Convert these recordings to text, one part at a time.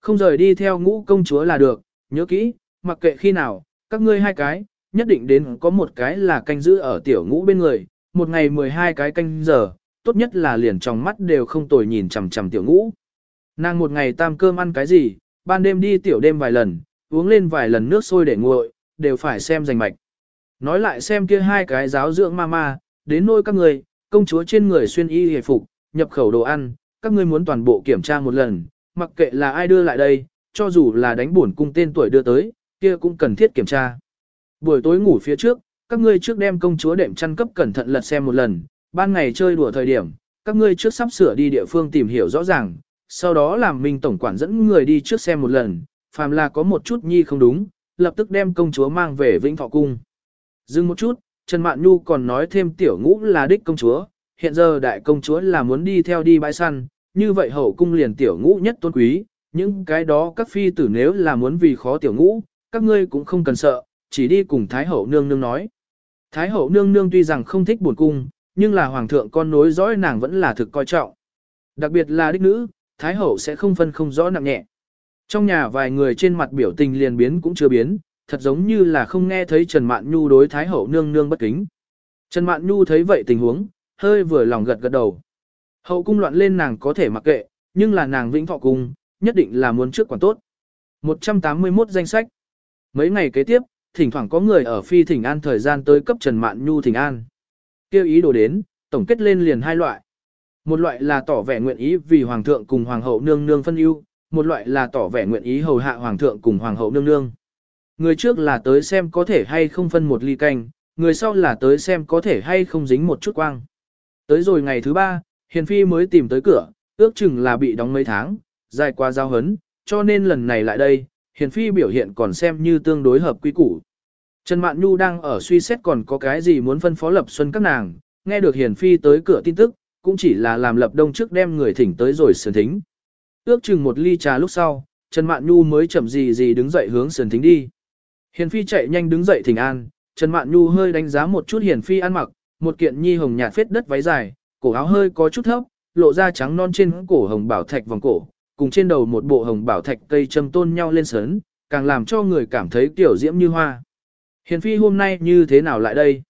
Không rời đi theo ngũ công chúa là được, nhớ kỹ, mặc kệ khi nào, các ngươi hai cái, nhất định đến có một cái là canh giữ ở tiểu ngũ bên người, một ngày 12 cái canh giờ, tốt nhất là liền trong mắt đều không tồi nhìn chằm chằm tiểu ngũ. Nàng một ngày tam cơm ăn cái gì, ban đêm đi tiểu đêm vài lần, uống lên vài lần nước sôi để nguội, đều phải xem rành mạch. Nói lại xem kia hai cái giáo dưỡng ma ma, đến nôi các người, công chúa trên người xuyên y hề phục, nhập khẩu đồ ăn, các ngươi muốn toàn bộ kiểm tra một lần, mặc kệ là ai đưa lại đây, cho dù là đánh bổn cung tên tuổi đưa tới, kia cũng cần thiết kiểm tra. Buổi tối ngủ phía trước, các ngươi trước đem công chúa đệm chăn cấp cẩn thận lật xem một lần, ban ngày chơi đùa thời điểm, các ngươi trước sắp sửa đi địa phương tìm hiểu rõ ràng, sau đó làm mình tổng quản dẫn người đi trước xem một lần, phàm là có một chút nhi không đúng, lập tức đem công chúa mang về Vĩnh Thọ Cung. Dừng một chút, Trần Mạn Nhu còn nói thêm tiểu ngũ là đích công chúa, hiện giờ đại công chúa là muốn đi theo đi bãi săn, như vậy hậu cung liền tiểu ngũ nhất tôn quý, những cái đó các phi tử nếu là muốn vì khó tiểu ngũ, các ngươi cũng không cần sợ, chỉ đi cùng Thái hậu nương nương nói. Thái hậu nương nương tuy rằng không thích buồn cung, nhưng là hoàng thượng con nối dõi nàng vẫn là thực coi trọng. Đặc biệt là đích nữ, Thái hậu sẽ không phân không rõ nặng nhẹ. Trong nhà vài người trên mặt biểu tình liền biến cũng chưa biến, thật giống như là không nghe thấy Trần Mạn Nhu đối Thái hậu nương nương bất kính. Trần Mạn Nhu thấy vậy tình huống, hơi vừa lòng gật gật đầu. Hậu cung loạn lên nàng có thể mặc kệ, nhưng là nàng vĩnh thọ cung, nhất định là muốn trước quản tốt. 181 danh sách. Mấy ngày kế tiếp, thỉnh thoảng có người ở phi thỉnh an thời gian tới cấp Trần Mạn Nhu thỉnh an. Kêu ý đồ đến, tổng kết lên liền hai loại. Một loại là tỏ vẻ nguyện ý vì hoàng thượng cùng hoàng hậu nương nương phân ưu, một loại là tỏ vẻ nguyện ý hầu hạ hoàng thượng cùng hoàng hậu nương nương. Người trước là tới xem có thể hay không phân một ly canh, người sau là tới xem có thể hay không dính một chút quang. Tới rồi ngày thứ ba, Hiền Phi mới tìm tới cửa, ước chừng là bị đóng mấy tháng, dài qua giao hấn, cho nên lần này lại đây, Hiền Phi biểu hiện còn xem như tương đối hợp quy củ. Trần Mạn Nhu đang ở suy xét còn có cái gì muốn phân phó lập xuân các nàng, nghe được Hiền Phi tới cửa tin tức, cũng chỉ là làm lập đông trước đem người thỉnh tới rồi sườn thính. Ước chừng một ly trà lúc sau, Trần Mạn Nhu mới chậm gì gì đứng dậy hướng sườn thính đi. Hiền Phi chạy nhanh đứng dậy thỉnh an, Trần Mạn Nhu hơi đánh giá một chút Hiền Phi ăn mặc, một kiện nhi hồng nhạt phết đất váy dài, cổ áo hơi có chút thấp, lộ ra trắng non trên cổ hồng bảo thạch vòng cổ, cùng trên đầu một bộ hồng bảo thạch cây châm tôn nhau lên sớn, càng làm cho người cảm thấy tiểu diễm như hoa. Hiền phi hôm nay như thế nào lại đây?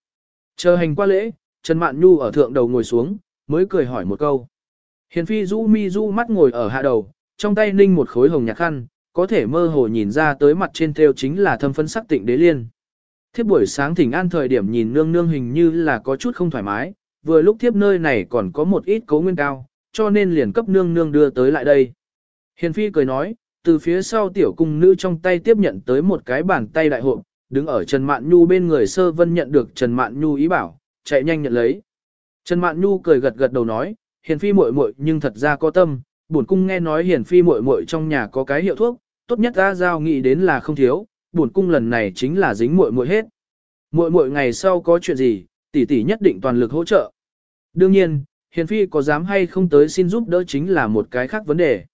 Chờ hành qua lễ, Trần Mạn Nhu ở thượng đầu ngồi xuống, mới cười hỏi một câu. Hiền phi rũ mi rũ mắt ngồi ở hạ đầu, trong tay ninh một khối hồng nhạt khăn, có thể mơ hồ nhìn ra tới mặt trên theo chính là thâm phấn sắc tịnh đế liên. Thiếp buổi sáng thỉnh an thời điểm nhìn nương nương hình như là có chút không thoải mái, vừa lúc thiếp nơi này còn có một ít cấu nguyên cao, cho nên liền cấp nương nương đưa tới lại đây. Hiền phi cười nói, từ phía sau tiểu cung nữ trong tay tiếp nhận tới một cái bàn tay đại hộp, đứng ở Trần Mạn Nhu bên người sơ vân nhận được Trần Mạn Nhu ý bảo, chạy nhanh nhận lấy. Trần Mạn Nhu cười gật gật đầu nói, hiền phi muội muội nhưng thật ra có tâm, bổn cung nghe nói hiền phi muội muội trong nhà có cái hiệu thuốc, tốt nhất ra giao nghĩ đến là không thiếu, bổn cung lần này chính là dính muội muội hết. Muội muội ngày sau có chuyện gì, tỷ tỷ nhất định toàn lực hỗ trợ. Đương nhiên, hiền phi có dám hay không tới xin giúp đỡ chính là một cái khác vấn đề.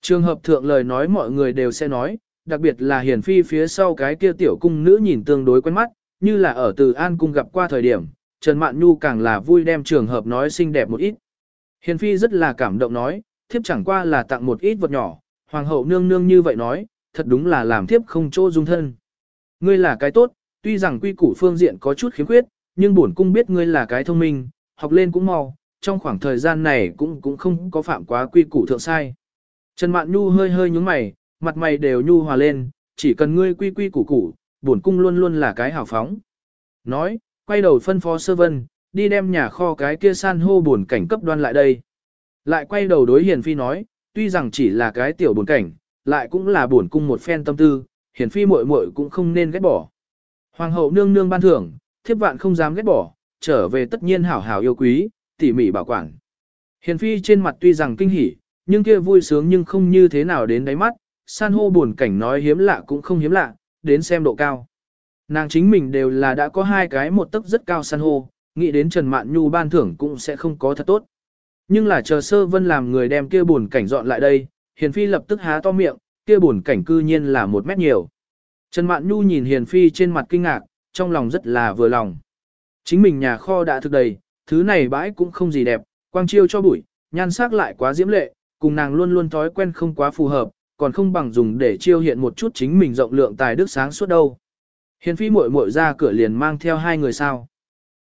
Trường hợp thượng lời nói mọi người đều sẽ nói, đặc biệt là hiền phi phía sau cái kia tiểu cung nữ nhìn tương đối quen mắt, như là ở từ an cung gặp qua thời điểm, Trần Mạn Nhu càng là vui đem trường hợp nói xinh đẹp một ít. Hiền phi rất là cảm động nói, thiếp chẳng qua là tặng một ít vật nhỏ, hoàng hậu nương nương như vậy nói, thật đúng là làm thiếp không chỗ dung thân. Ngươi là cái tốt, tuy rằng quy củ phương diện có chút khiếm khuyết, nhưng bổn cung biết ngươi là cái thông minh, học lên cũng mau, trong khoảng thời gian này cũng cũng không có phạm quá quy củ thượng sai. Trần Mạn Nhu hơi hơi nhúng mày, mặt mày đều nhu hòa lên, chỉ cần ngươi quy quy củ củ, bổn cung luôn luôn là cái hào phóng. Nói, quay đầu phân phó sơ vân, đi đem nhà kho cái kia san hô buồn cảnh cấp đoan lại đây. Lại quay đầu đối hiền phi nói, tuy rằng chỉ là cái tiểu buồn cảnh, lại cũng là buồn cung một phen tâm tư, hiền phi muội muội cũng không nên ghét bỏ. Hoàng hậu nương nương ban thưởng, thiếp vạn không dám ghét bỏ, trở về tất nhiên hảo hảo yêu quý, tỉ mỉ bảo quản. Hiền phi trên mặt tuy rằng kinh hỉ, nhưng kia vui sướng nhưng không như thế nào đến đáy mắt, san hô buồn cảnh nói hiếm lạ cũng không hiếm lạ, đến xem độ cao. Nàng chính mình đều là đã có hai cái một tấc rất cao san hô, nghĩ đến Trần Mạn Nhu ban thưởng cũng sẽ không có thật tốt. Nhưng là chờ sơ vân làm người đem kia buồn cảnh dọn lại đây, Hiền Phi lập tức há to miệng, kia buồn cảnh cư nhiên là một mét nhiều. Trần Mạn Nhu nhìn Hiền Phi trên mặt kinh ngạc, trong lòng rất là vừa lòng. Chính mình nhà kho đã thực đầy, thứ này bãi cũng không gì đẹp, quang chiêu cho bụi, nhan sắc lại quá diễm lệ, cùng nàng luôn luôn thói quen không quá phù hợp, còn không bằng dùng để chiêu hiện một chút chính mình rộng lượng tài đức sáng suốt đâu. Hiền phi muội muội ra cửa liền mang theo hai người sao.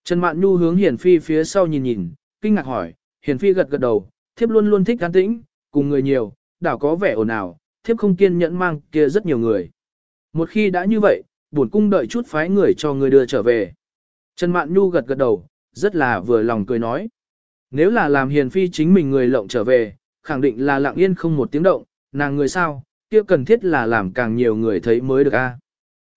Trần Mạn Nhu hướng Hiền phi phía sau nhìn nhìn, kinh ngạc hỏi, Hiền phi gật gật đầu, thiếp luôn luôn thích an tĩnh, cùng người nhiều, đảo có vẻ ồn ào, thiếp không kiên nhẫn mang kia rất nhiều người. Một khi đã như vậy, buồn cung đợi chút phái người cho người đưa trở về. Trần Mạn Nhu gật gật đầu, rất là vừa lòng cười nói. Nếu là làm hiền phi chính mình người lộng trở về, khẳng định là lặng yên không một tiếng động, nàng người sao, kia cần thiết là làm càng nhiều người thấy mới được a.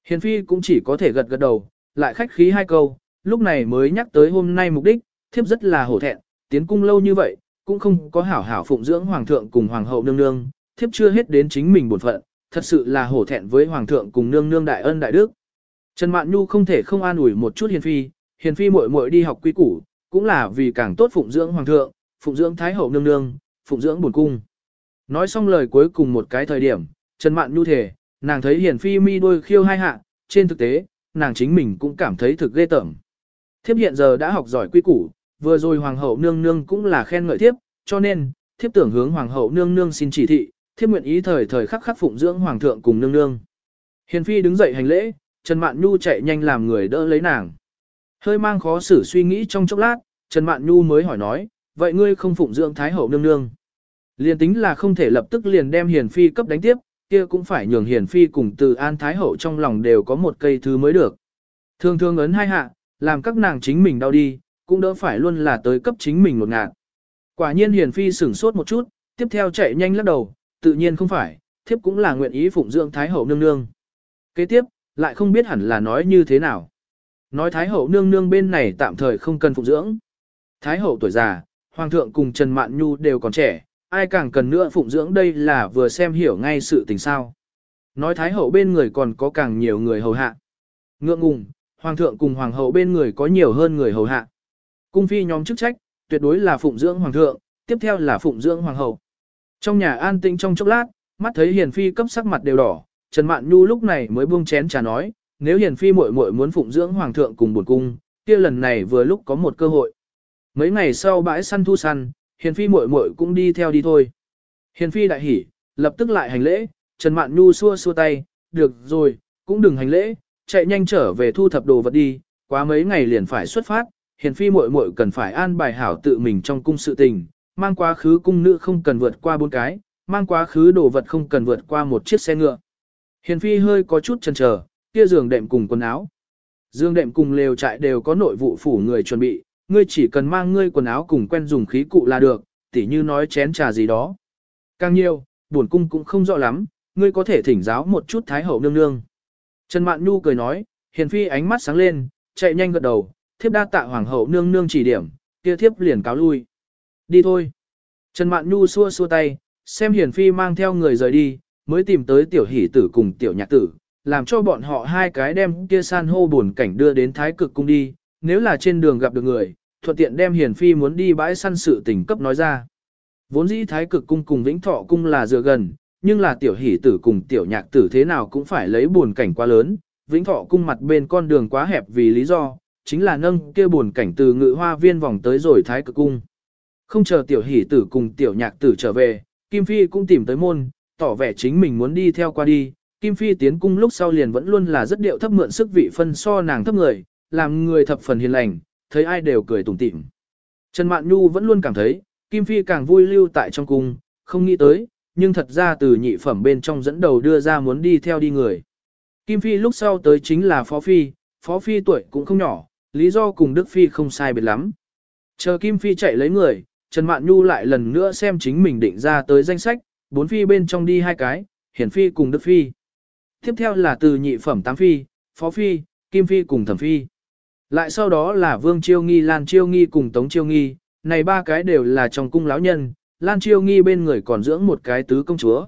Hiền phi cũng chỉ có thể gật gật đầu, lại khách khí hai câu, lúc này mới nhắc tới hôm nay mục đích, thiếp rất là hổ thẹn, tiến cung lâu như vậy, cũng không có hảo hảo phụng dưỡng hoàng thượng cùng hoàng hậu nương nương, thiếp chưa hết đến chính mình bổn phận, thật sự là hổ thẹn với hoàng thượng cùng nương nương đại ân đại đức. Trần Mạn Nhu không thể không an ủi một chút hiền phi, hiền phi muội muội đi học quy củ, cũng là vì càng tốt phụng dưỡng hoàng thượng, phụng dưỡng thái hậu nương nương, phụng dưỡng bổn cung. Nói xong lời cuối cùng một cái thời điểm, Trần Mạn Nhu thể, nàng thấy hiền phi mi đôi khiêu hai hạ, trên thực tế, nàng chính mình cũng cảm thấy thực ghê tởm. Thiếp hiện giờ đã học giỏi quy củ, vừa rồi hoàng hậu nương nương cũng là khen ngợi thiếp, cho nên, thiếp tưởng hướng hoàng hậu nương nương xin chỉ thị, thiếp nguyện ý thời thời khắc khắc phụng dưỡng hoàng thượng cùng nương nương. Hiền phi đứng dậy hành lễ, Trần Mạn Nhu chạy nhanh làm người đỡ lấy nàng. Hơi mang khó xử suy nghĩ trong chốc lát, Trần Mạn Nhu mới hỏi nói, vậy ngươi không phụng dưỡng thái hậu nương nương. Liên tính là không thể lập tức liền đem hiền phi cấp đánh tiếp, kia cũng phải nhường hiền phi cùng từ an thái hậu trong lòng đều có một cây thứ mới được. Thường thường ấn hai hạ, làm các nàng chính mình đau đi, cũng đỡ phải luôn là tới cấp chính mình một ngạt. Quả nhiên hiền phi sửng sốt một chút, tiếp theo chạy nhanh lắc đầu, tự nhiên không phải, thiếp cũng là nguyện ý phụng dưỡng thái hậu nương nương. Kế tiếp, lại không biết hẳn là nói như thế nào. Nói thái hậu nương nương bên này tạm thời không cần phụng dưỡng. Thái hậu tuổi già, hoàng thượng cùng Trần Mạn Nhu đều còn trẻ, ai càng cần nữa phụng dưỡng đây là vừa xem hiểu ngay sự tình sao. Nói thái hậu bên người còn có càng nhiều người hầu hạ. Ngượng ngùng, hoàng thượng cùng hoàng hậu bên người có nhiều hơn người hầu hạ. Cung phi nhóm chức trách, tuyệt đối là phụng dưỡng hoàng thượng, tiếp theo là phụng dưỡng hoàng hậu. Trong nhà an tĩnh trong chốc lát, mắt thấy hiền phi cấp sắc mặt đều đỏ, Trần Mạn Nhu lúc này mới buông chén trà nói, nếu hiền phi muội muội muốn phụng dưỡng hoàng thượng cùng buồn cung, kia lần này vừa lúc có một cơ hội. Mấy ngày sau bãi săn thu săn, hiền phi muội muội cũng đi theo đi thôi. Hiền phi đại hỉ, lập tức lại hành lễ, Trần Mạn Nhu xua xua tay, được rồi, cũng đừng hành lễ, chạy nhanh trở về thu thập đồ vật đi, quá mấy ngày liền phải xuất phát, hiền phi muội muội cần phải an bài hảo tự mình trong cung sự tình, mang quá khứ cung nữ không cần vượt qua bốn cái, mang quá khứ đồ vật không cần vượt qua một chiếc xe ngựa. Hiền phi hơi có chút chần chờ, kia giường đệm cùng quần áo. Dương đệm cùng lều trại đều có nội vụ phủ người chuẩn bị, ngươi chỉ cần mang ngươi quần áo cùng quen dùng khí cụ là được, tỉ như nói chén trà gì đó. Càng nhiều, buồn cung cũng không rõ lắm, ngươi có thể thỉnh giáo một chút thái hậu nương nương. Trần Mạn Nhu cười nói, hiền phi ánh mắt sáng lên, chạy nhanh gật đầu, thiếp đa tạ hoàng hậu nương nương chỉ điểm, kia thiếp liền cáo lui. Đi thôi. Trần Mạn Nhu xua xua tay, xem hiền phi mang theo người rời đi, mới tìm tới tiểu hỷ tử cùng tiểu nhạc tử, làm cho bọn họ hai cái đem kia san hô buồn cảnh đưa đến thái cực cung đi, nếu là trên đường gặp được người, thuận tiện đem hiền phi muốn đi bãi săn sự tình cấp nói ra. Vốn dĩ thái cực cung cùng vĩnh thọ cung là dựa gần, nhưng là tiểu hỷ tử cùng tiểu nhạc tử thế nào cũng phải lấy buồn cảnh quá lớn, vĩnh thọ cung mặt bên con đường quá hẹp vì lý do, chính là nâng kia buồn cảnh từ ngự hoa viên vòng tới rồi thái cực cung. Không chờ tiểu hỷ tử cùng tiểu nhạc tử trở về, Kim Phi cũng tìm tới môn, tỏ vẻ chính mình muốn đi theo qua đi. Kim Phi tiến cung lúc sau liền vẫn luôn là rất điệu thấp mượn sức vị phân so nàng thấp người, làm người thập phần hiền lành, thấy ai đều cười tủm tỉm. Trần Mạn Nhu vẫn luôn cảm thấy, Kim Phi càng vui lưu tại trong cung, không nghĩ tới, nhưng thật ra từ nhị phẩm bên trong dẫn đầu đưa ra muốn đi theo đi người. Kim Phi lúc sau tới chính là Phó Phi, Phó Phi tuổi cũng không nhỏ, lý do cùng Đức Phi không sai biệt lắm. Chờ Kim Phi chạy lấy người, Trần Mạn Nhu lại lần nữa xem chính mình định ra tới danh sách, bốn Phi bên trong đi hai cái, Hiển Phi cùng Đức Phi. Tiếp theo là từ nhị phẩm tám Phi, Phó Phi, Kim Phi cùng Thẩm Phi. Lại sau đó là Vương Chiêu Nghi Lan Chiêu Nghi cùng Tống Chiêu Nghi, này ba cái đều là trong cung lão nhân, Lan Chiêu Nghi bên người còn dưỡng một cái tứ công chúa.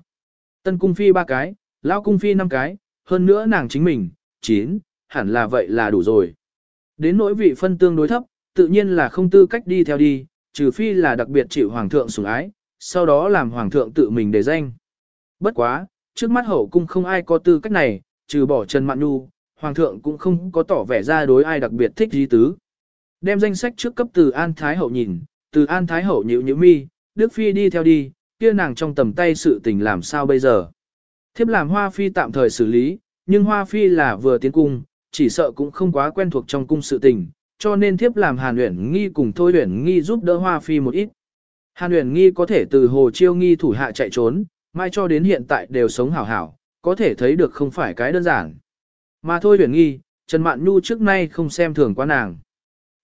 Tân Cung Phi ba cái, Lão Cung Phi năm cái, hơn nữa nàng chính mình, chín, hẳn là vậy là đủ rồi. Đến nỗi vị phân tương đối thấp, tự nhiên là không tư cách đi theo đi, trừ phi là đặc biệt chịu Hoàng thượng sủng ái, sau đó làm Hoàng thượng tự mình đề danh. Bất quá, trước mắt hậu cung không ai có tư cách này, trừ bỏ Trần Mạn Nhu, Hoàng thượng cũng không có tỏ vẻ ra đối ai đặc biệt thích gì tứ. Đem danh sách trước cấp từ An Thái Hậu nhìn, từ An Thái Hậu nhịu nhịu mi, Đức Phi đi theo đi, kia nàng trong tầm tay sự tình làm sao bây giờ. Thiếp làm hoa phi tạm thời xử lý, nhưng hoa phi là vừa tiến cung, chỉ sợ cũng không quá quen thuộc trong cung sự tình, cho nên thiếp làm Hàn Uyển Nghi cùng Thôi Uyển Nghi giúp đỡ Hoa Phi một ít. Hàn Uyển Nghi có thể từ Hồ Chiêu Nghi thủ hạ chạy trốn, mai cho đến hiện tại đều sống hảo hảo, có thể thấy được không phải cái đơn giản. Mà Thôi Uyển Nghi, Trần Mạn Nhu trước nay không xem thường quá nàng.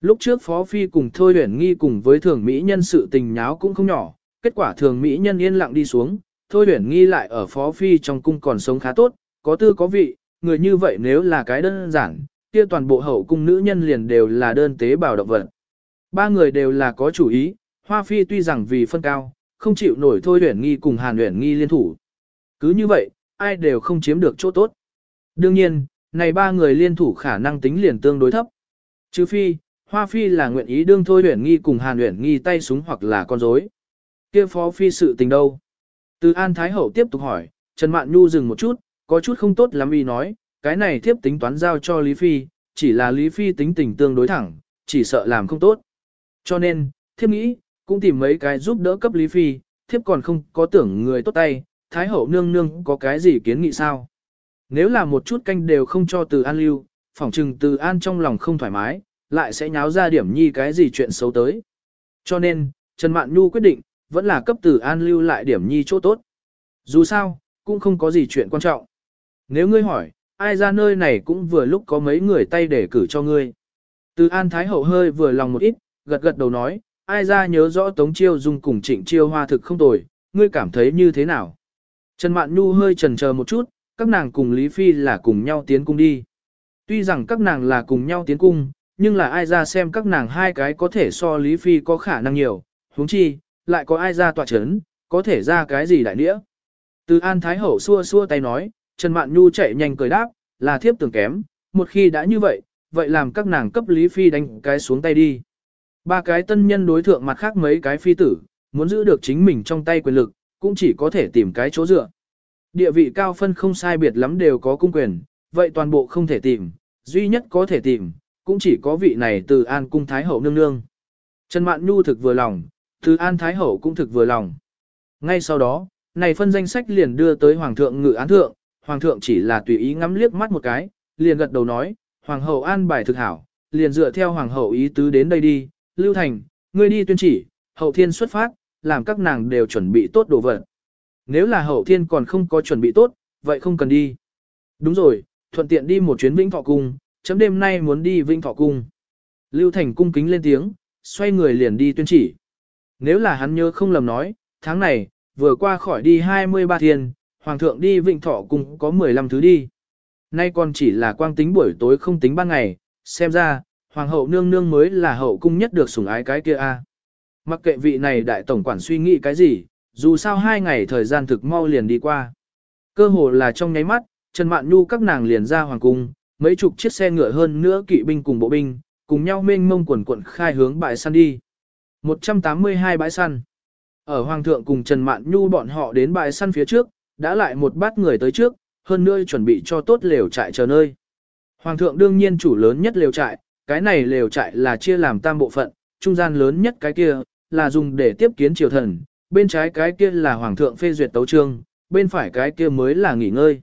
Lúc trước Phó Phi cùng Thôi Uyển Nghi cùng với Thường Mỹ Nhân sự tình nháo cũng không nhỏ, kết quả Thường Mỹ Nhân yên lặng đi xuống, Thôi Uyển Nghi lại ở Phó Phi trong cung còn sống khá tốt, có tư có vị, người như vậy nếu là cái đơn giản, kia toàn bộ hậu cung nữ nhân liền đều là đơn tế bào động vật. Ba người đều là có chủ ý, Hoa Phi tuy rằng vì phân cao, không chịu nổi thôi huyển nghi cùng Hàn huyển nghi liên thủ. Cứ như vậy, ai đều không chiếm được chỗ tốt. Đương nhiên, này ba người liên thủ khả năng tính liền tương đối thấp. Chứ Phi, Hoa Phi là nguyện ý đương thôi huyển nghi cùng Hàn huyển nghi tay súng hoặc là con rối. kia Phó Phi sự tình đâu? Từ An Thái Hậu tiếp tục hỏi, Trần Mạn Nhu dừng một chút, có chút không tốt lắm vì nói, cái này thiếp tính toán giao cho Lý Phi, chỉ là Lý Phi tính tình tương đối thẳng, chỉ sợ làm không tốt. Cho nên, thiếp nghĩ, cũng tìm mấy cái giúp đỡ cấp Lý Phi, thiếp còn không có tưởng người tốt tay, Thái hậu nương nương có cái gì kiến nghị sao? Nếu là một chút canh đều không cho từ an lưu, phỏng chừng từ an trong lòng không thoải mái, lại sẽ nháo ra điểm nhi cái gì chuyện xấu tới. Cho nên, Trần Mạn Nhu quyết định, vẫn là cấp từ an lưu lại điểm nhi chỗ tốt. Dù sao, cũng không có gì chuyện quan trọng. Nếu ngươi hỏi, ai ra nơi này cũng vừa lúc có mấy người tay để cử cho ngươi. Từ An Thái Hậu hơi vừa lòng một ít, gật gật đầu nói, ai ra nhớ rõ Tống Chiêu Dung cùng Trịnh Chiêu Hoa thực không tồi, ngươi cảm thấy như thế nào? Trần Mạn Nhu hơi chần chờ một chút, các nàng cùng Lý Phi là cùng nhau tiến cung đi. Tuy rằng các nàng là cùng nhau tiến cung, nhưng là ai ra xem các nàng hai cái có thể so Lý Phi có khả năng nhiều, huống chi, lại có ai ra tọa chấn, có thể ra cái gì đại nghĩa. Từ An Thái Hậu xua xua tay nói, Trần Mạn Nhu chạy nhanh cười đáp, là thiếp tưởng kém, một khi đã như vậy, vậy làm các nàng cấp Lý Phi đánh cái xuống tay đi. Ba cái tân nhân đối thượng mặt khác mấy cái phi tử, muốn giữ được chính mình trong tay quyền lực, cũng chỉ có thể tìm cái chỗ dựa. Địa vị cao phân không sai biệt lắm đều có cung quyền, vậy toàn bộ không thể tìm, duy nhất có thể tìm, cũng chỉ có vị này từ An Cung Thái Hậu nương nương. Trần Mạn Nhu thực vừa lòng, từ An Thái Hậu cũng thực vừa lòng. Ngay sau đó, này phân danh sách liền đưa tới Hoàng thượng ngự án thượng, Hoàng thượng chỉ là tùy ý ngắm liếc mắt một cái, liền gật đầu nói, Hoàng hậu an bài thực hảo, liền dựa theo Hoàng hậu ý tứ đến đây đi, Lưu Thành, ngươi đi tuyên chỉ, hậu thiên xuất phát, làm các nàng đều chuẩn bị tốt đồ vật. Nếu là hậu thiên còn không có chuẩn bị tốt, vậy không cần đi. Đúng rồi, thuận tiện đi một chuyến Vĩnh Thọ Cung, chấm đêm nay muốn đi Vĩnh Thọ Cung. Lưu Thành cung kính lên tiếng, xoay người liền đi tuyên chỉ. Nếu là hắn nhớ không lầm nói, tháng này, vừa qua khỏi đi 23 thiên, Hoàng thượng đi Vịnh Thọ cùng có 15 thứ đi. Nay còn chỉ là quang tính buổi tối không tính ban ngày, xem ra, Hoàng hậu nương nương mới là hậu cung nhất được sủng ái cái kia a. Mặc kệ vị này đại tổng quản suy nghĩ cái gì, dù sao hai ngày thời gian thực mau liền đi qua. Cơ hồ là trong nháy mắt, Trần Mạn Nhu các nàng liền ra hoàng cung, mấy chục chiếc xe ngựa hơn nữa kỵ binh cùng bộ binh, cùng nhau mênh mông quần quận khai hướng bãi săn đi. 182 bãi săn. Ở hoàng thượng cùng Trần Mạn Nhu bọn họ đến bãi săn phía trước, đã lại một bát người tới trước, hơn nữa chuẩn bị cho tốt lều trại chờ nơi. Hoàng thượng đương nhiên chủ lớn nhất lều trại, cái này lều trại là chia làm tam bộ phận, trung gian lớn nhất cái kia, là dùng để tiếp kiến triều thần, bên trái cái kia là hoàng thượng phê duyệt tấu trương, bên phải cái kia mới là nghỉ ngơi.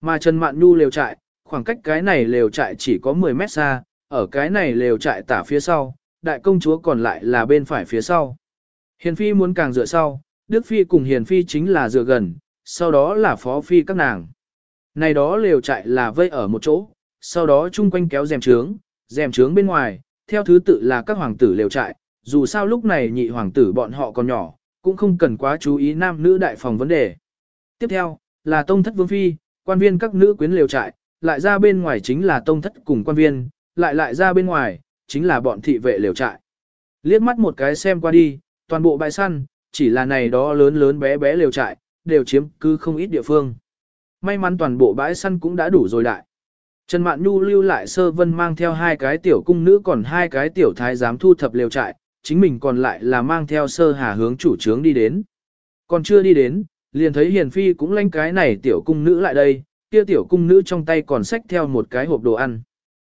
Mà Trần Mạn Nhu lều trại, khoảng cách cái này lều trại chỉ có 10 mét xa, ở cái này lều trại tả phía sau, đại công chúa còn lại là bên phải phía sau. Hiền phi muốn càng dựa sau, Đức phi cùng hiền phi chính là dựa gần, sau đó là phó phi các nàng. Này đó lều trại là vây ở một chỗ, sau đó chung quanh kéo rèm trướng, rèm trướng bên ngoài, theo thứ tự là các hoàng tử lều trại, dù sao lúc này nhị hoàng tử bọn họ còn nhỏ, cũng không cần quá chú ý nam nữ đại phòng vấn đề. Tiếp theo, là tông thất vương phi, quan viên các nữ quyến lều trại, lại ra bên ngoài chính là tông thất cùng quan viên, lại lại ra bên ngoài, chính là bọn thị vệ lều trại. Liếc mắt một cái xem qua đi, toàn bộ bãi săn, chỉ là này đó lớn lớn bé bé lều trại, đều chiếm cứ không ít địa phương. May mắn toàn bộ bãi săn cũng đã đủ rồi đại. Trần Mạn Nhu lưu lại sơ vân mang theo hai cái tiểu cung nữ còn hai cái tiểu thái giám thu thập lều trại, chính mình còn lại là mang theo sơ hà hướng chủ trướng đi đến. Còn chưa đi đến, liền thấy Hiền Phi cũng lanh cái này tiểu cung nữ lại đây, kia tiểu cung nữ trong tay còn xách theo một cái hộp đồ ăn.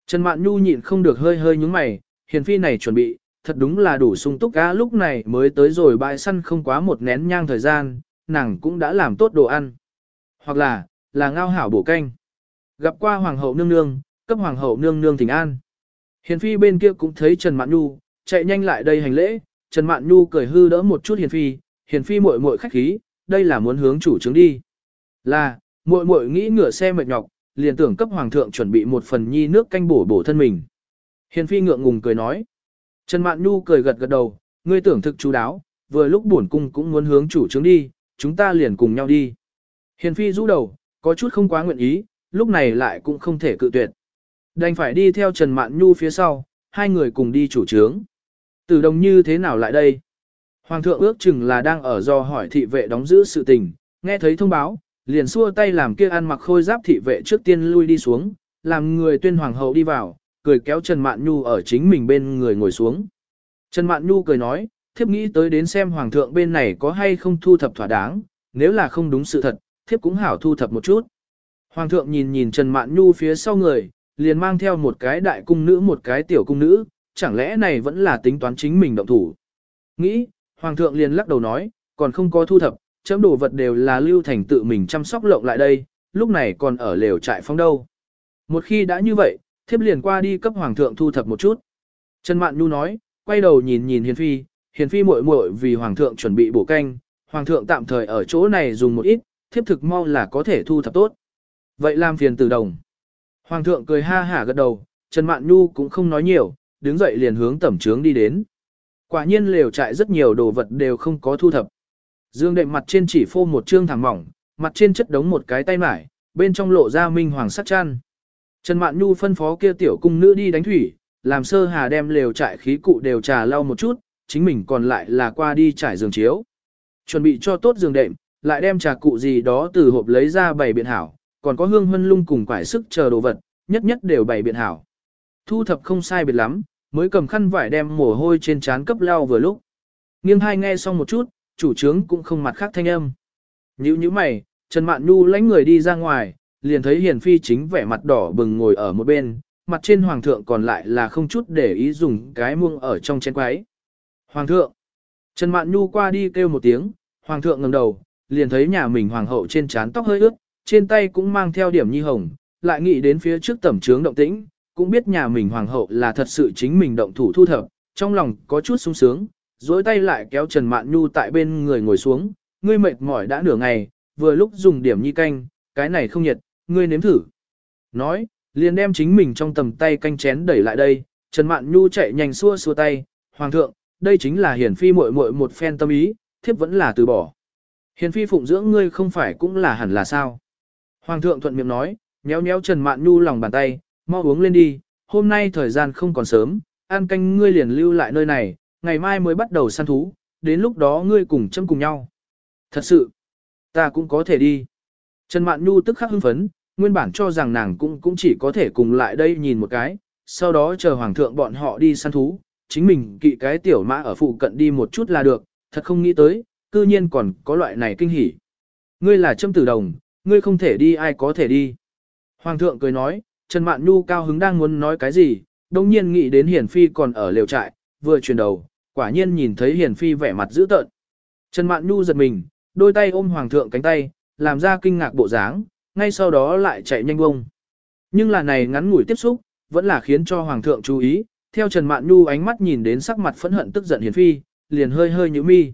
Trần Mạn Nhu nhịn không được hơi hơi nhúng mày, Hiền Phi này chuẩn bị, thật đúng là đủ sung túc cá lúc này mới tới rồi bãi săn không quá một nén nhang thời gian, nàng cũng đã làm tốt đồ ăn. Hoặc là, là ngao hảo bổ canh. Gặp qua hoàng hậu nương nương, cấp hoàng hậu nương nương thỉnh an. Hiền phi bên kia cũng thấy Trần Mạn Nhu, chạy nhanh lại đây hành lễ, Trần Mạn Nhu cười hư đỡ một chút Hiền phi, Hiền phi muội muội khách khí, đây là muốn hướng chủ chứng đi. Là, muội muội nghĩ ngựa xe mệt nhọc, liền tưởng cấp hoàng thượng chuẩn bị một phần nhi nước canh bổ bổ thân mình. Hiền phi ngượng ngùng cười nói. Trần Mạn Nhu cười gật gật đầu, ngươi tưởng thực chú đáo, vừa lúc bổn cung cũng muốn hướng chủ chứng đi, chúng ta liền cùng nhau đi. Hiền phi rũ đầu, có chút không quá nguyện ý, lúc này lại cũng không thể cự tuyệt. Đành phải đi theo Trần Mạn Nhu phía sau, hai người cùng đi chủ trướng. Tử đồng như thế nào lại đây? Hoàng thượng ước chừng là đang ở do hỏi thị vệ đóng giữ sự tình, nghe thấy thông báo, liền xua tay làm kia ăn mặc khôi giáp thị vệ trước tiên lui đi xuống, làm người tuyên hoàng hậu đi vào, cười kéo Trần Mạn Nhu ở chính mình bên người ngồi xuống. Trần Mạn Nhu cười nói, thiếp nghĩ tới đến xem hoàng thượng bên này có hay không thu thập thỏa đáng, nếu là không đúng sự thật, thiếp cũng hảo thu thập một chút. Hoàng thượng nhìn nhìn Trần Mạn Nhu phía sau người, liền mang theo một cái đại cung nữ một cái tiểu cung nữ, chẳng lẽ này vẫn là tính toán chính mình động thủ. Nghĩ, Hoàng thượng liền lắc đầu nói, còn không có thu thập, chấm đồ vật đều là lưu thành tự mình chăm sóc lộng lại đây, lúc này còn ở lều trại phong đâu. Một khi đã như vậy, thiếp liền qua đi cấp Hoàng thượng thu thập một chút. Trần Mạn Nhu nói, quay đầu nhìn nhìn Hiền Phi, Hiền Phi muội muội vì Hoàng thượng chuẩn bị bổ canh, Hoàng thượng tạm thời ở chỗ này dùng một ít, thiếp thực mau là có thể thu thập tốt. Vậy làm phiền từ đồng. Hoàng thượng cười ha hả gật đầu, Trần Mạn Nhu cũng không nói nhiều, đứng dậy liền hướng tẩm trướng đi đến. Quả nhiên lều trại rất nhiều đồ vật đều không có thu thập. Dương đệm mặt trên chỉ phô một trương thẳng mỏng, mặt trên chất đống một cái tay mải, bên trong lộ ra minh hoàng sắc chăn. Trần Mạn Nhu phân phó kia tiểu cung nữ đi đánh thủy, làm sơ hà đem lều trại khí cụ đều trà lau một chút, chính mình còn lại là qua đi trải giường chiếu. Chuẩn bị cho tốt giường đệm, lại đem trà cụ gì đó từ hộp lấy ra bày biện hảo, còn có hương hân lung cùng quải sức chờ đồ vật, nhất nhất đều bày biện hảo. Thu thập không sai biệt lắm, mới cầm khăn vải đem mồ hôi trên trán cấp lao vừa lúc. Nghiêng hai nghe xong một chút, chủ trướng cũng không mặt khác thanh âm. Nhữ như mày, Trần Mạn Nhu lãnh người đi ra ngoài, liền thấy Hiền Phi chính vẻ mặt đỏ bừng ngồi ở một bên, mặt trên hoàng thượng còn lại là không chút để ý dùng cái muông ở trong chén quái. Hoàng thượng! Trần Mạn Nhu qua đi kêu một tiếng, hoàng thượng ngẩng đầu, liền thấy nhà mình hoàng hậu trên trán tóc hơi ướt, trên tay cũng mang theo điểm nhi hồng, lại nghĩ đến phía trước tẩm trướng động tĩnh, cũng biết nhà mình hoàng hậu là thật sự chính mình động thủ thu thập, trong lòng có chút sung sướng, duỗi tay lại kéo Trần Mạn Nhu tại bên người ngồi xuống, ngươi mệt mỏi đã nửa ngày, vừa lúc dùng điểm nhi canh, cái này không nhiệt, ngươi nếm thử. Nói, liền đem chính mình trong tầm tay canh chén đẩy lại đây, Trần Mạn Nhu chạy nhanh xua xua tay, hoàng thượng, đây chính là hiển phi muội muội một phen tâm ý, thiếp vẫn là từ bỏ. Hiền phi phụng dưỡng ngươi không phải cũng là hẳn là sao. Hoàng thượng thuận miệng nói, nhéo nhéo Trần Mạn Nhu lòng bàn tay, mau uống lên đi, hôm nay thời gian không còn sớm, an canh ngươi liền lưu lại nơi này, ngày mai mới bắt đầu săn thú, đến lúc đó ngươi cùng châm cùng nhau. Thật sự, ta cũng có thể đi. Trần Mạn Nhu tức khắc hưng phấn, nguyên bản cho rằng nàng cũng cũng chỉ có thể cùng lại đây nhìn một cái, sau đó chờ hoàng thượng bọn họ đi săn thú, chính mình kỵ cái tiểu mã ở phụ cận đi một chút là được, thật không nghĩ tới, cư nhiên còn có loại này kinh hỉ. Ngươi là châm tử đồng, ngươi không thể đi ai có thể đi. Hoàng thượng cười nói, Trần Mạn Nhu cao hứng đang muốn nói cái gì, đồng nhiên nghĩ đến Hiển Phi còn ở lều trại, vừa chuyển đầu, quả nhiên nhìn thấy Hiển Phi vẻ mặt dữ tợn. Trần Mạn Nhu giật mình, đôi tay ôm Hoàng thượng cánh tay, làm ra kinh ngạc bộ dáng, ngay sau đó lại chạy nhanh bông. Nhưng là này ngắn ngủi tiếp xúc, vẫn là khiến cho Hoàng thượng chú ý, theo Trần Mạn Nhu ánh mắt nhìn đến sắc mặt phẫn hận tức giận Hiền Phi, liền hơi hơi nhíu mi.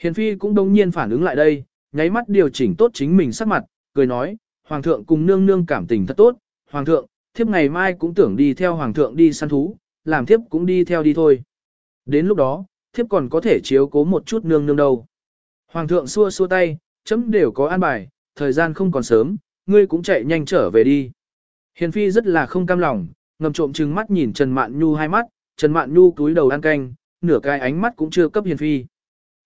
Hiền Phi cũng đồng nhiên phản ứng lại đây, nháy mắt điều chỉnh tốt chính mình sắc mặt, cười nói, Hoàng thượng cùng nương nương cảm tình thật tốt, Hoàng thượng, thiếp ngày mai cũng tưởng đi theo Hoàng thượng đi săn thú, làm thiếp cũng đi theo đi thôi. Đến lúc đó, thiếp còn có thể chiếu cố một chút nương nương đâu. Hoàng thượng xua xua tay, chấm đều có an bài, thời gian không còn sớm, ngươi cũng chạy nhanh trở về đi. Hiền Phi rất là không cam lòng, ngầm trộm trừng mắt nhìn Trần Mạn Nhu hai mắt, Trần Mạn Nhu cúi đầu ăn canh, nửa cái ánh mắt cũng chưa cấp Hiền Phi.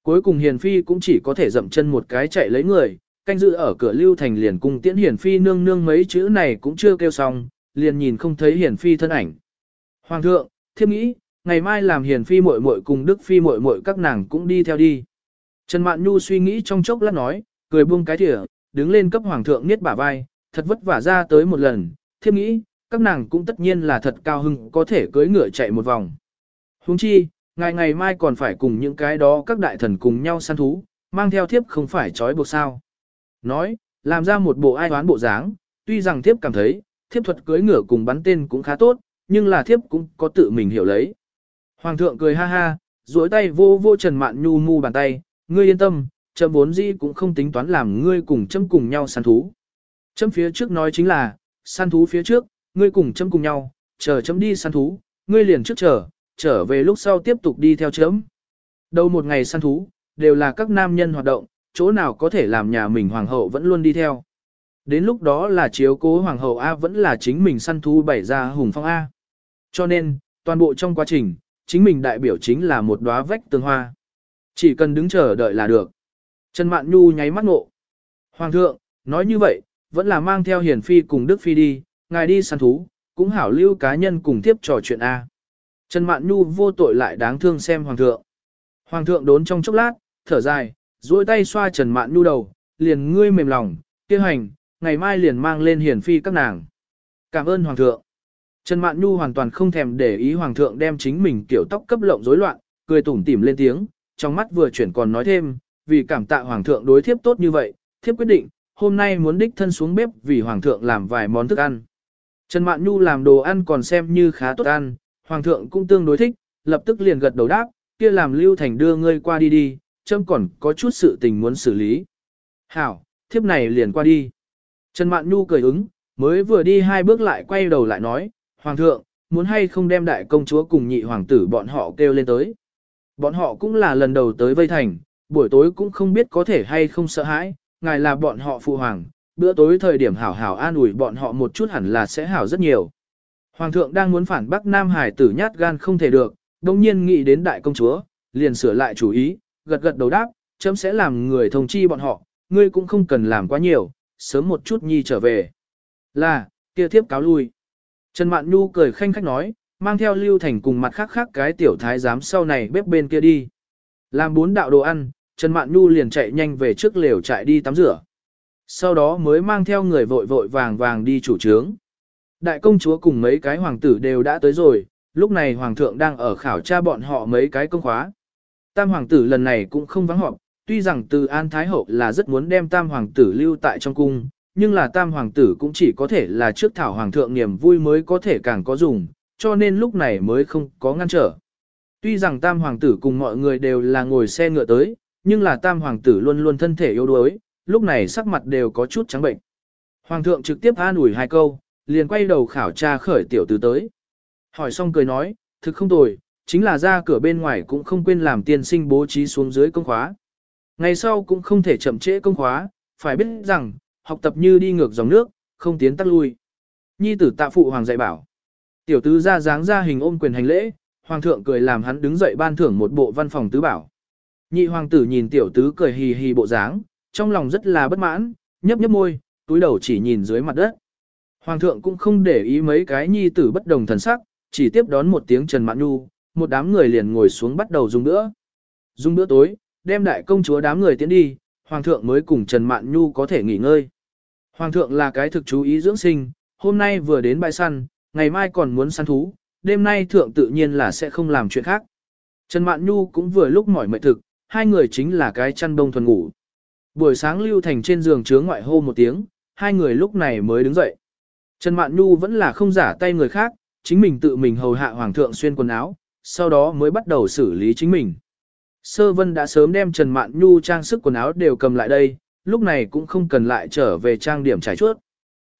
Cuối cùng Hiền Phi cũng chỉ có thể dậm chân một cái chạy lấy người, canh dự ở cửa Lưu Thành liền cung tiễn Hiền Phi nương nương mấy chữ này cũng chưa kêu xong, liền nhìn không thấy Hiền Phi thân ảnh. Hoàng thượng, thiêm nghĩ, ngày mai làm Hiền Phi muội muội cùng Đức Phi muội muội các nàng cũng đi theo đi. Trần Mạn Nhu suy nghĩ trong chốc lát nói, cười buông cái thỉa, đứng lên cấp Hoàng thượng niết bả vai, thật vất vả ra tới một lần, thiêm nghĩ, các nàng cũng tất nhiên là thật cao hưng có thể cưỡi ngựa chạy một vòng. Huống chi, ngày ngày mai còn phải cùng những cái đó các đại thần cùng nhau săn thú, mang theo thiếp không phải trói buộc sao. Nói, làm ra một bộ ai toán bộ dáng, tuy rằng thiếp cảm thấy, thiếp thuật cưỡi ngựa cùng bắn tên cũng khá tốt, nhưng là thiếp cũng có tự mình hiểu lấy. Hoàng thượng cười ha ha, duỗi tay vô vô Trần Mạn Nhu mu bàn tay, ngươi yên tâm, chấm vốn dĩ cũng không tính toán làm ngươi cùng chấm cùng nhau săn thú. Chấm phía trước nói chính là, săn thú phía trước, ngươi cùng chấm cùng nhau, chờ chấm đi săn thú, ngươi liền trước chờ, trở về lúc sau tiếp tục đi theo chấm. Đầu một ngày săn thú, đều là các nam nhân hoạt động, chỗ nào có thể làm nhà mình hoàng hậu vẫn luôn đi theo. Đến lúc đó là chiếu cố hoàng hậu A vẫn là chính mình săn thú bày ra hùng phong A. Cho nên, toàn bộ trong quá trình, chính mình đại biểu chính là một đóa vách tường hoa. Chỉ cần đứng chờ đợi là được. Trần Mạn Nhu nháy mắt ngộ. Hoàng thượng, nói như vậy, vẫn là mang theo hiển phi cùng Đức Phi đi, ngài đi săn thú, cũng hảo lưu cá nhân cùng tiếp trò chuyện A. Trần Mạn Nhu vô tội lại đáng thương xem Hoàng thượng. Hoàng thượng đốn trong chốc lát, thở dài, duỗi tay xoa Trần Mạn Nhu đầu, liền ngươi mềm lòng, kêu hành, ngày mai liền mang lên hiển phi các nàng. Cảm ơn Hoàng thượng. Trần Mạn Nhu hoàn toàn không thèm để ý Hoàng thượng đem chính mình kiểu tóc cấp lộng rối loạn, cười tủm tỉm lên tiếng, trong mắt vừa chuyển còn nói thêm, vì cảm tạ Hoàng thượng đối thiếp tốt như vậy, thiếp quyết định, hôm nay muốn đích thân xuống bếp vì Hoàng thượng làm vài món thức ăn. Trần Mạn Nhu làm đồ ăn còn xem như khá tốt ăn, Hoàng thượng cũng tương đối thích, lập tức liền gật đầu đáp, kia làm Lưu Thành đưa ngươi qua đi đi, châm còn có chút sự tình muốn xử lý. Hảo, thiếp này liền qua đi. Trần Mạn Nhu cười ứng, mới vừa đi hai bước lại quay đầu lại nói, Hoàng thượng, muốn hay không đem đại công chúa cùng nhị hoàng tử bọn họ kêu lên tới. Bọn họ cũng là lần đầu tới vây thành, buổi tối cũng không biết có thể hay không sợ hãi, ngài là bọn họ phụ hoàng, bữa tối thời điểm hảo hảo an ủi bọn họ một chút hẳn là sẽ hảo rất nhiều. Hoàng thượng đang muốn phản Bắc Nam Hải tử nhát gan không thể được, đồng nhiên nghĩ đến đại công chúa, liền sửa lại chủ ý, gật gật đầu đáp, chấm sẽ làm người thông chi bọn họ, ngươi cũng không cần làm quá nhiều, sớm một chút nhi trở về. Là, kia thiếp cáo lui. Trần Mạn Nhu cười khanh khách nói, mang theo Lưu Thành cùng mặt khác khác cái tiểu thái giám sau này bếp bên kia đi. Làm bốn đạo đồ ăn, Trần Mạn Nhu liền chạy nhanh về trước lều chạy đi tắm rửa. Sau đó mới mang theo người vội vội vàng vàng đi chủ trướng. Đại công chúa cùng mấy cái hoàng tử đều đã tới rồi, lúc này hoàng thượng đang ở khảo tra bọn họ mấy cái công khóa. Tam hoàng tử lần này cũng không vắng họp, tuy rằng từ An Thái Hậu là rất muốn đem tam hoàng tử lưu tại trong cung, nhưng là tam hoàng tử cũng chỉ có thể là trước thảo hoàng thượng niềm vui mới có thể càng có dùng, cho nên lúc này mới không có ngăn trở. Tuy rằng tam hoàng tử cùng mọi người đều là ngồi xe ngựa tới, nhưng là tam hoàng tử luôn luôn thân thể yếu đuối, lúc này sắc mặt đều có chút trắng bệnh. Hoàng thượng trực tiếp an ủi hai câu, liền quay đầu khảo tra khởi tiểu tử tới. Hỏi xong cười nói, thực không tồi, chính là ra cửa bên ngoài cũng không quên làm tiên sinh bố trí xuống dưới công khóa. Ngày sau cũng không thể chậm trễ công khóa, phải biết rằng, học tập như đi ngược dòng nước, không tiến tắt lui. Nhi tử tạ phụ hoàng dạy bảo. Tiểu tứ ra dáng ra hình ôm quyền hành lễ, hoàng thượng cười làm hắn đứng dậy ban thưởng một bộ văn phòng tứ bảo. Nhị hoàng tử nhìn tiểu tứ cười hì hì bộ dáng, trong lòng rất là bất mãn, nhấp nhấp môi, túi đầu chỉ nhìn dưới mặt đất. Hoàng thượng cũng không để ý mấy cái nhi tử bất đồng thần sắc, chỉ tiếp đón một tiếng Trần Mạn Nhu, một đám người liền ngồi xuống bắt đầu dùng bữa. Dùng bữa tối, đem đại công chúa đám người tiến đi, Hoàng thượng mới cùng Trần Mạn Nhu có thể nghỉ ngơi. Hoàng thượng là cái thực chú ý dưỡng sinh, hôm nay vừa đến bãi săn, ngày mai còn muốn săn thú, đêm nay thượng tự nhiên là sẽ không làm chuyện khác. Trần Mạn Nhu cũng vừa lúc mỏi mệt thực, hai người chính là cái chăn đông thuần ngủ. Buổi sáng lưu thành trên giường chứa ngoại hô một tiếng, hai người lúc này mới đứng dậy. Trần Mạn Nhu vẫn là không giả tay người khác, chính mình tự mình hầu hạ hoàng thượng xuyên quần áo, sau đó mới bắt đầu xử lý chính mình. Sơ Vân đã sớm đem Trần Mạn Nhu trang sức quần áo đều cầm lại đây, lúc này cũng không cần lại trở về trang điểm trải chuốt.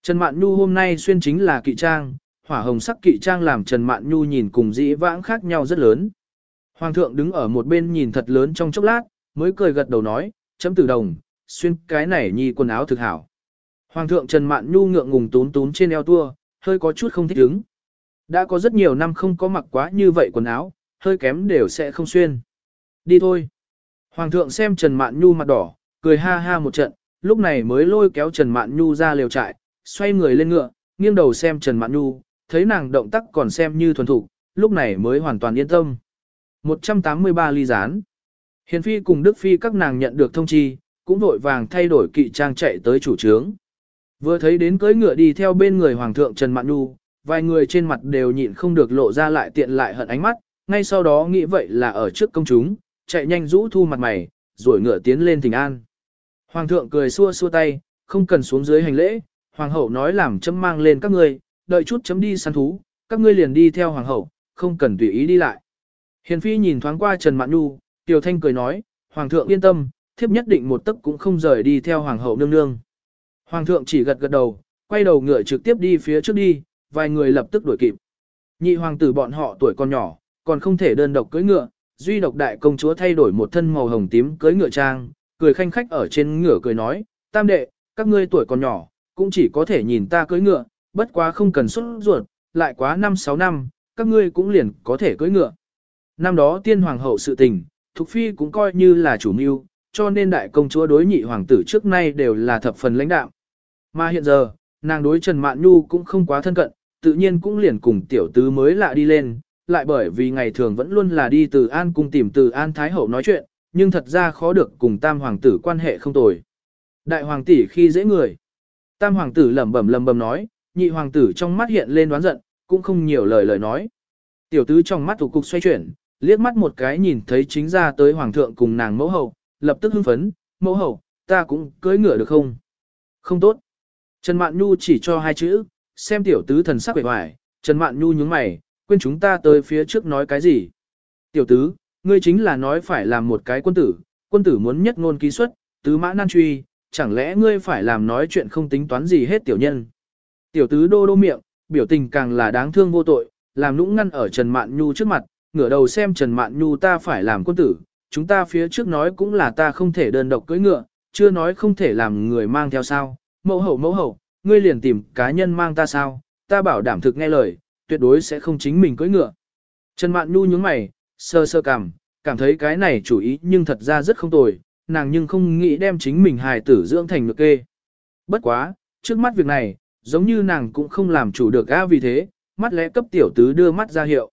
Trần Mạn Nhu hôm nay xuyên chính là kỵ trang, hỏa hồng sắc kỵ trang làm Trần Mạn Nhu nhìn cùng dĩ vãng khác nhau rất lớn. Hoàng thượng đứng ở một bên nhìn thật lớn trong chốc lát, mới cười gật đầu nói, chấm tử đồng, xuyên cái này nhi quần áo thực hảo. Hoàng thượng Trần Mạn Nhu ngượng ngùng tún tún trên eo tua, hơi có chút không thích ứng. Đã có rất nhiều năm không có mặc quá như vậy quần áo, hơi kém đều sẽ không xuyên. Đi thôi. Hoàng thượng xem Trần Mạn Nhu mặt đỏ, cười ha ha một trận, lúc này mới lôi kéo Trần Mạn Nhu ra liều trại, xoay người lên ngựa, nghiêng đầu xem Trần Mạn Nhu, thấy nàng động tác còn xem như thuần thủ lúc này mới hoàn toàn yên tâm. 183 ly gián. Hiền Phi cùng Đức Phi các nàng nhận được thông chi, cũng vội vàng thay đổi kỵ trang chạy tới chủ trướng. Vừa thấy đến cưỡi ngựa đi theo bên người Hoàng thượng Trần Mạn Nhu, vài người trên mặt đều nhịn không được lộ ra lại tiện lại hận ánh mắt, ngay sau đó nghĩ vậy là ở trước công chúng, chạy nhanh rũ thu mặt mày, rồi ngựa tiến lên thỉnh an. Hoàng thượng cười xua xua tay, không cần xuống dưới hành lễ, hoàng hậu nói làm chấm mang lên các ngươi, đợi chút chấm đi săn thú, các ngươi liền đi theo hoàng hậu, không cần tùy ý đi lại. Hiền phi nhìn thoáng qua Trần Mạn Nhu, Tiểu Thanh cười nói, hoàng thượng yên tâm, thiếp nhất định một tấc cũng không rời đi theo hoàng hậu nương nương. Hoàng thượng chỉ gật gật đầu, quay đầu ngựa trực tiếp đi phía trước đi, vài người lập tức đuổi kịp. Nhị hoàng tử bọn họ tuổi còn nhỏ, còn không thể đơn độc cưỡi ngựa, duy độc đại công chúa thay đổi một thân màu hồng tím cưỡi ngựa trang, cười khanh khách ở trên ngựa cười nói, tam đệ, các ngươi tuổi còn nhỏ, cũng chỉ có thể nhìn ta cưỡi ngựa, bất quá không cần xuất ruột, lại quá 5-6 năm, các ngươi cũng liền có thể cưỡi ngựa. Năm đó tiên hoàng hậu sự tình, Thục Phi cũng coi như là chủ mưu, cho nên đại công chúa đối nhị hoàng tử trước nay đều là thập phần lãnh đạo. Mà hiện giờ, nàng đối Trần Mạn Nhu cũng không quá thân cận, tự nhiên cũng liền cùng tiểu tứ mới lạ đi lên, lại bởi vì ngày thường vẫn luôn là đi từ An cung tìm từ An Thái Hậu nói chuyện, nhưng thật ra khó được cùng tam hoàng tử quan hệ không tồi. Đại hoàng tỷ khi dễ người. Tam hoàng tử lẩm bẩm lẩm bẩm nói, nhị hoàng tử trong mắt hiện lên đoán giận, cũng không nhiều lời lời nói. Tiểu tứ trong mắt thủ cục xoay chuyển, liếc mắt một cái nhìn thấy chính ra tới hoàng thượng cùng nàng mẫu hậu, lập tức hưng phấn, mẫu hậu, ta cũng cưỡi ngựa được không? Không tốt. Trần Mạn Nhu chỉ cho hai chữ, xem tiểu tứ thần sắc vẻ vải, Trần Mạn Nhu nhướng mày, quên chúng ta tới phía trước nói cái gì? Tiểu tứ, ngươi chính là nói phải làm một cái quân tử, quân tử muốn nhất ngôn ký xuất, tứ mã nan truy, chẳng lẽ ngươi phải làm nói chuyện không tính toán gì hết tiểu nhân? Tiểu tứ đô đô miệng, biểu tình càng là đáng thương vô tội, làm nũng ngăn ở Trần Mạn Nhu trước mặt, ngửa đầu xem Trần Mạn Nhu ta phải làm quân tử, chúng ta phía trước nói cũng là ta không thể đơn độc cưỡi ngựa, chưa nói không thể làm người mang theo sao, mẫu hậu mẫu hậu, ngươi liền tìm cá nhân mang ta sao, ta bảo đảm thực nghe lời, tuyệt đối sẽ không chính mình cưỡi ngựa. Trần Mạn Nhu nhướng mày, sơ sơ cảm, cảm thấy cái này chủ ý nhưng thật ra rất không tồi, nàng nhưng không nghĩ đem chính mình hài tử dưỡng thành ngựa kê. Bất quá, trước mắt việc này, giống như nàng cũng không làm chủ được a vì thế, mắt lẽ cấp tiểu tứ đưa mắt ra hiệu.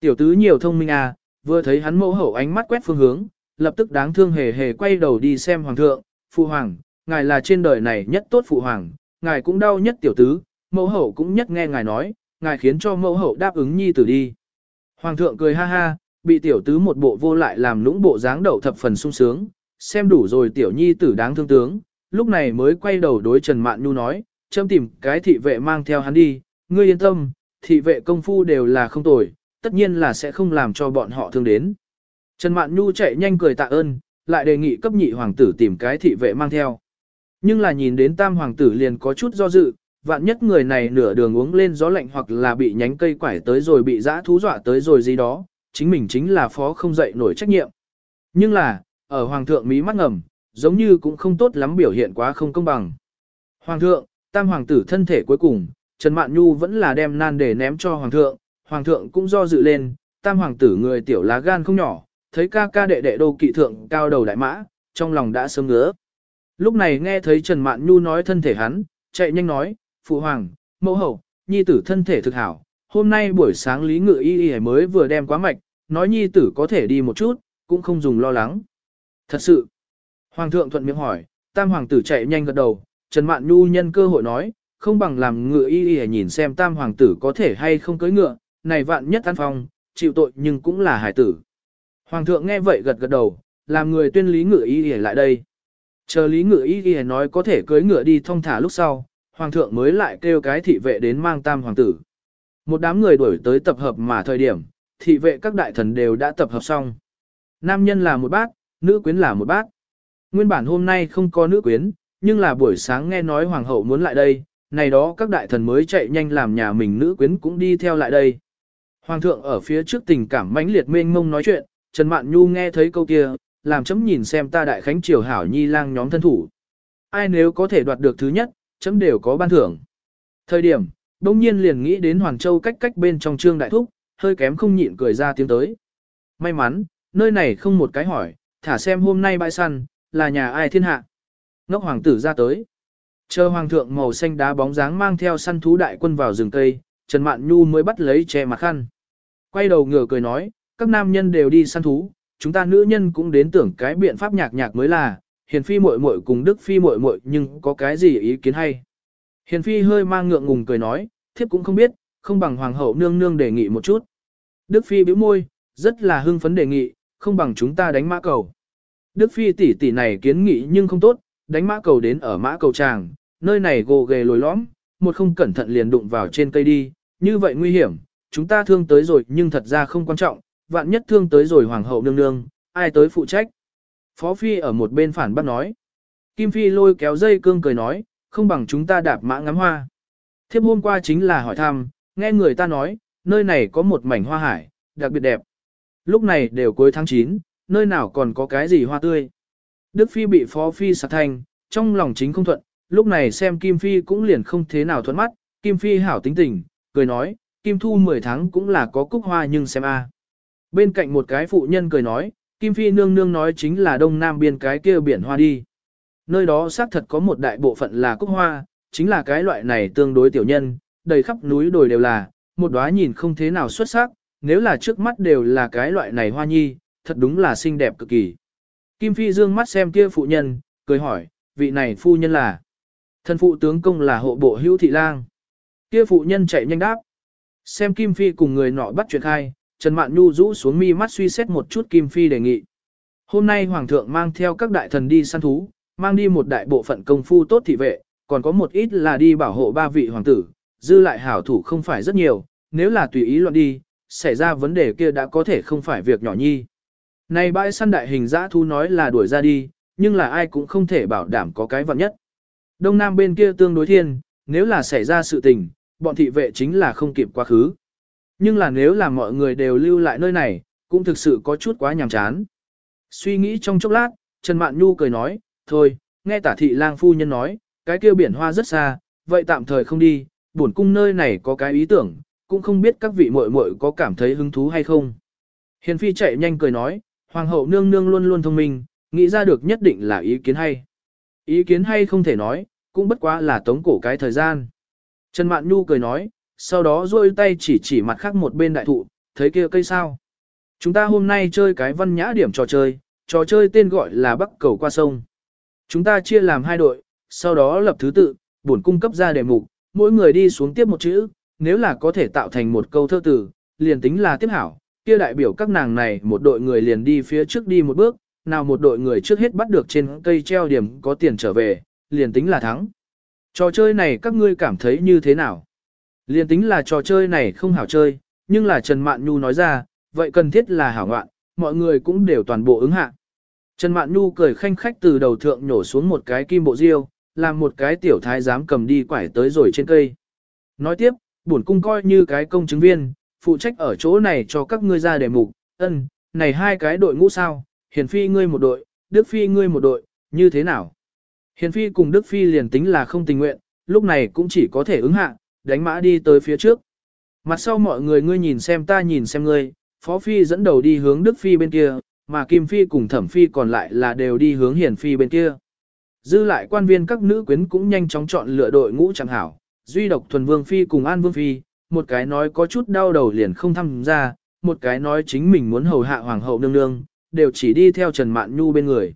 Tiểu tứ nhiều thông minh à, vừa thấy hắn mẫu hậu ánh mắt quét phương hướng, lập tức đáng thương hề hề quay đầu đi xem hoàng thượng, phụ hoàng, ngài là trên đời này nhất tốt phụ hoàng, ngài cũng đau nhất tiểu tứ, mẫu hậu cũng nhất nghe ngài nói, ngài khiến cho mẫu hậu đáp ứng nhi tử đi. Hoàng thượng cười ha ha, bị tiểu tứ một bộ vô lại làm lũng bộ dáng đậu thập phần sung sướng, xem đủ rồi tiểu nhi tử đáng thương tướng, lúc này mới quay đầu đối Trần Mạn Nhu nói, châm tìm cái thị vệ mang theo hắn đi, ngươi yên tâm, thị vệ công phu đều là không tồi, tất nhiên là sẽ không làm cho bọn họ thương đến. Trần Mạn Nhu chạy nhanh cười tạ ơn, lại đề nghị cấp nhị hoàng tử tìm cái thị vệ mang theo. Nhưng là nhìn đến tam hoàng tử liền có chút do dự, vạn nhất người này nửa đường uống lên gió lạnh hoặc là bị nhánh cây quải tới rồi bị dã thú dọa tới rồi gì đó, chính mình chính là phó không dậy nổi trách nhiệm. Nhưng là, ở hoàng thượng mí mắt ngầm, giống như cũng không tốt lắm biểu hiện quá không công bằng. Hoàng thượng, tam hoàng tử thân thể cuối cùng, Trần Mạn Nhu vẫn là đem nan để ném cho hoàng thượng, hoàng thượng cũng do dự lên, tam hoàng tử người tiểu lá gan không nhỏ, thấy ca ca đệ đệ đô kỵ thượng cao đầu đại mã, trong lòng đã sớm ngứa. Lúc này nghe thấy Trần Mạn Nhu nói thân thể hắn, chạy nhanh nói, phụ hoàng, mẫu hậu, nhi tử thân thể thực hảo, hôm nay buổi sáng lý ngự y y mới vừa đem quá mạch, nói nhi tử có thể đi một chút, cũng không dùng lo lắng. Thật sự, hoàng thượng thuận miệng hỏi, tam hoàng tử chạy nhanh gật đầu, Trần Mạn Nhu nhân cơ hội nói, không bằng làm ngựa y y nhìn xem tam hoàng tử có thể hay không cưới ngựa, này vạn nhất an phong, chịu tội nhưng cũng là hải tử. Hoàng thượng nghe vậy gật gật đầu, làm người tuyên lý ngựa y y lại đây. Chờ lý ngựa y y nói có thể cưới ngựa đi thông thả lúc sau, hoàng thượng mới lại kêu cái thị vệ đến mang tam hoàng tử. Một đám người đuổi tới tập hợp mà thời điểm, thị vệ các đại thần đều đã tập hợp xong. Nam nhân là một bát, nữ quyến là một bát. Nguyên bản hôm nay không có nữ quyến, nhưng là buổi sáng nghe nói hoàng hậu muốn lại đây, này đó các đại thần mới chạy nhanh làm nhà mình nữ quyến cũng đi theo lại đây. Hoàng thượng ở phía trước tình cảm mãnh liệt mênh mông nói chuyện, Trần Mạn Nhu nghe thấy câu kia, làm chấm nhìn xem ta đại khánh triều hảo nhi lang nhóm thân thủ. Ai nếu có thể đoạt được thứ nhất, chấm đều có ban thưởng. Thời điểm, đông nhiên liền nghĩ đến Hoàng Châu cách cách bên trong trương đại thúc, hơi kém không nhịn cười ra tiếng tới. May mắn, nơi này không một cái hỏi, thả xem hôm nay bãi săn, là nhà ai thiên hạ. Ngốc hoàng tử ra tới. Chờ hoàng thượng màu xanh đá bóng dáng mang theo săn thú đại quân vào rừng cây, Trần Mạn Nhu mới bắt lấy che mặt khăn. Quay đầu ngửa cười nói, các nam nhân đều đi săn thú, chúng ta nữ nhân cũng đến tưởng cái biện pháp nhạc nhạc mới là, hiền phi muội muội cùng đức phi muội muội nhưng có cái gì ý kiến hay. Hiền phi hơi mang ngượng ngùng cười nói, thiếp cũng không biết, không bằng hoàng hậu nương nương đề nghị một chút. Đức phi bĩu môi, rất là hưng phấn đề nghị, không bằng chúng ta đánh mã cầu. Đức Phi tỷ tỷ này kiến nghị nhưng không tốt, đánh mã cầu đến ở mã cầu tràng, nơi này gồ ghề lồi lõm, một không cẩn thận liền đụng vào trên cây đi, như vậy nguy hiểm, chúng ta thương tới rồi nhưng thật ra không quan trọng, vạn nhất thương tới rồi hoàng hậu nương nương, ai tới phụ trách. Phó Phi ở một bên phản bác nói. Kim Phi lôi kéo dây cương cười nói, không bằng chúng ta đạp mã ngắm hoa. Thiếp hôm qua chính là hỏi thăm, nghe người ta nói, nơi này có một mảnh hoa hải, đặc biệt đẹp. Lúc này đều cuối tháng 9, nơi nào còn có cái gì hoa tươi. Đức Phi bị Phó Phi sạc thành, trong lòng chính không thuận, lúc này xem Kim Phi cũng liền không thế nào thuận mắt, Kim Phi hảo tính tình, cười nói, Kim Thu 10 tháng cũng là có cúc hoa nhưng xem a. Bên cạnh một cái phụ nhân cười nói, Kim Phi nương nương nói chính là đông nam biên cái kia biển hoa đi. Nơi đó xác thật có một đại bộ phận là cúc hoa, chính là cái loại này tương đối tiểu nhân, đầy khắp núi đồi đều là, một đóa nhìn không thế nào xuất sắc, nếu là trước mắt đều là cái loại này hoa nhi, thật đúng là xinh đẹp cực kỳ. Kim Phi dương mắt xem kia phụ nhân, cười hỏi, vị này phu nhân là. Thân phụ tướng công là hộ bộ hữu thị lang. Kia phụ nhân chạy nhanh đáp. Xem Kim Phi cùng người nọ bắt chuyện khai, Trần Mạn Nhu rũ xuống mi mắt suy xét một chút Kim Phi đề nghị. Hôm nay Hoàng thượng mang theo các đại thần đi săn thú, mang đi một đại bộ phận công phu tốt thị vệ, còn có một ít là đi bảo hộ ba vị hoàng tử, dư lại hảo thủ không phải rất nhiều, nếu là tùy ý loạn đi, xảy ra vấn đề kia đã có thể không phải việc nhỏ nhi. Này bãi săn đại hình dã thú nói là đuổi ra đi, nhưng là ai cũng không thể bảo đảm có cái vận nhất. Đông Nam bên kia tương đối thiên, nếu là xảy ra sự tình, bọn thị vệ chính là không kịp quá khứ. Nhưng là nếu là mọi người đều lưu lại nơi này, cũng thực sự có chút quá nhàm chán. Suy nghĩ trong chốc lát, Trần Mạn Nhu cười nói, thôi, nghe tả thị lang phu nhân nói, cái kia biển hoa rất xa, vậy tạm thời không đi, bổn cung nơi này có cái ý tưởng, cũng không biết các vị muội muội có cảm thấy hứng thú hay không. Hiền phi chạy nhanh cười nói, hoàng hậu nương nương luôn luôn thông minh, nghĩ ra được nhất định là ý kiến hay. Ý kiến hay không thể nói, cũng bất quá là tống cổ cái thời gian. Trần Mạn Nhu cười nói, sau đó duỗi tay chỉ chỉ mặt khác một bên đại thụ, thấy kia cây sao. Chúng ta hôm nay chơi cái văn nhã điểm trò chơi, trò chơi tên gọi là Bắc Cầu qua sông. Chúng ta chia làm hai đội, sau đó lập thứ tự, bổn cung cấp ra đề mục, mỗi người đi xuống tiếp một chữ, nếu là có thể tạo thành một câu thơ từ, liền tính là tiếp hảo, kia đại biểu các nàng này một đội người liền đi phía trước đi một bước, nào một đội người trước hết bắt được trên cây treo điểm có tiền trở về, liền tính là thắng. Trò chơi này các ngươi cảm thấy như thế nào? liên tính là trò chơi này không hảo chơi, nhưng là Trần Mạn Nhu nói ra, vậy cần thiết là hảo ngoạn, mọi người cũng đều toàn bộ ứng hạ. Trần Mạn Nhu cười khanh khách từ đầu thượng nhổ xuống một cái kim bộ diêu, làm một cái tiểu thái giám cầm đi quải tới rồi trên cây. Nói tiếp, bổn cung coi như cái công chứng viên, phụ trách ở chỗ này cho các ngươi ra đề mục, ân, này hai cái đội ngũ sao, hiền phi ngươi một đội, đức phi ngươi một đội, như thế nào? Hiền phi cùng đức phi liền tính là không tình nguyện, lúc này cũng chỉ có thể ứng hạ, đánh mã đi tới phía trước. Mặt sau mọi người ngươi nhìn xem ta nhìn xem ngươi, phó phi dẫn đầu đi hướng đức phi bên kia, mà kim phi cùng thẩm phi còn lại là đều đi hướng hiền phi bên kia. Dư lại quan viên các nữ quyến cũng nhanh chóng chọn lựa đội ngũ chẳng hảo, duy độc thuần vương phi cùng an vương phi, một cái nói có chút đau đầu liền không tham gia, một cái nói chính mình muốn hầu hạ hoàng hậu nương nương, đều chỉ đi theo Trần Mạn Nhu bên người.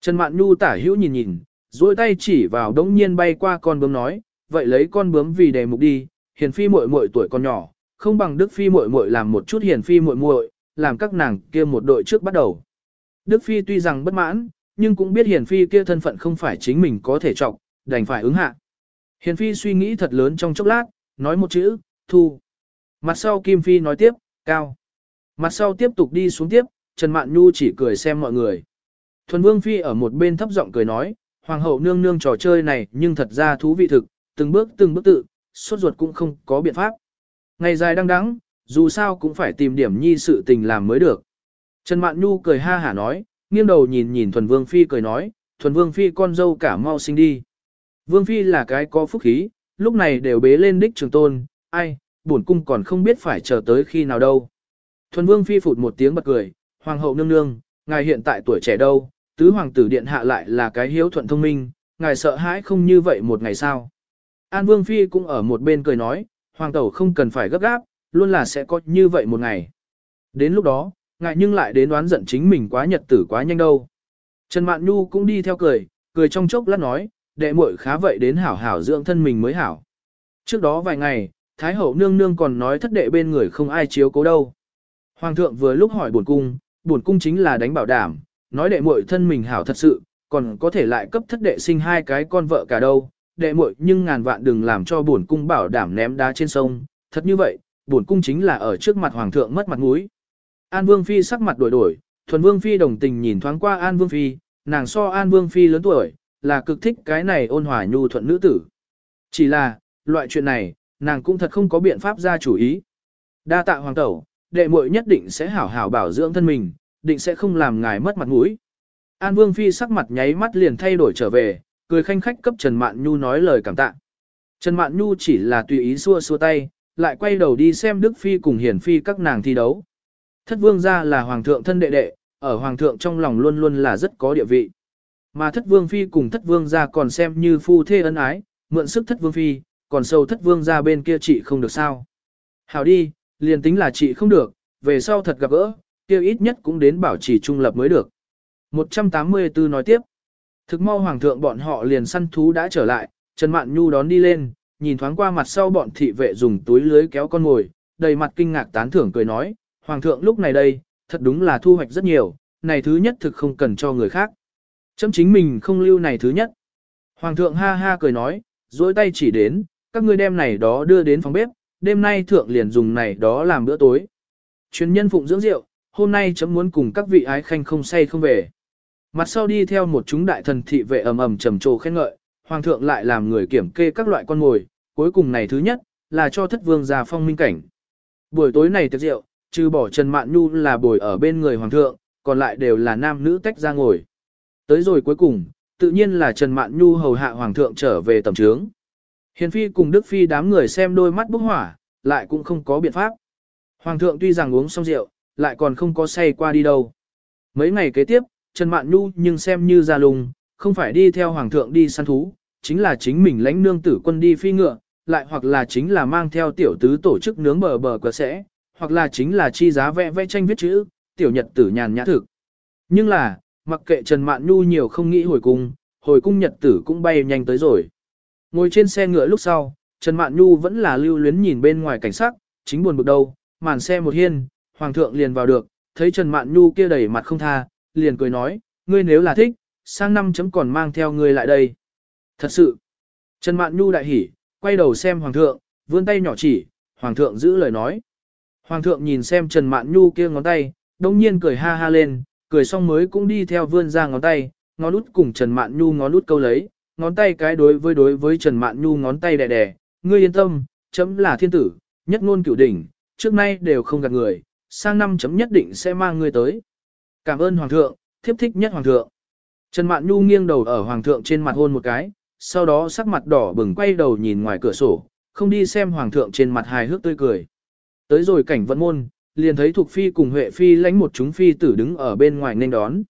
Trần Mạn Nhu tả hữu nhìn nhìn, duỗi tay chỉ vào đống nhiên bay qua con bướm nói, vậy lấy con bướm vì đề mục đi, hiền phi muội muội tuổi còn nhỏ, không bằng đức phi muội muội làm một chút hiền phi muội muội, làm các nàng kia một đội trước bắt đầu. Đức phi tuy rằng bất mãn, nhưng cũng biết hiền phi kia thân phận không phải chính mình có thể trọng, đành phải ứng hạ. Hiền phi suy nghĩ thật lớn trong chốc lát, nói một chữ, thu. Mặt sau Kim Phi nói tiếp, cao. Mặt sau tiếp tục đi xuống tiếp, Trần Mạn Nhu chỉ cười xem mọi người. Thuần Vương Phi ở một bên thấp giọng cười nói, Hoàng hậu nương nương trò chơi này nhưng thật ra thú vị thực, từng bước từng bước tự, suốt ruột cũng không có biện pháp. Ngày dài đăng đắng, dù sao cũng phải tìm điểm nhi sự tình làm mới được. Trần Mạn Nhu cười ha hả nói, nghiêng đầu nhìn nhìn Thuần Vương Phi cười nói, Thuần Vương Phi con dâu cả mau sinh đi. Vương Phi là cái có phúc khí, lúc này đều bế lên đích trường tôn, ai, bổn cung còn không biết phải chờ tới khi nào đâu. Thuần Vương Phi phụt một tiếng bật cười, Hoàng hậu nương nương, ngài hiện tại tuổi trẻ đâu, tứ hoàng tử điện hạ lại là cái hiếu thuận thông minh, ngài sợ hãi không như vậy một ngày sao. An Vương Phi cũng ở một bên cười nói, Hoàng tẩu không cần phải gấp gáp, luôn là sẽ có như vậy một ngày. Đến lúc đó, ngài nhưng lại đến đoán giận chính mình quá nhật tử quá nhanh đâu. Trần Mạn Nhu cũng đi theo cười, cười trong chốc lát nói, đệ muội khá vậy đến hảo hảo dưỡng thân mình mới hảo. Trước đó vài ngày, Thái hậu nương nương còn nói thất đệ bên người không ai chiếu cố đâu. Hoàng thượng vừa lúc hỏi bổn cung, bổn cung chính là đánh bảo đảm, nói đệ muội thân mình hảo thật sự, còn có thể lại cấp thất đệ sinh hai cái con vợ cả đâu, đệ muội nhưng ngàn vạn đừng làm cho bổn cung bảo đảm ném đá trên sông, thật như vậy, bổn cung chính là ở trước mặt hoàng thượng mất mặt mũi. An Vương phi sắc mặt đổi đổi, Thuần Vương phi đồng tình nhìn thoáng qua An Vương phi, nàng so An Vương phi lớn tuổi, là cực thích cái này ôn hòa nhu thuận nữ tử. Chỉ là, loại chuyện này, nàng cũng thật không có biện pháp ra chủ ý. Đa tạ hoàng tẩu, đệ muội nhất định sẽ hảo hảo bảo dưỡng thân mình, định sẽ không làm ngài mất mặt mũi. An Vương Phi sắc mặt nháy mắt liền thay đổi trở về, cười khanh khách cấp Trần Mạn Nhu nói lời cảm tạ. Trần Mạn Nhu chỉ là tùy ý xua xua tay, lại quay đầu đi xem Đức Phi cùng Hiển Phi các nàng thi đấu. Thất Vương gia là Hoàng thượng thân đệ đệ, ở Hoàng thượng trong lòng luôn luôn là rất có địa vị. Mà Thất Vương Phi cùng Thất Vương gia còn xem như phu thê ân ái, mượn sức Thất Vương Phi, còn sâu Thất Vương gia bên kia chị không được sao. Hảo đi, liền tính là chị không được, về sau thật gặp gỡ, kia ít nhất cũng đến bảo trì trung lập mới được. 184 nói tiếp. Thực mau hoàng thượng bọn họ liền săn thú đã trở lại, Trần Mạn Nhu đón đi lên, nhìn thoáng qua mặt sau bọn thị vệ dùng túi lưới kéo con ngồi, đầy mặt kinh ngạc tán thưởng cười nói, hoàng thượng lúc này đây, thật đúng là thu hoạch rất nhiều, này thứ nhất thực không cần cho người khác. Chấm chính mình không lưu này thứ nhất. Hoàng thượng ha ha cười nói, dối tay chỉ đến, các ngươi đem này đó đưa đến phòng bếp, đêm nay thượng liền dùng này đó làm bữa tối. Chuyên nhân phụng dưỡng rượu, hôm nay chấm muốn cùng các vị ái khanh không say không về. Mặt sau đi theo một chúng đại thần thị vệ ầm ầm trầm trồ khen ngợi, hoàng thượng lại làm người kiểm kê các loại con mồi, cuối cùng này thứ nhất là cho thất vương gia phong minh cảnh. Buổi tối này tiệc rượu, trừ bỏ Trần Mạn Nhu là bồi ở bên người hoàng thượng, còn lại đều là nam nữ tách ra ngồi. Tới rồi cuối cùng, tự nhiên là Trần Mạn Nhu hầu hạ hoàng thượng trở về tầm trướng. Hiền phi cùng Đức phi đám người xem đôi mắt bốc hỏa, lại cũng không có biện pháp. Hoàng thượng tuy rằng uống xong rượu, lại còn không có say qua đi đâu. Mấy ngày kế tiếp, Trần Mạn Nhu nhưng xem như ra lùng, không phải đi theo hoàng thượng đi săn thú, chính là chính mình lãnh nương tử quân đi phi ngựa, lại hoặc là chính là mang theo tiểu tứ tổ chức nướng bờ bờ quờ sẽ, hoặc là chính là chi giá vẽ vẽ tranh viết chữ, tiểu nhật tử nhàn nhã thực. Nhưng là, mặc kệ Trần Mạn Nhu nhiều không nghĩ hồi cung, hồi cung nhật tử cũng bay nhanh tới rồi. Ngồi trên xe ngựa lúc sau, Trần Mạn Nhu vẫn là lưu luyến nhìn bên ngoài cảnh sắc, chính buồn bực đâu, màn xe một hiên, hoàng thượng liền vào được, thấy Trần Mạn Nhu kia đầy mặt không tha, liền cười nói, ngươi nếu là thích, sang năm chấm còn mang theo ngươi lại đây. Thật sự, Trần Mạn Nhu đại hỉ, quay đầu xem hoàng thượng, vươn tay nhỏ chỉ, hoàng thượng giữ lời nói. Hoàng thượng nhìn xem Trần Mạn Nhu kia ngón tay, đông nhiên cười ha ha lên, cười xong mới cũng đi theo vươn ra ngón tay, ngón út cùng Trần Mạn Nhu ngón út câu lấy, ngón tay cái đối với đối với Trần Mạn Nhu ngón tay đè đè, ngươi yên tâm, chấm là thiên tử, nhất ngôn cửu đỉnh, trước nay đều không gạt người, sang năm chấm nhất định sẽ mang ngươi tới. Cảm ơn Hoàng thượng, thiếp thích nhất Hoàng thượng. Trần Mạn Nhu nghiêng đầu ở Hoàng thượng trên mặt hôn một cái, sau đó sắc mặt đỏ bừng quay đầu nhìn ngoài cửa sổ, không đi xem Hoàng thượng trên mặt hài hước tươi cười. Tới rồi cảnh vận môn, liền thấy Thục Phi cùng Huệ Phi lãnh một chúng phi tử đứng ở bên ngoài nên đón.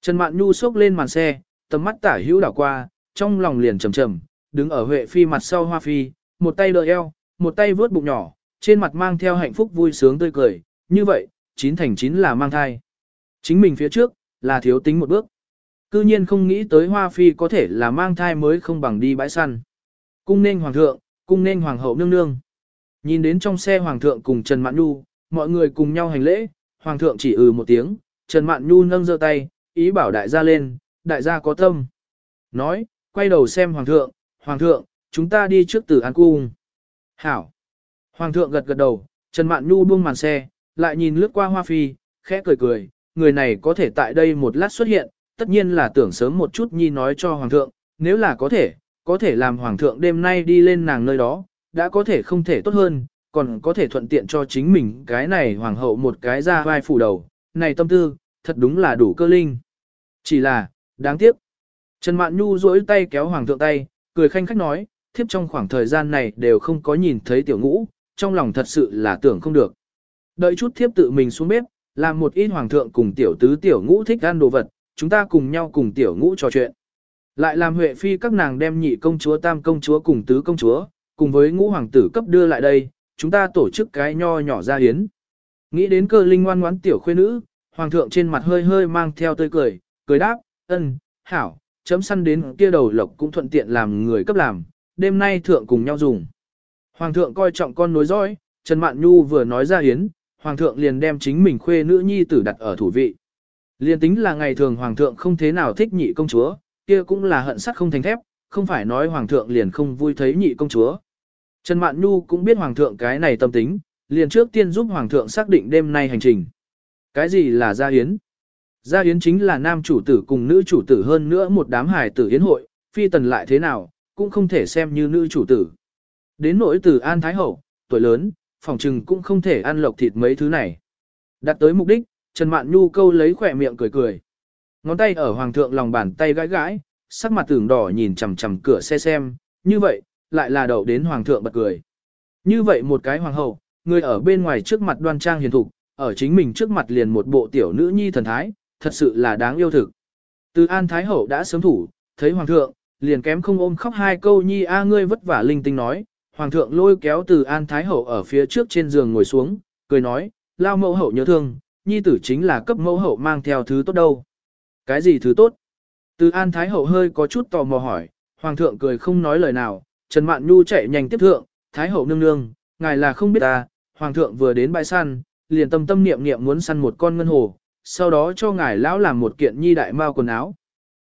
Trần Mạn Nhu xốc lên màn xe, tầm mắt tả hữu đảo qua, trong lòng liền trầm trầm, đứng ở Huệ Phi mặt sau Hoa Phi, một tay đỡ eo, một tay vướt bụng nhỏ, trên mặt mang theo hạnh phúc vui sướng tươi cười, như vậy, chín thành chín là mang thai. Chính mình phía trước, là thiếu tính một bước. Cư nhiên không nghĩ tới Hoa Phi có thể là mang thai mới không bằng đi bãi săn. Cung nên Hoàng thượng, cung nên Hoàng hậu nương nương. Nhìn đến trong xe Hoàng thượng cùng Trần Mạn Nhu, mọi người cùng nhau hành lễ, Hoàng thượng chỉ ừ một tiếng, Trần Mạn Nhu nâng giơ tay, ý bảo đại gia lên, đại gia có tâm. Nói, quay đầu xem Hoàng thượng, Hoàng thượng, chúng ta đi trước tử An Cung. Hảo. Hoàng thượng gật gật đầu, Trần Mạn Nhu buông màn xe, lại nhìn lướt qua Hoa Phi, khẽ cười cười, người này có thể tại đây một lát xuất hiện, tất nhiên là tưởng sớm một chút nhi nói cho Hoàng thượng, nếu là có thể, có thể làm Hoàng thượng đêm nay đi lên nàng nơi đó, đã có thể không thể tốt hơn, còn có thể thuận tiện cho chính mình cái này Hoàng hậu một cái ra vai phủ đầu, này tâm tư, thật đúng là đủ cơ linh. Chỉ là, đáng tiếc. Trần Mạn Nhu duỗi tay kéo Hoàng thượng tay, cười khanh khách nói, thiếp trong khoảng thời gian này đều không có nhìn thấy tiểu ngũ, trong lòng thật sự là tưởng không được. Đợi chút thiếp tự mình xuống bếp, làm một ít hoàng thượng cùng tiểu tứ tiểu ngũ thích ăn đồ vật, chúng ta cùng nhau cùng tiểu ngũ trò chuyện. Lại làm huệ phi các nàng đem nhị công chúa tam công chúa cùng tứ công chúa, cùng với ngũ hoàng tử cấp đưa lại đây, chúng ta tổ chức cái nho nhỏ ra hiến. Nghĩ đến cơ linh ngoan ngoãn tiểu khuê nữ, hoàng thượng trên mặt hơi hơi mang theo tươi cười, cười đáp, ân, hảo, chấm săn đến kia đầu lộc cũng thuận tiện làm người cấp làm, đêm nay thượng cùng nhau dùng. Hoàng thượng coi trọng con nối dõi, Trần Mạn Nhu vừa nói ra hiến, hoàng thượng liền đem chính mình khuê nữ nhi tử đặt ở thủ vị. Liên tính là ngày thường hoàng thượng không thế nào thích nhị công chúa, kia cũng là hận sắt không thành thép, không phải nói hoàng thượng liền không vui thấy nhị công chúa. Trần Mạn Nhu cũng biết hoàng thượng cái này tâm tính, liền trước tiên giúp hoàng thượng xác định đêm nay hành trình. Cái gì là gia yến? Gia yến chính là nam chủ tử cùng nữ chủ tử hơn nữa một đám hài tử yến hội, phi tần lại thế nào, cũng không thể xem như nữ chủ tử. Đến nỗi từ An Thái Hậu, tuổi lớn, phòng trừng cũng không thể ăn lộc thịt mấy thứ này. Đặt tới mục đích, Trần Mạn Nhu câu lấy khỏe miệng cười cười. Ngón tay ở hoàng thượng lòng bàn tay gãi gãi, sắc mặt tưởng đỏ nhìn chằm chằm cửa xe xem, như vậy, lại là đậu đến hoàng thượng bật cười. Như vậy một cái hoàng hậu, người ở bên ngoài trước mặt đoan trang hiền thục, ở chính mình trước mặt liền một bộ tiểu nữ nhi thần thái, thật sự là đáng yêu thực. Từ An Thái Hậu đã sớm thủ, thấy hoàng thượng, liền kém không ôm khóc hai câu nhi a ngươi vất vả linh tinh nói, hoàng thượng lôi kéo từ An Thái Hậu ở phía trước trên giường ngồi xuống, cười nói, lao mẫu hậu nhớ thương, nhi tử chính là cấp mẫu hậu mang theo thứ tốt đâu. Cái gì thứ tốt? Từ An Thái Hậu hơi có chút tò mò hỏi, Hoàng thượng cười không nói lời nào, Trần Mạn Nhu chạy nhanh tiếp thượng, Thái Hậu nương nương, ngài là không biết ta, Hoàng thượng vừa đến bãi săn, liền tâm tâm niệm niệm muốn săn một con ngân hồ, sau đó cho ngài lão làm một kiện nhi đại mao quần áo.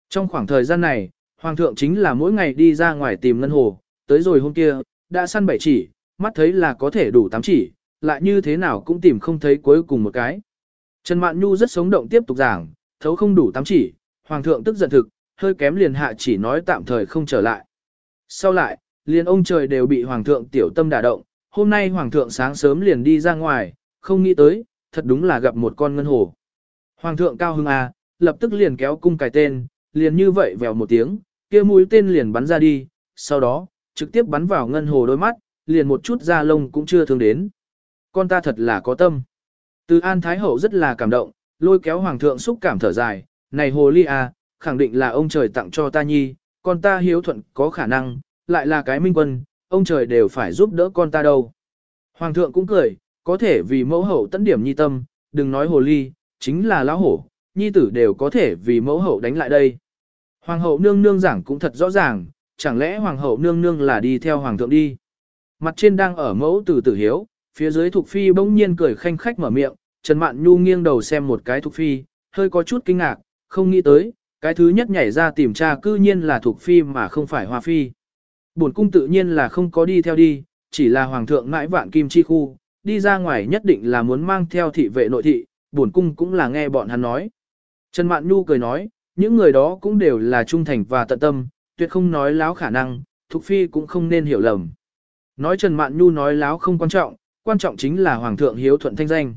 Trong khoảng thời gian này, Hoàng thượng chính là mỗi ngày đi ra ngoài tìm ngân hồ, tới rồi hôm kia, đã săn bảy chỉ, mắt thấy là có thể đủ tám chỉ, lại như thế nào cũng tìm không thấy cuối cùng một cái. Trần Mạn Nhu rất sống động tiếp tục giảng, thấu không đủ tám chỉ, Hoàng thượng tức giận thực, hơi kém liền hạ chỉ nói tạm thời không trở lại. Sau lại, liền ông trời đều bị Hoàng thượng tiểu tâm đả động, hôm nay Hoàng thượng sáng sớm liền đi ra ngoài, không nghĩ tới, thật đúng là gặp một con ngân hồ. Hoàng thượng cao hưng à, lập tức liền kéo cung cài tên, liền như vậy vèo một tiếng, kia mũi tên liền bắn ra đi, sau đó, trực tiếp bắn vào ngân hồ đôi mắt, liền một chút da lông cũng chưa thương đến. Con ta thật là có tâm. Từ An Thái Hậu rất là cảm động, lôi kéo Hoàng thượng xúc cảm thở dài, này hồ ly à, khẳng định là ông trời tặng cho ta nhi, con ta hiếu thuận có khả năng, lại là cái minh quân, ông trời đều phải giúp đỡ con ta đâu. Hoàng thượng cũng cười, có thể vì mẫu hậu tấn điểm nhi tâm, đừng nói hồ ly, chính là lão hổ, nhi tử đều có thể vì mẫu hậu đánh lại đây. Hoàng hậu nương nương giảng cũng thật rõ ràng, chẳng lẽ hoàng hậu nương nương là đi theo hoàng thượng đi. Mặt trên đang ở mẫu tử tử hiếu, phía dưới Thục Phi bỗng nhiên cười khanh khách mở miệng, Trần Mạn Nhu nghiêng đầu xem một cái Thục Phi, hơi có chút kinh ngạc, không nghĩ tới, cái thứ nhất nhảy ra tìm tra cư nhiên là Thục Phi mà không phải Hoa Phi. Bổn cung tự nhiên là không có đi theo đi, chỉ là Hoàng thượng ngãi vạn kim chi khu, đi ra ngoài nhất định là muốn mang theo thị vệ nội thị, bổn cung cũng là nghe bọn hắn nói. Trần Mạn Nhu cười nói, những người đó cũng đều là trung thành và tận tâm, tuyệt không nói láo khả năng, Thục Phi cũng không nên hiểu lầm. Nói Trần Mạn Nhu nói láo không quan trọng, quan trọng chính là Hoàng thượng hiếu thuận thanh danh.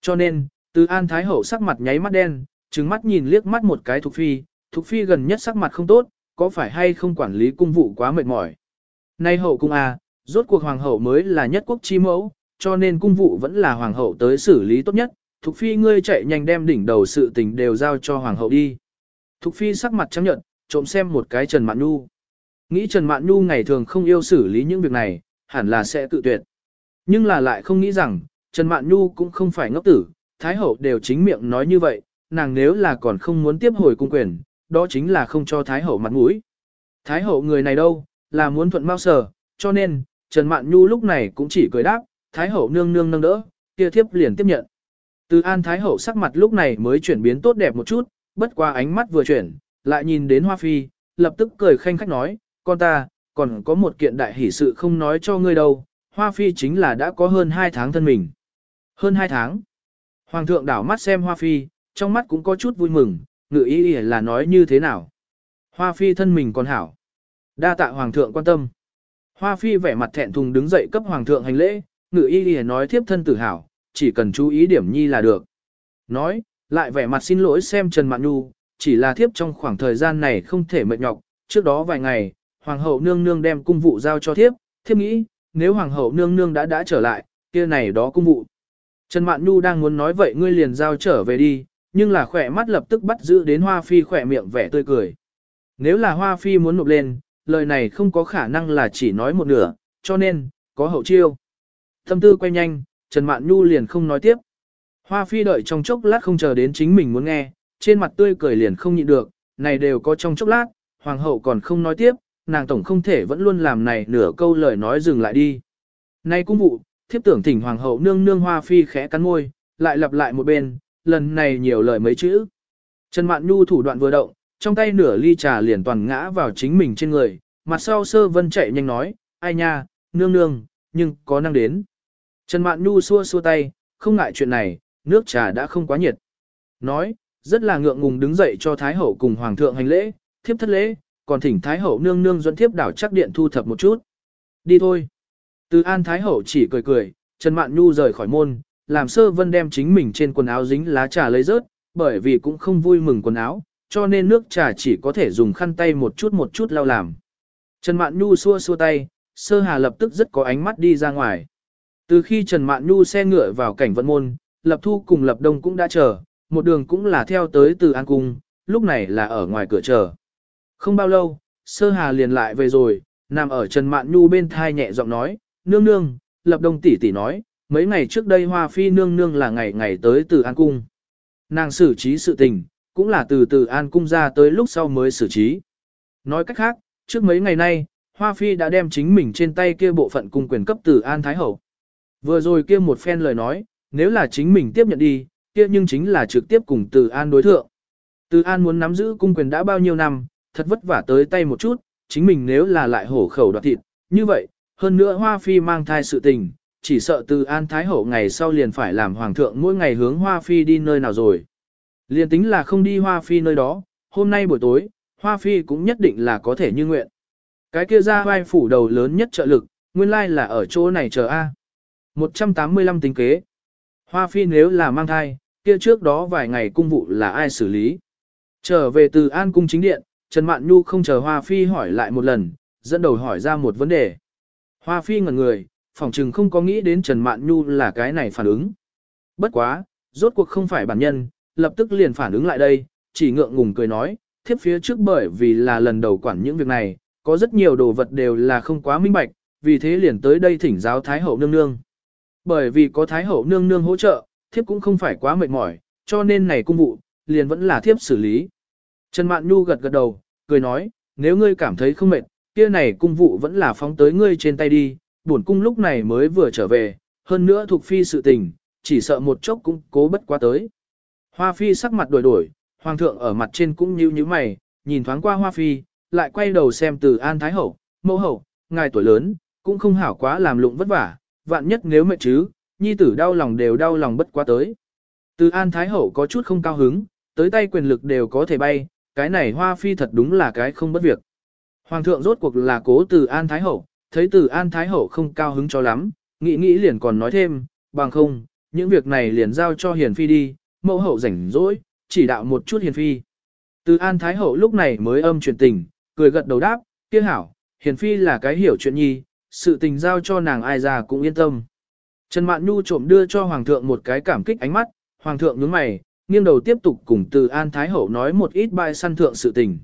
Cho nên, từ An Thái Hậu sắc mặt nháy mắt đen, trừng mắt nhìn liếc mắt một cái Thục Phi, Thục Phi gần nhất sắc mặt không tốt, có phải hay không quản lý cung vụ quá mệt mỏi. Nay hậu cung à, rốt cuộc Hoàng hậu mới là nhất quốc chi mẫu, cho nên cung vụ vẫn là Hoàng hậu tới xử lý tốt nhất, Thục Phi ngươi chạy nhanh đem đỉnh đầu sự tình đều giao cho Hoàng hậu đi. Thục Phi sắc mặt chấp nhận, trộm xem một cái Trần Mạn Nhu. Nghĩ Trần Mạn Nhu ngày thường không yêu xử lý những việc này, hẳn là sẽ tự tuyệt. Nhưng là lại không nghĩ rằng, Trần Mạn Nhu cũng không phải ngốc tử, Thái Hậu đều chính miệng nói như vậy, nàng nếu là còn không muốn tiếp hồi cung quyền, đó chính là không cho Thái Hậu mặt mũi. Thái Hậu người này đâu, là muốn thuận mau sở, cho nên, Trần Mạn Nhu lúc này cũng chỉ cười đáp, Thái Hậu nương nương nâng đỡ, kia thiếp liền tiếp nhận. Từ An Thái Hậu sắc mặt lúc này mới chuyển biến tốt đẹp một chút, bất qua ánh mắt vừa chuyển, lại nhìn đến Hoa Phi, lập tức cười khanh khách nói, con ta, còn có một kiện đại hỷ sự không nói cho ngươi đâu, Hoa Phi chính là đã có hơn 2 tháng thân mình. Hơn 2 tháng. Hoàng thượng đảo mắt xem Hoa Phi, trong mắt cũng có chút vui mừng, ngự ý ý là nói như thế nào. Hoa Phi thân mình còn hảo. Đa tạ Hoàng thượng quan tâm. Hoa Phi vẻ mặt thẹn thùng đứng dậy cấp Hoàng thượng hành lễ, ngự ý ý nói thiếp thân tử hảo, chỉ cần chú ý điểm nhi là được. Nói, lại vẻ mặt xin lỗi xem Trần Mạn Nhu, chỉ là thiếp trong khoảng thời gian này không thể mệt nhọc, trước đó vài ngày, Hoàng hậu nương nương đem cung vụ giao cho thiếp, thiếp nghĩ, nếu Hoàng hậu nương nương đã đã trở lại, kia này đó cung vụ. Trần Mạn Nhu đang muốn nói vậy ngươi liền giao trở về đi, nhưng là khỏe mắt lập tức bắt giữ đến Hoa Phi khỏe miệng vẻ tươi cười. Nếu là Hoa Phi muốn nộp lên, lời này không có khả năng là chỉ nói một nửa, cho nên, có hậu chiêu. Tâm tư quay nhanh, Trần Mạn Nhu liền không nói tiếp. Hoa Phi đợi trong chốc lát không chờ đến chính mình muốn nghe, trên mặt tươi cười liền không nhịn được, này đều có trong chốc lát, Hoàng hậu còn không nói tiếp, nàng tổng không thể vẫn luôn làm này nửa câu lời nói dừng lại đi. nay cung vụ, thiếp tưởng thỉnh hoàng hậu nương nương hoa phi khẽ cắn môi, lại lặp lại một bên, lần này nhiều lời mấy chữ. Trần Mạn Nhu thủ đoạn vừa động, trong tay nửa ly trà liền toàn ngã vào chính mình trên người, mặt sau sơ vân chạy nhanh nói, ai nha, nương nương, nhưng có năng đến. Trần Mạn Nhu xua xua tay, không ngại chuyện này, nước trà đã không quá nhiệt. Nói, rất là ngượng ngùng đứng dậy cho Thái Hậu cùng Hoàng thượng hành lễ, thiếp thất lễ, còn thỉnh Thái Hậu nương nương dẫn thiếp đảo chắc điện thu thập một chút. Đi thôi. Từ An Thái Hậu chỉ cười cười, Trần Mạn Nhu rời khỏi môn, làm sơ vân đem chính mình trên quần áo dính lá trà lấy rớt, bởi vì cũng không vui mừng quần áo, cho nên nước trà chỉ có thể dùng khăn tay một chút một chút lau làm. Trần Mạn Nhu xua xua tay, sơ hà lập tức rất có ánh mắt đi ra ngoài. Từ khi Trần Mạn Nhu xe ngựa vào cảnh vận môn, Lập Thu cùng Lập Đông cũng đã chờ, một đường cũng là theo tới từ An Cung, lúc này là ở ngoài cửa chờ. Không bao lâu, sơ hà liền lại về rồi, nằm ở Trần Mạn Nhu bên thai nhẹ giọng nói, nương nương, Lập Đông tỷ tỷ nói, mấy ngày trước đây Hoa Phi nương nương là ngày ngày tới từ An Cung. Nàng xử trí sự tình, cũng là từ từ An Cung ra tới lúc sau mới xử trí. Nói cách khác, trước mấy ngày nay, Hoa Phi đã đem chính mình trên tay kia bộ phận cung quyền cấp từ An Thái Hậu. Vừa rồi kia một phen lời nói, nếu là chính mình tiếp nhận đi, kia nhưng chính là trực tiếp cùng từ An đối thượng. Từ An muốn nắm giữ cung quyền đã bao nhiêu năm, thật vất vả tới tay một chút, chính mình nếu là lại hổ khẩu đoạt thịt, như vậy, hơn nữa Hoa Phi mang thai sự tình, chỉ sợ từ An Thái Hậu ngày sau liền phải làm Hoàng thượng mỗi ngày hướng Hoa Phi đi nơi nào rồi. Liền tính là không đi Hoa Phi nơi đó, hôm nay buổi tối, Hoa Phi cũng nhất định là có thể như nguyện. Cái kia ra vai phủ đầu lớn nhất trợ lực, nguyên lai là ở chỗ này chờ A. 185 tính kế. Hoa Phi nếu là mang thai, kia trước đó vài ngày cung vụ là ai xử lý. Trở về từ An cung chính điện, Trần Mạn Nhu không chờ Hoa Phi hỏi lại một lần, dẫn đầu hỏi ra một vấn đề. Hoa Phi ngẩn người, phỏng chừng không có nghĩ đến Trần Mạn Nhu là cái này phản ứng. Bất quá, rốt cuộc không phải bản nhân, lập tức liền phản ứng lại đây, chỉ ngượng ngùng cười nói, thiếp phía trước bởi vì là lần đầu quản những việc này, có rất nhiều đồ vật đều là không quá minh bạch, vì thế liền tới đây thỉnh giáo Thái Hậu nương nương. Bởi vì có Thái Hậu nương nương hỗ trợ, thiếp cũng không phải quá mệt mỏi, cho nên này cung vụ, liền vẫn là thiếp xử lý. Trần Mạn Nhu gật gật đầu, cười nói, nếu ngươi cảm thấy không mệt, kia này cung vụ vẫn là phóng tới ngươi trên tay đi, bổn cung lúc này mới vừa trở về, hơn nữa thuộc phi sự tình, chỉ sợ một chốc cũng cố bất quá tới. Hoa phi sắc mặt đổi đổi, hoàng thượng ở mặt trên cũng nhíu nhíu mày, nhìn thoáng qua hoa phi, lại quay đầu xem từ an thái hậu, mẫu hậu, ngài tuổi lớn, cũng không hảo quá làm lụng vất vả, vạn nhất nếu mệt chứ, nhi tử đau lòng đều đau lòng bất quá tới. Từ an thái hậu có chút không cao hứng, tới tay quyền lực đều có thể bay, cái này hoa phi thật đúng là cái không bất việc. Hoàng thượng rốt cuộc là cố từ an thái hậu, thấy từ an thái hậu không cao hứng cho lắm, nghĩ nghĩ liền còn nói thêm, bằng không, những việc này liền giao cho hiền phi đi, mẫu hậu rảnh rỗi, chỉ đạo một chút hiền phi. Từ an thái hậu lúc này mới âm chuyện tình, cười gật đầu đáp, kia hảo, hiền phi là cái hiểu chuyện nhi, sự tình giao cho nàng ai ra cũng yên tâm. Trần Mạn Nhu trộm đưa cho Hoàng thượng một cái cảm kích ánh mắt, Hoàng thượng nhướng mày, nghiêng đầu tiếp tục cùng từ An Thái Hậu nói một ít bài săn thượng sự tình.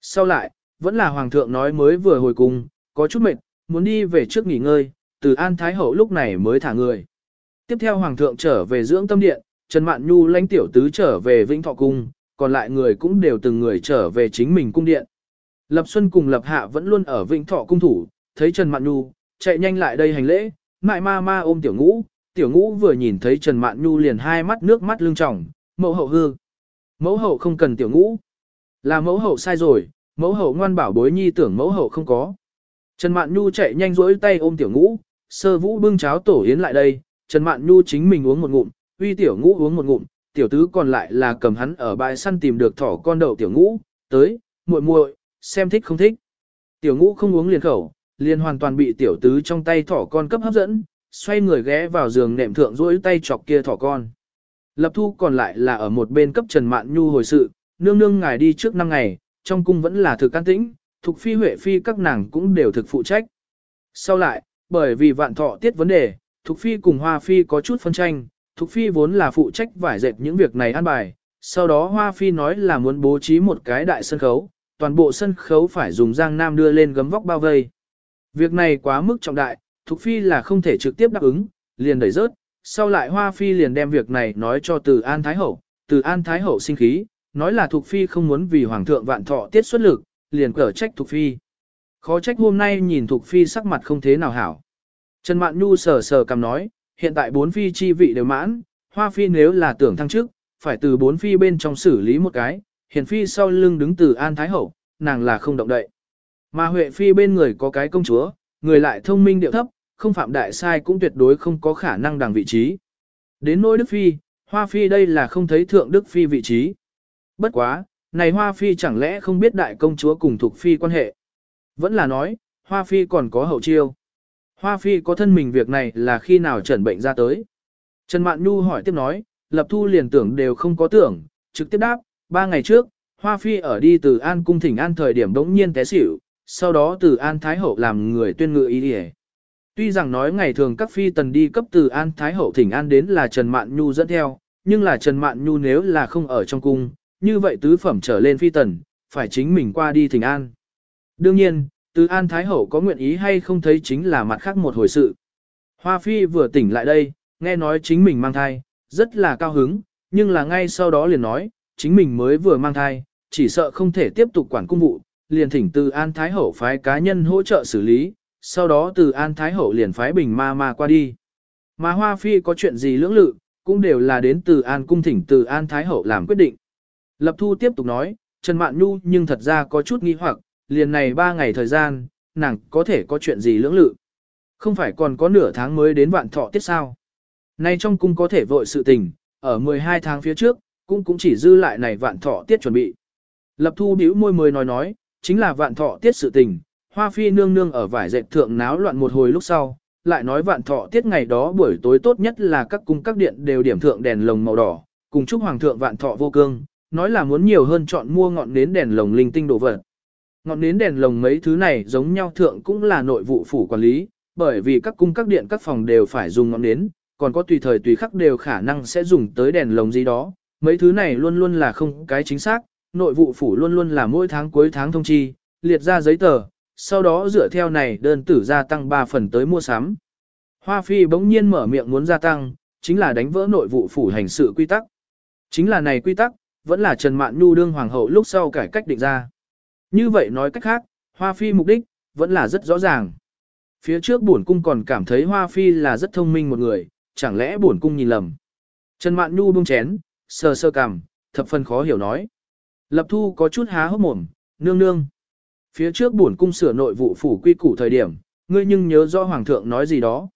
Sau lại, vẫn là Hoàng thượng nói mới vừa hồi cung, có chút mệt, muốn đi về trước nghỉ ngơi, từ An Thái Hậu lúc này mới thả người. Tiếp theo Hoàng thượng trở về dưỡng tâm điện, Trần Mạn Nhu lãnh tiểu tứ trở về Vĩnh Thọ Cung, còn lại người cũng đều từng người trở về chính mình cung điện. Lập Xuân cùng Lập Hạ vẫn luôn ở Vĩnh Thọ Cung thủ, thấy Trần Mạn Nhu, chạy nhanh lại đây hành lễ, mại ma ma ôm tiểu ngũ, tiểu ngũ vừa nhìn thấy Trần Mạn Nhu liền hai mắt nước mắt lưng tròng, mẫu hậu hư. Mẫu hậu không cần tiểu ngũ. Là mẫu hậu sai rồi, mẫu hậu ngoan bảo bối nhi tưởng mẫu hậu không có. Trần Mạn Nhu chạy nhanh rỗi tay ôm tiểu ngũ, sơ vũ bưng cháo tổ yến lại đây, Trần Mạn Nhu chính mình uống một ngụm, uy tiểu ngũ uống một ngụm, tiểu tứ còn lại là cầm hắn ở bãi săn tìm được thỏ con đậu tiểu ngũ, tới, muội muội, xem thích không thích. Tiểu ngũ không uống liền khẩu, liền hoàn toàn bị tiểu tứ trong tay thỏ con cấp hấp dẫn, xoay người ghé vào giường nệm thượng duỗi tay chọc kia thỏ con. Lập thu còn lại là ở một bên cấp Trần Mạn Nhu hồi sự, nương nương ngài đi trước năm ngày, trong cung vẫn là thực can tĩnh, thuộc phi huệ phi các nàng cũng đều thực phụ trách. Sau lại, bởi vì vạn thọ tiết vấn đề, thuộc phi cùng hoa phi có chút phân tranh, thuộc phi vốn là phụ trách vải dệt những việc này an bài, sau đó hoa phi nói là muốn bố trí một cái đại sân khấu, toàn bộ sân khấu phải dùng giang nam đưa lên gấm vóc bao vây. Việc này quá mức trọng đại, Thục Phi là không thể trực tiếp đáp ứng, liền đẩy rớt, sau lại Hoa Phi liền đem việc này nói cho Từ An Thái Hậu, Từ An Thái Hậu sinh khí, nói là Thục Phi không muốn vì Hoàng thượng vạn thọ tiết xuất lực, liền cở trách Thục Phi. Khó trách hôm nay nhìn Thục Phi sắc mặt không thế nào hảo. Trần Mạn Nhu sờ sờ cầm nói, hiện tại bốn phi chi vị đều mãn, hoa phi nếu là tưởng thăng chức, phải từ bốn phi bên trong xử lý một cái, hiền phi sau lưng đứng từ An Thái Hậu, nàng là không động đậy. Mà Huệ phi bên người có cái công chúa, người lại thông minh điệu thấp, không phạm đại sai cũng tuyệt đối không có khả năng đằng vị trí. Đến nỗi Đức Phi, Hoa Phi đây là không thấy thượng Đức Phi vị trí. Bất quá, này Hoa Phi chẳng lẽ không biết đại công chúa cùng thuộc Phi quan hệ. Vẫn là nói, Hoa Phi còn có hậu chiêu. Hoa Phi có thân mình việc này là khi nào trần bệnh ra tới. Trần Mạn Nhu hỏi tiếp nói, lập thu liền tưởng đều không có tưởng, trực tiếp đáp, ba ngày trước, Hoa Phi ở đi từ An Cung Thỉnh An thời điểm đống nhiên té xỉu, sau đó từ An Thái Hậu làm người tuyên ngự ý đi Tuy rằng nói ngày thường các phi tần đi cấp từ An Thái Hậu Thỉnh An đến là Trần Mạn Nhu dẫn theo, nhưng là Trần Mạn Nhu nếu là không ở trong cung, như vậy tứ phẩm trở lên phi tần, phải chính mình qua đi Thỉnh An. Đương nhiên, từ An Thái Hậu có nguyện ý hay không thấy chính là mặt khác một hồi sự. Hoa Phi vừa tỉnh lại đây, nghe nói chính mình mang thai, rất là cao hứng, nhưng là ngay sau đó liền nói, chính mình mới vừa mang thai, chỉ sợ không thể tiếp tục quản cung vụ, liền thỉnh từ An Thái Hậu phái cá nhân hỗ trợ xử lý, sau đó từ An Thái Hậu liền phái bình ma ma qua đi. Mà Hoa Phi có chuyện gì lưỡng lự, cũng đều là đến từ An cung thỉnh từ An Thái Hậu làm quyết định. Lập Thu tiếp tục nói, Trần Mạn Nhu nhưng thật ra có chút nghi hoặc, liền này ba ngày thời gian, nàng có thể có chuyện gì lưỡng lự. Không phải còn có nửa tháng mới đến vạn thọ tiết sao. Nay trong cung có thể vội sự tình, ở 12 tháng phía trước, cũng cũng chỉ dư lại này vạn thọ tiết chuẩn bị. Lập thu bĩu môi mười nói nói, chính là vạn thọ tiết sự tình, hoa phi nương nương ở vải dệt thượng náo loạn một hồi lúc sau, lại nói vạn thọ tiết ngày đó buổi tối tốt nhất là các cung các điện đều điểm thượng đèn lồng màu đỏ, cùng chúc hoàng thượng vạn thọ vô cương, nói là muốn nhiều hơn chọn mua ngọn nến đèn lồng linh tinh đồ vật. Ngọn nến đèn lồng mấy thứ này giống nhau thượng cũng là nội vụ phủ quản lý, bởi vì các cung các điện các phòng đều phải dùng ngọn nến, còn có tùy thời tùy khắc đều khả năng sẽ dùng tới đèn lồng gì đó. Mấy thứ này luôn luôn là không cái chính xác, nội vụ phủ luôn luôn là mỗi tháng cuối tháng thông chi, liệt ra giấy tờ, sau đó dựa theo này đơn tử gia tăng 3 phần tới mua sắm. Hoa Phi bỗng nhiên mở miệng muốn gia tăng, chính là đánh vỡ nội vụ phủ hành sự quy tắc. Chính là này quy tắc, vẫn là Trần Mạn Nhu đương hoàng hậu lúc sau cải cách định ra. Như vậy nói cách khác, Hoa Phi mục đích, vẫn là rất rõ ràng. Phía trước bổn cung còn cảm thấy Hoa Phi là rất thông minh một người, chẳng lẽ bổn cung nhìn lầm. Trần Mạn Nhu buông chén, sờ sơ cằm, thập phần khó hiểu nói. Lập thu có chút há hốc mồm, nương nương. Phía trước bổn cung sửa nội vụ phủ quy củ thời điểm, ngươi nhưng nhớ do hoàng thượng nói gì đó.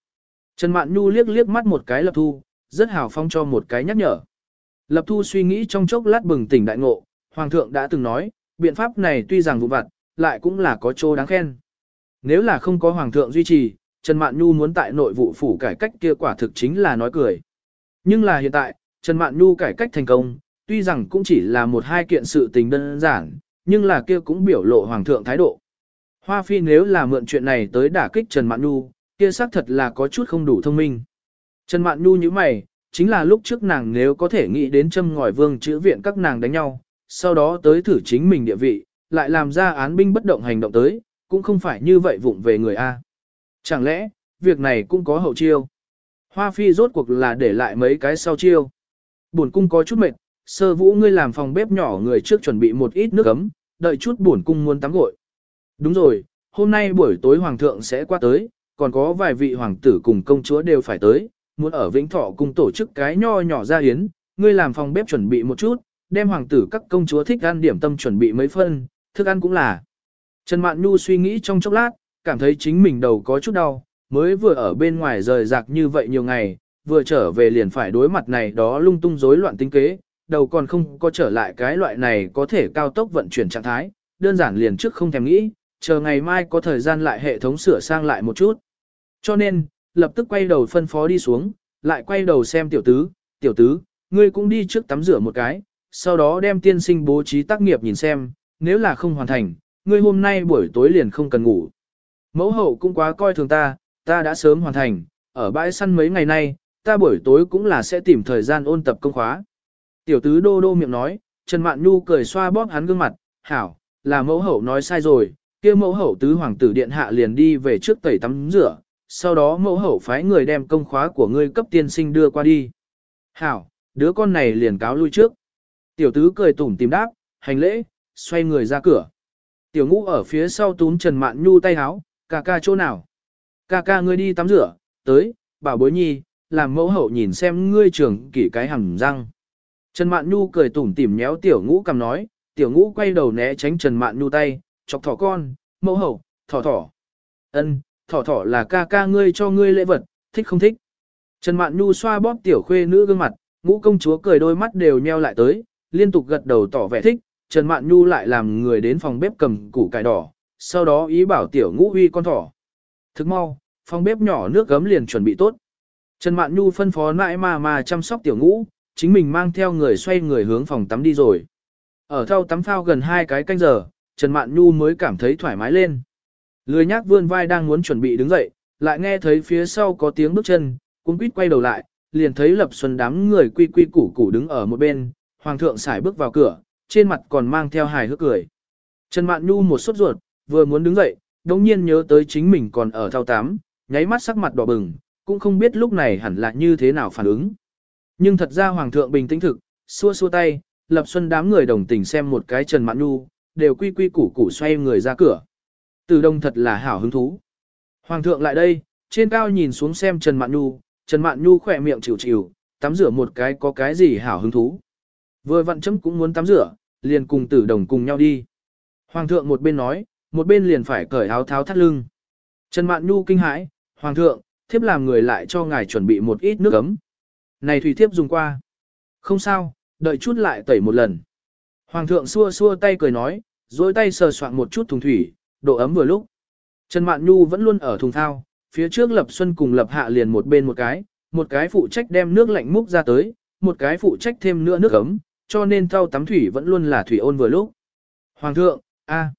Trần Mạn Nhu liếc liếc mắt một cái lập thu, rất hào phong cho một cái nhắc nhở. Lập thu suy nghĩ trong chốc lát bừng tỉnh đại ngộ, hoàng thượng đã từng nói, biện pháp này tuy rằng vụ vặt, lại cũng là có chỗ đáng khen. Nếu là không có hoàng thượng duy trì, Trần Mạn Nhu muốn tại nội vụ phủ cải cách kia quả thực chính là nói cười. Nhưng là hiện tại, Trần Mạn Nhu cải cách thành công, tuy rằng cũng chỉ là một hai kiện sự tình đơn giản, nhưng là kia cũng biểu lộ hoàng thượng thái độ. Hoa Phi nếu là mượn chuyện này tới đả kích Trần Mạn Nhu, kia xác thật là có chút không đủ thông minh. Trần Mạn Nhu như mày, chính là lúc trước nàng nếu có thể nghĩ đến châm ngòi vương chữ viện các nàng đánh nhau, sau đó tới thử chính mình địa vị, lại làm ra án binh bất động hành động tới, cũng không phải như vậy vụng về người A. Chẳng lẽ, việc này cũng có hậu chiêu? Hoa phi rốt cuộc là để lại mấy cái sau chiêu. Buồn cung có chút mệt, sơ vũ ngươi làm phòng bếp nhỏ người trước chuẩn bị một ít nước ấm, đợi chút buồn cung muốn tắm gội. Đúng rồi, hôm nay buổi tối hoàng thượng sẽ qua tới, còn có vài vị hoàng tử cùng công chúa đều phải tới, muốn ở Vĩnh Thọ cung tổ chức cái nho nhỏ ra hiến, ngươi làm phòng bếp chuẩn bị một chút, đem hoàng tử các công chúa thích ăn điểm tâm chuẩn bị mấy phân, thức ăn cũng là. Trần Mạn Nhu suy nghĩ trong chốc lát, cảm thấy chính mình đầu có chút đau, mới vừa ở bên ngoài rời rạc như vậy nhiều ngày, vừa trở về liền phải đối mặt này đó lung tung rối loạn tính kế, đầu còn không có trở lại cái loại này có thể cao tốc vận chuyển trạng thái, đơn giản liền trước không thèm nghĩ, chờ ngày mai có thời gian lại hệ thống sửa sang lại một chút. Cho nên, lập tức quay đầu phân phó đi xuống, lại quay đầu xem tiểu tứ, tiểu tứ, ngươi cũng đi trước tắm rửa một cái, sau đó đem tiên sinh bố trí tác nghiệp nhìn xem, nếu là không hoàn thành, ngươi hôm nay buổi tối liền không cần ngủ. Mẫu hậu cũng quá coi thường ta, ta đã sớm hoàn thành, ở bãi săn mấy ngày nay, ta buổi tối cũng là sẽ tìm thời gian ôn tập công khóa. Tiểu tứ đô đô miệng nói, Trần Mạn Nhu cười xoa bóp hắn gương mặt, hảo, là mẫu hậu nói sai rồi, kia mẫu hậu tứ hoàng tử điện hạ liền đi về trước tẩy tắm rửa, sau đó mẫu hậu phái người đem công khóa của ngươi cấp tiên sinh đưa qua đi. Hảo, đứa con này liền cáo lui trước. Tiểu tứ cười tủm tìm đáp, hành lễ, xoay người ra cửa. Tiểu ngũ ở phía sau túm Trần Mạn Nhu tay háo, ca ca chỗ nào. Ca ca ngươi đi tắm rửa, tới, bảo bối nhi, làm mẫu hậu nhìn xem ngươi trưởng kỷ cái hằng răng. Trần Mạn Nhu cười tủm tỉm nhéo tiểu ngũ cầm nói, tiểu ngũ quay đầu né tránh Trần Mạn Nhu tay, chọc thỏ con, mẫu hậu, thỏ thỏ. ân, thỏ thỏ là ca ca ngươi cho ngươi lễ vật, thích không thích. Trần Mạn Nhu xoa bóp tiểu khuê nữ gương mặt, ngũ công chúa cười đôi mắt đều nheo lại tới, liên tục gật đầu tỏ vẻ thích, Trần Mạn Nhu lại làm người đến phòng bếp cầm củ cải đỏ, sau đó ý bảo tiểu ngũ huy con thỏ. Thức mau, phòng bếp nhỏ nước gấm liền chuẩn bị tốt. Trần Mạn Nhu phân phó mãi mà mà chăm sóc tiểu ngũ, chính mình mang theo người xoay người hướng phòng tắm đi rồi. Ở thau tắm phao gần hai cái canh giờ, Trần Mạn Nhu mới cảm thấy thoải mái lên. Lười nhác vươn vai đang muốn chuẩn bị đứng dậy, lại nghe thấy phía sau có tiếng bước chân, cũng quýt quay đầu lại, liền thấy Lập Xuân đám người quy quy củ củ đứng ở một bên, Hoàng thượng xài bước vào cửa, trên mặt còn mang theo hài hước cười. Trần Mạn Nhu một sốt ruột, vừa muốn đứng dậy, đồng nhiên nhớ tới chính mình còn ở thao tám, nháy mắt sắc mặt đỏ bừng, cũng không biết lúc này hẳn là như thế nào phản ứng. Nhưng thật ra Hoàng thượng bình tĩnh thực, xua xua tay, Lập Xuân đám người đồng tình xem một cái Trần Mạn Nhu, đều quy quy củ củ xoay người ra cửa. Từ đông thật là hảo hứng thú. Hoàng thượng lại đây, trên cao nhìn xuống xem Trần Mạn Nhu, Trần Mạn Nhu khỏe miệng chịu chịu, tắm rửa một cái có cái gì hảo hứng thú. Vừa vặn chấm cũng muốn tắm rửa, liền cùng tử đồng cùng nhau đi. Hoàng thượng một bên nói, một bên liền phải cởi áo tháo thắt lưng. Trần Mạn Nhu kinh hãi, Hoàng thượng, thiếp làm người lại cho ngài chuẩn bị một ít nước ấm. Này thủy thiếp dùng qua. Không sao, đợi chút lại tẩy một lần. Hoàng thượng xua xua tay cười nói, dối tay sờ soạn một chút thùng thủy, độ ấm vừa lúc. Trần Mạn Nhu vẫn luôn ở thùng thao, phía trước Lập Xuân cùng Lập Hạ liền một bên một cái, một cái phụ trách đem nước lạnh múc ra tới, một cái phụ trách thêm nữa nước ấm, cho nên thau tắm thủy vẫn luôn là thủy ôn vừa lúc. Hoàng thượng, a.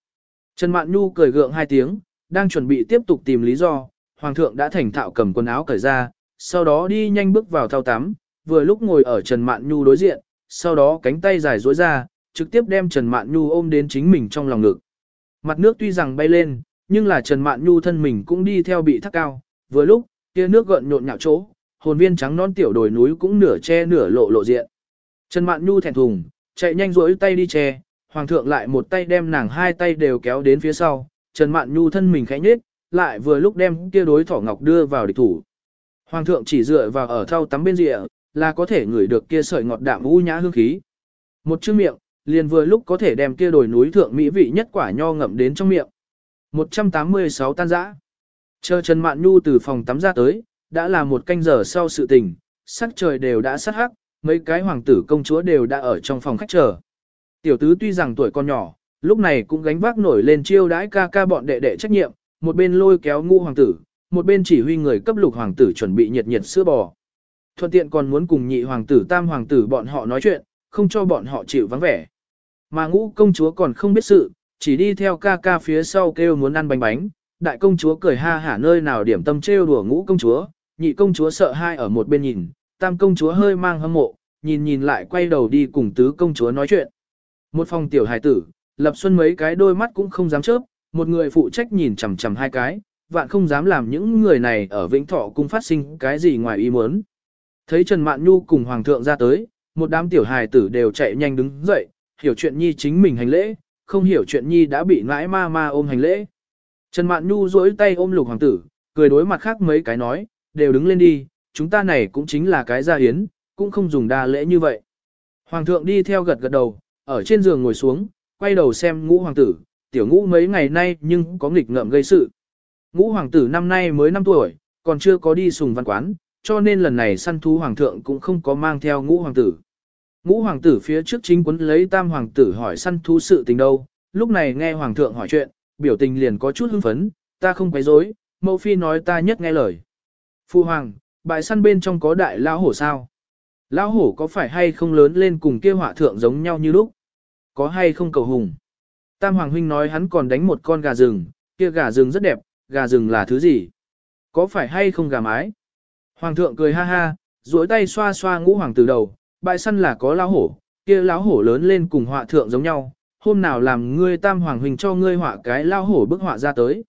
Trần Mạn Nhu cười gượng hai tiếng, đang chuẩn bị tiếp tục tìm lý do, Hoàng thượng đã thành thạo cầm quần áo cởi ra, sau đó đi nhanh bước vào thao tắm, vừa lúc ngồi ở Trần Mạn Nhu đối diện, sau đó cánh tay dài duỗi ra, trực tiếp đem Trần Mạn Nhu ôm đến chính mình trong lòng ngực. Mặt nước tuy rằng bay lên, nhưng là Trần Mạn Nhu thân mình cũng đi theo bị thác cao, vừa lúc, kia nước gợn nhộn nhạo chỗ, hồn viên trắng non tiểu đồi núi cũng nửa che nửa lộ lộ diện. Trần Mạn Nhu thẹn thùng, chạy nhanh duỗi tay đi che, hoàng thượng lại một tay đem nàng hai tay đều kéo đến phía sau, Trần Mạn Nhu thân mình khẽ nhếch, lại vừa lúc đem kia đối thỏ ngọc đưa vào địch thủ. Hoàng thượng chỉ dựa vào ở thau tắm bên rìa, là có thể ngửi được kia sợi ngọt đạm u nhã hương khí. Một chữ miệng, liền vừa lúc có thể đem kia đồi núi thượng mỹ vị nhất quả nho ngậm đến trong miệng. 186 tan dã. Chờ Trần Mạn Nhu từ phòng tắm ra tới, đã là một canh giờ sau sự tình, sắc trời đều đã sát hắc, mấy cái hoàng tử công chúa đều đã ở trong phòng khách chờ. Tiểu tứ tuy rằng tuổi còn nhỏ, lúc này cũng gánh vác nổi lên chiêu đãi ca ca bọn đệ đệ trách nhiệm, một bên lôi kéo ngu hoàng tử, một bên chỉ huy người cấp lục hoàng tử chuẩn bị nhiệt nhiệt sữa bò. Thuận tiện còn muốn cùng nhị hoàng tử tam hoàng tử bọn họ nói chuyện, không cho bọn họ chịu vắng vẻ. Mà ngũ công chúa còn không biết sự, chỉ đi theo ca ca phía sau kêu muốn ăn bánh bánh, đại công chúa cười ha hả nơi nào điểm tâm trêu đùa ngũ công chúa, nhị công chúa sợ hai ở một bên nhìn, tam công chúa hơi mang hâm mộ, nhìn nhìn lại quay đầu đi cùng tứ công chúa nói chuyện. Một phòng tiểu hài tử, lập xuân mấy cái đôi mắt cũng không dám chớp, một người phụ trách nhìn chằm chằm hai cái, vạn không dám làm những người này ở Vĩnh Thọ cung phát sinh cái gì ngoài ý muốn. Thấy Trần Mạn Nhu cùng Hoàng thượng ra tới, một đám tiểu hài tử đều chạy nhanh đứng dậy, hiểu chuyện nhi chính mình hành lễ, không hiểu chuyện nhi đã bị ngãi ma ma ôm hành lễ. Trần Mạn Nhu duỗi tay ôm lục hoàng tử, cười đối mặt khác mấy cái nói, đều đứng lên đi, chúng ta này cũng chính là cái gia hiến, cũng không dùng đa lễ như vậy. Hoàng thượng đi theo gật gật đầu, ở trên giường ngồi xuống, quay đầu xem ngũ hoàng tử, tiểu ngũ mấy ngày nay nhưng có nghịch ngợm gây sự. Ngũ hoàng tử năm nay mới 5 tuổi, còn chưa có đi sùng văn quán, cho nên lần này săn thú hoàng thượng cũng không có mang theo ngũ hoàng tử. Ngũ hoàng tử phía trước chính quấn lấy tam hoàng tử hỏi săn thú sự tình đâu, lúc này nghe hoàng thượng hỏi chuyện, biểu tình liền có chút hưng phấn, ta không quấy rối, mẫu phi nói ta nhất nghe lời. Phu hoàng, bại săn bên trong có đại lão hổ sao? Lão hổ có phải hay không lớn lên cùng kia họa thượng giống nhau như lúc? Có hay không cầu hùng? Tam Hoàng Huynh nói hắn còn đánh một con gà rừng, kia gà rừng rất đẹp, gà rừng là thứ gì? Có phải hay không gà mái? Hoàng thượng cười ha ha, duỗi tay xoa xoa ngũ hoàng từ đầu, bại săn là có lão hổ, kia lão hổ lớn lên cùng họa thượng giống nhau, hôm nào làm ngươi tam hoàng huynh cho ngươi họa cái lão hổ bức họa ra tới.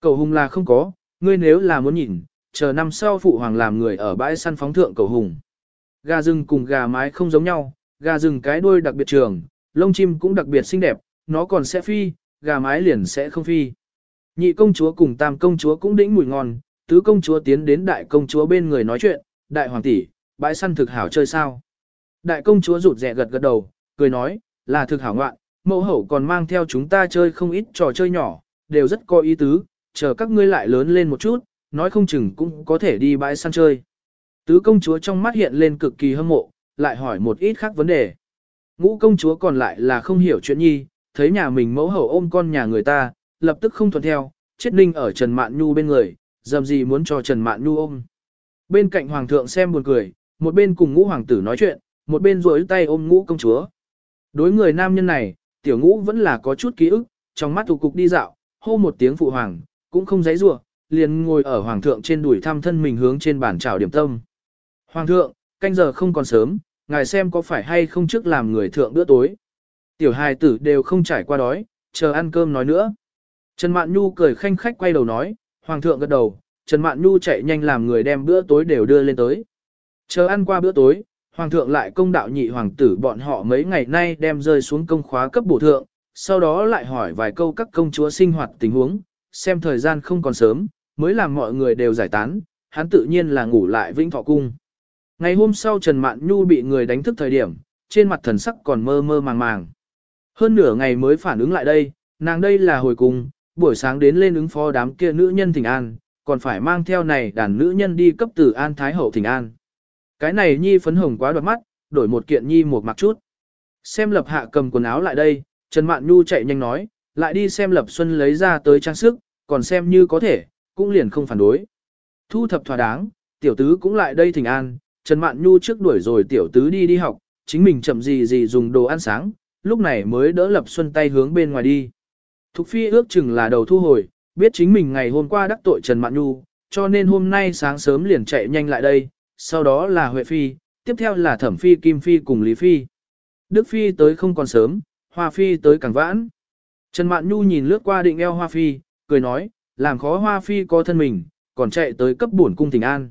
Cầu hùng là không có, ngươi nếu là muốn nhìn, chờ năm sau phụ hoàng làm người ở bãi săn phóng thượng cầu hùng. Gà rừng cùng gà mái không giống nhau, gà rừng cái đuôi đặc biệt trường, lông chim cũng đặc biệt xinh đẹp, nó còn sẽ phi, gà mái liền sẽ không phi. Nhị công chúa cùng tam công chúa cũng đĩnh mùi ngon, tứ công chúa tiến đến đại công chúa bên người nói chuyện, đại hoàng tỷ, bãi săn thực hảo chơi sao. Đại công chúa rụt rẻ gật gật đầu, cười nói, là thực hảo ngoạn, mẫu hậu còn mang theo chúng ta chơi không ít trò chơi nhỏ, đều rất có ý tứ, chờ các ngươi lại lớn lên một chút, nói không chừng cũng có thể đi bãi săn chơi. Tứ công chúa trong mắt hiện lên cực kỳ hâm mộ, lại hỏi một ít khác vấn đề. Ngũ công chúa còn lại là không hiểu chuyện nhi, thấy nhà mình mẫu hậu ôm con nhà người ta, lập tức không thuận theo, chết ninh ở Trần Mạn Nhu bên người, dầm gì muốn cho Trần Mạn Nhu ôm. Bên cạnh hoàng thượng xem buồn cười, một bên cùng ngũ hoàng tử nói chuyện, một bên duỗi tay ôm ngũ công chúa. Đối người nam nhân này, tiểu ngũ vẫn là có chút ký ức, trong mắt thủ cục đi dạo, hô một tiếng phụ hoàng, cũng không giấy rủa liền ngồi ở hoàng thượng trên đùi thăm thân mình hướng trên bàn trào điểm tâm. Hoàng thượng, canh giờ không còn sớm, ngài xem có phải hay không trước làm người thượng bữa tối. Tiểu hài tử đều không trải qua đói, chờ ăn cơm nói nữa. Trần Mạn Nhu cười khanh khách quay đầu nói, Hoàng thượng gật đầu, Trần Mạn Nhu chạy nhanh làm người đem bữa tối đều đưa lên tới. Chờ ăn qua bữa tối, Hoàng thượng lại công đạo nhị hoàng tử bọn họ mấy ngày nay đem rơi xuống công khóa cấp bổ thượng, sau đó lại hỏi vài câu các công chúa sinh hoạt tình huống, xem thời gian không còn sớm, mới làm mọi người đều giải tán, hắn tự nhiên là ngủ lại vĩnh thọ cung. Ngày hôm sau Trần Mạn Nhu bị người đánh thức thời điểm, trên mặt thần sắc còn mơ mơ màng màng. Hơn nửa ngày mới phản ứng lại đây, nàng đây là hồi cung, buổi sáng đến lên ứng phó đám kia nữ nhân thỉnh an, còn phải mang theo này đàn nữ nhân đi cấp tử an thái hậu thỉnh an. Cái này nhi phấn hồng quá đoạt mắt, đổi một kiện nhi một mặc chút. Xem lập hạ cầm quần áo lại đây, Trần Mạn Nhu chạy nhanh nói, lại đi xem lập xuân lấy ra tới trang sức, còn xem như có thể, cũng liền không phản đối. Thu thập thỏa đáng, tiểu tứ cũng lại đây thỉnh an, Trần Mạn Nhu trước đuổi rồi tiểu tứ đi đi học, chính mình chậm gì gì dùng đồ ăn sáng, lúc này mới đỡ lập xuân tay hướng bên ngoài đi. Thục phi ước chừng là đầu thu hồi, biết chính mình ngày hôm qua đắc tội Trần Mạn Nhu, cho nên hôm nay sáng sớm liền chạy nhanh lại đây, sau đó là Huệ Phi, tiếp theo là Thẩm Phi Kim Phi cùng Lý Phi. Đức Phi tới không còn sớm, Hoa Phi tới càng vãn. Trần Mạn Nhu nhìn lướt qua định eo Hoa Phi, cười nói, làm khó Hoa Phi có thân mình, còn chạy tới cấp bổn cung tình an.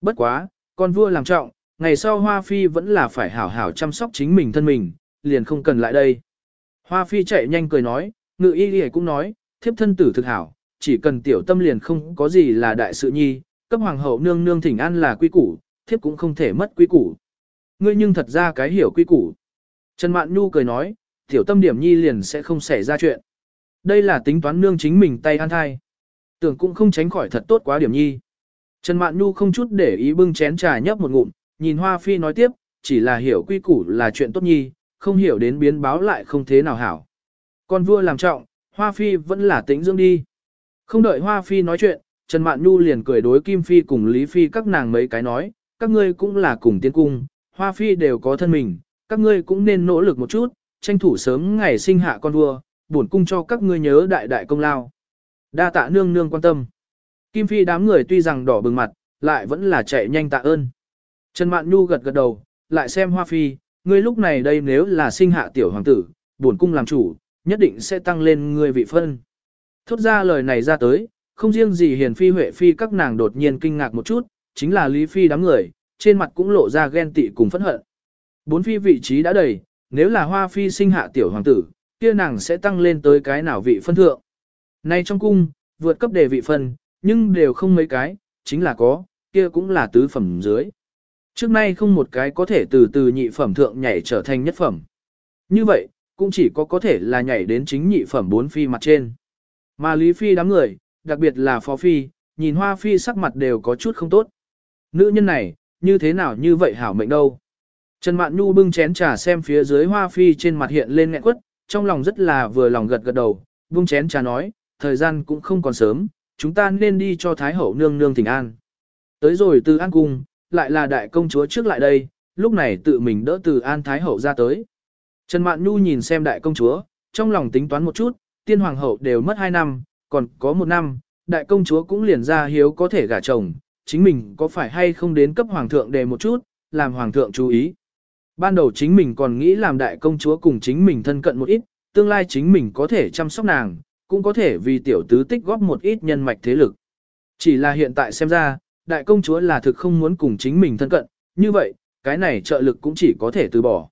Bất quá, con vua làm trọng, ngày sau Hoa Phi vẫn là phải hảo hảo chăm sóc chính mình thân mình, liền không cần lại đây. Hoa Phi chạy nhanh cười nói, ngự y y cũng nói, thiếp thân tử thực hảo, chỉ cần tiểu tâm liền không có gì là đại sự nhi, cấp hoàng hậu nương nương thỉnh an là quy củ, thiếp cũng không thể mất quy củ. Ngươi nhưng thật ra cái hiểu quy củ. Trần Mạn Nhu cười nói, tiểu tâm điểm nhi liền sẽ không xảy ra chuyện. Đây là tính toán nương chính mình tay an thai. Tưởng cũng không tránh khỏi thật tốt quá điểm nhi. Trần Mạn Nhu không chút để ý bưng chén trà nhấp một ngụm, nhìn Hoa Phi nói tiếp, chỉ là hiểu quy củ là chuyện tốt nhi, không hiểu đến biến báo lại không thế nào hảo. Con vua làm trọng, Hoa Phi vẫn là tính dưỡng đi. Không đợi Hoa Phi nói chuyện, Trần Mạn Nhu liền cười đối Kim Phi cùng Lý Phi các nàng mấy cái nói, các ngươi cũng là cùng tiến cung, Hoa Phi đều có thân mình, các ngươi cũng nên nỗ lực một chút, tranh thủ sớm ngày sinh hạ con vua, bổn cung cho các ngươi nhớ đại đại công lao. Đa tạ nương nương quan tâm. Kim Phi đám người tuy rằng đỏ bừng mặt, lại vẫn là chạy nhanh tạ ơn. Trần Mạn Nhu gật gật đầu, lại xem Hoa Phi, ngươi lúc này đây nếu là sinh hạ tiểu hoàng tử, bổn cung làm chủ, nhất định sẽ tăng lên ngươi vị phân. Thốt ra lời này ra tới, không riêng gì hiền phi huệ phi các nàng đột nhiên kinh ngạc một chút, chính là lý phi đám người, trên mặt cũng lộ ra ghen tị cùng phẫn hận. Bốn phi vị trí đã đầy, nếu là hoa phi sinh hạ tiểu hoàng tử, kia nàng sẽ tăng lên tới cái nào vị phân thượng. Nay trong cung, vượt cấp đề vị phân, nhưng đều không mấy cái, chính là có, kia cũng là tứ phẩm dưới. Trước nay không một cái có thể từ từ nhị phẩm thượng nhảy trở thành nhất phẩm. Như vậy, cũng chỉ có có thể là nhảy đến chính nhị phẩm bốn phi mặt trên. Mà Lý Phi đám người, đặc biệt là Phó Phi, nhìn Hoa Phi sắc mặt đều có chút không tốt. Nữ nhân này, như thế nào như vậy hảo mệnh đâu. Trần Mạn Nhu bưng chén trà xem phía dưới Hoa Phi trên mặt hiện lên nghẹn quất, trong lòng rất là vừa lòng gật gật đầu, bưng chén trà nói, thời gian cũng không còn sớm, chúng ta nên đi cho Thái Hậu nương nương thỉnh an. Tới rồi từ An Cung, lại là đại công chúa trước lại đây, lúc này tự mình đỡ từ An Thái Hậu ra tới. Trần Mạn Nhu nhìn xem đại công chúa, trong lòng tính toán một chút, tiên hoàng hậu đều mất 2 năm, còn có một năm, đại công chúa cũng liền ra hiếu có thể gả chồng, chính mình có phải hay không đến cấp hoàng thượng đề một chút, làm hoàng thượng chú ý. Ban đầu chính mình còn nghĩ làm đại công chúa cùng chính mình thân cận một ít, tương lai chính mình có thể chăm sóc nàng, cũng có thể vì tiểu tứ tích góp một ít nhân mạch thế lực. Chỉ là hiện tại xem ra, đại công chúa là thực không muốn cùng chính mình thân cận, như vậy, cái này trợ lực cũng chỉ có thể từ bỏ.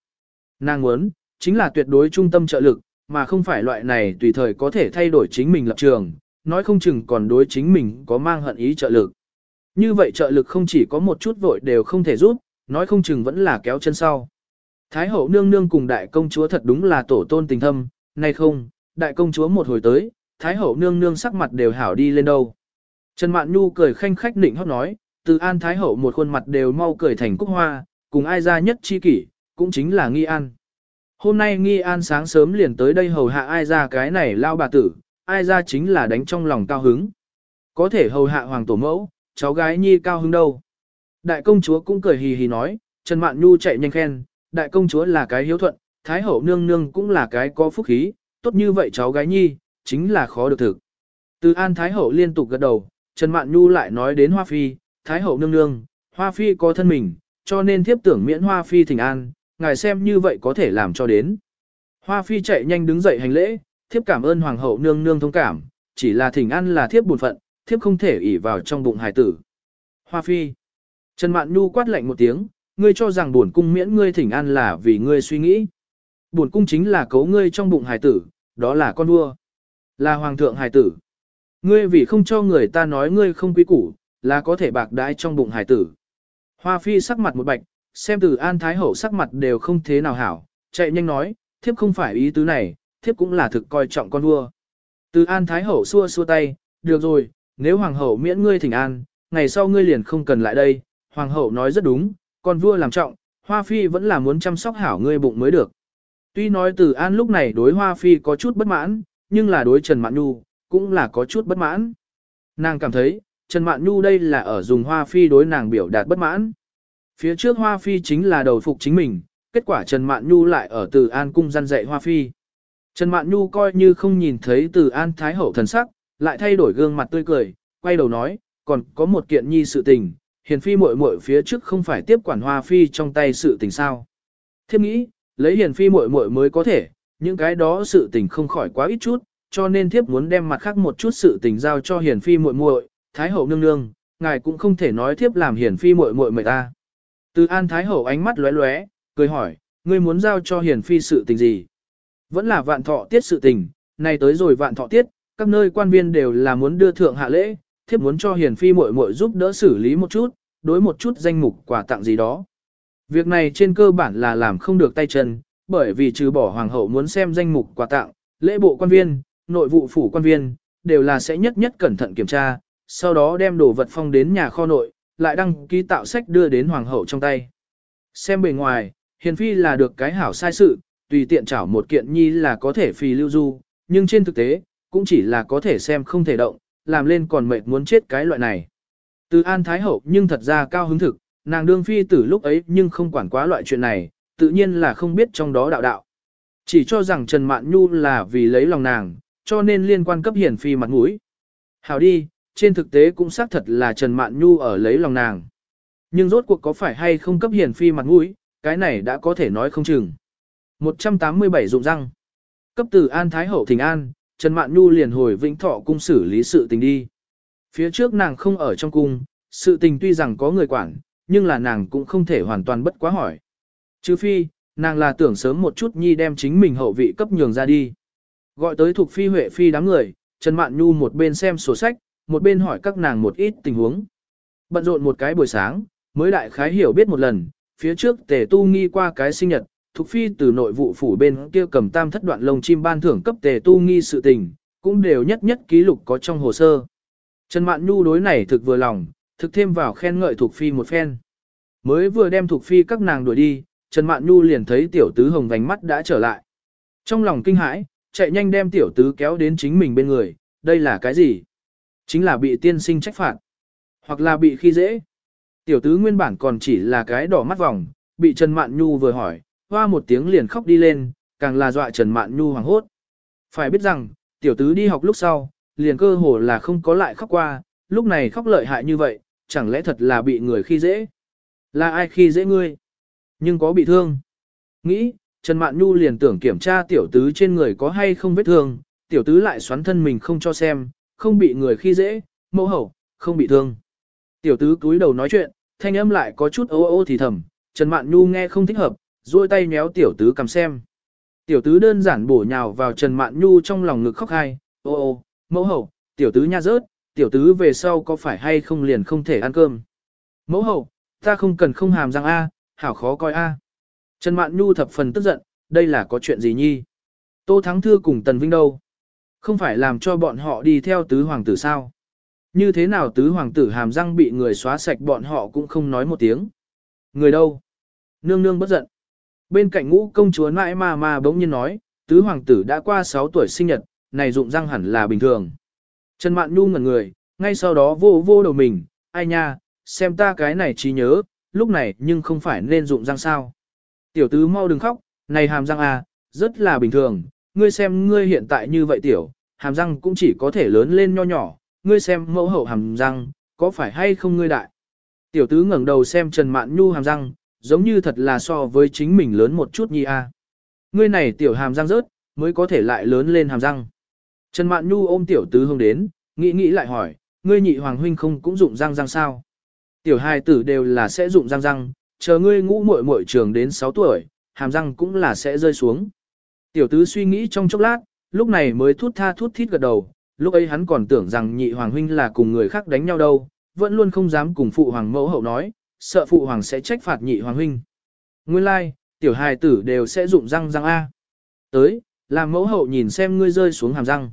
Nàng muốn, chính là tuyệt đối trung tâm trợ lực, mà không phải loại này tùy thời có thể thay đổi chính mình lập trường, nói không chừng còn đối chính mình có mang hận ý trợ lực. Như vậy trợ lực không chỉ có một chút vội đều không thể giúp, nói không chừng vẫn là kéo chân sau. Thái hậu nương nương cùng đại công chúa thật đúng là tổ tôn tình thâm, nay không, đại công chúa một hồi tới, thái hậu nương nương sắc mặt đều hảo đi lên đâu. Trần Mạn Nhu cười khanh khách nịnh hót nói, từ an thái hậu một khuôn mặt đều mau cười thành cúc hoa, cùng ai ra nhất chi kỷ, cũng chính là nghi an. Hôm nay nghi an sáng sớm liền tới đây hầu hạ ai ra cái này lao bà tử, ai ra chính là đánh trong lòng cao hứng. Có thể hầu hạ hoàng tổ mẫu, cháu gái nhi cao hứng đâu. Đại công chúa cũng cười hì hì nói, Trần Mạn Nhu chạy nhanh khen, đại công chúa là cái hiếu thuận, thái hậu nương nương cũng là cái có phúc khí, tốt như vậy cháu gái nhi, chính là khó được thực. Từ an thái hậu liên tục gật đầu, Trần Mạn Nhu lại nói đến Hoa Phi, thái hậu nương nương, Hoa Phi có thân mình, cho nên thiếp tưởng miễn Hoa Phi thỉnh an, ngài xem như vậy có thể làm cho đến. Hoa Phi chạy nhanh đứng dậy hành lễ, thiếp cảm ơn hoàng hậu nương nương thông cảm, chỉ là thỉnh an là thiếp buồn phận, thiếp không thể ỷ vào trong bụng hài tử. Hoa Phi. Trần Mạn Nhu quát lạnh một tiếng, ngươi cho rằng buồn cung miễn ngươi thỉnh an là vì ngươi suy nghĩ. Buồn cung chính là cấu ngươi trong bụng hài tử, đó là con vua. Là hoàng thượng hài tử. Ngươi vì không cho người ta nói ngươi không quý củ, là có thể bạc đãi trong bụng hài tử. Hoa Phi sắc mặt một bạch, xem từ An Thái Hậu sắc mặt đều không thế nào hảo, chạy nhanh nói, thiếp không phải ý tứ này, thiếp cũng là thực coi trọng con vua. Từ An Thái Hậu xua xua tay, được rồi, nếu Hoàng Hậu miễn ngươi thỉnh an, ngày sau ngươi liền không cần lại đây, Hoàng Hậu nói rất đúng, con vua làm trọng, Hoa Phi vẫn là muốn chăm sóc hảo ngươi bụng mới được. Tuy nói từ An lúc này đối Hoa Phi có chút bất mãn, nhưng là đối Trần Mạn Nhu, cũng là có chút bất mãn. Nàng cảm thấy, Trần Mạn Nhu đây là ở dùng Hoa Phi đối nàng biểu đạt bất mãn. Phía trước Hoa Phi chính là đầu phục chính mình, kết quả Trần Mạn Nhu lại ở Từ An cung gian dạy Hoa Phi. Trần Mạn Nhu coi như không nhìn thấy Từ An Thái Hậu thần sắc, lại thay đổi gương mặt tươi cười, quay đầu nói, còn có một kiện nhi sự tình, hiền phi muội muội phía trước không phải tiếp quản Hoa Phi trong tay sự tình sao. thiếp nghĩ, lấy hiền phi muội muội mới có thể, những cái đó sự tình không khỏi quá ít chút, cho nên thiếp muốn đem mặt khác một chút sự tình giao cho hiền phi muội muội, Thái Hậu nương nương, ngài cũng không thể nói thiếp làm hiền phi muội muội mời ta. Từ An Thái Hậu ánh mắt lóe lóe, cười hỏi, ngươi muốn giao cho hiền phi sự tình gì? Vẫn là vạn thọ tiết sự tình, nay tới rồi vạn thọ tiết, các nơi quan viên đều là muốn đưa thượng hạ lễ, thiếp muốn cho hiền phi muội muội giúp đỡ xử lý một chút, đối một chút danh mục quà tặng gì đó. Việc này trên cơ bản là làm không được tay chân, bởi vì trừ bỏ hoàng hậu muốn xem danh mục quà tặng, lễ bộ quan viên, nội vụ phủ quan viên, đều là sẽ nhất nhất cẩn thận kiểm tra, sau đó đem đồ vật phong đến nhà kho nội, lại đăng ký tạo sách đưa đến hoàng hậu trong tay. Xem bề ngoài, hiền phi là được cái hảo sai sự, tùy tiện chảo một kiện nhi là có thể phi lưu du, nhưng trên thực tế, cũng chỉ là có thể xem không thể động, làm lên còn mệt muốn chết cái loại này. Từ An Thái Hậu nhưng thật ra cao hứng thực, nàng đương phi từ lúc ấy nhưng không quản quá loại chuyện này, tự nhiên là không biết trong đó đạo đạo. Chỉ cho rằng Trần Mạn Nhu là vì lấy lòng nàng, cho nên liên quan cấp hiển phi mặt mũi. Hảo đi, trên thực tế cũng xác thật là Trần Mạn Nhu ở lấy lòng nàng. Nhưng rốt cuộc có phải hay không cấp hiển phi mặt mũi, cái này đã có thể nói không chừng. 187 dụng răng. Cấp từ An Thái Hậu Thình An, Trần Mạn Nhu liền hồi Vĩnh Thọ cung xử lý sự tình đi. Phía trước nàng không ở trong cung, sự tình tuy rằng có người quản, nhưng là nàng cũng không thể hoàn toàn bất quá hỏi. Chứ phi, nàng là tưởng sớm một chút nhi đem chính mình hậu vị cấp nhường ra đi. Gọi tới thuộc phi huệ phi đám người, Trần Mạn Nhu một bên xem sổ sách, một bên hỏi các nàng một ít tình huống. Bận rộn một cái buổi sáng, mới đại khái hiểu biết một lần, phía trước tề tu nghi qua cái sinh nhật, Thục Phi từ nội vụ phủ bên kia cầm tam thất đoạn lông chim ban thưởng cấp tề tu nghi sự tình, cũng đều nhất nhất ký lục có trong hồ sơ. Trần Mạn Nhu đối này thực vừa lòng, thực thêm vào khen ngợi Thục Phi một phen. Mới vừa đem Thục Phi các nàng đuổi đi, Trần Mạn Nhu liền thấy tiểu tứ hồng vành mắt đã trở lại. Trong lòng kinh hãi, chạy nhanh đem tiểu tứ kéo đến chính mình bên người, đây là cái gì? Chính là bị tiên sinh trách phạt, hoặc là bị khi dễ. Tiểu tứ nguyên bản còn chỉ là cái đỏ mắt vòng, bị Trần Mạn Nhu vừa hỏi, hoa một tiếng liền khóc đi lên, càng là dọa Trần Mạn Nhu hoảng hốt. Phải biết rằng, tiểu tứ đi học lúc sau, liền cơ hồ là không có lại khóc qua, lúc này khóc lợi hại như vậy, chẳng lẽ thật là bị người khi dễ? Là ai khi dễ ngươi? Nhưng có bị thương. Nghĩ, Trần Mạn Nhu liền tưởng kiểm tra tiểu tứ trên người có hay không vết thương, tiểu tứ lại xoắn thân mình không cho xem, không bị người khi dễ, mẫu hậu, không bị thương. Tiểu tứ cúi đầu nói chuyện, thanh âm lại có chút ô ô thì thầm, Trần Mạn Nhu nghe không thích hợp, duỗi tay nhéo tiểu tứ cầm xem. Tiểu tứ đơn giản bổ nhào vào Trần Mạn Nhu trong lòng ngực khóc hai, ô ô, mẫu hậu, tiểu tứ nha rớt, tiểu tứ về sau có phải hay không liền không thể ăn cơm. Mẫu hậu, ta không cần không hàm răng A, hảo khó coi A. Trần Mạn Nhu thập phần tức giận, đây là có chuyện gì nhi? Tô Thắng Thư cùng Tần Vinh đâu? Không phải làm cho bọn họ đi theo tứ hoàng tử sao? Như thế nào tứ hoàng tử hàm răng bị người xóa sạch bọn họ cũng không nói một tiếng. Người đâu? Nương nương bất giận. Bên cạnh ngũ công chúa nãi ma ma bỗng nhiên nói, tứ hoàng tử đã qua 6 tuổi sinh nhật, này dụng răng hẳn là bình thường. Trần Mạn Nhu ngẩn người, ngay sau đó vô vô đầu mình, ai nha, xem ta cái này trí nhớ, lúc này nhưng không phải nên dụng răng sao. Tiểu tứ mau đừng khóc, này hàm răng à, rất là bình thường, ngươi xem ngươi hiện tại như vậy tiểu, hàm răng cũng chỉ có thể lớn lên nho nhỏ, ngươi xem mẫu hậu hàm răng, có phải hay không ngươi đại. Tiểu tứ ngẩng đầu xem Trần Mạn Nhu hàm răng, giống như thật là so với chính mình lớn một chút nhi a. À. Ngươi này tiểu hàm răng rớt, mới có thể lại lớn lên hàm răng. Trần Mạn Nhu ôm tiểu tứ hướng đến, nghĩ nghĩ lại hỏi, ngươi nhị hoàng huynh không cũng dụng răng răng sao? Tiểu hai tử đều là sẽ dụng răng răng, chờ ngươi ngũ muội muội trường đến 6 tuổi, hàm răng cũng là sẽ rơi xuống. Tiểu tứ suy nghĩ trong chốc lát, lúc này mới thút tha thút thít gật đầu, lúc ấy hắn còn tưởng rằng nhị hoàng huynh là cùng người khác đánh nhau đâu, vẫn luôn không dám cùng phụ hoàng mẫu hậu nói, sợ phụ hoàng sẽ trách phạt nhị hoàng huynh. Nguyên lai, like, tiểu hài tử đều sẽ dụng răng răng A. Tới, làm mẫu hậu nhìn xem ngươi rơi xuống hàm răng.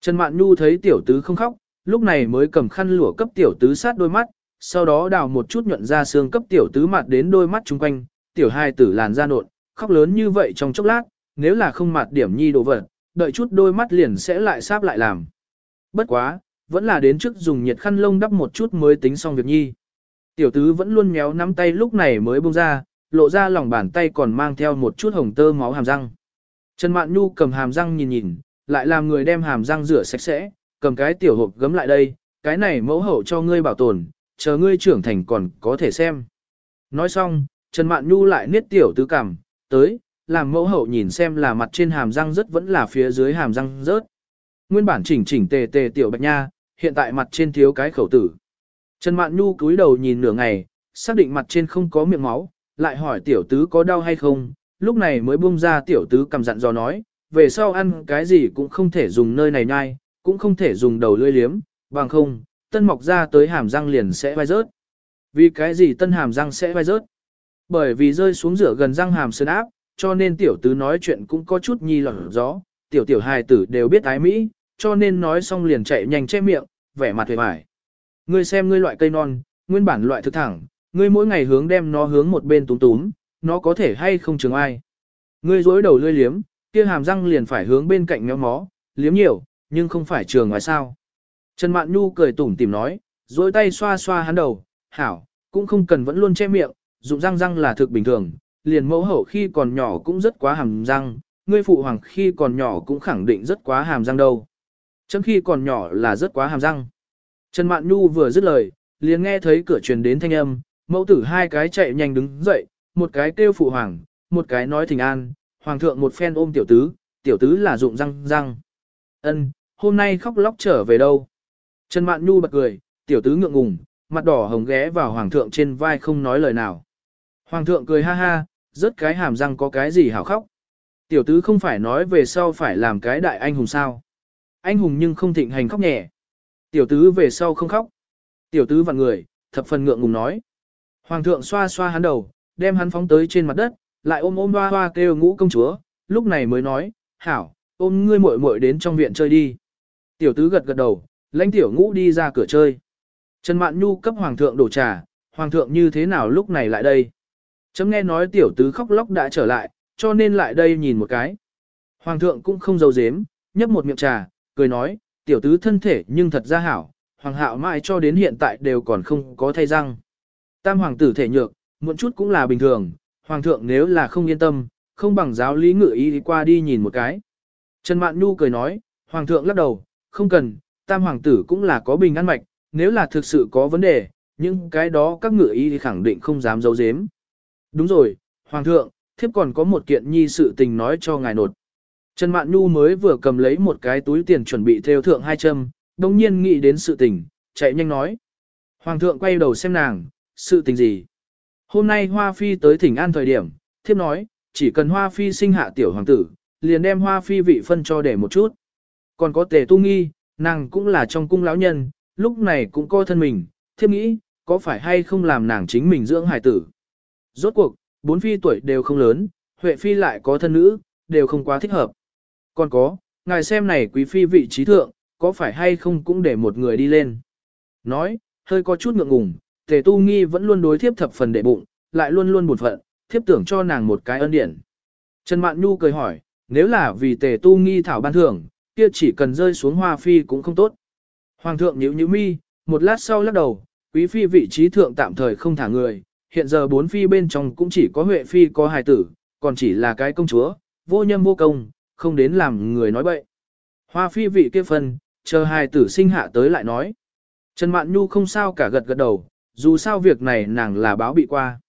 Trần Mạn Nhu thấy tiểu tứ không khóc, lúc này mới cầm khăn lụa cấp tiểu tứ sát đôi mắt, sau đó đào một chút nhuận ra xương cấp tiểu tứ mặt đến đôi mắt chung quanh, tiểu hài tử làn da nộn, khóc lớn như vậy trong chốc lát, nếu là không mặt điểm nhi đồ vật, đợi chút đôi mắt liền sẽ lại sáp lại làm. Bất quá, vẫn là đến trước dùng nhiệt khăn lông đắp một chút mới tính xong việc nhi. Tiểu tứ vẫn luôn méo nắm tay lúc này mới bông ra, lộ ra lòng bàn tay còn mang theo một chút hồng tơ máu hàm răng. Trần Mạn Nhu cầm hàm răng nhìn nhìn, lại làm người đem hàm răng rửa sạch sẽ, cầm cái tiểu hộp gấm lại đây, cái này mẫu hậu cho ngươi bảo tồn, chờ ngươi trưởng thành còn có thể xem. Nói xong, Trần Mạn Nhu lại niết tiểu tứ cảm, tới, làm mẫu hậu nhìn xem là mặt trên hàm răng rớt vẫn là phía dưới hàm răng rớt. Nguyên bản chỉnh chỉnh tề tề tiểu bạch nha, hiện tại mặt trên thiếu cái khẩu tử. Trần Mạn Nhu cúi đầu nhìn nửa ngày, xác định mặt trên không có miệng máu, lại hỏi tiểu tứ có đau hay không, lúc này mới buông ra tiểu tứ cầm dặn dò nói, về sau ăn cái gì cũng không thể dùng nơi này nhai, cũng không thể dùng đầu lưỡi liếm, bằng không, tân mọc ra tới hàm răng liền sẽ vai rớt. Vì cái gì tân hàm răng sẽ vai rớt? Bởi vì rơi xuống rửa gần răng hàm sơn áp, cho nên tiểu tứ nói chuyện cũng có chút nhi lỏng gió, tiểu tiểu hài tử đều biết ái Mỹ, cho nên nói xong liền chạy nhanh che miệng, vẻ mặt hề vải. Ngươi xem ngươi loại cây non, nguyên bản loại thực thẳng, ngươi mỗi ngày hướng đem nó hướng một bên túm túm, nó có thể hay không trường ai. Ngươi dối đầu lươi liếm, kia hàm răng liền phải hướng bên cạnh méo mó, liếm nhiều, nhưng không phải trường ngoài sao. Trần Mạn Nhu cười tủm tìm nói, dối tay xoa xoa hắn đầu, hảo, cũng không cần vẫn luôn che miệng, dụng răng răng là thực bình thường, liền mẫu hậu khi còn nhỏ cũng rất quá hàm răng, ngươi phụ hoàng khi còn nhỏ cũng khẳng định rất quá hàm răng đâu. Chấm khi còn nhỏ là rất quá hàm răng. Trần Mạn Nhu vừa dứt lời, liền nghe thấy cửa truyền đến thanh âm, mẫu tử hai cái chạy nhanh đứng dậy, một cái kêu phụ hoàng, một cái nói thỉnh an, hoàng thượng một phen ôm tiểu tứ, tiểu tứ là dụng răng răng. Ân, hôm nay khóc lóc trở về đâu? Trần Mạn Nhu bật cười, tiểu tứ ngượng ngùng, mặt đỏ hồng ghé vào hoàng thượng trên vai không nói lời nào. Hoàng thượng cười ha ha, rất cái hàm răng có cái gì hảo khóc. Tiểu tứ không phải nói về sau phải làm cái đại anh hùng sao. Anh hùng nhưng không thịnh hành khóc nhẹ. Tiểu tứ về sau không khóc. Tiểu tứ vặn người, thập phần ngượng ngùng nói. Hoàng thượng xoa xoa hắn đầu, đem hắn phóng tới trên mặt đất, lại ôm ôm hoa hoa kêu ngũ công chúa, lúc này mới nói, hảo, ôm ngươi muội muội đến trong viện chơi đi. Tiểu tứ gật gật đầu, lãnh tiểu ngũ đi ra cửa chơi. Trần Mạn Nhu cấp hoàng thượng đổ trà, hoàng thượng như thế nào lúc này lại đây? Chấm nghe nói tiểu tứ khóc lóc đã trở lại, cho nên lại đây nhìn một cái. Hoàng thượng cũng không giấu giếm, nhấp một miệng trà, cười nói, tiểu tứ thân thể nhưng thật ra hảo, hoàng hạo mãi cho đến hiện tại đều còn không có thay răng. Tam hoàng tử thể nhược, muộn chút cũng là bình thường, hoàng thượng nếu là không yên tâm, không bằng giáo lý ngự ý qua đi nhìn một cái. Trần Mạn Nhu cười nói, hoàng thượng lắc đầu, không cần, tam hoàng tử cũng là có bình an mạch, nếu là thực sự có vấn đề, những cái đó các ngự ý thì khẳng định không dám giấu giếm. Đúng rồi, hoàng thượng, thiếp còn có một kiện nhi sự tình nói cho ngài nột. Trần Mạn Nhu mới vừa cầm lấy một cái túi tiền chuẩn bị theo thượng hai châm, đồng nhiên nghĩ đến sự tình, chạy nhanh nói. Hoàng thượng quay đầu xem nàng, sự tình gì? Hôm nay Hoa Phi tới thỉnh an thời điểm, thiếp nói, chỉ cần Hoa Phi sinh hạ tiểu hoàng tử, liền đem Hoa Phi vị phân cho để một chút. Còn có tề tu nghi, Nàng cũng là trong cung lão nhân, lúc này cũng có thân mình, thiếp nghĩ, có phải hay không làm nàng chính mình dưỡng hài tử. Rốt cuộc, bốn phi tuổi đều không lớn, Huệ phi lại có thân nữ, đều không quá thích hợp. Còn có, ngài xem này quý phi vị trí thượng, có phải hay không cũng để một người đi lên. Nói, hơi có chút ngượng ngùng, tề tu nghi vẫn luôn đối thiếp thập phần đệ bụng, lại luôn luôn buồn phận, thiếp tưởng cho nàng một cái ân điển. Trần Mạn Nhu cười hỏi, nếu là vì tề tu nghi thảo ban thưởng, kia chỉ cần rơi xuống hoa phi cũng không tốt. Hoàng thượng nhíu nhíu mi, một lát sau lắc đầu, quý phi vị trí thượng tạm thời không thả người, hiện giờ bốn phi bên trong cũng chỉ có Huệ phi có hài tử, còn chỉ là cái công chúa, vô nhâm vô công, không đến làm người nói bậy. Hoa phi vị kia phân, chờ hài tử sinh hạ tới lại nói. Trần Mạn Nhu không sao cả gật gật đầu, dù sao việc này nàng là báo bị qua.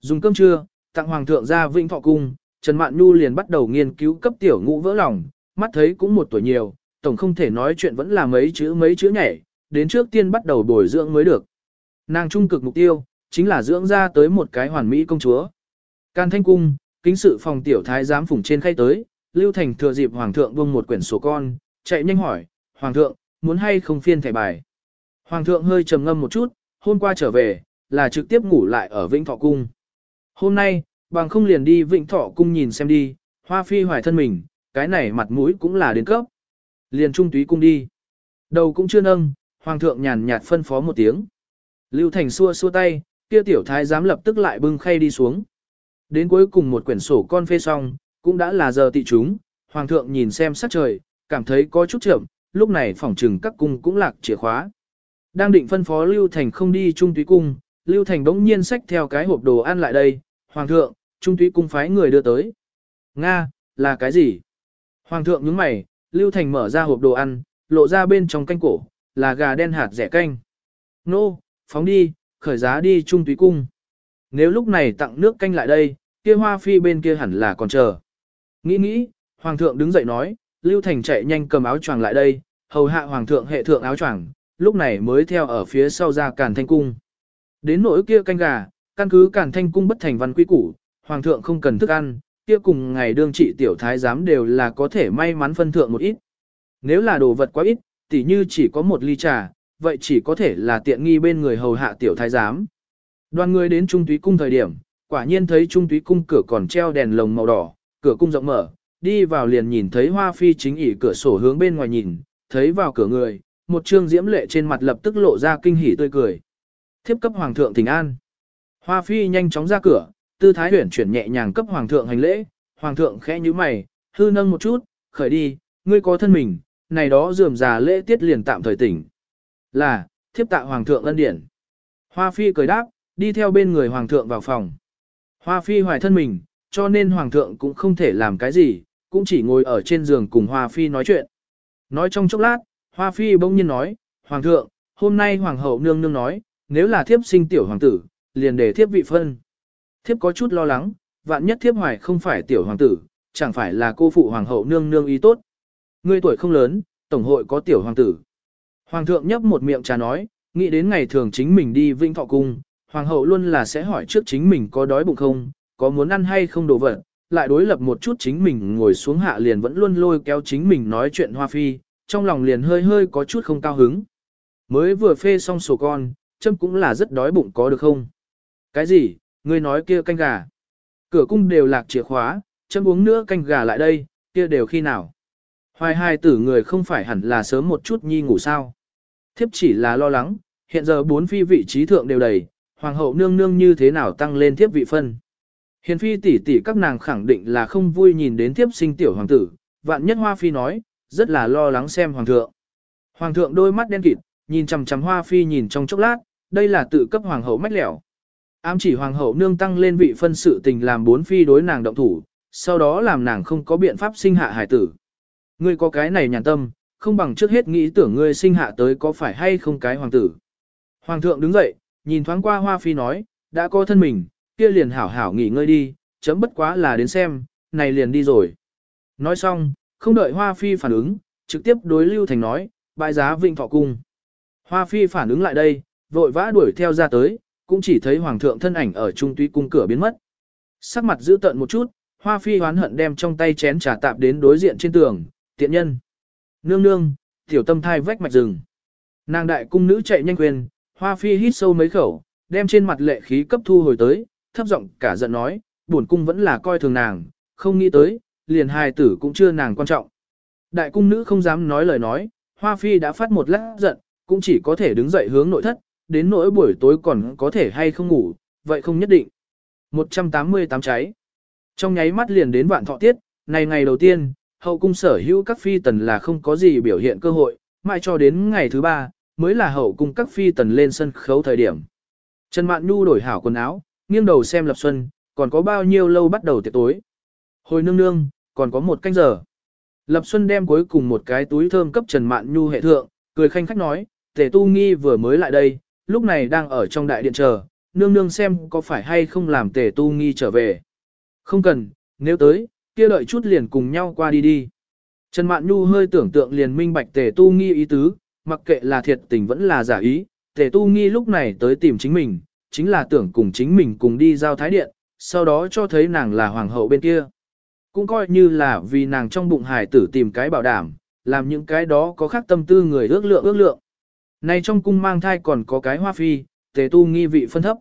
Dùng cơm trưa, tặng hoàng thượng ra vĩnh thọ cung, Trần Mạn Nhu liền bắt đầu nghiên cứu cấp tiểu ngũ vỡ lòng, mắt thấy cũng một tuổi nhiều, tổng không thể nói chuyện vẫn là mấy chữ mấy chữ nhảy, đến trước tiên bắt đầu bồi dưỡng mới được. Nàng trung cực mục tiêu, chính là dưỡng ra tới một cái hoàn mỹ công chúa. Can Thanh Cung, kính sự phòng tiểu thái giám phủng trên khay tới, Lưu Thành thừa dịp Hoàng thượng buông một quyển sổ con, chạy nhanh hỏi, Hoàng thượng, muốn hay không phiên thẻ bài. Hoàng thượng hơi trầm ngâm một chút, hôm qua trở về, là trực tiếp ngủ lại ở Vĩnh Thọ Cung. Hôm nay, bằng không liền đi Vĩnh Thọ Cung nhìn xem đi, hoa phi hoài thân mình, cái này mặt mũi cũng là đến cấp. Liền trung túy cung đi. Đầu cũng chưa nâng, Hoàng thượng nhàn nhạt phân phó một tiếng. Lưu Thành xua xua tay, kia tiểu thái giám lập tức lại bưng khay đi xuống. Đến cuối cùng một quyển sổ con phê xong, cũng đã là giờ tị chúng, hoàng thượng nhìn xem sắc trời, cảm thấy có chút chậm, lúc này phòng trừng các cung cũng lạc chìa khóa. Đang định phân phó Lưu Thành không đi trung túy cung, Lưu Thành đống nhiên xách theo cái hộp đồ ăn lại đây, hoàng thượng, trung túy cung phái người đưa tới. Nga, là cái gì? Hoàng thượng nhướng mày, Lưu Thành mở ra hộp đồ ăn, lộ ra bên trong canh cổ, là gà đen hạt rẻ canh. Nô, phóng đi, khởi giá đi trung túy cung. Nếu lúc này tặng nước canh lại đây, kia hoa phi bên kia hẳn là còn chờ. Nghĩ nghĩ, hoàng thượng đứng dậy nói, Lưu Thành chạy nhanh cầm áo choàng lại đây, hầu hạ hoàng thượng hệ thượng áo choàng, lúc này mới theo ở phía sau ra càn thanh cung. Đến nỗi kia canh gà, căn cứ càn thanh cung bất thành văn quy củ, hoàng thượng không cần thức ăn, kia cùng ngày đương trị tiểu thái giám đều là có thể may mắn phân thượng một ít. Nếu là đồ vật quá ít, tỉ như chỉ có một ly trà, vậy chỉ có thể là tiện nghi bên người hầu hạ tiểu thái giám. Đoàn người đến Trung Túy Cung thời điểm, quả nhiên thấy Trung Túy Cung cửa còn treo đèn lồng màu đỏ, cửa cung rộng mở, đi vào liền nhìn thấy Hoa Phi chính ỉ cửa sổ hướng bên ngoài nhìn, thấy vào cửa người, một trương diễm lệ trên mặt lập tức lộ ra kinh hỉ tươi cười. Thiếp cấp Hoàng thượng thỉnh an. Hoa Phi nhanh chóng ra cửa, tư thái huyển chuyển nhẹ nhàng cấp Hoàng thượng hành lễ, Hoàng thượng khẽ như mày, hư nâng một chút, khởi đi, ngươi có thân mình, này đó dườm già lễ tiết liền tạm thời tỉnh. Là, thiếp tạ Hoàng thượng ân điển. Hoa Phi cười đáp, đi theo bên người Hoàng thượng vào phòng. Hoa Phi hoài thân mình, cho nên Hoàng thượng cũng không thể làm cái gì, cũng chỉ ngồi ở trên giường cùng Hoa Phi nói chuyện. Nói trong chốc lát, Hoa Phi bỗng nhiên nói, Hoàng thượng, hôm nay Hoàng hậu nương nương nói, nếu là thiếp sinh tiểu hoàng tử, liền để thiếp vị phân. Thiếp có chút lo lắng, vạn nhất thiếp hoài không phải tiểu hoàng tử, chẳng phải là cô phụ Hoàng hậu nương nương ý tốt. Ngươi tuổi không lớn, tổng hội có tiểu hoàng tử. Hoàng thượng nhấp một miệng trà nói, nghĩ đến ngày thường chính mình đi vinh thọ cung, hoàng hậu luôn là sẽ hỏi trước chính mình có đói bụng không, có muốn ăn hay không đồ vật, lại đối lập một chút chính mình ngồi xuống hạ liền vẫn luôn lôi kéo chính mình nói chuyện hoa phi, trong lòng liền hơi hơi có chút không cao hứng. Mới vừa phê xong sổ con, châm cũng là rất đói bụng có được không? Cái gì, ngươi nói kia canh gà? Cửa cung đều lạc chìa khóa, châm uống nữa canh gà lại đây, kia đều khi nào? Hoài hai tử người không phải hẳn là sớm một chút nhi ngủ sao? Thiếp chỉ là lo lắng, hiện giờ bốn phi vị trí thượng đều đầy, hoàng hậu nương nương như thế nào tăng lên thiếp vị phân. Hiền phi tỷ tỷ các nàng khẳng định là không vui nhìn đến thiếp sinh tiểu hoàng tử, vạn nhất hoa phi nói, rất là lo lắng xem hoàng thượng. Hoàng thượng đôi mắt đen kịt, nhìn chằm chằm hoa phi nhìn trong chốc lát, đây là tự cấp hoàng hậu mách lẻo. Ám chỉ hoàng hậu nương tăng lên vị phân sự tình làm bốn phi đối nàng động thủ, sau đó làm nàng không có biện pháp sinh hạ hải tử. Ngươi có cái này nhàn tâm, không bằng trước hết nghĩ tưởng ngươi sinh hạ tới có phải hay không cái hoàng tử. Hoàng thượng đứng dậy, nhìn thoáng qua hoa phi nói, đã có thân mình, kia liền hảo hảo nghỉ ngơi đi, chấm bất quá là đến xem, này liền đi rồi. Nói xong, không đợi hoa phi phản ứng, trực tiếp đối Lưu Thành nói, bại giá vịnh thọ cung. Hoa phi phản ứng lại đây, vội vã đuổi theo ra tới, cũng chỉ thấy hoàng thượng thân ảnh ở trung tuy cung cửa biến mất. Sắc mặt giữ tận một chút, hoa phi hoán hận đem trong tay chén trà tạp đến đối diện trên tường, tiện nhân. Nương nương, tiểu tâm thai vách mạch rừng. Nàng đại cung nữ chạy nhanh quyền, hoa phi hít sâu mấy khẩu, đem trên mặt lệ khí cấp thu hồi tới, thấp giọng cả giận nói, buồn cung vẫn là coi thường nàng, không nghĩ tới, liền hài tử cũng chưa nàng quan trọng. Đại cung nữ không dám nói lời nói, hoa phi đã phát một lát giận, cũng chỉ có thể đứng dậy hướng nội thất, đến nỗi buổi tối còn có thể hay không ngủ, vậy không nhất định. 188 cháy. Trong nháy mắt liền đến vạn thọ tiết, này ngày đầu tiên, hậu cung sở hữu các phi tần là không có gì biểu hiện cơ hội, mãi cho đến ngày thứ ba, mới là hậu cung các phi tần lên sân khấu thời điểm. Trần Mạn Nhu đổi hảo quần áo, nghiêng đầu xem Lập Xuân, còn có bao nhiêu lâu bắt đầu tiệc tối. Hồi nương nương, còn có một canh giờ. Lập Xuân đem cuối cùng một cái túi thơm cấp Trần Mạn Nhu hệ thượng, cười khanh khách nói, Tề Tu Nghi vừa mới lại đây, lúc này đang ở trong đại điện chờ, nương nương xem có phải hay không làm Tề Tu Nghi trở về. Không cần, nếu tới, kia đợi chút liền cùng nhau qua đi đi. Trần Mạn Nhu hơi tưởng tượng liền minh bạch Tề Tu Nghi ý tứ, mặc kệ là thiệt tình vẫn là giả ý, Tề Tu Nghi lúc này tới tìm chính mình, chính là tưởng cùng chính mình cùng đi giao thái điện, sau đó cho thấy nàng là hoàng hậu bên kia. Cũng coi như là vì nàng trong bụng hài tử tìm cái bảo đảm, làm những cái đó có khác tâm tư người ước lượng ước lượng. Này trong cung mang thai còn có cái hoa phi, Tề Tu Nghi vị phân thấp.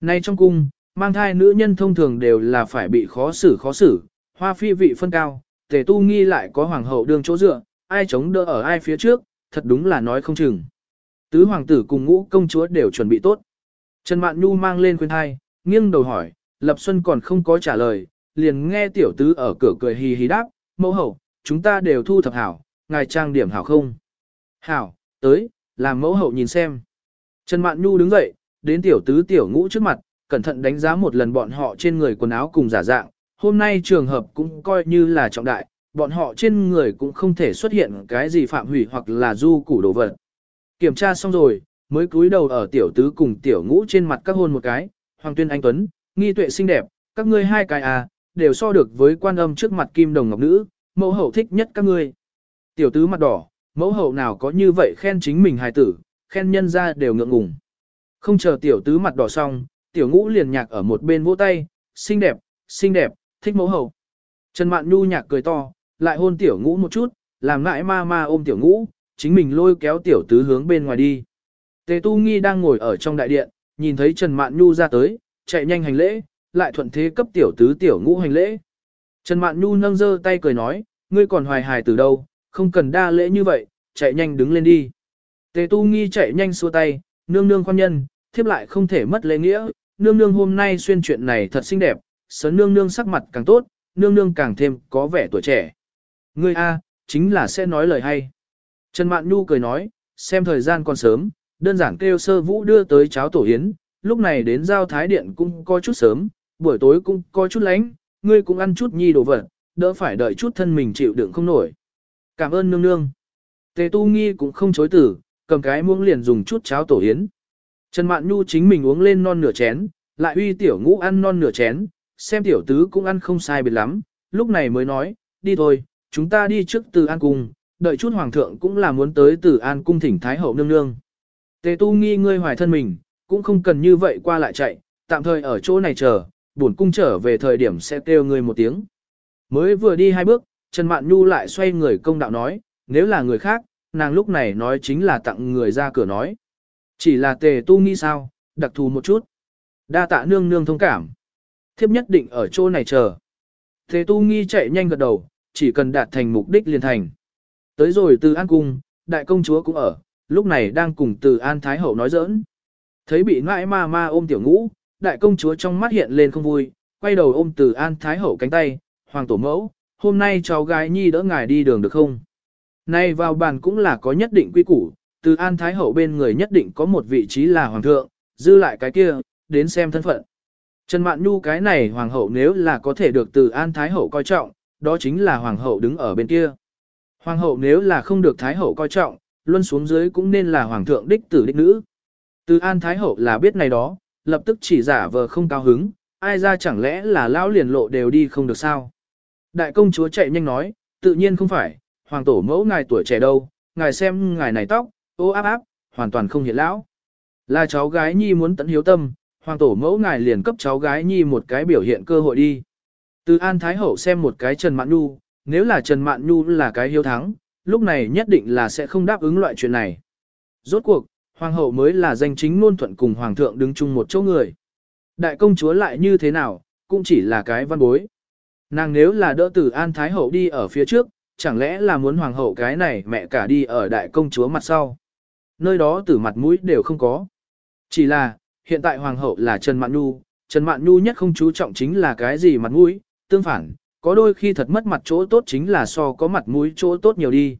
Này trong cung, mang thai nữ nhân thông thường đều là phải bị khó xử khó xử, hoa phi vị phân cao, tề tu nghi lại có hoàng hậu đương chỗ dựa, ai chống đỡ ở ai phía trước, thật đúng là nói không chừng. Tứ hoàng tử cùng ngũ công chúa đều chuẩn bị tốt. Trần Mạn Nhu mang lên khuyên thai, nghiêng đầu hỏi, Lập Xuân còn không có trả lời, liền nghe tiểu tứ ở cửa cười hì hì đáp, mẫu hậu, chúng ta đều thu thập hảo, ngài trang điểm hảo không? Hảo, tới, làm mẫu hậu nhìn xem. Trần Mạn Nhu đứng dậy, đến tiểu tứ tiểu ngũ trước mặt, cẩn thận đánh giá một lần bọn họ trên người quần áo cùng giả dạng, hôm nay trường hợp cũng coi như là trọng đại, bọn họ trên người cũng không thể xuất hiện cái gì phạm hủy hoặc là du củ đồ vật. Kiểm tra xong rồi, mới cúi đầu ở tiểu tứ cùng tiểu ngũ trên mặt các hôn một cái, Hoàng Tuyên Anh Tuấn, nghi tuệ xinh đẹp, các ngươi hai cái à, đều so được với quan âm trước mặt kim đồng ngọc nữ, mẫu hậu thích nhất các ngươi. Tiểu tứ mặt đỏ, mẫu hậu nào có như vậy khen chính mình hài tử, khen nhân ra đều ngượng ngùng. Không chờ tiểu tứ mặt đỏ xong, tiểu ngũ liền nhạc ở một bên vỗ tay, xinh đẹp, xinh đẹp, thích mẫu hậu. Trần Mạn Nhu nhạc cười to, lại hôn tiểu ngũ một chút, làm ngại ma ma ôm tiểu ngũ, chính mình lôi kéo tiểu tứ hướng bên ngoài đi. Tề Tu Nghi đang ngồi ở trong đại điện, nhìn thấy Trần Mạn Nhu ra tới, chạy nhanh hành lễ, lại thuận thế cấp tiểu tứ tiểu ngũ hành lễ. Trần Mạn Nhu nâng giơ tay cười nói, ngươi còn hoài hài từ đâu, không cần đa lễ như vậy, chạy nhanh đứng lên đi. Tề Tu Nghi chạy nhanh xua tay, nương nương khoan nhân, thiếp lại không thể mất lễ nghĩa, nương nương hôm nay xuyên chuyện này thật xinh đẹp, sấn nương nương sắc mặt càng tốt, nương nương càng thêm có vẻ tuổi trẻ. Ngươi A, chính là sẽ nói lời hay. Trần Mạn Nhu cười nói, xem thời gian còn sớm, đơn giản kêu sơ vũ đưa tới cháo tổ yến, lúc này đến giao thái điện cũng có chút sớm, buổi tối cũng có chút lánh, ngươi cũng ăn chút nhi đồ vật, đỡ phải đợi chút thân mình chịu đựng không nổi. Cảm ơn nương nương. Tề tu nghi cũng không chối tử, cầm cái muỗng liền dùng chút cháo tổ yến. Trần Mạn Nhu chính mình uống lên non nửa chén, lại uy tiểu ngũ ăn non nửa chén, xem tiểu tứ cũng ăn không sai biệt lắm, lúc này mới nói, đi thôi, chúng ta đi trước từ an cung, đợi chút hoàng thượng cũng là muốn tới từ an cung thỉnh thái hậu nương nương. Tề tu nghi ngươi hoài thân mình, cũng không cần như vậy qua lại chạy, tạm thời ở chỗ này chờ, bổn cung trở về thời điểm sẽ kêu ngươi một tiếng. Mới vừa đi hai bước, Trần Mạn Nhu lại xoay người công đạo nói, nếu là người khác, nàng lúc này nói chính là tặng người ra cửa nói. Chỉ là tề tu nghi sao, đặc thù một chút. Đa tạ nương nương thông cảm. Thiếp nhất định ở chỗ này chờ. Thế tu nghi chạy nhanh gật đầu, chỉ cần đạt thành mục đích liền thành. Tới rồi từ an cung, đại công chúa cũng ở, lúc này đang cùng từ an thái hậu nói giỡn. Thấy bị ngãi ma ma ôm tiểu ngũ, đại công chúa trong mắt hiện lên không vui, quay đầu ôm từ an thái hậu cánh tay, hoàng tổ mẫu, hôm nay cháu gái nhi đỡ ngài đi đường được không? Nay vào bàn cũng là có nhất định quy củ, từ An Thái Hậu bên người nhất định có một vị trí là Hoàng thượng, dư lại cái kia, đến xem thân phận. Trần Mạn Nhu cái này Hoàng hậu nếu là có thể được từ An Thái Hậu coi trọng, đó chính là Hoàng hậu đứng ở bên kia. Hoàng hậu nếu là không được Thái Hậu coi trọng, luân xuống dưới cũng nên là Hoàng thượng đích tử đích nữ. Từ An Thái Hậu là biết này đó, lập tức chỉ giả vờ không cao hứng, ai ra chẳng lẽ là lão liền lộ đều đi không được sao. Đại công chúa chạy nhanh nói, tự nhiên không phải, hoàng tổ mẫu ngài tuổi trẻ đâu, ngài xem ngài này tóc, ô áp áp, hoàn toàn không hiện lão. Là cháu gái nhi muốn tận hiếu tâm, hoàng tổ mẫu ngài liền cấp cháu gái nhi một cái biểu hiện cơ hội đi. Từ An Thái Hậu xem một cái Trần Mạn Nhu, nếu là Trần Mạn Nhu là cái hiếu thắng, lúc này nhất định là sẽ không đáp ứng loại chuyện này. Rốt cuộc, hoàng hậu mới là danh chính ngôn thuận cùng hoàng thượng đứng chung một chỗ người. Đại công chúa lại như thế nào, cũng chỉ là cái văn bối. Nàng nếu là đỡ từ an thái hậu đi ở phía trước, chẳng lẽ là muốn hoàng hậu cái này mẹ cả đi ở đại công chúa mặt sau. Nơi đó từ mặt mũi đều không có. Chỉ là, hiện tại hoàng hậu là Trần Mạn Nhu, Trần Mạn Nhu nhất không chú trọng chính là cái gì mặt mũi, tương phản, có đôi khi thật mất mặt chỗ tốt chính là so có mặt mũi chỗ tốt nhiều đi.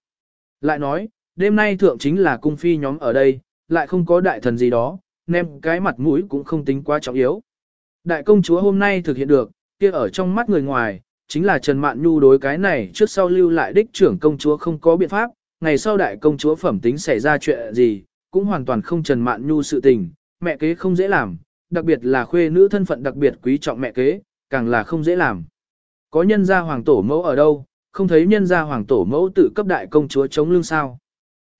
Lại nói, đêm nay thượng chính là cung phi nhóm ở đây, lại không có đại thần gì đó, nên cái mặt mũi cũng không tính quá trọng yếu. Đại công chúa hôm nay thực hiện được, kia ở trong mắt người ngoài, chính là Trần Mạn Nhu đối cái này trước sau lưu lại đích trưởng công chúa không có biện pháp, ngày sau đại công chúa phẩm tính xảy ra chuyện gì, cũng hoàn toàn không Trần Mạn Nhu sự tình, mẹ kế không dễ làm, đặc biệt là khuê nữ thân phận đặc biệt quý trọng mẹ kế, càng là không dễ làm. Có nhân gia hoàng tổ mẫu ở đâu, không thấy nhân gia hoàng tổ mẫu tự cấp đại công chúa chống lưng sao.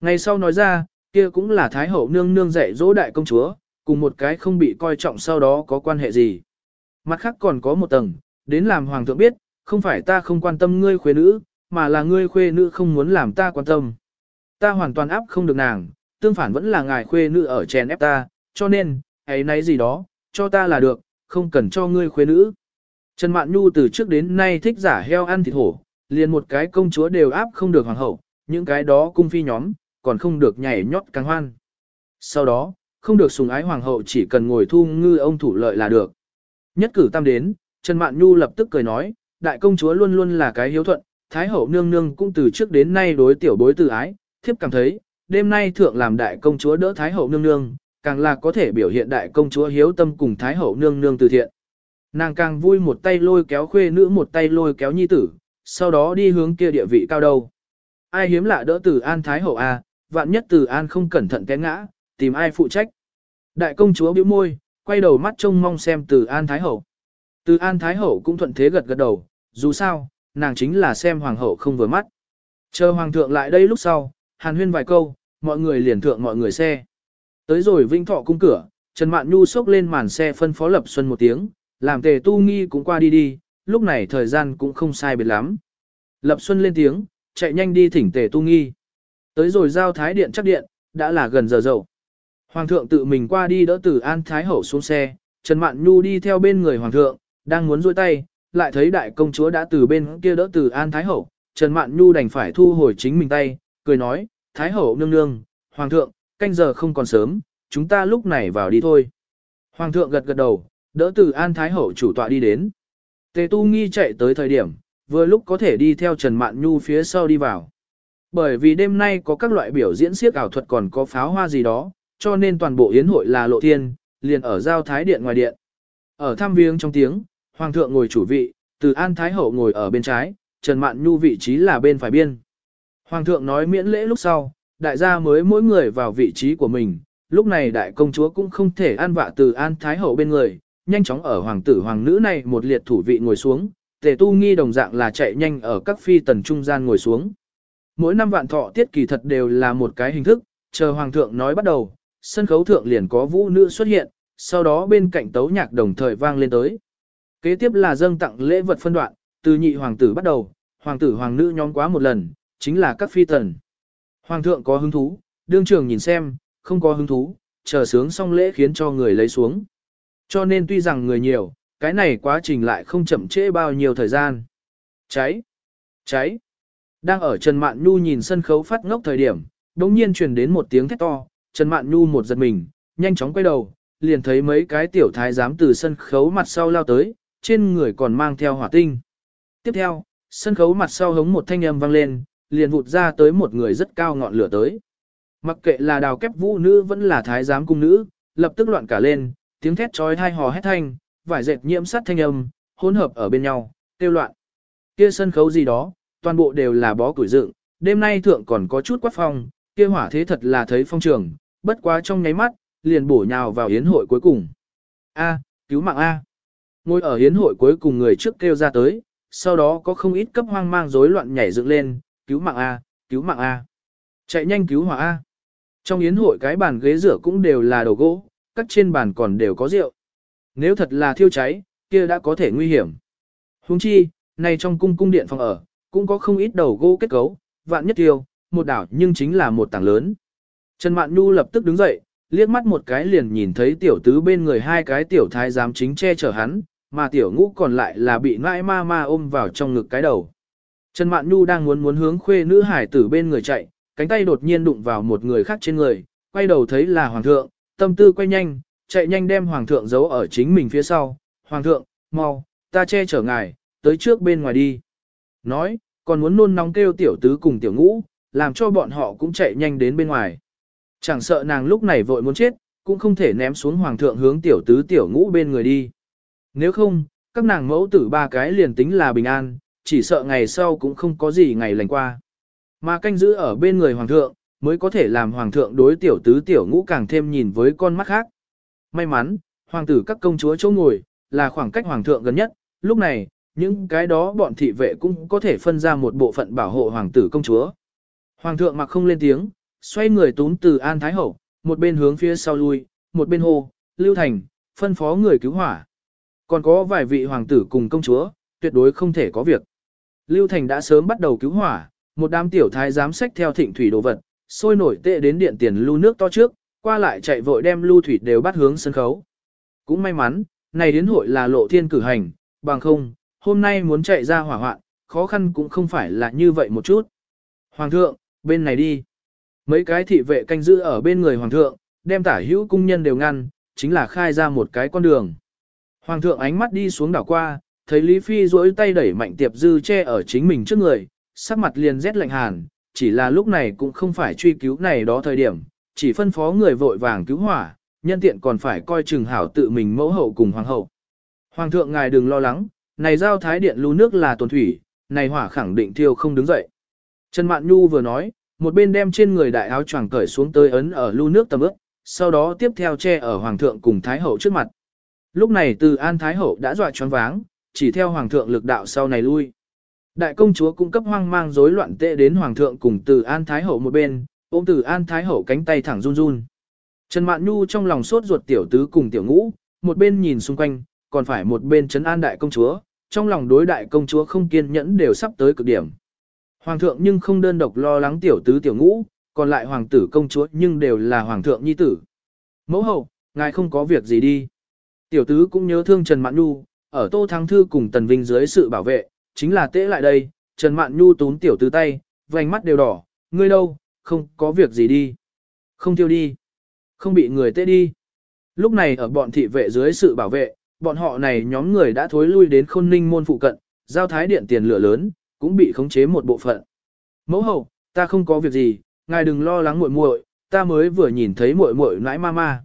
Ngày sau nói ra, kia cũng là thái hậu nương nương dạy dỗ đại công chúa, cùng một cái không bị coi trọng sau đó có quan hệ gì. Mặt khác còn có một tầng, đến làm hoàng thượng biết, không phải ta không quan tâm ngươi khuê nữ, mà là ngươi khuê nữ không muốn làm ta quan tâm. Ta hoàn toàn áp không được nàng, tương phản vẫn là ngài khuê nữ ở chèn ép ta, cho nên, ấy nấy gì đó, cho ta là được, không cần cho ngươi khuê nữ. Trần Mạn Nhu từ trước đến nay thích giả heo ăn thịt hổ, liền một cái công chúa đều áp không được hoàng hậu, những cái đó cung phi nhóm, còn không được nhảy nhót càng hoan. Sau đó, không được sùng ái hoàng hậu chỉ cần ngồi thu ngư ông thủ lợi là được. Nhất cử tam đến, Trần Mạn Nhu lập tức cười nói, đại công chúa luôn luôn là cái hiếu thuận, thái hậu nương nương cũng từ trước đến nay đối tiểu bối từ ái, thiếp cảm thấy, đêm nay thượng làm đại công chúa đỡ thái hậu nương nương, càng là có thể biểu hiện đại công chúa hiếu tâm cùng thái hậu nương nương từ thiện. Nàng càng vui một tay lôi kéo khuê nữ một tay lôi kéo nhi tử, sau đó đi hướng kia địa vị cao đâu. Ai hiếm lạ đỡ từ an thái hậu a, vạn nhất từ an không cẩn thận té ngã, tìm ai phụ trách. Đại công chúa bĩu môi, quay đầu mắt trông mong xem từ an thái hậu. Từ an thái hậu cũng thuận thế gật gật đầu, dù sao, nàng chính là xem hoàng hậu không vừa mắt. Chờ hoàng thượng lại đây lúc sau, hàn huyên vài câu, mọi người liền thượng mọi người xe. Tới rồi vinh thọ cung cửa, Trần Mạn Nhu xốc lên màn xe phân phó Lập Xuân một tiếng, làm tề tu nghi cũng qua đi đi, lúc này thời gian cũng không sai biệt lắm. Lập Xuân lên tiếng, chạy nhanh đi thỉnh tề tu nghi. Tới rồi giao thái điện chắc điện, đã là gần giờ dậu. Hoàng thượng tự mình qua đi đỡ từ An Thái Hậu xuống xe, Trần Mạn Nhu đi theo bên người Hoàng thượng, đang muốn duỗi tay, lại thấy đại công chúa đã từ bên kia đỡ từ An Thái Hậu. Trần Mạn Nhu đành phải thu hồi chính mình tay, cười nói, Thái Hậu nương nương, Hoàng thượng, canh giờ không còn sớm, chúng ta lúc này vào đi thôi. Hoàng thượng gật gật đầu, đỡ từ An Thái Hậu chủ tọa đi đến. Tề Tu Nghi chạy tới thời điểm, vừa lúc có thể đi theo Trần Mạn Nhu phía sau đi vào. Bởi vì đêm nay có các loại biểu diễn siếc ảo thuật còn có pháo hoa gì đó, cho nên toàn bộ yến hội là lộ thiên, liền ở giao thái điện ngoài điện. Ở thăm viếng trong tiếng, Hoàng thượng ngồi chủ vị, từ An Thái Hậu ngồi ở bên trái, Trần Mạn Nhu vị trí là bên phải biên. Hoàng thượng nói miễn lễ lúc sau, đại gia mới mỗi người vào vị trí của mình, lúc này đại công chúa cũng không thể an vạ từ An Thái Hậu bên người, nhanh chóng ở hoàng tử hoàng nữ này một liệt thủ vị ngồi xuống, tề tu nghi đồng dạng là chạy nhanh ở các phi tần trung gian ngồi xuống. Mỗi năm vạn thọ tiết kỳ thật đều là một cái hình thức, chờ hoàng thượng nói bắt đầu, sân khấu thượng liền có vũ nữ xuất hiện, sau đó bên cạnh tấu nhạc đồng thời vang lên tới. Kế tiếp là dâng tặng lễ vật phân đoạn, từ nhị hoàng tử bắt đầu, hoàng tử hoàng nữ nhóm quá một lần, chính là các phi tần. Hoàng thượng có hứng thú, đương trường nhìn xem, không có hứng thú, chờ sướng xong lễ khiến cho người lấy xuống. Cho nên tuy rằng người nhiều, cái này quá trình lại không chậm trễ bao nhiêu thời gian. Cháy! Cháy! Đang ở Trần Mạn Nhu nhìn sân khấu phát ngốc thời điểm, đống nhiên truyền đến một tiếng thét to, Trần Mạn Nhu một giật mình, nhanh chóng quay đầu, liền thấy mấy cái tiểu thái giám từ sân khấu mặt sau lao tới, trên người còn mang theo hỏa tinh. Tiếp theo, sân khấu mặt sau hống một thanh âm vang lên, liền vụt ra tới một người rất cao ngọn lửa tới. Mặc kệ là đào kép vũ nữ vẫn là thái giám cung nữ, lập tức loạn cả lên, tiếng thét trói thai hò hét thanh, vải dệt nhiễm sắt thanh âm, hỗn hợp ở bên nhau, tiêu loạn. Kia sân khấu gì đó, toàn bộ đều là bó củi dựng, đêm nay thượng còn có chút quát phong, kia hỏa thế thật là thấy phong trường, bất quá trong nháy mắt, liền bổ nhào vào hiến hội cuối cùng. A, cứu mạng A. Ngồi ở hiến hội cuối cùng người trước kêu ra tới, sau đó có không ít cấp hoang mang rối loạn nhảy dựng lên, cứu mạng A, cứu mạng A. Chạy nhanh cứu hỏa A. Trong yến hội cái bàn ghế rửa cũng đều là đồ gỗ, các trên bàn còn đều có rượu. Nếu thật là thiêu cháy, kia đã có thể nguy hiểm. Huống chi, này trong cung cung điện phòng ở, cũng có không ít đầu gỗ kết cấu, vạn nhất tiêu, một đảo nhưng chính là một tảng lớn. Trần Mạn Nhu lập tức đứng dậy, liếc mắt một cái liền nhìn thấy tiểu tứ bên người hai cái tiểu thái giám chính che chở hắn, mà tiểu ngũ còn lại là bị nãi ma ma ôm vào trong ngực cái đầu. Trần Mạn Nhu đang muốn muốn hướng khuê nữ hải tử bên người chạy, cánh tay đột nhiên đụng vào một người khác trên người, quay đầu thấy là hoàng thượng, tâm tư quay nhanh, chạy nhanh đem hoàng thượng giấu ở chính mình phía sau. Hoàng thượng, mau, ta che chở ngài, tới trước bên ngoài đi. Nói, còn muốn nôn nóng kêu tiểu tứ cùng tiểu ngũ, làm cho bọn họ cũng chạy nhanh đến bên ngoài. Chẳng sợ nàng lúc này vội muốn chết, cũng không thể ném xuống hoàng thượng hướng tiểu tứ tiểu ngũ bên người đi. Nếu không, các nàng mẫu tử ba cái liền tính là bình an, chỉ sợ ngày sau cũng không có gì ngày lành qua. Mà canh giữ ở bên người hoàng thượng, mới có thể làm hoàng thượng đối tiểu tứ tiểu ngũ càng thêm nhìn với con mắt khác. May mắn, hoàng tử các công chúa chỗ ngồi, là khoảng cách hoàng thượng gần nhất, lúc này, những cái đó bọn thị vệ cũng có thể phân ra một bộ phận bảo hộ hoàng tử công chúa. Hoàng thượng mặc không lên tiếng, xoay người túm từ An Thái Hậu, một bên hướng phía sau lui, một bên hô, Lưu Thành, phân phó người cứu hỏa. Còn có vài vị hoàng tử cùng công chúa, tuyệt đối không thể có việc. Lưu Thành đã sớm bắt đầu cứu hỏa, một đám tiểu thái giám sách theo thịnh thủy đồ vật, sôi nổi tệ đến điện tiền lưu nước to trước, qua lại chạy vội đem lưu thủy đều bắt hướng sân khấu. Cũng may mắn, này đến hội là lộ thiên cử hành, bằng không, hôm nay muốn chạy ra hỏa hoạn, khó khăn cũng không phải là như vậy một chút. Hoàng thượng, bên này đi. Mấy cái thị vệ canh giữ ở bên người hoàng thượng, đem tả hữu cung nhân đều ngăn, chính là khai ra một cái con đường. Hoàng thượng ánh mắt đi xuống đảo qua, thấy Lý Phi duỗi tay đẩy mạnh tiệp dư che ở chính mình trước người, sắc mặt liền rét lạnh hàn, chỉ là lúc này cũng không phải truy cứu này đó thời điểm, chỉ phân phó người vội vàng cứu hỏa, nhân tiện còn phải coi chừng hảo tự mình mẫu hậu cùng hoàng hậu. Hoàng thượng ngài đừng lo lắng, này giao thái điện lưu nước là tuần thủy, này hỏa khẳng định thiêu không đứng dậy. Trần Mạn Nhu vừa nói, một bên đem trên người đại áo choàng cởi xuống tới ấn ở lưu nước tầm ướp, sau đó tiếp theo che ở hoàng thượng cùng thái hậu trước mặt. Lúc này từ An Thái hậu đã dọa choáng váng, chỉ theo hoàng thượng lực đạo sau này lui. Đại công chúa cung cấp hoang mang rối loạn tệ đến hoàng thượng cùng từ An Thái hậu một bên, ôm từ An Thái hậu cánh tay thẳng run run. Trần Mạn Nhu trong lòng sốt ruột tiểu tứ cùng tiểu ngũ, một bên nhìn xung quanh, còn phải một bên trấn an đại công chúa, trong lòng đối đại công chúa không kiên nhẫn đều sắp tới cực điểm. Hoàng thượng nhưng không đơn độc lo lắng tiểu tứ tiểu ngũ, còn lại hoàng tử công chúa nhưng đều là hoàng thượng nhi tử. Mẫu hậu, ngài không có việc gì đi. Tiểu tứ cũng nhớ thương Trần Mạn Nhu, ở Tô Thắng Thư cùng Tần Vinh dưới sự bảo vệ, chính là tễ lại đây, Trần Mạn Nhu tún tiểu tứ tay, vành mắt đều đỏ, ngươi đâu, không có việc gì đi. Không tiêu đi. Không bị người tễ đi. Lúc này ở bọn thị vệ dưới sự bảo vệ, bọn họ này nhóm người đã thối lui đến khôn ninh môn phụ cận, giao thái điện tiền lửa lớn, cũng bị khống chế một bộ phận. Mẫu hậu, ta không có việc gì, ngài đừng lo lắng muội muội, ta mới vừa nhìn thấy muội muội nãi ma ma.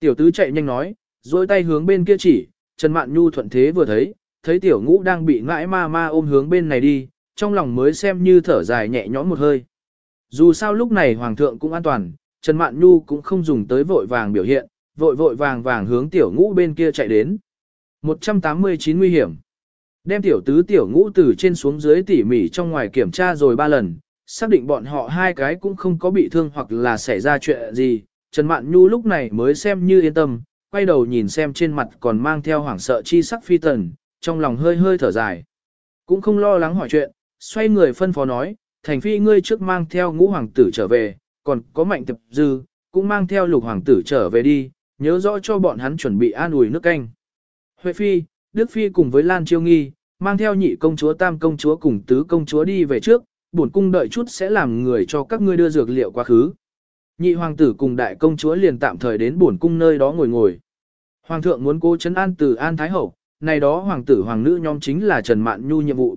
Tiểu tứ chạy nhanh nói, dôi tay hướng bên kia chỉ, Trần Mạn Nhu thuận thế vừa thấy, thấy tiểu ngũ đang bị ngãi ma ma ôm hướng bên này đi, trong lòng mới xem như thở dài nhẹ nhõm một hơi. Dù sao lúc này hoàng thượng cũng an toàn, Trần Mạn Nhu cũng không dùng tới vội vàng biểu hiện, vội vội vàng vàng hướng tiểu ngũ bên kia chạy đến. 189 nguy hiểm. Đem tiểu tứ tiểu ngũ từ trên xuống dưới tỉ mỉ trong ngoài kiểm tra rồi ba lần, xác định bọn họ hai cái cũng không có bị thương hoặc là xảy ra chuyện gì. Trần Mạn Nhu lúc này mới xem như yên tâm, quay đầu nhìn xem trên mặt còn mang theo hoảng sợ chi sắc phi tần, trong lòng hơi hơi thở dài. Cũng không lo lắng hỏi chuyện, xoay người phân phó nói, thành phi ngươi trước mang theo ngũ hoàng tử trở về, còn có mạnh tập dư, cũng mang theo lục hoàng tử trở về đi, nhớ rõ cho bọn hắn chuẩn bị an ủi nước canh. Huệ phi, Đức phi cùng với Lan Chiêu Nghi, mang theo nhị công chúa tam công chúa cùng tứ công chúa đi về trước, bổn cung đợi chút sẽ làm người cho các ngươi đưa dược liệu quá khứ. Nhị hoàng tử cùng đại công chúa liền tạm thời đến bổn cung nơi đó ngồi ngồi. Hoàng thượng muốn cố chấn an từ An Thái Hậu, này đó hoàng tử hoàng nữ nhóm chính là Trần Mạn Nhu nhiệm vụ.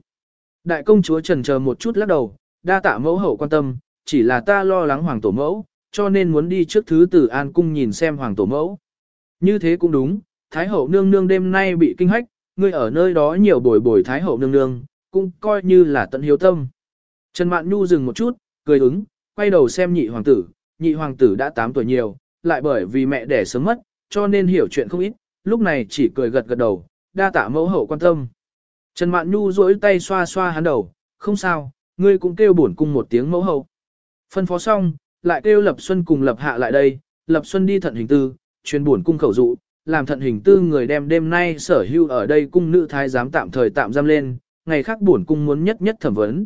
Đại công chúa trần chờ một chút lắc đầu, đa tạ mẫu hậu quan tâm, chỉ là ta lo lắng hoàng tổ mẫu, cho nên muốn đi trước thứ từ An cung nhìn xem hoàng tổ mẫu. Như thế cũng đúng, Thái hậu nương nương đêm nay bị kinh hách, ngươi ở nơi đó nhiều bồi bồi Thái hậu nương nương, cũng coi như là tận hiếu tâm. Trần Mạn Nhu dừng một chút, cười ứng, quay đầu xem nhị hoàng tử, nhị hoàng tử đã 8 tuổi nhiều, lại bởi vì mẹ đẻ sớm mất, cho nên hiểu chuyện không ít, lúc này chỉ cười gật gật đầu, đa tạ mẫu hậu quan tâm. Trần Mạn Nhu duỗi tay xoa xoa hắn đầu, không sao, ngươi cũng kêu bổn cung một tiếng mẫu hậu. Phân phó xong, lại kêu Lập Xuân cùng Lập Hạ lại đây, Lập Xuân đi thận hình tư, truyền bổn cung khẩu dụ, làm thận hình tư người đem đêm nay sở hưu ở đây cung nữ thái giám tạm thời tạm giam lên, ngày khác bổn cung muốn nhất nhất thẩm vấn.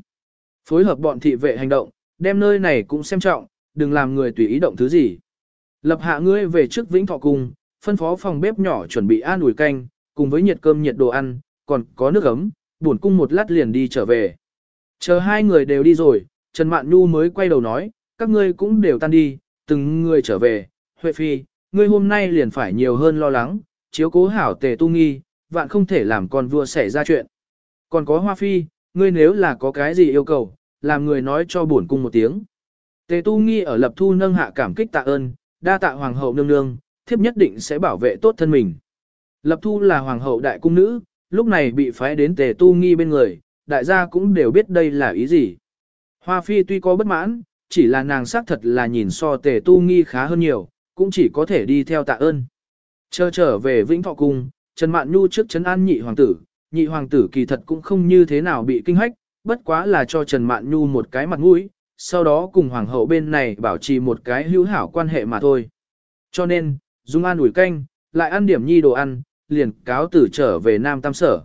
Phối hợp bọn thị vệ hành động, đem nơi này cũng xem trọng, đừng làm người tùy ý động thứ gì. Lập hạ ngươi về trước Vĩnh Thọ Cung, phân phó phòng bếp nhỏ chuẩn bị an ủi canh, cùng với nhiệt cơm nhiệt đồ ăn, còn có nước ấm, buồn cung một lát liền đi trở về. Chờ hai người đều đi rồi, Trần Mạn Nhu mới quay đầu nói, các ngươi cũng đều tan đi, từng người trở về, Huệ Phi, ngươi hôm nay liền phải nhiều hơn lo lắng, chiếu cố hảo tề tu nghi, vạn không thể làm con vua xảy ra chuyện. Còn có Hoa Phi, ngươi nếu là có cái gì yêu cầu, làm người nói cho bổn cung một tiếng. Tề tu nghi ở lập thu nâng hạ cảm kích tạ ơn, đa tạ hoàng hậu nương nương, thiếp nhất định sẽ bảo vệ tốt thân mình. Lập thu là hoàng hậu đại cung nữ, lúc này bị phái đến tề tu nghi bên người, đại gia cũng đều biết đây là ý gì. Hoa phi tuy có bất mãn, chỉ là nàng xác thật là nhìn so tề tu nghi khá hơn nhiều, cũng chỉ có thể đi theo tạ ơn. Chờ trở về Vĩnh Thọ Cung, Trần Mạn Nhu trước Trấn an nhị hoàng tử, nhị hoàng tử kỳ thật cũng không như thế nào bị kinh hách, bất quá là cho Trần Mạn Nhu một cái mặt mũi, sau đó cùng hoàng hậu bên này bảo trì một cái hữu hảo quan hệ mà thôi. Cho nên, dùng an ủi canh, lại ăn điểm nhi đồ ăn, liền cáo tử trở về Nam Tam Sở.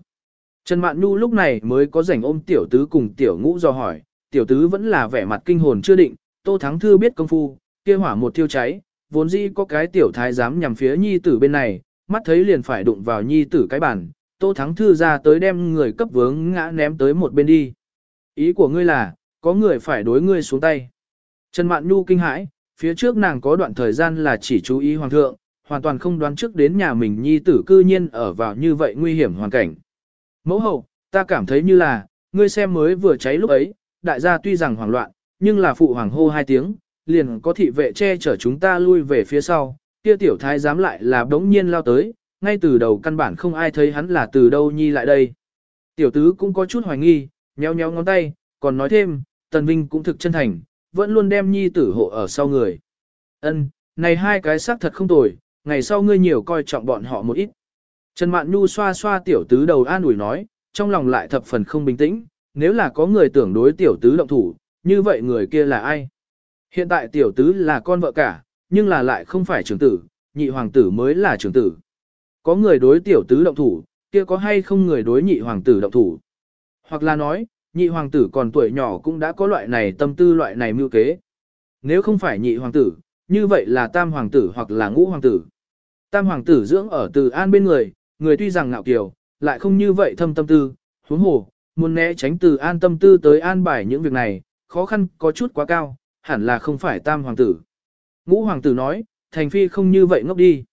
Trần Mạn Nhu lúc này mới có rảnh ôm tiểu tứ cùng tiểu ngũ do hỏi, tiểu tứ vẫn là vẻ mặt kinh hồn chưa định, Tô Thắng Thư biết công phu, kia hỏa một thiêu cháy, vốn dĩ có cái tiểu thái dám nhằm phía nhi tử bên này, mắt thấy liền phải đụng vào nhi tử cái bản, Tô Thắng Thư ra tới đem người cấp vướng ngã ném tới một bên đi. Ý của ngươi là, có người phải đối ngươi xuống tay. Trần Mạn Nhu kinh hãi, phía trước nàng có đoạn thời gian là chỉ chú ý hoàng thượng, hoàn toàn không đoán trước đến nhà mình nhi tử cư nhiên ở vào như vậy nguy hiểm hoàn cảnh. Mẫu hậu, ta cảm thấy như là, ngươi xem mới vừa cháy lúc ấy, đại gia tuy rằng hoảng loạn, nhưng là phụ hoàng hô hai tiếng, liền có thị vệ che chở chúng ta lui về phía sau, kia tiểu thái dám lại là đống nhiên lao tới, ngay từ đầu căn bản không ai thấy hắn là từ đâu nhi lại đây. Tiểu tứ cũng có chút hoài nghi, nhéo nhéo ngón tay, còn nói thêm, Tần Vinh cũng thực chân thành, vẫn luôn đem nhi tử hộ ở sau người. Ân, này hai cái xác thật không tồi, ngày sau ngươi nhiều coi trọng bọn họ một ít. Trần Mạn Nhu xoa xoa tiểu tứ đầu an ủi nói, trong lòng lại thập phần không bình tĩnh, nếu là có người tưởng đối tiểu tứ động thủ, như vậy người kia là ai? Hiện tại tiểu tứ là con vợ cả, nhưng là lại không phải trưởng tử, nhị hoàng tử mới là trưởng tử. Có người đối tiểu tứ động thủ, kia có hay không người đối nhị hoàng tử động thủ? Hoặc là nói, nhị hoàng tử còn tuổi nhỏ cũng đã có loại này tâm tư loại này mưu kế. Nếu không phải nhị hoàng tử, như vậy là tam hoàng tử hoặc là ngũ hoàng tử. Tam hoàng tử dưỡng ở từ an bên người, người tuy rằng ngạo kiều, lại không như vậy thâm tâm tư, huống hồ, muốn né tránh từ an tâm tư tới an bài những việc này, khó khăn có chút quá cao, hẳn là không phải tam hoàng tử. Ngũ hoàng tử nói, thành phi không như vậy ngốc đi.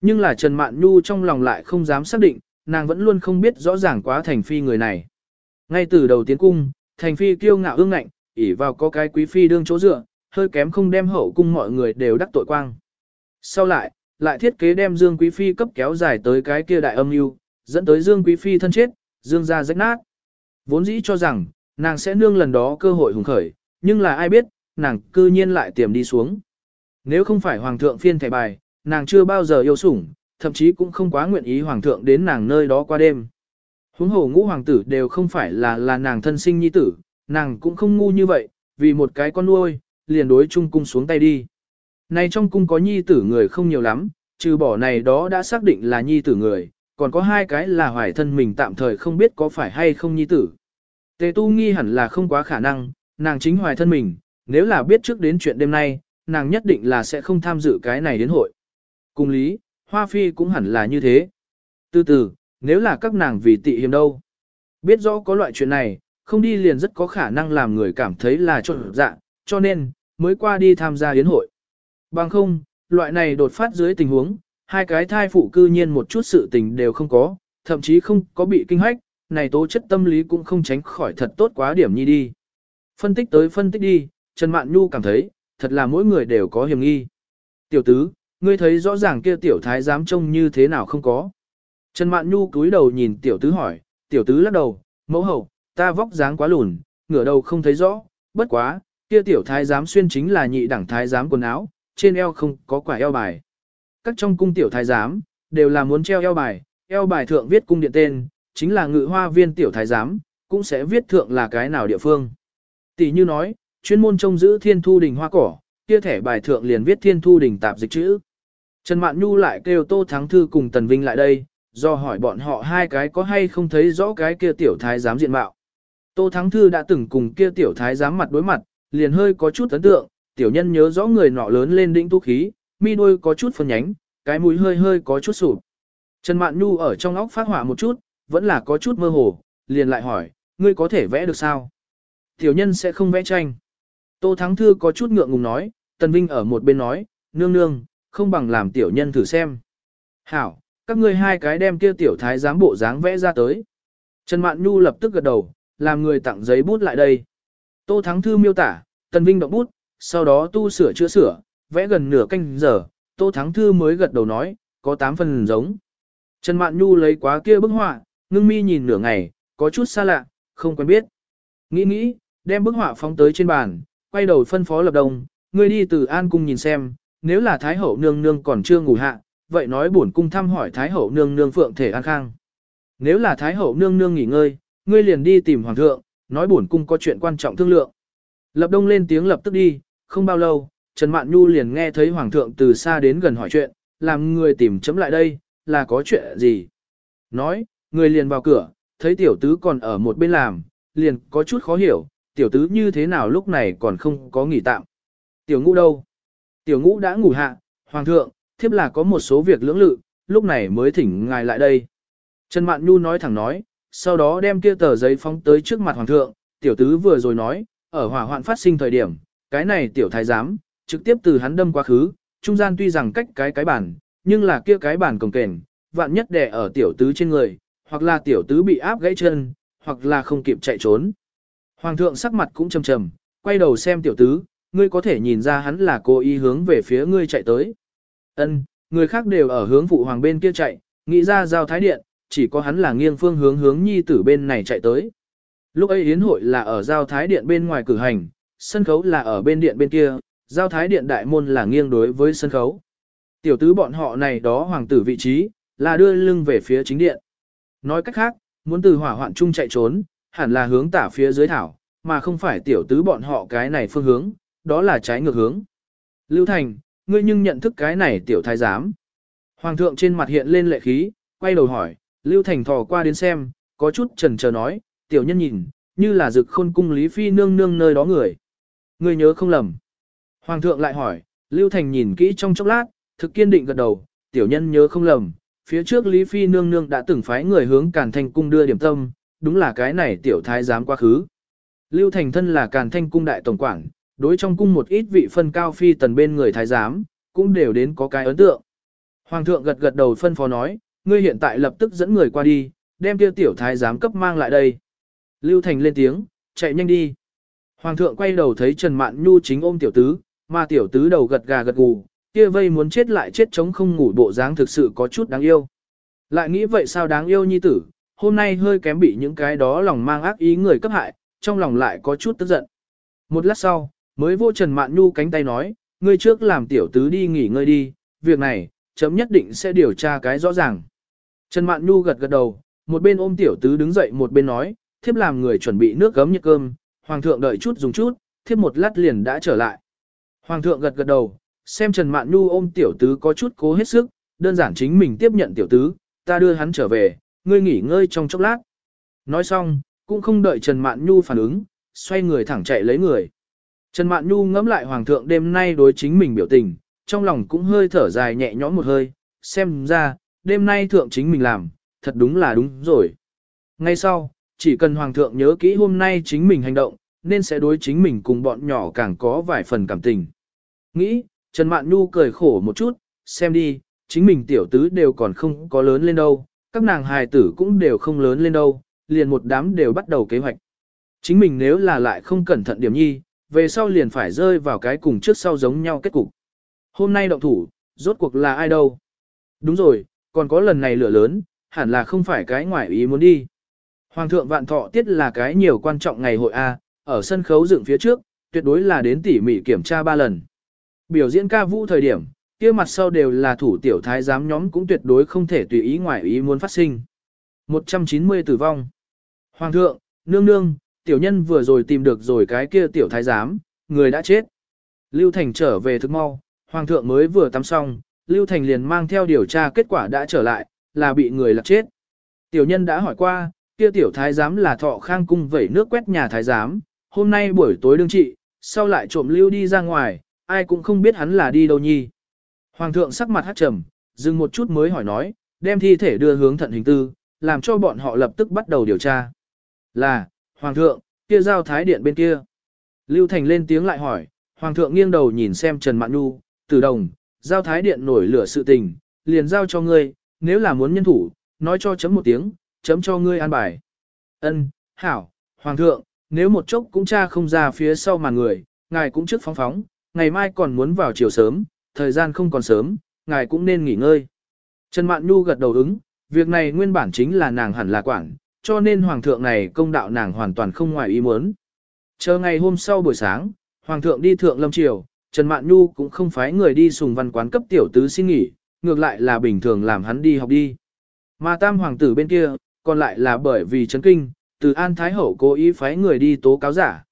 Nhưng là Trần Mạn Nhu trong lòng lại không dám xác định, nàng vẫn luôn không biết rõ ràng quá thành phi người này. Ngay từ đầu tiến cung, thành phi kiêu ngạo ương ngạnh, ỉ vào có cái quý phi đương chỗ dựa, hơi kém không đem hậu cung mọi người đều đắc tội quang. Sau lại, lại thiết kế đem Dương Quý Phi cấp kéo dài tới cái kia đại âm mưu dẫn tới Dương Quý Phi thân chết, Dương ra rách nát. Vốn dĩ cho rằng, nàng sẽ nương lần đó cơ hội hùng khởi, nhưng là ai biết, nàng cư nhiên lại tiềm đi xuống. Nếu không phải Hoàng thượng phiên thẻ bài, nàng chưa bao giờ yêu sủng, thậm chí cũng không quá nguyện ý Hoàng thượng đến nàng nơi đó qua đêm. Huống hồ ngũ hoàng tử đều không phải là là nàng thân sinh nhi tử, nàng cũng không ngu như vậy, vì một cái con nuôi, liền đối chung cung xuống tay đi. Này trong cung có nhi tử người không nhiều lắm, trừ bỏ này đó đã xác định là nhi tử người, còn có hai cái là hoài thân mình tạm thời không biết có phải hay không nhi tử. Tề tu nghi hẳn là không quá khả năng, nàng chính hoài thân mình, nếu là biết trước đến chuyện đêm nay, nàng nhất định là sẽ không tham dự cái này đến hội. Cùng lý, Hoa Phi cũng hẳn là như thế. Từ từ, nếu là các nàng vì tị hiểm đâu. Biết rõ có loại chuyện này, không đi liền rất có khả năng làm người cảm thấy là trộn dạ, cho nên, mới qua đi tham gia yến hội. Bằng không, loại này đột phát dưới tình huống, hai cái thai phụ cư nhiên một chút sự tình đều không có, thậm chí không có bị kinh hách, này tố chất tâm lý cũng không tránh khỏi thật tốt quá điểm nhi đi. Phân tích tới phân tích đi, Trần Mạn Nhu cảm thấy, thật là mỗi người đều có hiểm nghi. Tiểu tứ, ngươi thấy rõ ràng kia tiểu thái dám trông như thế nào không có. Trần Mạn Nhu cúi đầu nhìn tiểu tứ hỏi, tiểu tứ lắc đầu, mẫu hậu, ta vóc dáng quá lùn, ngửa đầu không thấy rõ, bất quá, kia tiểu thái giám xuyên chính là nhị đẳng thái giám quần áo, trên eo không có quả eo bài. Các trong cung tiểu thái giám, đều là muốn treo eo bài, eo bài thượng viết cung điện tên, chính là ngự hoa viên tiểu thái giám, cũng sẽ viết thượng là cái nào địa phương. Tỷ như nói, chuyên môn trông giữ thiên thu đình hoa cỏ, kia thẻ bài thượng liền viết thiên thu đình tạp dịch chữ. Trần Mạn Nhu lại kêu Tô Thắng Thư cùng Tần Vinh lại đây, do hỏi bọn họ hai cái có hay không thấy rõ cái kia tiểu thái giám diện mạo. Tô Thắng Thư đã từng cùng kia tiểu thái giám mặt đối mặt, liền hơi có chút ấn tượng, tiểu nhân nhớ rõ người nọ lớn lên đỉnh tu khí, mi đôi có chút phân nhánh, cái mũi hơi hơi có chút sụp. Trần Mạn Nhu ở trong óc phát hỏa một chút, vẫn là có chút mơ hồ, liền lại hỏi, ngươi có thể vẽ được sao? Tiểu nhân sẽ không vẽ tranh. Tô Thắng Thư có chút ngượng ngùng nói, Tần Vinh ở một bên nói, nương nương, không bằng làm tiểu nhân thử xem. Hảo, các ngươi hai cái đem kia tiểu thái giám bộ dáng vẽ ra tới. Trần Mạn Nhu lập tức gật đầu, làm người tặng giấy bút lại đây. Tô Thắng Thư miêu tả, Tần Vinh động bút, sau đó tu sửa chữa sửa, vẽ gần nửa canh giờ, Tô Thắng Thư mới gật đầu nói, có tám phần giống. Trần Mạn Nhu lấy quá kia bức họa, ngưng mi nhìn nửa ngày, có chút xa lạ, không quen biết. Nghĩ nghĩ, đem bức họa phóng tới trên bàn, quay đầu phân phó lập đồng, ngươi đi từ An Cung nhìn xem, nếu là Thái Hậu nương nương còn chưa ngủ hạ, vậy nói bổn cung thăm hỏi Thái Hậu nương nương phượng thể an khang. Nếu là Thái Hậu nương nương nghỉ ngơi, ngươi liền đi tìm Hoàng thượng, nói bổn cung có chuyện quan trọng thương lượng. Lập đông lên tiếng lập tức đi, không bao lâu, Trần Mạn Nhu liền nghe thấy Hoàng thượng từ xa đến gần hỏi chuyện, làm người tìm chấm lại đây, là có chuyện gì. Nói, người liền vào cửa, thấy tiểu tứ còn ở một bên làm, liền có chút khó hiểu, tiểu tứ như thế nào lúc này còn không có nghỉ tạm. Tiểu ngũ đâu? Tiểu ngũ đã ngủ hạ, Hoàng thượng, thiếp là có một số việc lưỡng lự, lúc này mới thỉnh ngài lại đây. Trần Mạn Nhu nói thẳng nói, sau đó đem kia tờ giấy phóng tới trước mặt Hoàng thượng, tiểu tứ vừa rồi nói, ở hỏa hoạn phát sinh thời điểm, cái này tiểu thái giám, trực tiếp từ hắn đâm quá khứ, trung gian tuy rằng cách cái cái bản, nhưng là kia cái bản cồng kềnh, vạn nhất đè ở tiểu tứ trên người, hoặc là tiểu tứ bị áp gãy chân, hoặc là không kịp chạy trốn. Hoàng thượng sắc mặt cũng trầm trầm, quay đầu xem tiểu tứ, ngươi có thể nhìn ra hắn là cố ý hướng về phía ngươi chạy tới. Ân, người khác đều ở hướng phụ hoàng bên kia chạy, nghĩ ra giao thái điện, chỉ có hắn là nghiêng phương hướng hướng nhi tử bên này chạy tới. Lúc ấy yến hội là ở giao thái điện bên ngoài cử hành, sân khấu là ở bên điện bên kia, giao thái điện đại môn là nghiêng đối với sân khấu. Tiểu tứ bọn họ này đó hoàng tử vị trí, là đưa lưng về phía chính điện. Nói cách khác, muốn từ hỏa hoạn chung chạy trốn, hẳn là hướng tả phía dưới thảo, mà không phải tiểu tứ bọn họ cái này phương hướng, đó là trái ngược hướng. Lưu Thành, ngươi nhưng nhận thức cái này tiểu thái giám. Hoàng thượng trên mặt hiện lên lệ khí, quay đầu hỏi, Lưu Thành thò qua đến xem, có chút trần chờ nói, tiểu nhân nhìn, như là dực khôn cung Lý Phi nương nương nơi đó người. Ngươi nhớ không lầm. Hoàng thượng lại hỏi, Lưu Thành nhìn kỹ trong chốc lát, thực kiên định gật đầu, tiểu nhân nhớ không lầm, phía trước Lý Phi nương nương đã từng phái người hướng Càn Thanh cung đưa điểm tâm, đúng là cái này tiểu thái giám quá khứ. Lưu Thành thân là Càn Thanh cung đại tổng quản, đối trong cung một ít vị phân cao phi tần bên người thái giám, cũng đều đến có cái ấn tượng. Hoàng thượng gật gật đầu phân phó nói, ngươi hiện tại lập tức dẫn người qua đi, đem kia tiểu thái giám cấp mang lại đây. Lưu Thành lên tiếng, chạy nhanh đi. Hoàng thượng quay đầu thấy Trần Mạn Nhu chính ôm tiểu tứ, mà tiểu tứ đầu gật gà gật gù, kia vây muốn chết lại chết chống không ngủ bộ dáng thực sự có chút đáng yêu. Lại nghĩ vậy sao đáng yêu nhi tử, hôm nay hơi kém bị những cái đó lòng mang ác ý người cấp hại, trong lòng lại có chút tức giận. Một lát sau, mới vô Trần Mạn Nhu cánh tay nói, ngươi trước làm tiểu tứ đi nghỉ ngơi đi, việc này, chấm nhất định sẽ điều tra cái rõ ràng. Trần Mạn Nhu gật gật đầu, một bên ôm tiểu tứ đứng dậy một bên nói, thiếp làm người chuẩn bị nước gấm nhiệt cơm, hoàng thượng đợi chút dùng chút, thiếp một lát liền đã trở lại. Hoàng thượng gật gật đầu, xem Trần Mạn Nhu ôm tiểu tứ có chút cố hết sức, đơn giản chính mình tiếp nhận tiểu tứ, ta đưa hắn trở về, ngươi nghỉ ngơi trong chốc lát. Nói xong, cũng không đợi Trần Mạn Nhu phản ứng, xoay người thẳng chạy lấy người. Trần Mạn Nhu ngẫm lại hoàng thượng đêm nay đối chính mình biểu tình, trong lòng cũng hơi thở dài nhẹ nhõm một hơi, xem ra, đêm nay thượng chính mình làm, thật đúng là đúng rồi. Ngay sau, chỉ cần hoàng thượng nhớ kỹ hôm nay chính mình hành động, nên sẽ đối chính mình cùng bọn nhỏ càng có vài phần cảm tình. Nghĩ, Trần Mạn Nhu cười khổ một chút, xem đi, chính mình tiểu tứ đều còn không có lớn lên đâu, các nàng hài tử cũng đều không lớn lên đâu, liền một đám đều bắt đầu kế hoạch. Chính mình nếu là lại không cẩn thận điểm nhi, về sau liền phải rơi vào cái cùng trước sau giống nhau kết cục. Hôm nay động thủ, rốt cuộc là ai đâu? Đúng rồi, còn có lần này lửa lớn, hẳn là không phải cái ngoại ý muốn đi. Hoàng thượng vạn thọ tiết là cái nhiều quan trọng ngày hội A, ở sân khấu dựng phía trước, tuyệt đối là đến tỉ mỉ kiểm tra ba lần. Biểu diễn ca vũ thời điểm, kia mặt sau đều là thủ tiểu thái giám nhóm cũng tuyệt đối không thể tùy ý ngoại ý muốn phát sinh. 190 tử vong. Hoàng thượng, nương nương, tiểu nhân vừa rồi tìm được rồi cái kia tiểu thái giám, người đã chết. Lưu Thành trở về thức mau, Hoàng thượng mới vừa tắm xong, Lưu Thành liền mang theo điều tra kết quả đã trở lại, là bị người lạc chết. Tiểu nhân đã hỏi qua, kia tiểu thái giám là thọ khang cung vẩy nước quét nhà thái giám, hôm nay buổi tối đương trị, sau lại trộm lưu đi ra ngoài, ai cũng không biết hắn là đi đâu nhi. Hoàng thượng sắc mặt hát trầm, dừng một chút mới hỏi nói, đem thi thể đưa hướng thận hình tư, làm cho bọn họ lập tức bắt đầu điều tra. Là, Hoàng thượng, kia giao thái điện bên kia. Lưu Thành lên tiếng lại hỏi, Hoàng thượng nghiêng đầu nhìn xem Trần Mạn Nhu, tử đồng, giao thái điện nổi lửa sự tình, liền giao cho ngươi, nếu là muốn nhân thủ, nói cho chấm một tiếng, chấm cho ngươi an bài. Ân, hảo, Hoàng thượng, nếu một chốc cũng cha không ra phía sau mà người, ngài cũng trước phóng phóng, ngày mai còn muốn vào chiều sớm, thời gian không còn sớm, ngài cũng nên nghỉ ngơi. Trần Mạn Nhu gật đầu ứng, việc này nguyên bản chính là nàng hẳn là quản, cho nên hoàng thượng này công đạo nàng hoàn toàn không ngoài ý muốn. Chờ ngày hôm sau buổi sáng, hoàng thượng đi thượng lâm triều, Trần Mạn Nhu cũng không phái người đi sùng văn quán cấp tiểu tứ xin nghỉ, ngược lại là bình thường làm hắn đi học đi. Mà tam hoàng tử bên kia, còn lại là bởi vì chấn kinh, từ An Thái Hậu cố ý phái người đi tố cáo giả.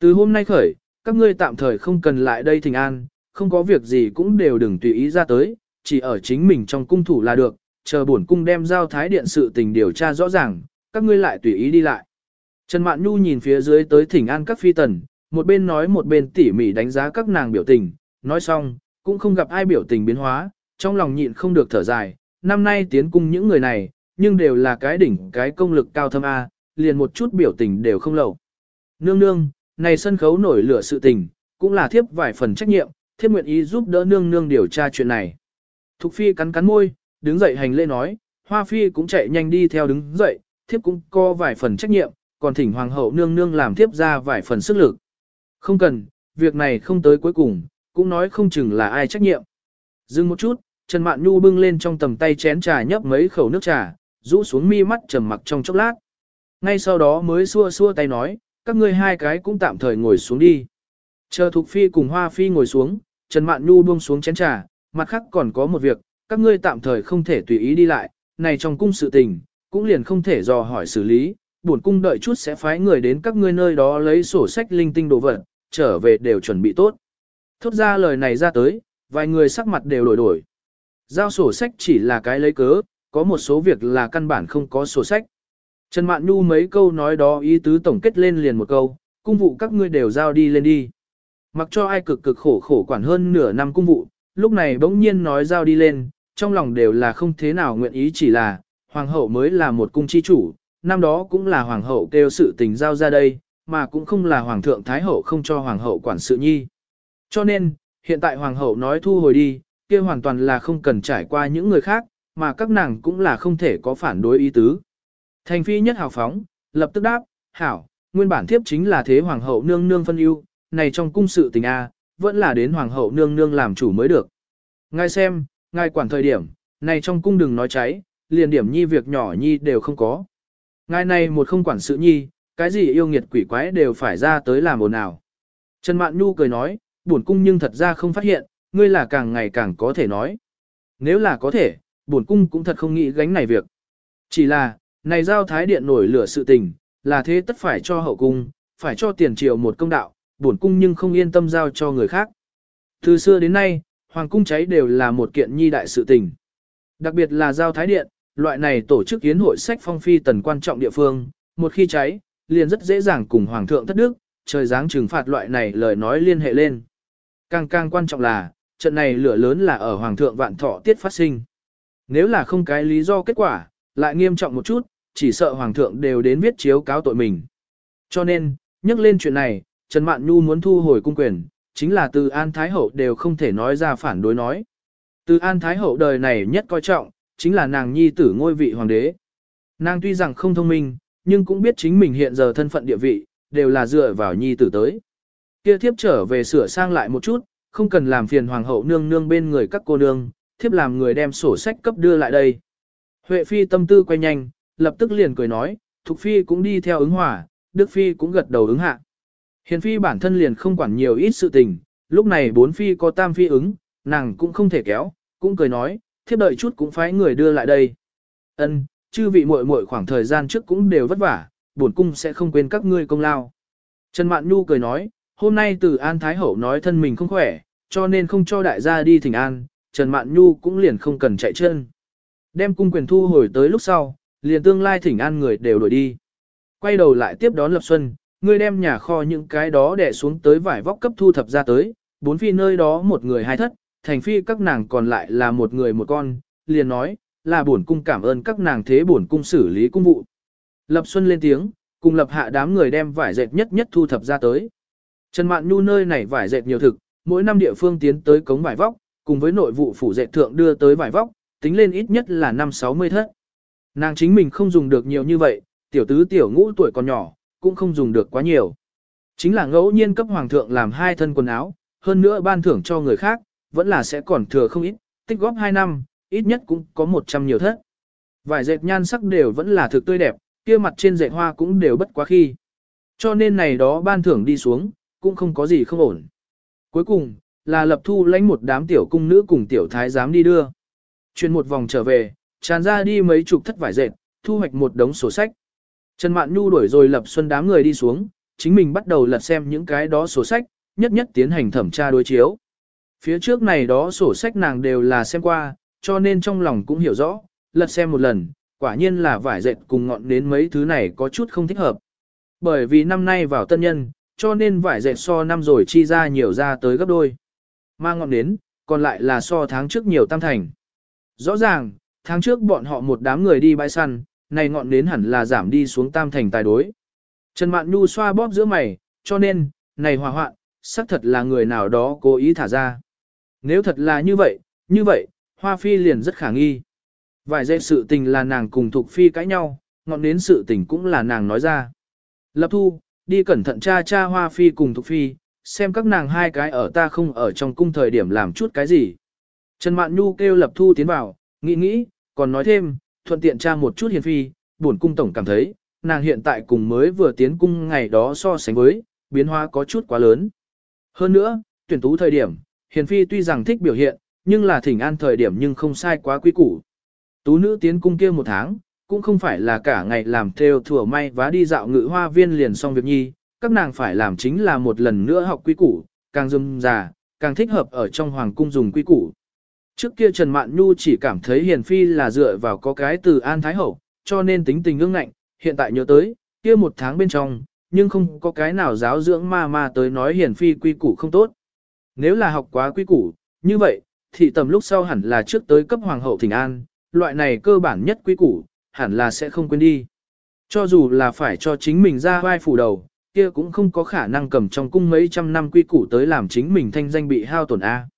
Từ hôm nay khởi, các ngươi tạm thời không cần lại đây thỉnh an, không có việc gì cũng đều đừng tùy ý ra tới, chỉ ở chính mình trong cung thủ là được, chờ bổn cung đem giao thái điện sự tình điều tra rõ ràng, các ngươi lại tùy ý đi lại. Trần Mạn Nhu nhìn phía dưới tới thỉnh an các phi tần, một bên nói một bên tỉ mỉ đánh giá các nàng biểu tình, nói xong, cũng không gặp ai biểu tình biến hóa, trong lòng nhịn không được thở dài, năm nay tiến cung những người này, nhưng đều là cái đỉnh cái công lực cao thâm A, liền một chút biểu tình đều không lầu. Nương nương, này sân khấu nổi lửa sự tình, cũng là thiếp vài phần trách nhiệm, thiếp nguyện ý giúp đỡ nương nương điều tra chuyện này. Thục phi cắn cắn môi, đứng dậy hành lễ nói, hoa phi cũng chạy nhanh đi theo đứng dậy, thiếp cũng có vài phần trách nhiệm, còn thỉnh hoàng hậu nương nương làm thiếp ra vài phần sức lực. Không cần, việc này không tới cuối cùng, cũng nói không chừng là ai trách nhiệm. Dừng một chút, Trần Mạn Nhu bưng lên trong tầm tay chén trà nhấp mấy khẩu nước trà, rũ xuống mi mắt trầm mặc trong chốc lát. Ngay sau đó mới xua xua tay nói, các ngươi hai cái cũng tạm thời ngồi xuống đi. Chờ Thục Phi cùng Hoa Phi ngồi xuống, Trần Mạn Nhu buông xuống chén trà, mặt khác còn có một việc, các ngươi tạm thời không thể tùy ý đi lại, này trong cung sự tình, cũng liền không thể dò hỏi xử lý, buồn cung đợi chút sẽ phái người đến các ngươi nơi đó lấy sổ sách linh tinh đồ vật, trở về đều chuẩn bị tốt. Thốt ra lời này ra tới, vài người sắc mặt đều đổi đổi. Giao sổ sách chỉ là cái lấy cớ, có một số việc là căn bản không có sổ sách. Trần Mạn Nhu mấy câu nói đó ý tứ tổng kết lên liền một câu, cung vụ các ngươi đều giao đi lên đi. Mặc cho ai cực cực khổ khổ quản hơn nửa năm cung vụ, lúc này bỗng nhiên nói giao đi lên, trong lòng đều là không thế nào nguyện ý chỉ là, hoàng hậu mới là một cung chi chủ, năm đó cũng là hoàng hậu kêu sự tình giao ra đây, mà cũng không là hoàng thượng thái hậu không cho hoàng hậu quản sự nhi. Cho nên, hiện tại hoàng hậu nói thu hồi đi, kia hoàn toàn là không cần trải qua những người khác, mà các nàng cũng là không thể có phản đối ý tứ. Thành phi nhất hào phóng, lập tức đáp, hảo, nguyên bản thiếp chính là thế hoàng hậu nương nương phân ưu, này trong cung sự tình A, vẫn là đến hoàng hậu nương nương làm chủ mới được. Ngài xem, ngài quản thời điểm, này trong cung đừng nói cháy, liền điểm nhi việc nhỏ nhi đều không có. Ngài này một không quản sự nhi, cái gì yêu nghiệt quỷ quái đều phải ra tới làm ồn ào. Trần Mạn Nhu cười nói, buồn cung nhưng thật ra không phát hiện, ngươi là càng ngày càng có thể nói. Nếu là có thể, buồn cung cũng thật không nghĩ gánh này việc. Chỉ là, này giao thái điện nổi lửa sự tình, là thế tất phải cho hậu cung, phải cho tiền triều một công đạo, bổn cung nhưng không yên tâm giao cho người khác. Từ xưa đến nay, hoàng cung cháy đều là một kiện nhi đại sự tình. Đặc biệt là giao thái điện, loại này tổ chức yến hội sách phong phi tần quan trọng địa phương, một khi cháy, liền rất dễ dàng cùng hoàng thượng thất đức, trời giáng trừng phạt loại này lời nói liên hệ lên. Càng càng quan trọng là, trận này lửa lớn là ở hoàng thượng vạn thọ tiết phát sinh. Nếu là không cái lý do kết quả, lại nghiêm trọng một chút, chỉ sợ hoàng thượng đều đến viết chiếu cáo tội mình. Cho nên, nhắc lên chuyện này, Trần Mạn Nhu muốn thu hồi cung quyền, chính là từ An Thái Hậu đều không thể nói ra phản đối nói. Từ An Thái Hậu đời này nhất coi trọng, chính là nàng nhi tử ngôi vị hoàng đế. Nàng tuy rằng không thông minh, nhưng cũng biết chính mình hiện giờ thân phận địa vị, đều là dựa vào nhi tử tới. Kia thiếp trở về sửa sang lại một chút, không cần làm phiền hoàng hậu nương nương bên người các cô nương, thiếp làm người đem sổ sách cấp đưa lại đây. Huệ phi tâm tư quay nhanh, lập tức liền cười nói, Thục phi cũng đi theo ứng hòa, Đức phi cũng gật đầu ứng hạ. Hiền phi bản thân liền không quản nhiều ít sự tình, lúc này bốn phi có tam phi ứng, nàng cũng không thể kéo, cũng cười nói, thiếp đợi chút cũng phái người đưa lại đây. Ân, chư vị muội muội khoảng thời gian trước cũng đều vất vả, bổn cung sẽ không quên các ngươi công lao. Trần Mạn Nhu cười nói, hôm nay từ An Thái Hậu nói thân mình không khỏe, cho nên không cho đại gia đi thỉnh an, Trần Mạn Nhu cũng liền không cần chạy chân. Đem cung quyền thu hồi tới lúc sau, liền tương lai thỉnh an người đều đổi đi. Quay đầu lại tiếp đón Lập Xuân, ngươi đem nhà kho những cái đó đẻ xuống tới vải vóc cấp thu thập ra tới, bốn phi nơi đó một người hai thất, thành phi các nàng còn lại là một người một con, liền nói, là bổn cung cảm ơn các nàng thế bổn cung xử lý cung vụ. Lập Xuân lên tiếng, cùng lập hạ đám người đem vải dệt nhất nhất thu thập ra tới. Trần Mạn Nhu nơi này vải dệt nhiều thực, mỗi năm địa phương tiến tới cống vải vóc, cùng với nội vụ phủ dệt thượng đưa tới vải vóc, tính lên ít nhất là năm 60 thất. Nàng chính mình không dùng được nhiều như vậy, tiểu tứ tiểu ngũ tuổi còn nhỏ, cũng không dùng được quá nhiều. Chính là ngẫu nhiên cấp hoàng thượng làm hai thân quần áo, hơn nữa ban thưởng cho người khác, vẫn là sẽ còn thừa không ít, tích góp 2 năm, ít nhất cũng có 100 nhiều thất. Vải dệt nhan sắc đều vẫn là thực tươi đẹp, kia mặt trên dệt hoa cũng đều bất quá khi. Cho nên này đó ban thưởng đi xuống, cũng không có gì không ổn. Cuối cùng, là lập thu lãnh một đám tiểu cung nữ cùng tiểu thái giám đi đưa. Chuyên một vòng trở về, tràn ra đi mấy chục thất vải dệt, thu hoạch một đống sổ sách. Trần Mạn Nhu đuổi rồi lập xuân đám người đi xuống, chính mình bắt đầu lật xem những cái đó sổ sách, nhất nhất tiến hành thẩm tra đối chiếu. Phía trước này đó sổ sách nàng đều là xem qua, cho nên trong lòng cũng hiểu rõ, lật xem một lần, quả nhiên là vải dệt cùng ngọn đến mấy thứ này có chút không thích hợp. Bởi vì năm nay vào tân nhân, cho nên vải dệt so năm rồi chi ra nhiều ra tới gấp đôi. Mà ngọn đến, còn lại là so tháng trước nhiều tam thành. Rõ ràng, tháng trước bọn họ một đám người đi bãi săn, này ngọn đến hẳn là giảm đi xuống tam thành tài đối. Trần Mạn Nhu xoa bóp giữa mày, cho nên, này hòa hoạn, xác thật là người nào đó cố ý thả ra. Nếu thật là như vậy, như vậy, Hoa Phi liền rất khả nghi. Vài dây sự tình là nàng cùng Thục Phi cãi nhau, ngọn đến sự tình cũng là nàng nói ra. Lập thu, đi cẩn thận cha cha Hoa Phi cùng Thục Phi, xem các nàng hai cái ở ta không ở trong cung thời điểm làm chút cái gì. Trần Mạn Nhu kêu Lập Thu tiến vào, nghĩ nghĩ, còn nói thêm, thuận tiện tra một chút hiền phi, buồn cung tổng cảm thấy, nàng hiện tại cùng mới vừa tiến cung ngày đó so sánh với, biến hóa có chút quá lớn. Hơn nữa, tuyển tú thời điểm, hiền phi tuy rằng thích biểu hiện, nhưng là thỉnh an thời điểm nhưng không sai quá quý củ. Tú nữ tiến cung kia một tháng, cũng không phải là cả ngày làm theo thừa may vá đi dạo ngự hoa viên liền xong việc nhi, các nàng phải làm chính là một lần nữa học quý củ, càng dâm già, càng thích hợp ở trong hoàng cung dùng quý củ. Trước kia Trần Mạn Nhu chỉ cảm thấy Hiền Phi là dựa vào có cái từ An Thái Hậu, cho nên tính tình ương ngạnh, hiện tại nhớ tới, kia một tháng bên trong, nhưng không có cái nào giáo dưỡng ma ma tới nói Hiền Phi quy củ không tốt. Nếu là học quá quy củ, như vậy, thì tầm lúc sau hẳn là trước tới cấp Hoàng hậu thỉnh An, loại này cơ bản nhất quy củ, hẳn là sẽ không quên đi. Cho dù là phải cho chính mình ra vai phủ đầu, kia cũng không có khả năng cầm trong cung mấy trăm năm quy củ tới làm chính mình thanh danh bị hao tổn A.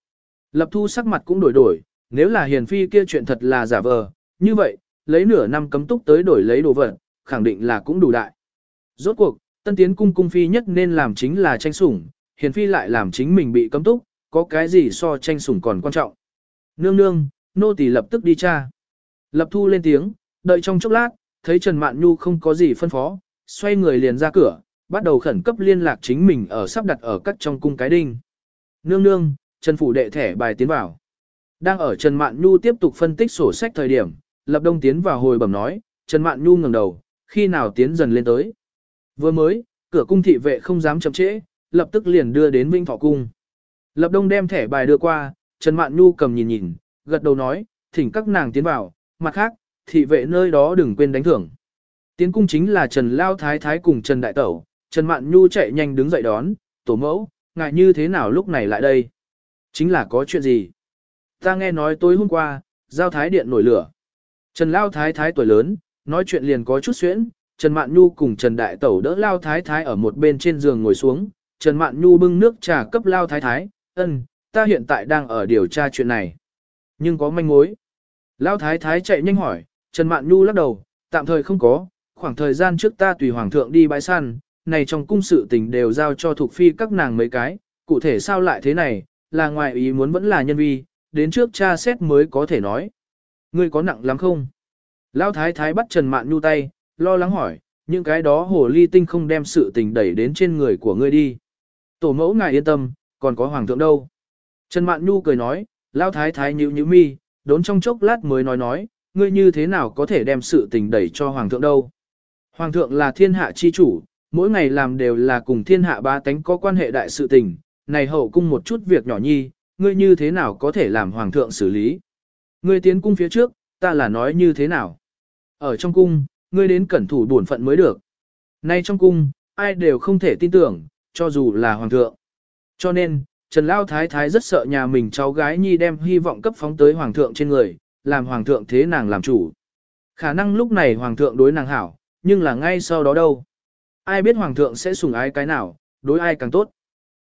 Lập thu sắc mặt cũng đổi đổi, nếu là hiền phi kia chuyện thật là giả vờ, như vậy, lấy nửa năm cấm túc tới đổi lấy đồ vật, khẳng định là cũng đủ đại. Rốt cuộc, tân tiến cung cung phi nhất nên làm chính là tranh sủng, hiền phi lại làm chính mình bị cấm túc, có cái gì so tranh sủng còn quan trọng. Nương nương, nô tỳ lập tức đi tra. Lập thu lên tiếng, đợi trong chốc lát, thấy Trần Mạn Nhu không có gì phân phó, xoay người liền ra cửa, bắt đầu khẩn cấp liên lạc chính mình ở sắp đặt ở các trong cung cái đinh. Nương nương, Trần Phủ đệ thẻ bài tiến vào. Đang ở Trần Mạn Nhu tiếp tục phân tích sổ sách thời điểm, Lập Đông tiến vào hồi bẩm nói, Trần Mạn Nhu ngẩng đầu, khi nào tiến dần lên tới. Vừa mới, cửa cung thị vệ không dám chậm trễ, lập tức liền đưa đến Vinh Thọ Cung. Lập Đông đem thẻ bài đưa qua, Trần Mạn Nhu cầm nhìn nhìn, gật đầu nói, thỉnh các nàng tiến vào, mặt khác, thị vệ nơi đó đừng quên đánh thưởng. Tiến cung chính là Trần Lao Thái Thái cùng Trần Đại Tẩu, Trần Mạn Nhu chạy nhanh đứng dậy đón, tổ mẫu, ngại như thế nào lúc này lại đây. Chính là có chuyện gì? Ta nghe nói tối hôm qua, giao thái điện nổi lửa. Trần Lao Thái Thái tuổi lớn, nói chuyện liền có chút xuyễn, Trần Mạn Nhu cùng Trần Đại Tẩu đỡ Lao Thái Thái ở một bên trên giường ngồi xuống, Trần Mạn Nhu bưng nước trà cấp Lao Thái Thái, ân, ta hiện tại đang ở điều tra chuyện này. Nhưng có manh mối. Lao Thái Thái chạy nhanh hỏi, Trần Mạn Nhu lắc đầu, tạm thời không có, khoảng thời gian trước ta tùy Hoàng thượng đi bãi săn, này trong cung sự tình đều giao cho thuộc phi các nàng mấy cái, cụ thể sao lại thế này, là ngoài ý muốn vẫn là nhân vi, đến trước cha xét mới có thể nói. Ngươi có nặng lắm không? Lão thái thái bắt Trần Mạn Nhu tay, lo lắng hỏi, những cái đó hồ ly tinh không đem sự tình đẩy đến trên người của ngươi đi. Tổ mẫu ngài yên tâm, còn có hoàng thượng đâu. Trần Mạn Nhu cười nói, lao thái thái nhíu nhíu mi, đốn trong chốc lát mới nói nói, ngươi như thế nào có thể đem sự tình đẩy cho hoàng thượng đâu. Hoàng thượng là thiên hạ chi chủ, mỗi ngày làm đều là cùng thiên hạ ba tánh có quan hệ đại sự tình, này hậu cung một chút việc nhỏ nhi, ngươi như thế nào có thể làm hoàng thượng xử lý. Ngươi tiến cung phía trước, ta là nói như thế nào. Ở trong cung, ngươi đến cẩn thủ bổn phận mới được. Nay trong cung, ai đều không thể tin tưởng, cho dù là hoàng thượng. Cho nên, Trần Lao Thái Thái rất sợ nhà mình cháu gái nhi đem hy vọng cấp phóng tới hoàng thượng trên người, làm hoàng thượng thế nàng làm chủ. Khả năng lúc này hoàng thượng đối nàng hảo, nhưng là ngay sau đó đâu. Ai biết hoàng thượng sẽ sủng ái cái nào, đối ai càng tốt.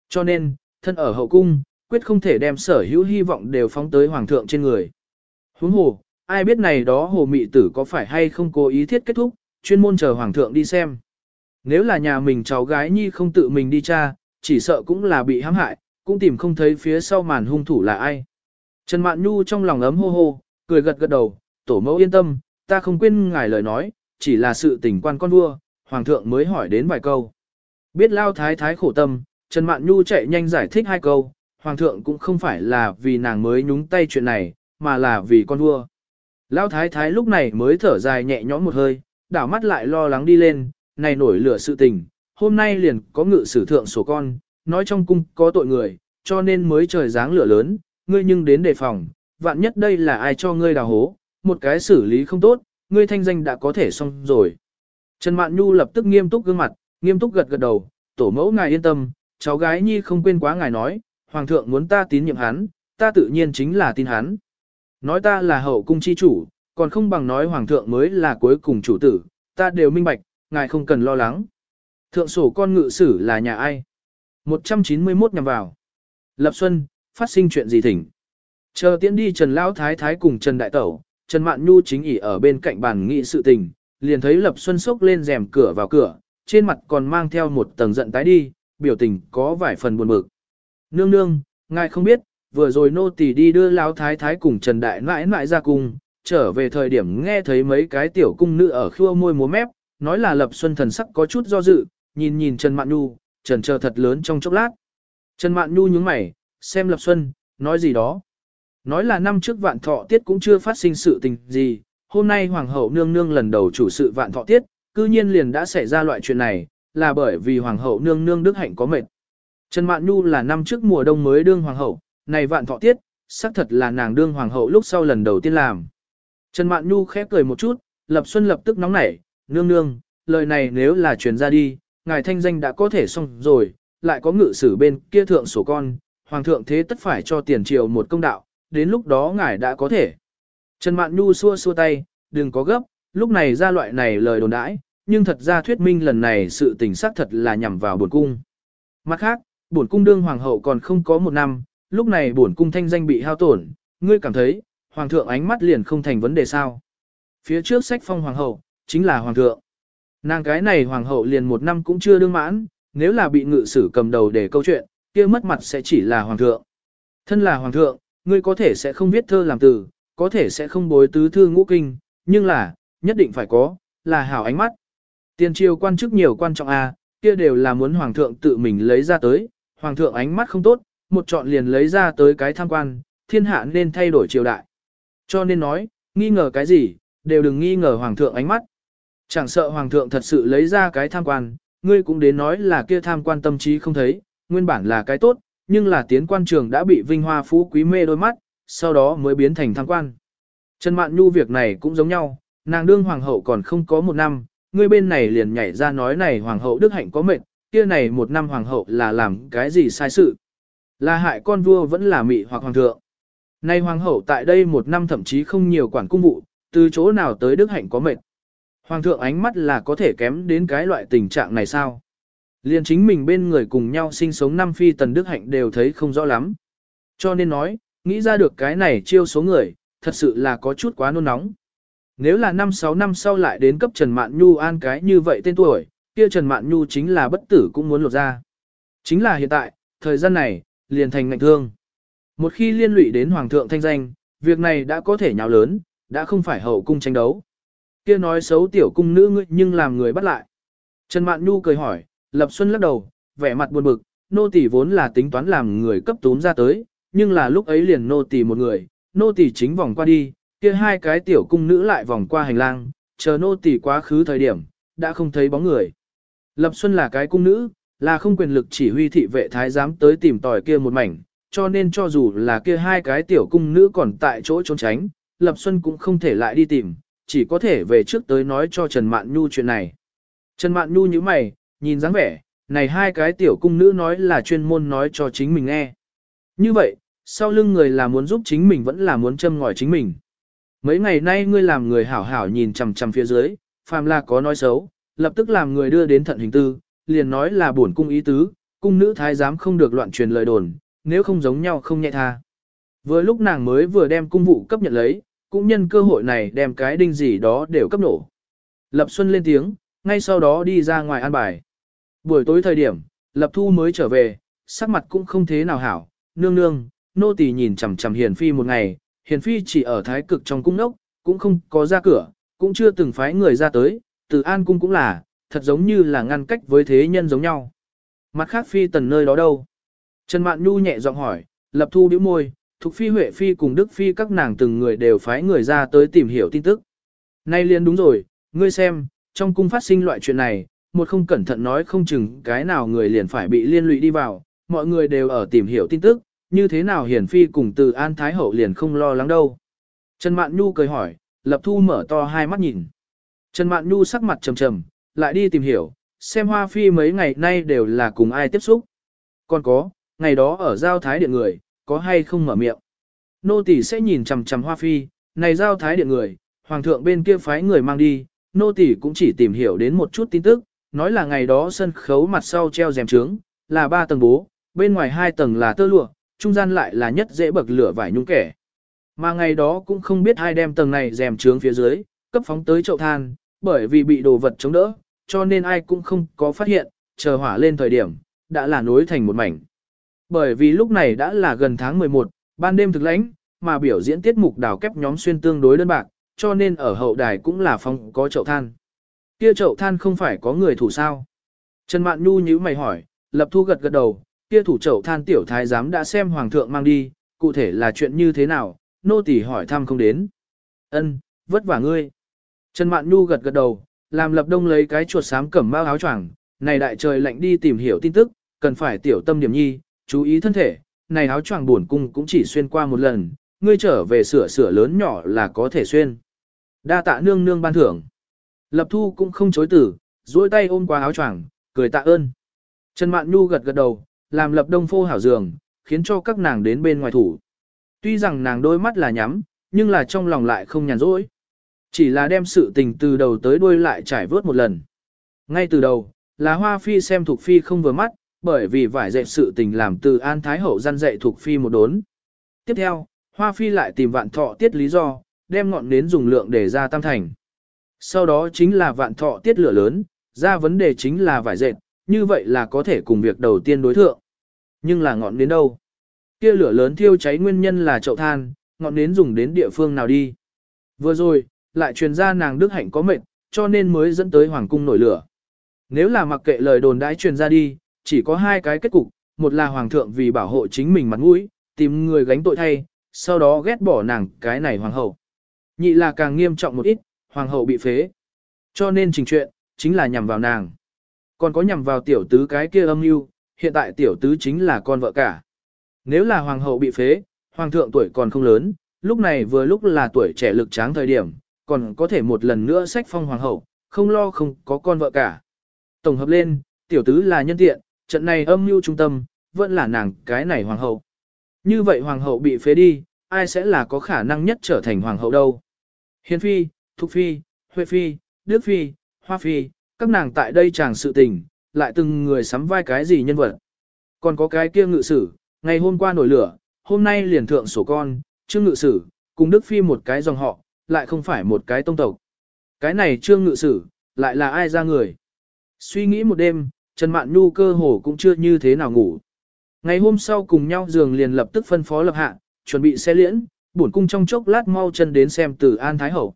Cho nên, thân ở hậu cung, quyết không thể đem sở hữu hy vọng đều phóng tới hoàng thượng trên người. Huống hồ, ai biết này đó hồ mị tử có phải hay không cố ý thiết kết thúc, chuyên môn chờ hoàng thượng đi xem. Nếu là nhà mình cháu gái nhi không tự mình đi tra, chỉ sợ cũng là bị hãm hại, cũng tìm không thấy phía sau màn hung thủ là ai. Trần Mạn Nhu trong lòng ấm hô hô, cười gật gật đầu, tổ mẫu yên tâm, ta không quên ngài lời nói, chỉ là sự tình quan con vua, hoàng thượng mới hỏi đến vài câu. Biết lao thái thái khổ tâm, Trần Mạn Nhu chạy nhanh giải thích hai câu, hoàng thượng cũng không phải là vì nàng mới nhúng tay chuyện này, mà là vì con vua. Lao thái thái lúc này mới thở dài nhẹ nhõm một hơi, đảo mắt lại lo lắng đi lên, này nổi lửa sự tình, hôm nay liền có ngự sử thượng sổ con, nói trong cung có tội người, cho nên mới trời dáng lửa lớn, ngươi nhưng đến đề phòng, vạn nhất đây là ai cho ngươi đào hố, một cái xử lý không tốt, ngươi thanh danh đã có thể xong rồi. Trần Mạn Nhu lập tức nghiêm túc gương mặt, nghiêm túc gật gật đầu, tổ mẫu ngài yên tâm, cháu gái nhi không quên quá ngài nói, hoàng thượng muốn ta tín nhiệm hắn, ta tự nhiên chính là tin hắn. Nói ta là hậu cung chi chủ, còn không bằng nói hoàng thượng mới là cuối cùng chủ tử, ta đều minh bạch, ngài không cần lo lắng. Thượng sổ con ngự sử là nhà ai? 191 nhằm vào. Lập Xuân, phát sinh chuyện gì thỉnh? Chờ tiễn đi Trần Lão Thái Thái cùng Trần Đại Tẩu, Trần Mạn Nhu chính ỉ ở bên cạnh bàn nghị sự tình, liền thấy Lập Xuân sốc lên rèm cửa vào cửa, trên mặt còn mang theo một tầng giận tái đi, biểu tình có vài phần buồn bực. Nương nương, ngài không biết, vừa rồi nô tỳ đi đưa Lão Thái Thái cùng Trần Đại nãi nãi ra cung, trở về thời điểm nghe thấy mấy cái tiểu cung nữ ở khua môi múa mép, nói là Lập Xuân thần sắc có chút do dự, nhìn nhìn Trần Mạn Nhu, trần chờ thật lớn trong chốc lát. Trần Mạn Nhu nhướng mày, xem Lập Xuân, nói gì đó. Nói là năm trước vạn thọ tiết cũng chưa phát sinh sự tình gì, hôm nay Hoàng hậu nương nương lần đầu chủ sự vạn thọ tiết, cư nhiên liền đã xảy ra loại chuyện này, là bởi vì Hoàng hậu nương nương đức hạnh có mệt. Trần Mạn Nhu là năm trước mùa đông mới đương Hoàng hậu, này vạn thọ tiết, xác thật là nàng đương Hoàng hậu lúc sau lần đầu tiên làm. Trần Mạn Nhu khẽ cười một chút, Lập Xuân lập tức nóng nảy, nương nương, lời này nếu là truyền ra đi, ngài thanh danh đã có thể xong rồi, lại có ngự sử bên kia thượng sổ con, hoàng thượng thế tất phải cho tiền triều một công đạo, đến lúc đó ngài đã có thể. Trần Mạn Nhu xua xua tay, đừng có gấp, lúc này ra loại này lời đồn đãi, nhưng thật ra thuyết minh lần này sự tình xác thật là nhằm vào bổn cung. Mặt khác, bổn cung đương hoàng hậu còn không có một năm, lúc này bổn cung thanh danh bị hao tổn, ngươi cảm thấy, hoàng thượng ánh mắt liền không thành vấn đề sao. Phía trước sách phong hoàng hậu, chính là hoàng thượng. Nàng cái này hoàng hậu liền một năm cũng chưa đương mãn, nếu là bị ngự sử cầm đầu để câu chuyện, kia mất mặt sẽ chỉ là hoàng thượng. Thân là hoàng thượng, ngươi có thể sẽ không viết thơ làm từ, có thể sẽ không bối tứ thư ngũ kinh, nhưng là, nhất định phải có, là hảo ánh mắt. Tiền triều quan chức nhiều quan trọng a, à, kia đều là muốn hoàng thượng tự mình lấy ra tới, hoàng thượng ánh mắt không tốt, một chọn liền lấy ra tới cái tham quan, thiên hạ nên thay đổi triều đại. Cho nên nói, nghi ngờ cái gì, đều đừng nghi ngờ hoàng thượng ánh mắt. Chẳng sợ hoàng thượng thật sự lấy ra cái tham quan, ngươi cũng đến nói là kia tham quan tâm trí không thấy, nguyên bản là cái tốt, nhưng là tiến quan trường đã bị vinh hoa phú quý mê đôi mắt, sau đó mới biến thành tham quan. Trần Mạn Nhu việc này cũng giống nhau, nàng đương hoàng hậu còn không có một năm, ngươi bên này liền nhảy ra nói này hoàng hậu đức hạnh có mệnh, kia này một năm hoàng hậu là làm cái gì sai sự. Là hại con vua vẫn là mị hoặc hoàng thượng. Nay hoàng hậu tại đây một năm thậm chí không nhiều quản cung vụ, từ chỗ nào tới đức hạnh có mệnh. Hoàng thượng ánh mắt là có thể kém đến cái loại tình trạng này sao? Liên chính mình bên người cùng nhau sinh sống năm phi tần đức hạnh đều thấy không rõ lắm. Cho nên nói, nghĩ ra được cái này chiêu số người, thật sự là có chút quá nôn nóng. Nếu là 5-6 năm sau lại đến cấp Trần Mạn Nhu an cái như vậy tên tuổi, kia Trần Mạn Nhu chính là bất tử cũng muốn lột ra. Chính là hiện tại, thời gian này, liền thành ngạnh thương. Một khi liên lụy đến Hoàng thượng thanh danh, việc này đã có thể nhào lớn, đã không phải hậu cung tranh đấu. Kia nói xấu tiểu cung nữ ngươi nhưng làm người bắt lại. Trần Mạn Nhu cười hỏi, Lập Xuân lắc đầu, vẻ mặt buồn bực, nô tỳ vốn là tính toán làm người cấp tốn ra tới, nhưng là lúc ấy liền nô tỳ một người, nô tỳ chính vòng qua đi, kia hai cái tiểu cung nữ lại vòng qua hành lang, chờ nô tỳ quá khứ thời điểm, đã không thấy bóng người. Lập Xuân là cái cung nữ, là không quyền lực chỉ huy thị vệ thái giám tới tìm tòi kia một mảnh, cho nên cho dù là kia hai cái tiểu cung nữ còn tại chỗ trốn tránh, Lập Xuân cũng không thể lại đi tìm, chỉ có thể về trước tới nói cho Trần Mạn Nhu chuyện này. Trần Mạn Nhu như mày, nhìn dáng vẻ, này hai cái tiểu cung nữ nói là chuyên môn nói cho chính mình nghe. Như vậy, sau lưng người là muốn giúp chính mình vẫn là muốn châm ngòi chính mình. Mấy ngày nay ngươi làm người hảo hảo nhìn chằm chằm phía dưới, phàm là có nói xấu, lập tức làm người đưa đến thận hình tư, liền nói là bổn cung ý tứ, cung nữ thái giám không được loạn truyền lời đồn, nếu không giống nhau không nhẹ tha. Vừa lúc nàng mới vừa đem cung vụ cấp nhận lấy, cũng nhân cơ hội này đem cái đinh gì đó đều cấp nổ. Lập Xuân lên tiếng, ngay sau đó đi ra ngoài an bài. Buổi tối thời điểm, Lập Thu mới trở về, sắc mặt cũng không thế nào hảo, nương nương, nô tỳ nhìn chằm chằm Hiền Phi một ngày, Hiền Phi chỉ ở thái cực trong cung nốc, cũng không có ra cửa, cũng chưa từng phái người ra tới, từ an cung cũng là, thật giống như là ngăn cách với thế nhân giống nhau. Mặt khác Phi tần nơi đó đâu? Trần Mạn Nhu nhẹ giọng hỏi, Lập Thu bĩu môi, Thục Phi Huệ Phi cùng Đức Phi các nàng từng người đều phái người ra tới tìm hiểu tin tức. Nay liền đúng rồi, ngươi xem, trong cung phát sinh loại chuyện này, một không cẩn thận nói không chừng cái nào người liền phải bị liên lụy đi vào, mọi người đều ở tìm hiểu tin tức, như thế nào Hiển Phi cùng từ An Thái Hậu liền không lo lắng đâu. Trần Mạn Nhu cười hỏi, Lập Thu mở to hai mắt nhìn. Trần Mạn Nhu sắc mặt trầm trầm, lại đi tìm hiểu, xem Hoa Phi mấy ngày nay đều là cùng ai tiếp xúc. Còn có, ngày đó ở giao thái điện người, có hay không mở miệng. Nô tỳ sẽ nhìn chằm chằm Hoa Phi, này giao thái điện người, hoàng thượng bên kia phái người mang đi, nô tỳ cũng chỉ tìm hiểu đến một chút tin tức, nói là ngày đó sân khấu mặt sau treo rèm trướng, là ba tầng bố, bên ngoài hai tầng là tơ lụa, trung gian lại là nhất dễ bậc lửa vải nhung kẻ. Mà ngày đó cũng không biết ai đem tầng này rèm trướng phía dưới, cấp phóng tới chậu than, bởi vì bị đồ vật chống đỡ, cho nên ai cũng không có phát hiện, chờ hỏa lên thời điểm, đã là nối thành một mảnh. Bởi vì lúc này đã là gần tháng 11, ban đêm thực lãnh, mà biểu diễn tiết mục đào kép nhóm xuyên tương đối đơn bạc, cho nên ở hậu đài cũng là phòng có chậu than. Kia chậu than không phải có người thủ sao? Trần Mạn Nhu nhíu mày hỏi, lập thu gật gật đầu, kia thủ chậu than tiểu thái giám đã xem hoàng thượng mang đi, cụ thể là chuyện như thế nào, nô tỳ hỏi thăm không đến. Ân, vất vả ngươi. Trần Mạn Nhu gật gật đầu, làm lập đông lấy cái chuột xám cẩm bao áo choàng, này đại trời lạnh đi tìm hiểu tin tức, cần phải tiểu tâm điểm nhi, chú ý thân thể, này áo choàng buồn cung cũng chỉ xuyên qua một lần, ngươi trở về sửa sửa lớn nhỏ là có thể xuyên. Đa tạ nương nương ban thưởng. Lập thu cũng không chối tử, duỗi tay ôm qua áo choàng, cười tạ ơn. Trần Mạn Nhu gật gật đầu, làm lập đông phô hảo giường, khiến cho các nàng đến bên ngoài thủ. Tuy rằng nàng đôi mắt là nhắm, nhưng là trong lòng lại không nhàn rỗi. Chỉ là đem sự tình từ đầu tới đuôi lại trải vớt một lần. Ngay từ đầu, là Hoa Phi xem Thục Phi không vừa mắt, bởi vì vải dệt sự tình làm từ An Thái Hậu gian dạy thuộc Phi một đốn. Tiếp theo, Hoa Phi lại tìm vạn thọ tiết lý do, đem ngọn nến dùng lượng để ra tam thành. Sau đó chính là vạn thọ tiết lửa lớn, ra vấn đề chính là vải dệt, như vậy là có thể cùng việc đầu tiên đối thượng. Nhưng là ngọn nến đâu? Kia lửa lớn thiêu cháy nguyên nhân là chậu than, ngọn nến dùng đến địa phương nào đi? Vừa rồi, lại truyền ra nàng Đức Hạnh có mệnh cho nên mới dẫn tới Hoàng cung nổi lửa. Nếu là mặc kệ lời đồn đãi truyền ra đi, chỉ có hai cái kết cục, một là Hoàng thượng vì bảo hộ chính mình mặt mũi, tìm người gánh tội thay, sau đó ghét bỏ nàng cái này Hoàng hậu. Nhị là càng nghiêm trọng một ít, Hoàng hậu bị phế. Cho nên trình chuyện, chính là nhằm vào nàng. Còn có nhằm vào tiểu tứ cái kia âm mưu, hiện tại tiểu tứ chính là con vợ cả. Nếu là Hoàng hậu bị phế, Hoàng thượng tuổi còn không lớn, lúc này vừa lúc là tuổi trẻ lực tráng thời điểm, còn có thể một lần nữa sách phong hoàng hậu, không lo không có con vợ cả. Tổng hợp lên, tiểu tứ là nhân tiện, trận này âm mưu trung tâm, vẫn là nàng cái này hoàng hậu. Như vậy hoàng hậu bị phế đi, ai sẽ là có khả năng nhất trở thành hoàng hậu đâu? Hiền phi, Thục phi, Huệ phi, Đức phi, Hoa phi, các nàng tại đây chàng sự tình, lại từng người sắm vai cái gì nhân vật. Còn có cái kia ngự sử, ngày hôm qua nổi lửa, hôm nay liền thượng sổ con, trương ngự sử, cùng Đức phi một cái dòng họ, lại không phải một cái tông tộc. Cái này trương ngự sử, lại là ai ra người. Suy nghĩ một đêm, Trần Mạn Nhu cơ hồ cũng chưa như thế nào ngủ. Ngày hôm sau cùng nhau giường liền lập tức phân phó lập hạ, chuẩn bị xe liễn, bổn cung trong chốc lát mau chân đến xem từ An Thái Hậu.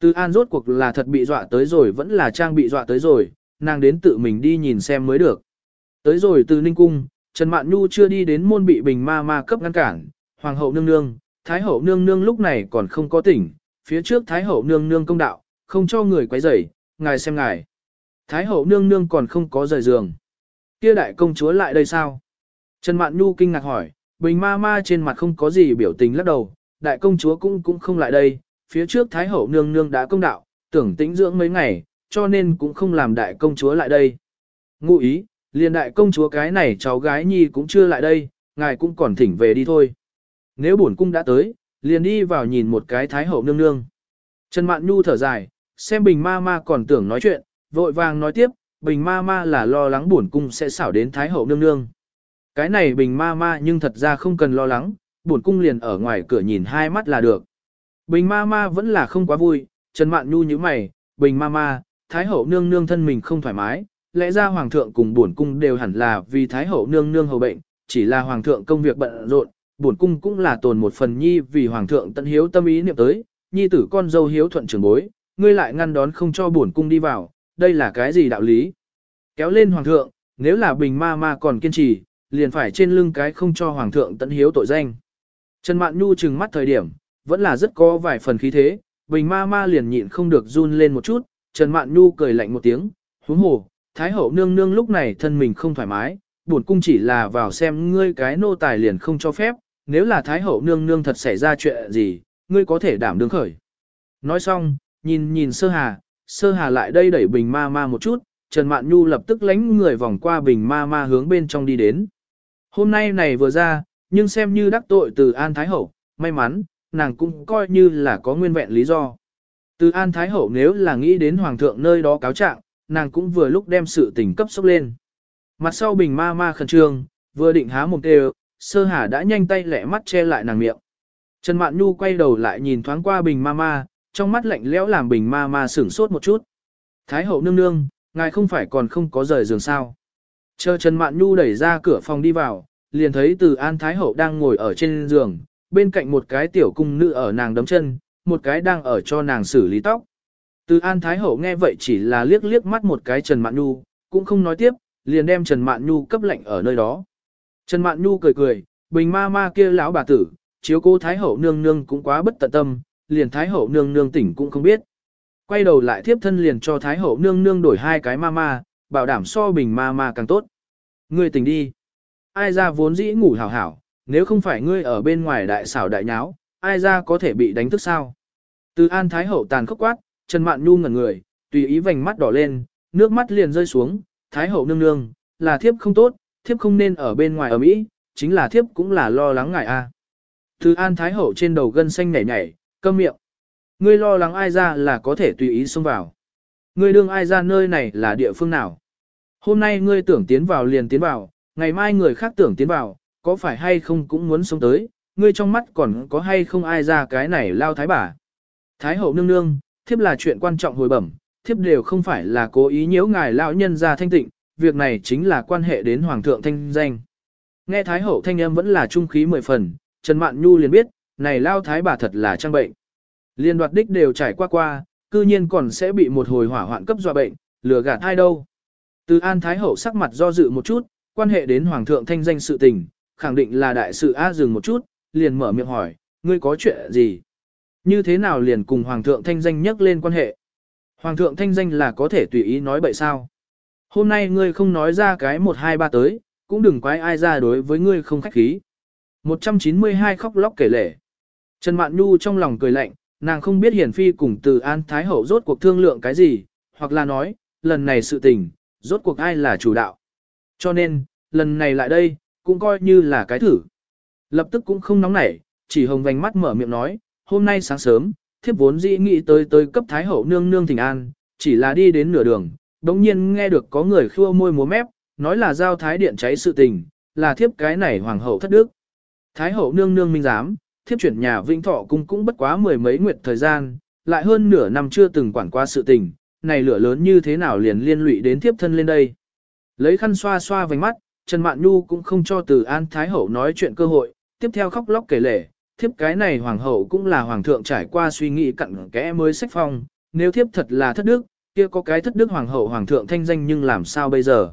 Từ An rốt cuộc là thật bị dọa tới rồi vẫn là trang bị dọa tới rồi, nàng đến tự mình đi nhìn xem mới được. Tới rồi từ Ninh Cung, Trần Mạn Nhu chưa đi đến môn bị bình ma ma cấp ngăn cản, Hoàng hậu nương nương, Thái hậu nương nương lúc này còn không có tỉnh, phía trước Thái hậu nương nương công đạo, không cho người quấy rầy, ngài xem ngài. Thái hậu nương nương còn không có rời giường. Kia đại công chúa lại đây sao? Trần Mạn Nhu kinh ngạc hỏi, bình ma ma trên mặt không có gì biểu tình lắc đầu, đại công chúa cũng cũng không lại đây, phía trước Thái hậu nương nương đã công đạo, tưởng tĩnh dưỡng mấy ngày, cho nên cũng không làm đại công chúa lại đây. Ngụ ý, liền đại công chúa cái này cháu gái nhi cũng chưa lại đây, ngài cũng còn thỉnh về đi thôi. Nếu bổn cung đã tới, liền đi vào nhìn một cái thái hậu nương nương. Trần Mạn Nhu thở dài, xem bình ma ma còn tưởng nói chuyện, vội vàng nói tiếp, bình ma ma là lo lắng bổn cung sẽ xảo đến thái hậu nương nương. Cái này bình ma ma nhưng thật ra không cần lo lắng, bổn cung liền ở ngoài cửa nhìn hai mắt là được. Bình ma ma vẫn là không quá vui, Trần Mạn Nhu như mày, bình ma ma, thái hậu nương nương thân mình không thoải mái, lẽ ra hoàng thượng cùng bổn cung đều hẳn là vì thái hậu nương nương hầu bệnh, chỉ là hoàng thượng công việc bận rộn, bổn cung cũng là tồn một phần nhi vì hoàng thượng tận hiếu tâm ý niệm tới, nhi tử con dâu hiếu thuận trưởng bối, ngươi lại ngăn đón không cho bổn cung đi vào, đây là cái gì đạo lý? Kéo lên hoàng thượng, nếu là bình ma ma còn kiên trì, liền phải trên lưng cái không cho hoàng thượng tận hiếu tội danh. Trần Mạn Nhu trừng mắt thời điểm, vẫn là rất có vài phần khí thế, bình ma ma liền nhịn không được run lên một chút, Trần Mạn Nhu cười lạnh một tiếng, huống hồ, Thái hậu nương nương lúc này thân mình không thoải mái, buồn cung chỉ là vào xem ngươi cái nô tài liền không cho phép, nếu là Thái hậu nương nương thật xảy ra chuyện gì, ngươi có thể đảm đương khởi. Nói xong, nhìn nhìn sơ hà, sơ hà lại đây đẩy bình ma ma một chút, Trần Mạn Nhu lập tức lánh người vòng qua bình ma ma hướng bên trong đi đến. Hôm nay này vừa ra, nhưng xem như đắc tội từ An Thái Hậu, may mắn, nàng cũng coi như là có nguyên vẹn lý do. Từ An Thái Hậu nếu là nghĩ đến Hoàng thượng nơi đó cáo trạng, nàng cũng vừa lúc đem sự tình cấp sốc lên. Mặt sau bình ma ma khẩn trương, vừa định há mồm kêu, sơ hà đã nhanh tay lẹ mắt che lại nàng miệng. Trần Mạn Nhu quay đầu lại nhìn thoáng qua bình ma ma, trong mắt lạnh lẽo làm bình ma ma sửng sốt một chút. Thái hậu nương nương, ngài không phải còn không có rời giường sao. Chờ Trần Mạn Nhu đẩy ra cửa phòng đi vào, liền thấy từ An Thái hậu đang ngồi ở trên giường, bên cạnh một cái tiểu cung nữ ở nàng đấm chân, một cái đang ở cho nàng xử lý tóc. Từ An Thái Hậu nghe vậy chỉ là liếc liếc mắt một cái Trần Mạn Nhu, cũng không nói tiếp, liền đem Trần Mạn Nhu cấp lệnh ở nơi đó. Trần Mạn Nhu cười cười, bình ma ma kia lão bà tử, chiếu cố Thái Hậu nương nương cũng quá bất tận tâm, liền Thái Hậu nương nương tỉnh cũng không biết. Quay đầu lại tiếp thân liền cho Thái Hậu nương nương đổi hai cái ma ma, bảo đảm so bình ma ma càng tốt. Ngươi tỉnh đi. Ai ra vốn dĩ ngủ hảo hảo, nếu không phải ngươi ở bên ngoài đại xảo đại nháo, ai ra có thể bị đánh thức sao? Từ An Thái Hậu tàn khốc quát, Trần Mạn Nhu ngẩn người, tùy ý vành mắt đỏ lên, nước mắt liền rơi xuống, Thái hậu nương nương, là thiếp không tốt, thiếp không nên ở bên ngoài ở Mỹ, chính là thiếp cũng là lo lắng ngài a. Từ An Thái hậu trên đầu gân xanh nhảy nhảy, câm miệng. Ngươi lo lắng ai ra là có thể tùy ý xông vào. Ngươi đương ai ra nơi này là địa phương nào. Hôm nay ngươi tưởng tiến vào liền tiến vào, ngày mai người khác tưởng tiến vào, có phải hay không cũng muốn sống tới, ngươi trong mắt còn có hay không ai ra cái này lao thái bà. Thái hậu nương nương, thiếp là chuyện quan trọng hồi bẩm, thiếp đều không phải là cố ý nhiễu ngài lão nhân ra thanh tịnh, việc này chính là quan hệ đến hoàng thượng thanh danh. Nghe thái hậu thanh âm vẫn là trung khí mười phần, Trần Mạn Nhu liền biết, này lao thái bà thật là trang bệnh. Liên đoạt đích đều trải qua qua, cư nhiên còn sẽ bị một hồi hỏa hoạn cấp dọa bệnh, lừa gạt ai đâu. Từ An Thái Hậu sắc mặt do dự một chút, quan hệ đến Hoàng thượng thanh danh sự tình, khẳng định là đại sự A dừng một chút, liền mở miệng hỏi, ngươi có chuyện gì? Như thế nào liền cùng Hoàng thượng thanh danh nhắc lên quan hệ? Hoàng thượng thanh danh là có thể tùy ý nói bậy sao? Hôm nay ngươi không nói ra cái một hai ba tới, cũng đừng quái ai ra đối với ngươi không khách khí. 192 khóc lóc kể lể. Trần Mạn Nhu trong lòng cười lạnh, nàng không biết Hiển Phi cùng từ An Thái Hậu rốt cuộc thương lượng cái gì, hoặc là nói, lần này sự tình, rốt cuộc ai là chủ đạo. Cho nên, lần này lại đây, cũng coi như là cái thử. Lập tức cũng không nóng nảy, chỉ hồng vành mắt mở miệng nói, hôm nay sáng sớm, thiếp vốn dĩ nghĩ tới tới cấp Thái Hậu nương nương thỉnh an, chỉ là đi đến nửa đường, đống nhiên nghe được có người khua môi múa mép, nói là giao Thái Điện cháy sự tình, là thiếp cái này Hoàng hậu thất đức. Thái Hậu nương nương minh giám, thiếp chuyển nhà Vĩnh Thọ cung cũng bất quá mười mấy nguyệt thời gian, lại hơn nửa năm chưa từng quản qua sự tình, này lửa lớn như thế nào liền liên lụy đến thiếp thân lên đây. Lấy khăn xoa xoa vành mắt, Trần Mạn Nhu cũng không cho từ An Thái Hậu nói chuyện cơ hội, tiếp theo khóc lóc kể lể, thiếp cái này hoàng hậu cũng là hoàng thượng trải qua suy nghĩ cặn kẽ mới sách phong, nếu thiếp thật là thất đức, kia có cái thất đức hoàng hậu hoàng thượng thanh danh nhưng làm sao bây giờ.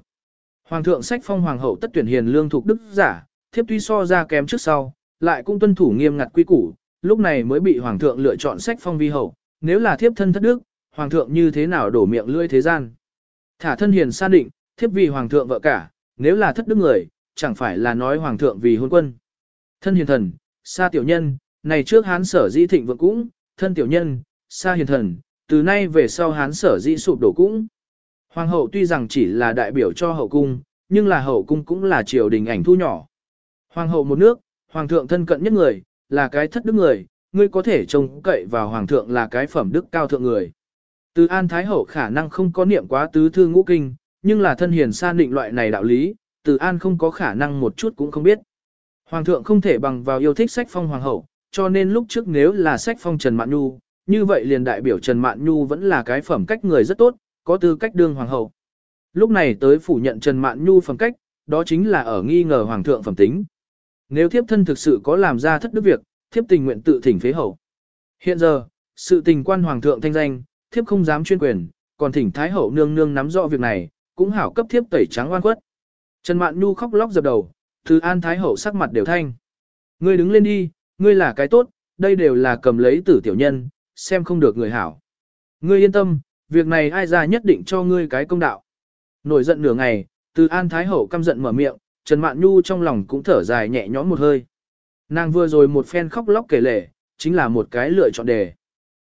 Hoàng thượng sách phong hoàng hậu tất tuyển hiền lương thuộc đức giả, thiếp tuy so ra kém trước sau, lại cũng tuân thủ nghiêm ngặt quy củ, lúc này mới bị hoàng thượng lựa chọn sách phong vi hậu, nếu là thiếp thân thất đức, hoàng thượng như thế nào đổ miệng lưỡi thế gian. Thả thân hiền san định, thiếp vì hoàng thượng vợ cả, nếu là thất đức người, chẳng phải là nói hoàng thượng vì hôn quân. Thân hiền thần, xa tiểu nhân, này trước hán sở di thịnh vượng cũng, thân tiểu nhân, xa hiền thần, từ nay về sau hán sở di sụp đổ cũng. Hoàng hậu tuy rằng chỉ là đại biểu cho hậu cung, nhưng là hậu cung cũng là triều đình ảnh thu nhỏ. Hoàng hậu một nước, hoàng thượng thân cận nhất người, là cái thất đức người, ngươi có thể trông cậy vào hoàng thượng là cái phẩm đức cao thượng người. Từ An Thái Hậu khả năng không có niệm quá tứ thư ngũ kinh, nhưng là thân hiền san định loại này đạo lý, Từ An không có khả năng một chút cũng không biết. Hoàng thượng không thể bằng vào yêu thích sách phong hoàng hậu, cho nên lúc trước nếu là sách phong Trần Mạn Nhu, như vậy liền đại biểu Trần Mạn Nhu vẫn là cái phẩm cách người rất tốt, có tư cách đương hoàng hậu. Lúc này tới phủ nhận Trần Mạn Nhu phẩm cách, đó chính là ở nghi ngờ hoàng thượng phẩm tính. Nếu thiếp thân thực sự có làm ra thất đức việc, thiếp tình nguyện tự thỉnh phế hậu. Hiện giờ, sự tình quan hoàng thượng thanh danh, thiếp không dám chuyên quyền, còn thỉnh thái hậu nương nương nắm rõ việc này, cũng hảo cấp thiếp tẩy trắng oan khuất. Trần Mạn Nhu khóc lóc dập đầu, Thứ An thái hậu sắc mặt đều thanh. Ngươi đứng lên đi, ngươi là cái tốt, đây đều là cầm lấy tử tiểu nhân, xem không được người hảo. Ngươi yên tâm, việc này ai ra nhất định cho ngươi cái công đạo. Nổi giận nửa ngày, Từ An thái hậu căm giận mở miệng, Trần Mạn Nhu trong lòng cũng thở dài nhẹ nhõm một hơi. Nàng vừa rồi một phen khóc lóc kể lể, chính là một cái lựa chọn đề.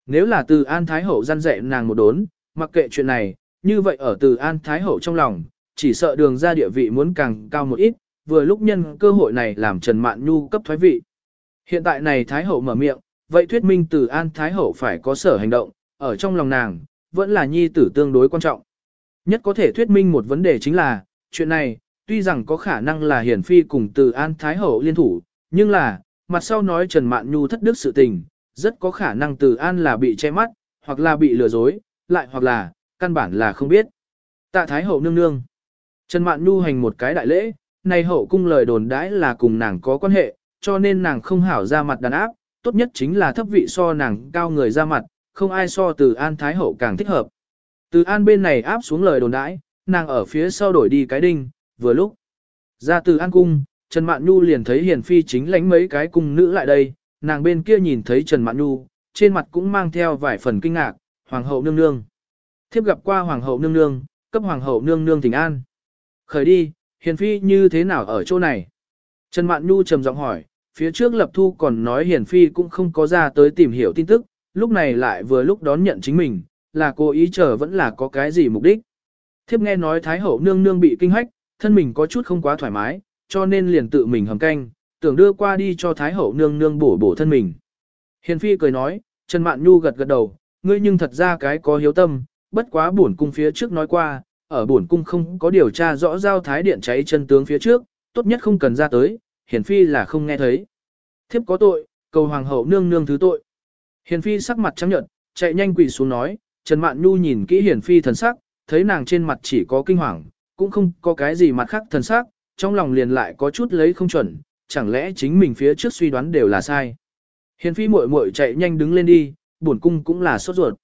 Nếu là từ An Thái Hậu gian dạy nàng một đốn, mặc kệ chuyện này, như vậy ở từ An Thái Hậu trong lòng, chỉ sợ đường ra địa vị muốn càng cao một ít, vừa lúc nhân cơ hội này làm Trần Mạn Nhu cấp thoái vị. Hiện tại này Thái Hậu mở miệng, vậy thuyết minh từ An Thái Hậu phải có sở hành động, ở trong lòng nàng, vẫn là nhi tử tương đối quan trọng. Nhất có thể thuyết minh một vấn đề chính là, chuyện này, tuy rằng có khả năng là hiển phi cùng từ An Thái Hậu liên thủ, nhưng là, mặt sau nói Trần Mạn Nhu thất đức sự tình, rất có khả năng từ An là bị che mắt, hoặc là bị lừa dối, lại hoặc là, căn bản là không biết. Tạ Thái Hậu nương nương. Trần Mạn Nhu hành một cái đại lễ, này hậu cung lời đồn đãi là cùng nàng có quan hệ, cho nên nàng không hảo ra mặt đàn áp, tốt nhất chính là thấp vị so nàng cao người ra mặt, không ai so từ An Thái Hậu càng thích hợp. Từ An bên này áp xuống lời đồn đãi, nàng ở phía sau đổi đi cái đinh, vừa lúc. Ra từ An Cung, Trần Mạn Nhu liền thấy Hiền Phi chính lánh mấy cái cung nữ lại đây, nàng bên kia nhìn thấy Trần Mạn Nhu, trên mặt cũng mang theo vài phần kinh ngạc, Hoàng hậu nương nương. Thiếp gặp qua Hoàng hậu nương nương, cấp Hoàng hậu nương nương thỉnh an. Khởi đi, Hiền Phi như thế nào ở chỗ này? Trần Mạn Nhu trầm giọng hỏi, phía trước Lập Thu còn nói Hiền Phi cũng không có ra tới tìm hiểu tin tức, lúc này lại vừa lúc đón nhận chính mình, là cô ý chờ vẫn là có cái gì mục đích. Thiếp nghe nói Thái hậu nương nương bị kinh hách, thân mình có chút không quá thoải mái, cho nên liền tự mình hầm canh, tưởng đưa qua đi cho Thái hậu nương nương bổ bổ thân mình. Hiền Phi cười nói, Trần Mạn Nhu gật gật đầu, ngươi nhưng thật ra cái có hiếu tâm, bất quá bổn cung phía trước nói qua, ở bổn cung không có điều tra rõ giao thái điện cháy chân tướng phía trước, tốt nhất không cần ra tới, Hiền Phi là không nghe thấy. Thiếp có tội, cầu hoàng hậu nương nương thứ tội. Hiền Phi sắc mặt trắng nhợt, chạy nhanh quỳ xuống nói, Trần Mạn Nhu nhìn kỹ Hiền Phi thần sắc, thấy nàng trên mặt chỉ có kinh hoàng, cũng không có cái gì mặt khác thần sắc, trong lòng liền lại có chút lấy không chuẩn, chẳng lẽ chính mình phía trước suy đoán đều là sai. Hiền phi muội muội chạy nhanh đứng lên đi, bổn cung cũng là sốt ruột.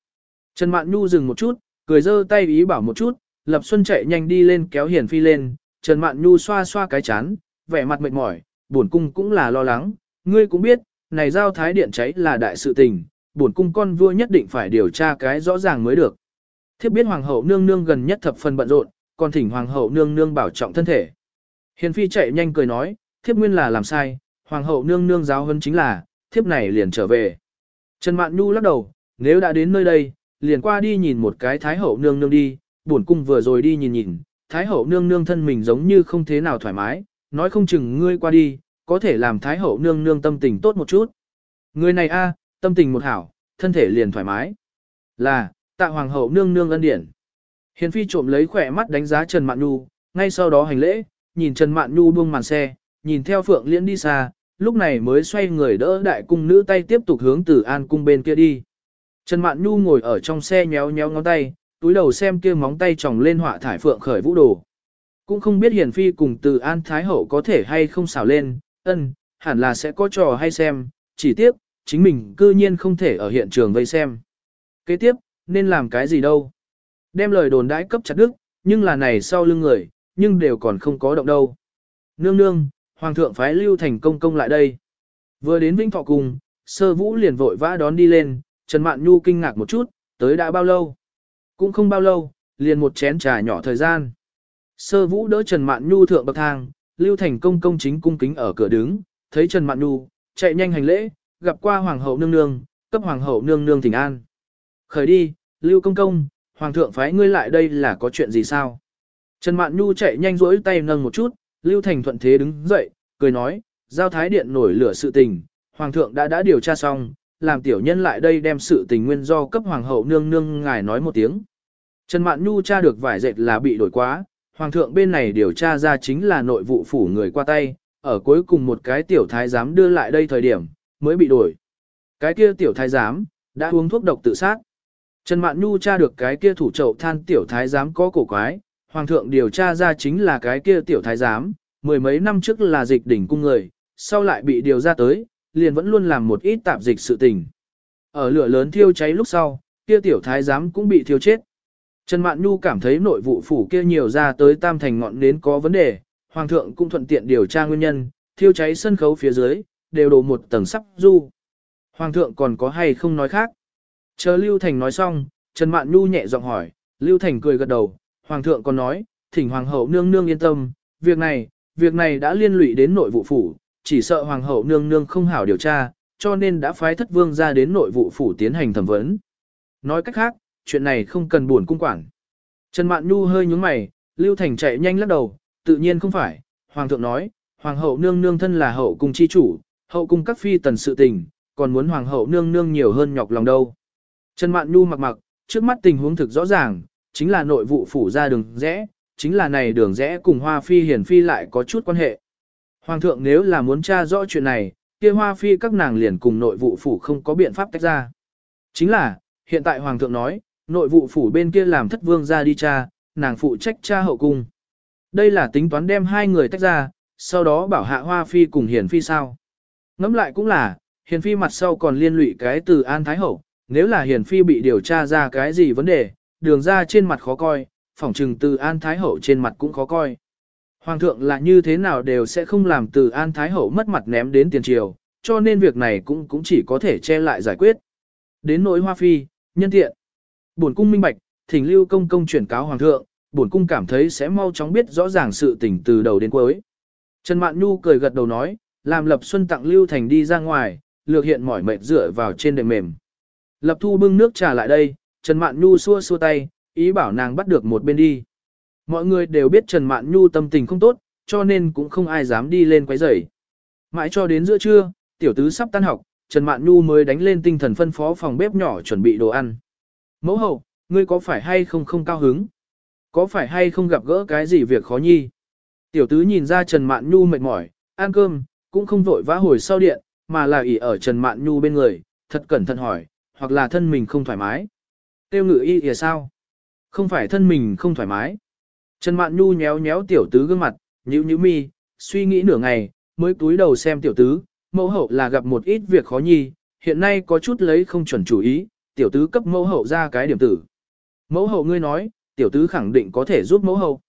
Trần Mạn Nhu dừng một chút, cười giơ tay ý bảo một chút, Lập Xuân chạy nhanh đi lên kéo Hiền phi lên, Trần Mạn Nhu xoa xoa cái chán, vẻ mặt mệt mỏi, bổn cung cũng là lo lắng, ngươi cũng biết, này giao thái điện cháy là đại sự tình, bổn cung con vua nhất định phải điều tra cái rõ ràng mới được. Thiếp biết hoàng hậu nương nương gần nhất thập phần bận rộn, còn thỉnh hoàng hậu nương nương bảo trọng thân thể. Hiền phi chạy nhanh cười nói, thiếp nguyên là làm sai, hoàng hậu nương nương giáo hơn chính là, thiếp này liền trở về. Trần Mạn Nhu lắc đầu, nếu đã đến nơi đây, liền qua đi nhìn một cái thái hậu nương nương đi, buồn cung vừa rồi đi nhìn nhìn, thái hậu nương nương thân mình giống như không thế nào thoải mái, nói không chừng ngươi qua đi, có thể làm thái hậu nương nương tâm tình tốt một chút. Người này a, tâm tình một hảo, thân thể liền thoải mái. Là, tạ hoàng hậu nương nương ân điển. Hiền phi trộm lấy khỏe mắt đánh giá Trần Mạn Nhu, ngay sau đó hành lễ, nhìn Trần Mạn Nhu buông màn xe, nhìn theo Phượng Liễn đi xa, lúc này mới xoay người đỡ đại cung nữ tay tiếp tục hướng Tử An cung bên kia đi. Trần Mạn Nhu ngồi ở trong xe nhéo nhéo ngón tay, túi đầu xem kia móng tay tròng lên họa thải Phượng khởi vũ đồ. Cũng không biết Hiền Phi cùng Từ An Thái Hậu có thể hay không xảo lên, ân, hẳn là sẽ có trò hay xem, chỉ tiếc, chính mình cư nhiên không thể ở hiện trường vây xem. Kế tiếp, nên làm cái gì đâu? Đem lời đồn đãi cấp chặt đức, nhưng là này sau lưng người, nhưng đều còn không có động đâu. Nương nương, hoàng thượng phái lưu thành công công lại đây. Vừa đến Vĩnh Thọ cùng, sơ vũ liền vội vã đón đi lên, Trần Mạn Nhu kinh ngạc một chút, tới đã bao lâu? Cũng không bao lâu, liền một chén trà nhỏ thời gian. Sơ vũ đỡ Trần Mạn Nhu thượng bậc thang, lưu thành công công chính cung kính ở cửa đứng, thấy Trần Mạn Nhu, chạy nhanh hành lễ, gặp qua hoàng hậu nương nương, cấp hoàng hậu nương nương thỉnh an. Khởi đi, lưu công công, hoàng thượng phái ngươi lại đây là có chuyện gì sao? Trần Mạn Nhu chạy nhanh rỗi tay nâng một chút, Lưu Thành thuận thế đứng dậy, cười nói, giao thái điện nổi lửa sự tình, hoàng thượng đã đã điều tra xong, làm tiểu nhân lại đây đem sự tình nguyên do cấp hoàng hậu nương nương ngài nói một tiếng. Trần Mạn Nhu tra được vải dệt là bị đổi quá, hoàng thượng bên này điều tra ra chính là nội vụ phủ người qua tay, ở cuối cùng một cái tiểu thái giám đưa lại đây thời điểm, mới bị đổi. Cái kia tiểu thái giám, đã uống thuốc độc tự sát. Trần Mạn Nhu tra được cái kia thủ trậu than tiểu thái giám có cổ quái, hoàng thượng điều tra ra chính là cái kia tiểu thái giám, mười mấy năm trước là dịch đỉnh cung người, sau lại bị điều ra tới, liền vẫn luôn làm một ít tạp dịch sự tình. Ở lửa lớn thiêu cháy lúc sau, kia tiểu thái giám cũng bị thiêu chết. Trần Mạn Nhu cảm thấy nội vụ phủ kia nhiều ra tới tam thành ngọn nến có vấn đề, hoàng thượng cũng thuận tiện điều tra nguyên nhân, thiêu cháy sân khấu phía dưới, đều đổ một tầng sắp du. Hoàng thượng còn có hay không nói khác? Chờ Lưu Thành nói xong, Trần Mạn Nhu nhẹ giọng hỏi, Lưu Thành cười gật đầu, Hoàng thượng còn nói, thỉnh Hoàng hậu nương nương yên tâm, việc này, việc này đã liên lụy đến nội vụ phủ, chỉ sợ Hoàng hậu nương nương không hảo điều tra, cho nên đã phái thất vương ra đến nội vụ phủ tiến hành thẩm vấn. Nói cách khác, chuyện này không cần buồn cung quản. Trần Mạn Nhu hơi nhúng mày, Lưu Thành chạy nhanh lắc đầu, tự nhiên không phải, Hoàng thượng nói, Hoàng hậu nương nương thân là hậu cung chi chủ, hậu cung các phi tần sự tình, còn muốn Hoàng hậu nương nương nhiều hơn nhọc lòng đâu. Trần Mạn Nhu mặc mặc, trước mắt tình huống thực rõ ràng, chính là nội vụ phủ ra đường rẽ, chính là này đường rẽ cùng Hoa Phi Hiển Phi lại có chút quan hệ. Hoàng thượng nếu là muốn tra rõ chuyện này, kia Hoa Phi các nàng liền cùng nội vụ phủ không có biện pháp tách ra. Chính là, hiện tại Hoàng thượng nói, nội vụ phủ bên kia làm thất vương ra đi tra, nàng phụ trách tra hậu cung. Đây là tính toán đem hai người tách ra, sau đó bảo hạ Hoa Phi cùng Hiển Phi sao. Ngẫm lại cũng là, Hiển Phi mặt sau còn liên lụy cái từ An Thái Hậu, nếu là Hiền Phi bị điều tra ra cái gì vấn đề, đường ra trên mặt khó coi, phỏng trừng từ An Thái Hậu trên mặt cũng khó coi. Hoàng thượng là như thế nào đều sẽ không làm từ An Thái Hậu mất mặt ném đến tiền triều, cho nên việc này cũng cũng chỉ có thể che lại giải quyết. Đến nỗi Hoa Phi, nhân tiện. Bổn cung minh bạch, thỉnh lưu công công chuyển cáo Hoàng thượng, bổn cung cảm thấy sẽ mau chóng biết rõ ràng sự tình từ đầu đến cuối. Trần Mạn Nhu cười gật đầu nói, làm Lập Xuân tặng Lưu Thành đi ra ngoài, lược hiện mỏi mệt dựa vào trên đệm mềm. Lập thu bưng nước trà lại đây, Trần Mạn Nhu xua xua tay, ý bảo nàng bắt được một bên đi. Mọi người đều biết Trần Mạn Nhu tâm tình không tốt, cho nên cũng không ai dám đi lên quấy rầy. Mãi cho đến giữa trưa, tiểu tứ sắp tan học, Trần Mạn Nhu mới đánh lên tinh thần phân phó phòng bếp nhỏ chuẩn bị đồ ăn. Mẫu hậu, ngươi có phải hay không không cao hứng? Có phải hay không gặp gỡ cái gì việc khó nhi? Tiểu tứ nhìn ra Trần Mạn Nhu mệt mỏi, ăn cơm, cũng không vội vã hồi sau điện, mà là ỉ ở Trần Mạn Nhu bên người, thật cẩn thận hỏi, hoặc là thân mình không thoải mái. Tiêu ngự y thì sao? Không phải thân mình không thoải mái. Trần Mạn Nhu nhéo nhéo tiểu tứ gương mặt, nhíu nhíu mi, suy nghĩ nửa ngày, mới túi đầu xem tiểu tứ, mẫu hậu là gặp một ít việc khó nhi, hiện nay có chút lấy không chuẩn chủ ý, tiểu tứ cấp mẫu hậu ra cái điểm tử. Mẫu hậu ngươi nói, tiểu tứ khẳng định có thể giúp mẫu hậu.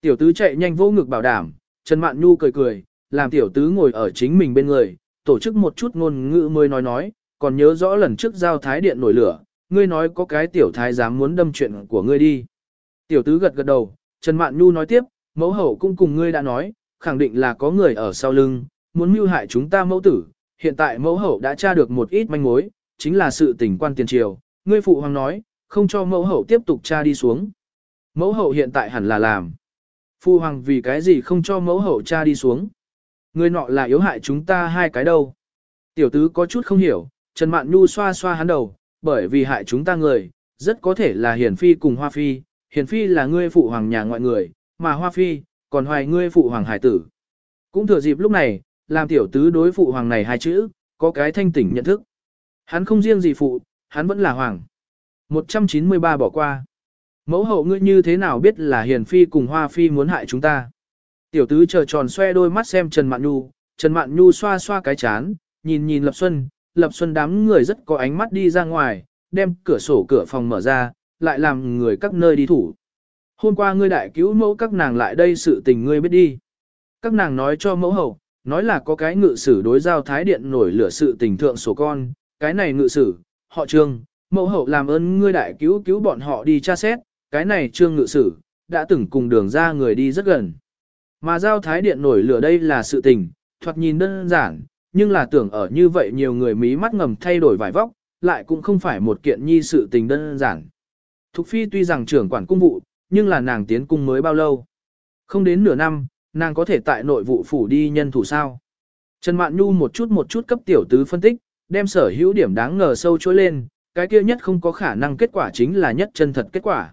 Tiểu tứ chạy nhanh vô ngực bảo đảm, Trần Mạn Nhu cười cười, làm tiểu tứ ngồi ở chính mình bên người, tổ chức một chút ngôn ngữ mới nói nói, còn nhớ rõ lần trước giao thái điện nổi lửa, ngươi nói có cái tiểu thái dám muốn đâm chuyện của ngươi đi. Tiểu tứ gật gật đầu, Trần Mạn Nhu nói tiếp, mẫu hậu cũng cùng ngươi đã nói, khẳng định là có người ở sau lưng, muốn mưu hại chúng ta mẫu tử. Hiện tại mẫu hậu đã tra được một ít manh mối, chính là sự tình quan tiền triều. Ngươi phụ hoàng nói, không cho mẫu hậu tiếp tục tra đi xuống. Mẫu hậu hiện tại hẳn là làm. Phụ hoàng vì cái gì không cho mẫu hậu tra đi xuống. Ngươi nọ là yếu hại chúng ta hai cái đâu. Tiểu tứ có chút không hiểu, Trần Mạn Nhu xoa xoa hắn đầu, bởi vì hại chúng ta người, rất có thể là Hiền Phi cùng Hoa Phi, Hiền Phi là ngươi phụ hoàng nhà ngoại người, mà Hoa Phi, còn hoài ngươi phụ hoàng hải tử. Cũng thừa dịp lúc này, làm tiểu tứ đối phụ hoàng này hai chữ, có cái thanh tỉnh nhận thức. Hắn không riêng gì phụ, hắn vẫn là hoàng. 193 bỏ qua. Mẫu hậu ngươi như thế nào biết là Hiền Phi cùng Hoa Phi muốn hại chúng ta? Tiểu tứ chờ tròn xoe đôi mắt xem Trần Mạn Nhu, Trần Mạn Nhu xoa xoa cái chán, nhìn nhìn Lập Xuân, Lập Xuân đám người rất có ánh mắt đi ra ngoài, đem cửa sổ cửa phòng mở ra, lại làm người các nơi đi thủ. Hôm qua ngươi đại cứu mẫu các nàng lại đây sự tình ngươi biết đi. Các nàng nói cho mẫu hậu, nói là có cái ngự sử đối giao thái điện nổi lửa sự tình thượng sổ con, cái này ngự sử, họ trương, mẫu hậu làm ơn ngươi đại cứu cứu bọn họ đi tra xét, cái này trương ngự sử, đã từng cùng đường ra người đi rất gần. Mà giao thái điện nổi lửa đây là sự tình, thoạt nhìn đơn giản, nhưng là tưởng ở như vậy nhiều người mí mắt ngầm thay đổi vải vóc, lại cũng không phải một kiện nhi sự tình đơn giản. Thục Phi tuy rằng trưởng quản cung vụ, nhưng là nàng tiến cung mới bao lâu. Không đến nửa năm, nàng có thể tại nội vụ phủ đi nhân thủ sao. Trần Mạn Nhu một chút một chút cấp tiểu tứ phân tích, đem sở hữu điểm đáng ngờ sâu chối lên, cái kia nhất không có khả năng kết quả chính là nhất chân thật kết quả.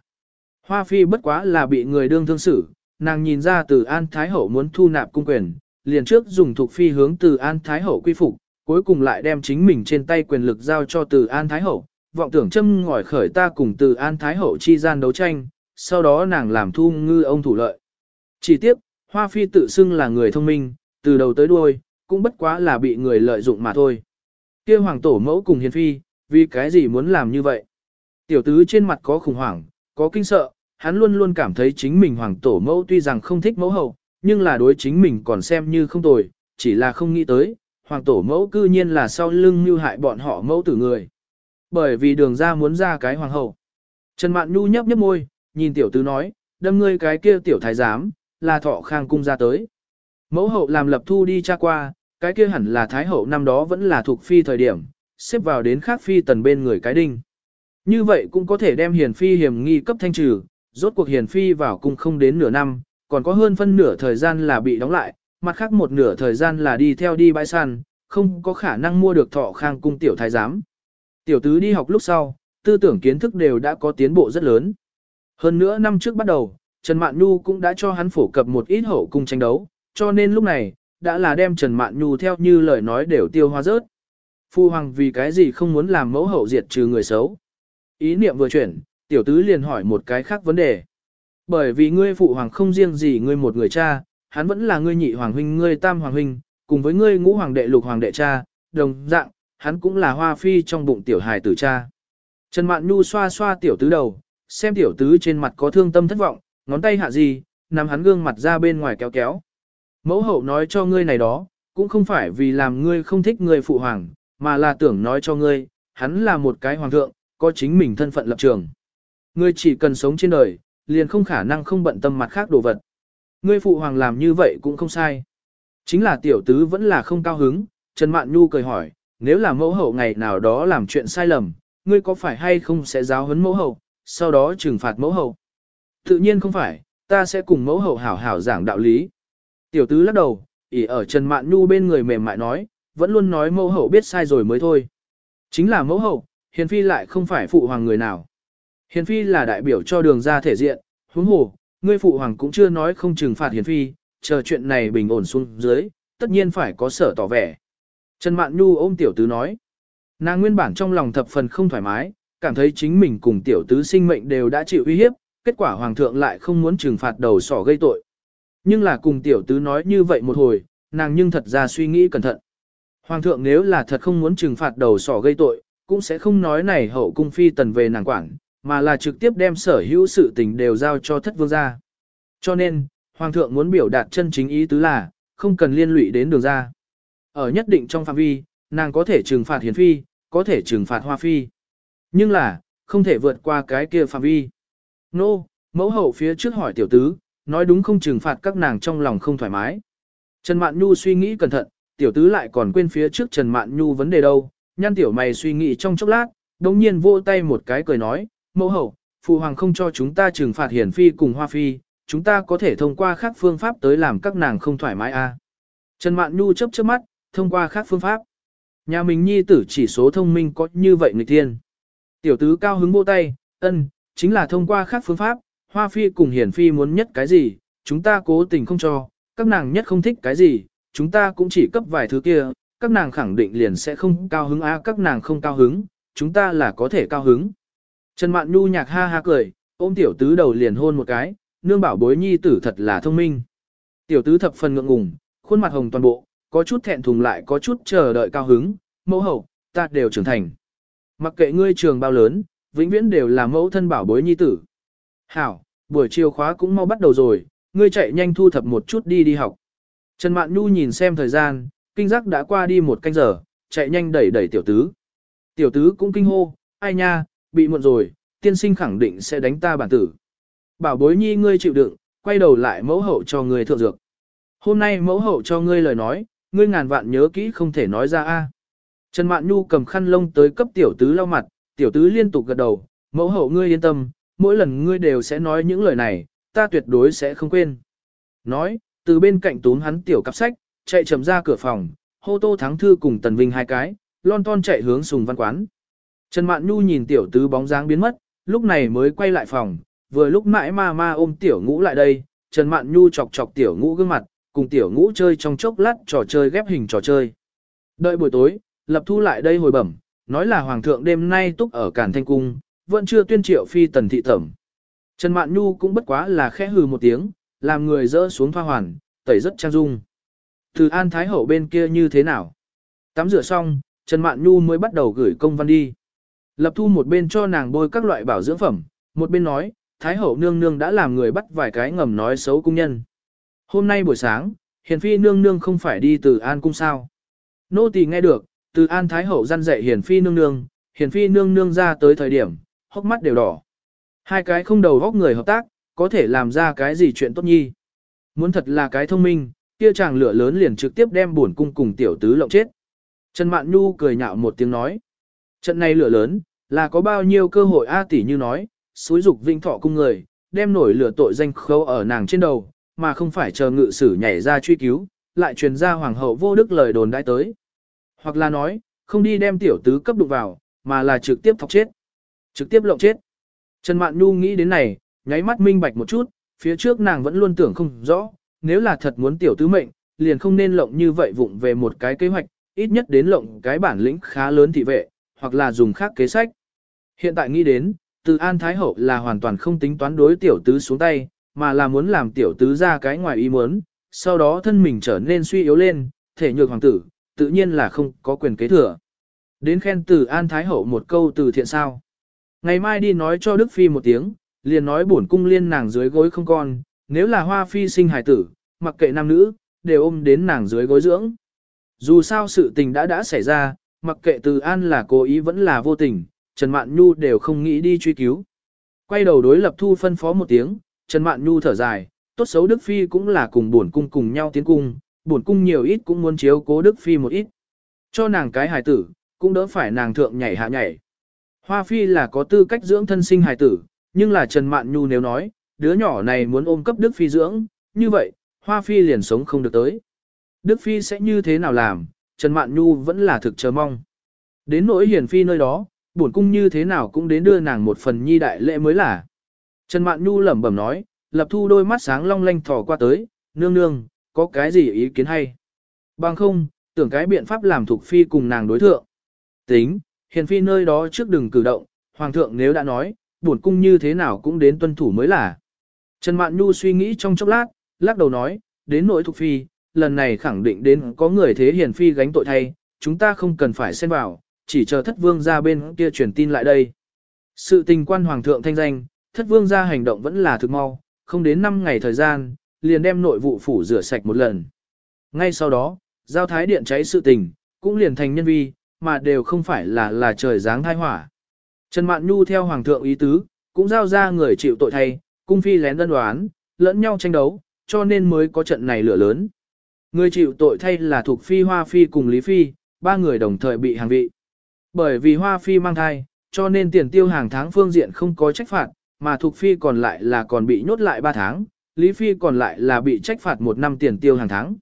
Hoa Phi bất quá là bị người đương thương xử, nàng nhìn ra từ An Thái Hậu muốn thu nạp cung quyền, liền trước dùng thuộc phi hướng từ An Thái Hậu quy phục, cuối cùng lại đem chính mình trên tay quyền lực giao cho từ An Thái Hậu, vọng tưởng châm ngòi khởi ta cùng từ An Thái Hậu chi gian đấu tranh, sau đó nàng làm thu ngư ông thủ lợi. Chỉ tiếp, Hoa Phi tự xưng là người thông minh, từ đầu tới đuôi, cũng bất quá là bị người lợi dụng mà thôi. kia hoàng tổ mẫu cùng hiền phi, vì cái gì muốn làm như vậy? Tiểu tứ trên mặt có khủng hoảng, có kinh sợ, hắn luôn luôn cảm thấy chính mình hoàng tổ mẫu tuy rằng không thích mẫu hậu, nhưng là đối chính mình còn xem như không tồi, chỉ là không nghĩ tới, hoàng tổ mẫu cư nhiên là sau lưng mưu hại bọn họ mẫu tử người. Bởi vì đường ra muốn ra cái hoàng hậu. Trần Mạn Nhu nhấp nhấp môi, nhìn tiểu tứ nói, đâm ngươi cái kia tiểu thái giám, là thọ khang cung ra tới. Mẫu hậu làm lập thu đi tra qua, cái kia hẳn là thái hậu năm đó vẫn là thuộc phi thời điểm, xếp vào đến khác phi tần bên người cái đinh. Như vậy cũng có thể đem hiền phi hiểm nghi cấp thanh trừ, rốt cuộc hiền phi vào cung không đến nửa năm, còn có hơn phân nửa thời gian là bị đóng lại, mặt khác một nửa thời gian là đi theo đi bãi săn, không có khả năng mua được thọ khang cung tiểu thái giám. Tiểu tứ đi học lúc sau, tư tưởng kiến thức đều đã có tiến bộ rất lớn. Hơn nữa năm trước bắt đầu, Trần Mạn Nhu cũng đã cho hắn phổ cập một ít hậu cung tranh đấu, cho nên lúc này, đã là đem Trần Mạn Nhu theo như lời nói đều tiêu hóa rớt. Phu hoàng vì cái gì không muốn làm mẫu hậu diệt trừ người xấu. Ý niệm vừa chuyển, tiểu tứ liền hỏi một cái khác vấn đề. Bởi vì ngươi phụ hoàng không riêng gì ngươi một người cha, hắn vẫn là ngươi nhị hoàng huynh ngươi tam hoàng huynh, cùng với ngươi ngũ hoàng đệ lục hoàng đệ cha, đồng dạng, hắn cũng là hoa phi trong bụng tiểu hài tử cha. Trần Mạn Nhu xoa xoa tiểu tứ đầu, xem tiểu tứ trên mặt có thương tâm thất vọng, ngón tay hạ gì, nằm hắn gương mặt ra bên ngoài kéo kéo. Mẫu hậu nói cho ngươi này đó, cũng không phải vì làm ngươi không thích ngươi phụ hoàng, mà là tưởng nói cho ngươi, hắn là một cái hoàng thượng, có chính mình thân phận lập trường. Ngươi chỉ cần sống trên đời, liền không khả năng không bận tâm mặt khác đồ vật. Ngươi phụ hoàng làm như vậy cũng không sai. Chính là tiểu tứ vẫn là không cao hứng, Trần Mạn Nhu cười hỏi, nếu là mẫu hậu ngày nào đó làm chuyện sai lầm, ngươi có phải hay không sẽ giáo huấn mẫu hậu, sau đó trừng phạt mẫu hậu? Tự nhiên không phải, ta sẽ cùng mẫu hậu hảo hảo giảng đạo lý. Tiểu tứ lắc đầu, ỉ ở Trần Mạn Nhu bên người mềm mại nói, vẫn luôn nói mẫu hậu biết sai rồi mới thôi. Chính là mẫu hậu, hiền phi lại không phải phụ hoàng người nào. Hiền phi là đại biểu cho đường ra thể diện, huống hồ, ngươi phụ hoàng cũng chưa nói không trừng phạt hiền phi, chờ chuyện này bình ổn xuống dưới, tất nhiên phải có sở tỏ vẻ. Trần Mạn Nhu ôm tiểu tứ nói, nàng nguyên bản trong lòng thập phần không thoải mái, cảm thấy chính mình cùng tiểu tứ sinh mệnh đều đã chịu uy hiếp, kết quả hoàng thượng lại không muốn trừng phạt đầu sỏ gây tội. Nhưng là cùng tiểu tứ nói như vậy một hồi, nàng nhưng thật ra suy nghĩ cẩn thận. Hoàng thượng nếu là thật không muốn trừng phạt đầu sỏ gây tội, cũng sẽ không nói này hậu cung phi tần về nàng quản, mà là trực tiếp đem sở hữu sự tình đều giao cho thất vương gia. Cho nên, Hoàng thượng muốn biểu đạt chân chính ý tứ là, không cần liên lụy đến đường ra. Ở nhất định trong phạm vi, nàng có thể trừng phạt hiền phi, có thể trừng phạt hoa phi. Nhưng là, không thể vượt qua cái kia phạm vi. Nô, no, mẫu hậu phía trước hỏi tiểu tứ, nói đúng không trừng phạt các nàng trong lòng không thoải mái. Trần Mạn Nhu suy nghĩ cẩn thận, tiểu tứ lại còn quên phía trước Trần Mạn Nhu vấn đề đâu, nhăn tiểu mày suy nghĩ trong chốc lát, đồng nhiên vô tay một cái cười nói, mẫu hậu, phụ hoàng không cho chúng ta trừng phạt hiển phi cùng hoa phi, chúng ta có thể thông qua khác phương pháp tới làm các nàng không thoải mái a. À. Trần Mạn Nhu chớp chớp mắt, thông qua khác phương pháp. Nhà mình nhi tử chỉ số thông minh có như vậy người tiên. Tiểu tứ cao hứng bộ tay, ân, chính là thông qua khác phương pháp, hoa phi cùng hiển phi muốn nhất cái gì, chúng ta cố tình không cho, các nàng nhất không thích cái gì, chúng ta cũng chỉ cấp vài thứ kia, các nàng khẳng định liền sẽ không cao hứng a các nàng không cao hứng, chúng ta là có thể cao hứng. Trần Mạn Nhu nhạc ha ha cười, ôm tiểu tứ đầu liền hôn một cái, nương bảo bối nhi tử thật là thông minh. Tiểu tứ thập phần ngượng ngùng, khuôn mặt hồng toàn bộ, có chút thẹn thùng lại có chút chờ đợi cao hứng, mẫu hậu, ta đều trưởng thành. Mặc kệ ngươi trường bao lớn, vĩnh viễn đều là mẫu thân bảo bối nhi tử. Hảo, buổi chiều khóa cũng mau bắt đầu rồi, ngươi chạy nhanh thu thập một chút đi đi học. Trần Mạn Nhu nhìn xem thời gian, kinh giác đã qua đi một canh giờ, chạy nhanh đẩy đẩy tiểu tứ. Tiểu tứ cũng kinh hô, ai nha, bị muộn rồi, tiên sinh khẳng định sẽ đánh ta bản tử. Bảo bối nhi ngươi chịu đựng, quay đầu lại mẫu hậu cho ngươi thượng dược. Hôm nay mẫu hậu cho ngươi lời nói, ngươi ngàn vạn nhớ kỹ không thể nói ra a. Trần Mạn Nhu cầm khăn lông tới cấp tiểu tứ lau mặt, tiểu tứ liên tục gật đầu, mẫu hậu ngươi yên tâm, mỗi lần ngươi đều sẽ nói những lời này, ta tuyệt đối sẽ không quên. Nói, từ bên cạnh túm hắn tiểu cặp sách, chạy chậm ra cửa phòng, hô tô thắng thư cùng tần vinh hai cái, lon ton chạy hướng sùng văn quán. Trần Mạn Nhu nhìn tiểu tứ bóng dáng biến mất, lúc này mới quay lại phòng, vừa lúc mãi ma ma ôm tiểu ngũ lại đây, Trần Mạn Nhu chọc chọc tiểu ngũ gương mặt, cùng tiểu ngũ chơi trong chốc lát trò chơi ghép hình trò chơi. Đợi buổi tối, lập thu lại đây hồi bẩm, nói là hoàng thượng đêm nay túc ở Cản Thanh Cung, vẫn chưa tuyên triệu phi tần thị thẩm. Trần Mạn Nhu cũng bất quá là khẽ hừ một tiếng, làm người dỡ xuống thoa hoàn, tẩy rất trang dung. Từ An Thái Hậu bên kia như thế nào? Tắm rửa xong, Trần Mạn Nhu mới bắt đầu gửi công văn đi. Lập thu một bên cho nàng bôi các loại bảo dưỡng phẩm, một bên nói, Thái Hậu nương nương đã làm người bắt vài cái ngầm nói xấu cung nhân. Hôm nay buổi sáng, Hiền Phi nương nương không phải đi từ An cung sao. Nô tỳ nghe được, từ An Thái Hậu gian dạy Hiền Phi nương nương, Hiền Phi nương nương ra tới thời điểm, hốc mắt đều đỏ. Hai cái không đầu góc người hợp tác, có thể làm ra cái gì chuyện tốt nhi. Muốn thật là cái thông minh, kia chàng lửa lớn liền trực tiếp đem buồn cung cùng tiểu tứ lộng chết. Trần Mạn Nhu cười nhạo một tiếng nói. Trận này lửa lớn, là có bao nhiêu cơ hội A tỷ như nói, xúi dục vinh thọ cung người, đem nổi lửa tội danh khâu ở nàng trên đầu, mà không phải chờ ngự sử nhảy ra truy cứu, lại truyền ra hoàng hậu vô đức lời đồn đãi tới. Hoặc là nói, không đi đem tiểu tứ cấp đụng vào, mà là trực tiếp thọc chết. Trực tiếp lộng chết. Trần Mạn Nhu nghĩ đến này, nháy mắt minh bạch một chút, phía trước nàng vẫn luôn tưởng không rõ, nếu là thật muốn tiểu tứ mệnh, liền không nên lộng như vậy vụng về một cái kế hoạch, ít nhất đến lộng cái bản lĩnh khá lớn thị vệ, hoặc là dùng khác kế sách. Hiện tại nghĩ đến, từ An Thái Hậu là hoàn toàn không tính toán đối tiểu tứ xuống tay, mà là muốn làm tiểu tứ ra cái ngoài ý muốn, sau đó thân mình trở nên suy yếu lên, thể nhược hoàng tử, tự nhiên là không có quyền kế thừa. Đến khen từ An Thái Hậu một câu từ thiện sao. Ngày mai đi nói cho Đức Phi một tiếng, liền nói bổn cung liên nàng dưới gối không con, nếu là hoa phi sinh hài tử, mặc kệ nam nữ, đều ôm đến nàng dưới gối dưỡng. Dù sao sự tình đã đã xảy ra, mặc kệ từ an là cố ý vẫn là vô tình, Trần Mạn Nhu đều không nghĩ đi truy cứu. Quay đầu đối lập thu phân phó một tiếng, Trần Mạn Nhu thở dài, tốt xấu Đức Phi cũng là cùng bổn cung cùng nhau tiến cung, bổn cung nhiều ít cũng muốn chiếu cố Đức Phi một ít. Cho nàng cái hài tử, cũng đỡ phải nàng thượng nhảy hạ nhảy. Hoa Phi là có tư cách dưỡng thân sinh hài tử, nhưng là Trần Mạn Nhu nếu nói, đứa nhỏ này muốn ôm cấp Đức Phi dưỡng, như vậy, Hoa Phi liền sống không được tới. Đức Phi sẽ như thế nào làm, Trần Mạn Nhu vẫn là thực chờ mong. Đến nỗi hiển phi nơi đó, bổn cung như thế nào cũng đến đưa nàng một phần nhi đại lễ mới là. Trần Mạn Nhu lẩm bẩm nói, lập thu đôi mắt sáng long lanh thò qua tới, nương nương, có cái gì ý kiến hay? Bằng không, tưởng cái biện pháp làm thuộc phi cùng nàng đối thượng. Tính, hiền phi nơi đó trước đừng cử động, hoàng thượng nếu đã nói, bổn cung như thế nào cũng đến tuân thủ mới là. Trần Mạn Nhu suy nghĩ trong chốc lát, lắc đầu nói, đến nỗi thuộc phi, lần này khẳng định đến có người thế hiền phi gánh tội thay, chúng ta không cần phải xen vào, chỉ chờ thất vương ra bên kia truyền tin lại đây. Sự tình quan hoàng thượng thanh danh, thất vương ra hành động vẫn là thực mau, không đến 5 ngày thời gian, liền đem nội vụ phủ rửa sạch một lần. Ngay sau đó, giao thái điện cháy sự tình, cũng liền thành nhân vi, mà đều không phải là là trời giáng thai hỏa. Trần Mạn Nhu theo hoàng thượng ý tứ, cũng giao ra người chịu tội thay, cung phi lén đơn đoán, lẫn nhau tranh đấu, cho nên mới có trận này lửa lớn. Người chịu tội thay là thuộc phi hoa phi cùng lý phi, ba người đồng thời bị hàng vị. Bởi vì hoa phi mang thai, cho nên tiền tiêu hàng tháng phương diện không có trách phạt, mà thuộc phi còn lại là còn bị nhốt lại 3 tháng, lý phi còn lại là bị trách phạt một năm tiền tiêu hàng tháng.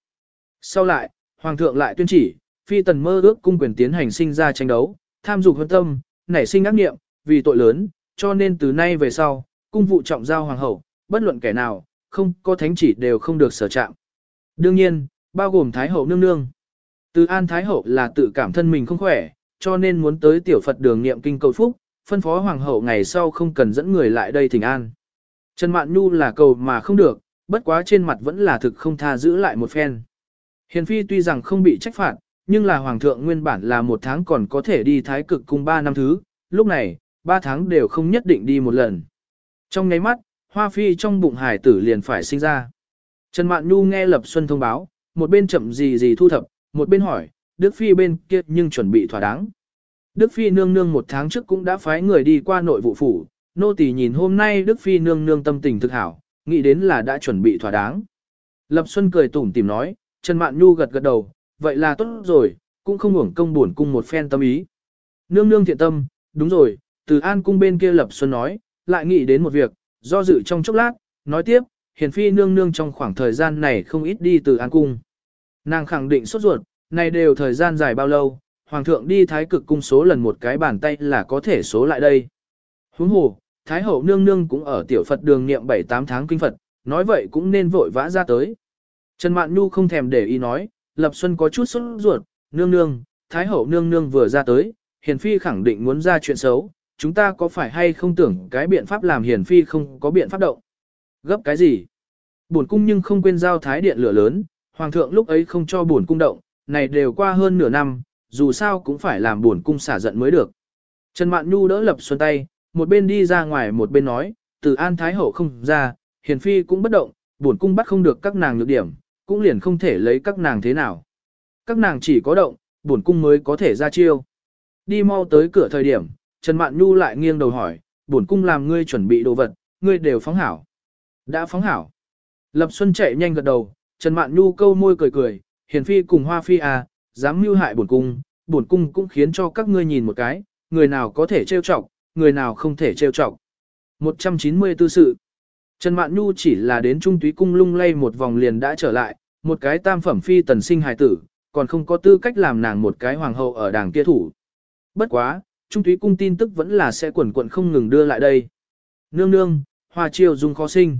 Sau lại, hoàng thượng lại tuyên chỉ, phi tần mơ ước cung quyền tiến hành sinh ra tranh đấu, tham dục hơn tâm, nảy sinh ác nghiệm, vì tội lớn, cho nên từ nay về sau, cung vụ trọng giao hoàng hậu, bất luận kẻ nào, không có thánh chỉ đều không được sở trạng. Đương nhiên, bao gồm Thái hậu nương nương. Từ An Thái hậu là tự cảm thân mình không khỏe, cho nên muốn tới tiểu Phật đường niệm kinh cầu phúc, phân phó hoàng hậu ngày sau không cần dẫn người lại đây thỉnh an. Trần Mạn Nhu là cầu mà không được, bất quá trên mặt vẫn là thực không tha giữ lại một phen. Hiền phi tuy rằng không bị trách phạt, nhưng là hoàng thượng nguyên bản là một tháng còn có thể đi thái cực cung ba năm thứ, lúc này, ba tháng đều không nhất định đi một lần. Trong ngáy mắt, hoa phi trong bụng hải tử liền phải sinh ra. Trần Mạn Nhu nghe Lập Xuân thông báo, một bên chậm gì gì thu thập, một bên hỏi, Đức Phi bên kia nhưng chuẩn bị thỏa đáng. Đức Phi nương nương một tháng trước cũng đã phái người đi qua nội vụ phủ, nô tỳ nhìn hôm nay Đức Phi nương nương tâm tình thực hảo, nghĩ đến là đã chuẩn bị thỏa đáng. Lập Xuân cười tủm tìm nói, Trần Mạn Nhu gật gật đầu, vậy là tốt rồi, cũng không hưởng công buồn cung một phen tâm ý. Nương nương thiện tâm, đúng rồi, từ an cung bên kia Lập Xuân nói, lại nghĩ đến một việc, do dự trong chốc lát, nói tiếp, hiền phi nương nương trong khoảng thời gian này không ít đi từ an cung. Nàng khẳng định sốt ruột, này đều thời gian dài bao lâu, hoàng thượng đi thái cực cung số lần một cái bàn tay là có thể số lại đây. Huống hồ, thái hậu nương nương cũng ở tiểu Phật đường niệm 7-8 tháng kinh Phật, nói vậy cũng nên vội vã ra tới. Trần Mạn Nhu không thèm để ý nói, Lập Xuân có chút sốt ruột, nương nương, thái hậu nương nương vừa ra tới, hiền phi khẳng định muốn ra chuyện xấu, chúng ta có phải hay không tưởng cái biện pháp làm hiền phi không có biện pháp động. Gấp cái gì? Bổn cung nhưng không quên giao thái điện lửa lớn, hoàng thượng lúc ấy không cho bổn cung động, này đều qua hơn nửa năm, dù sao cũng phải làm bổn cung xả giận mới được. Trần Mạn Nhu đỡ Lập Xuân tay, một bên đi ra ngoài một bên nói, từ An Thái Hậu không ra, Hiền Phi cũng bất động, bổn cung bắt không được các nàng nhược điểm, cũng liền không thể lấy các nàng thế nào. Các nàng chỉ có động, bổn cung mới có thể ra chiêu. Đi mau tới cửa thời điểm, Trần Mạn Nhu lại nghiêng đầu hỏi, bổn cung làm ngươi chuẩn bị đồ vật, ngươi đều phóng hảo. Đã phóng hảo. Lập Xuân chạy nhanh gật đầu, Trần Mạn Nhu câu môi cười cười, hiền phi cùng hoa phi à, dám mưu hại bổn cung, bổn cung cũng khiến cho các ngươi nhìn một cái, người nào có thể trêu chọc, người nào không thể trêu chọc. 194 sự. Trần Mạn Nhu chỉ là đến trung túy cung lung lay một vòng liền đã trở lại, một cái tam phẩm phi tần sinh hài tử, còn không có tư cách làm nàng một cái hoàng hậu ở đàng kia thủ. Bất quá, trung túy cung tin tức vẫn là sẽ quẩn quẩn không ngừng đưa lại đây. Nương nương, hoa chiêu dung khó sinh.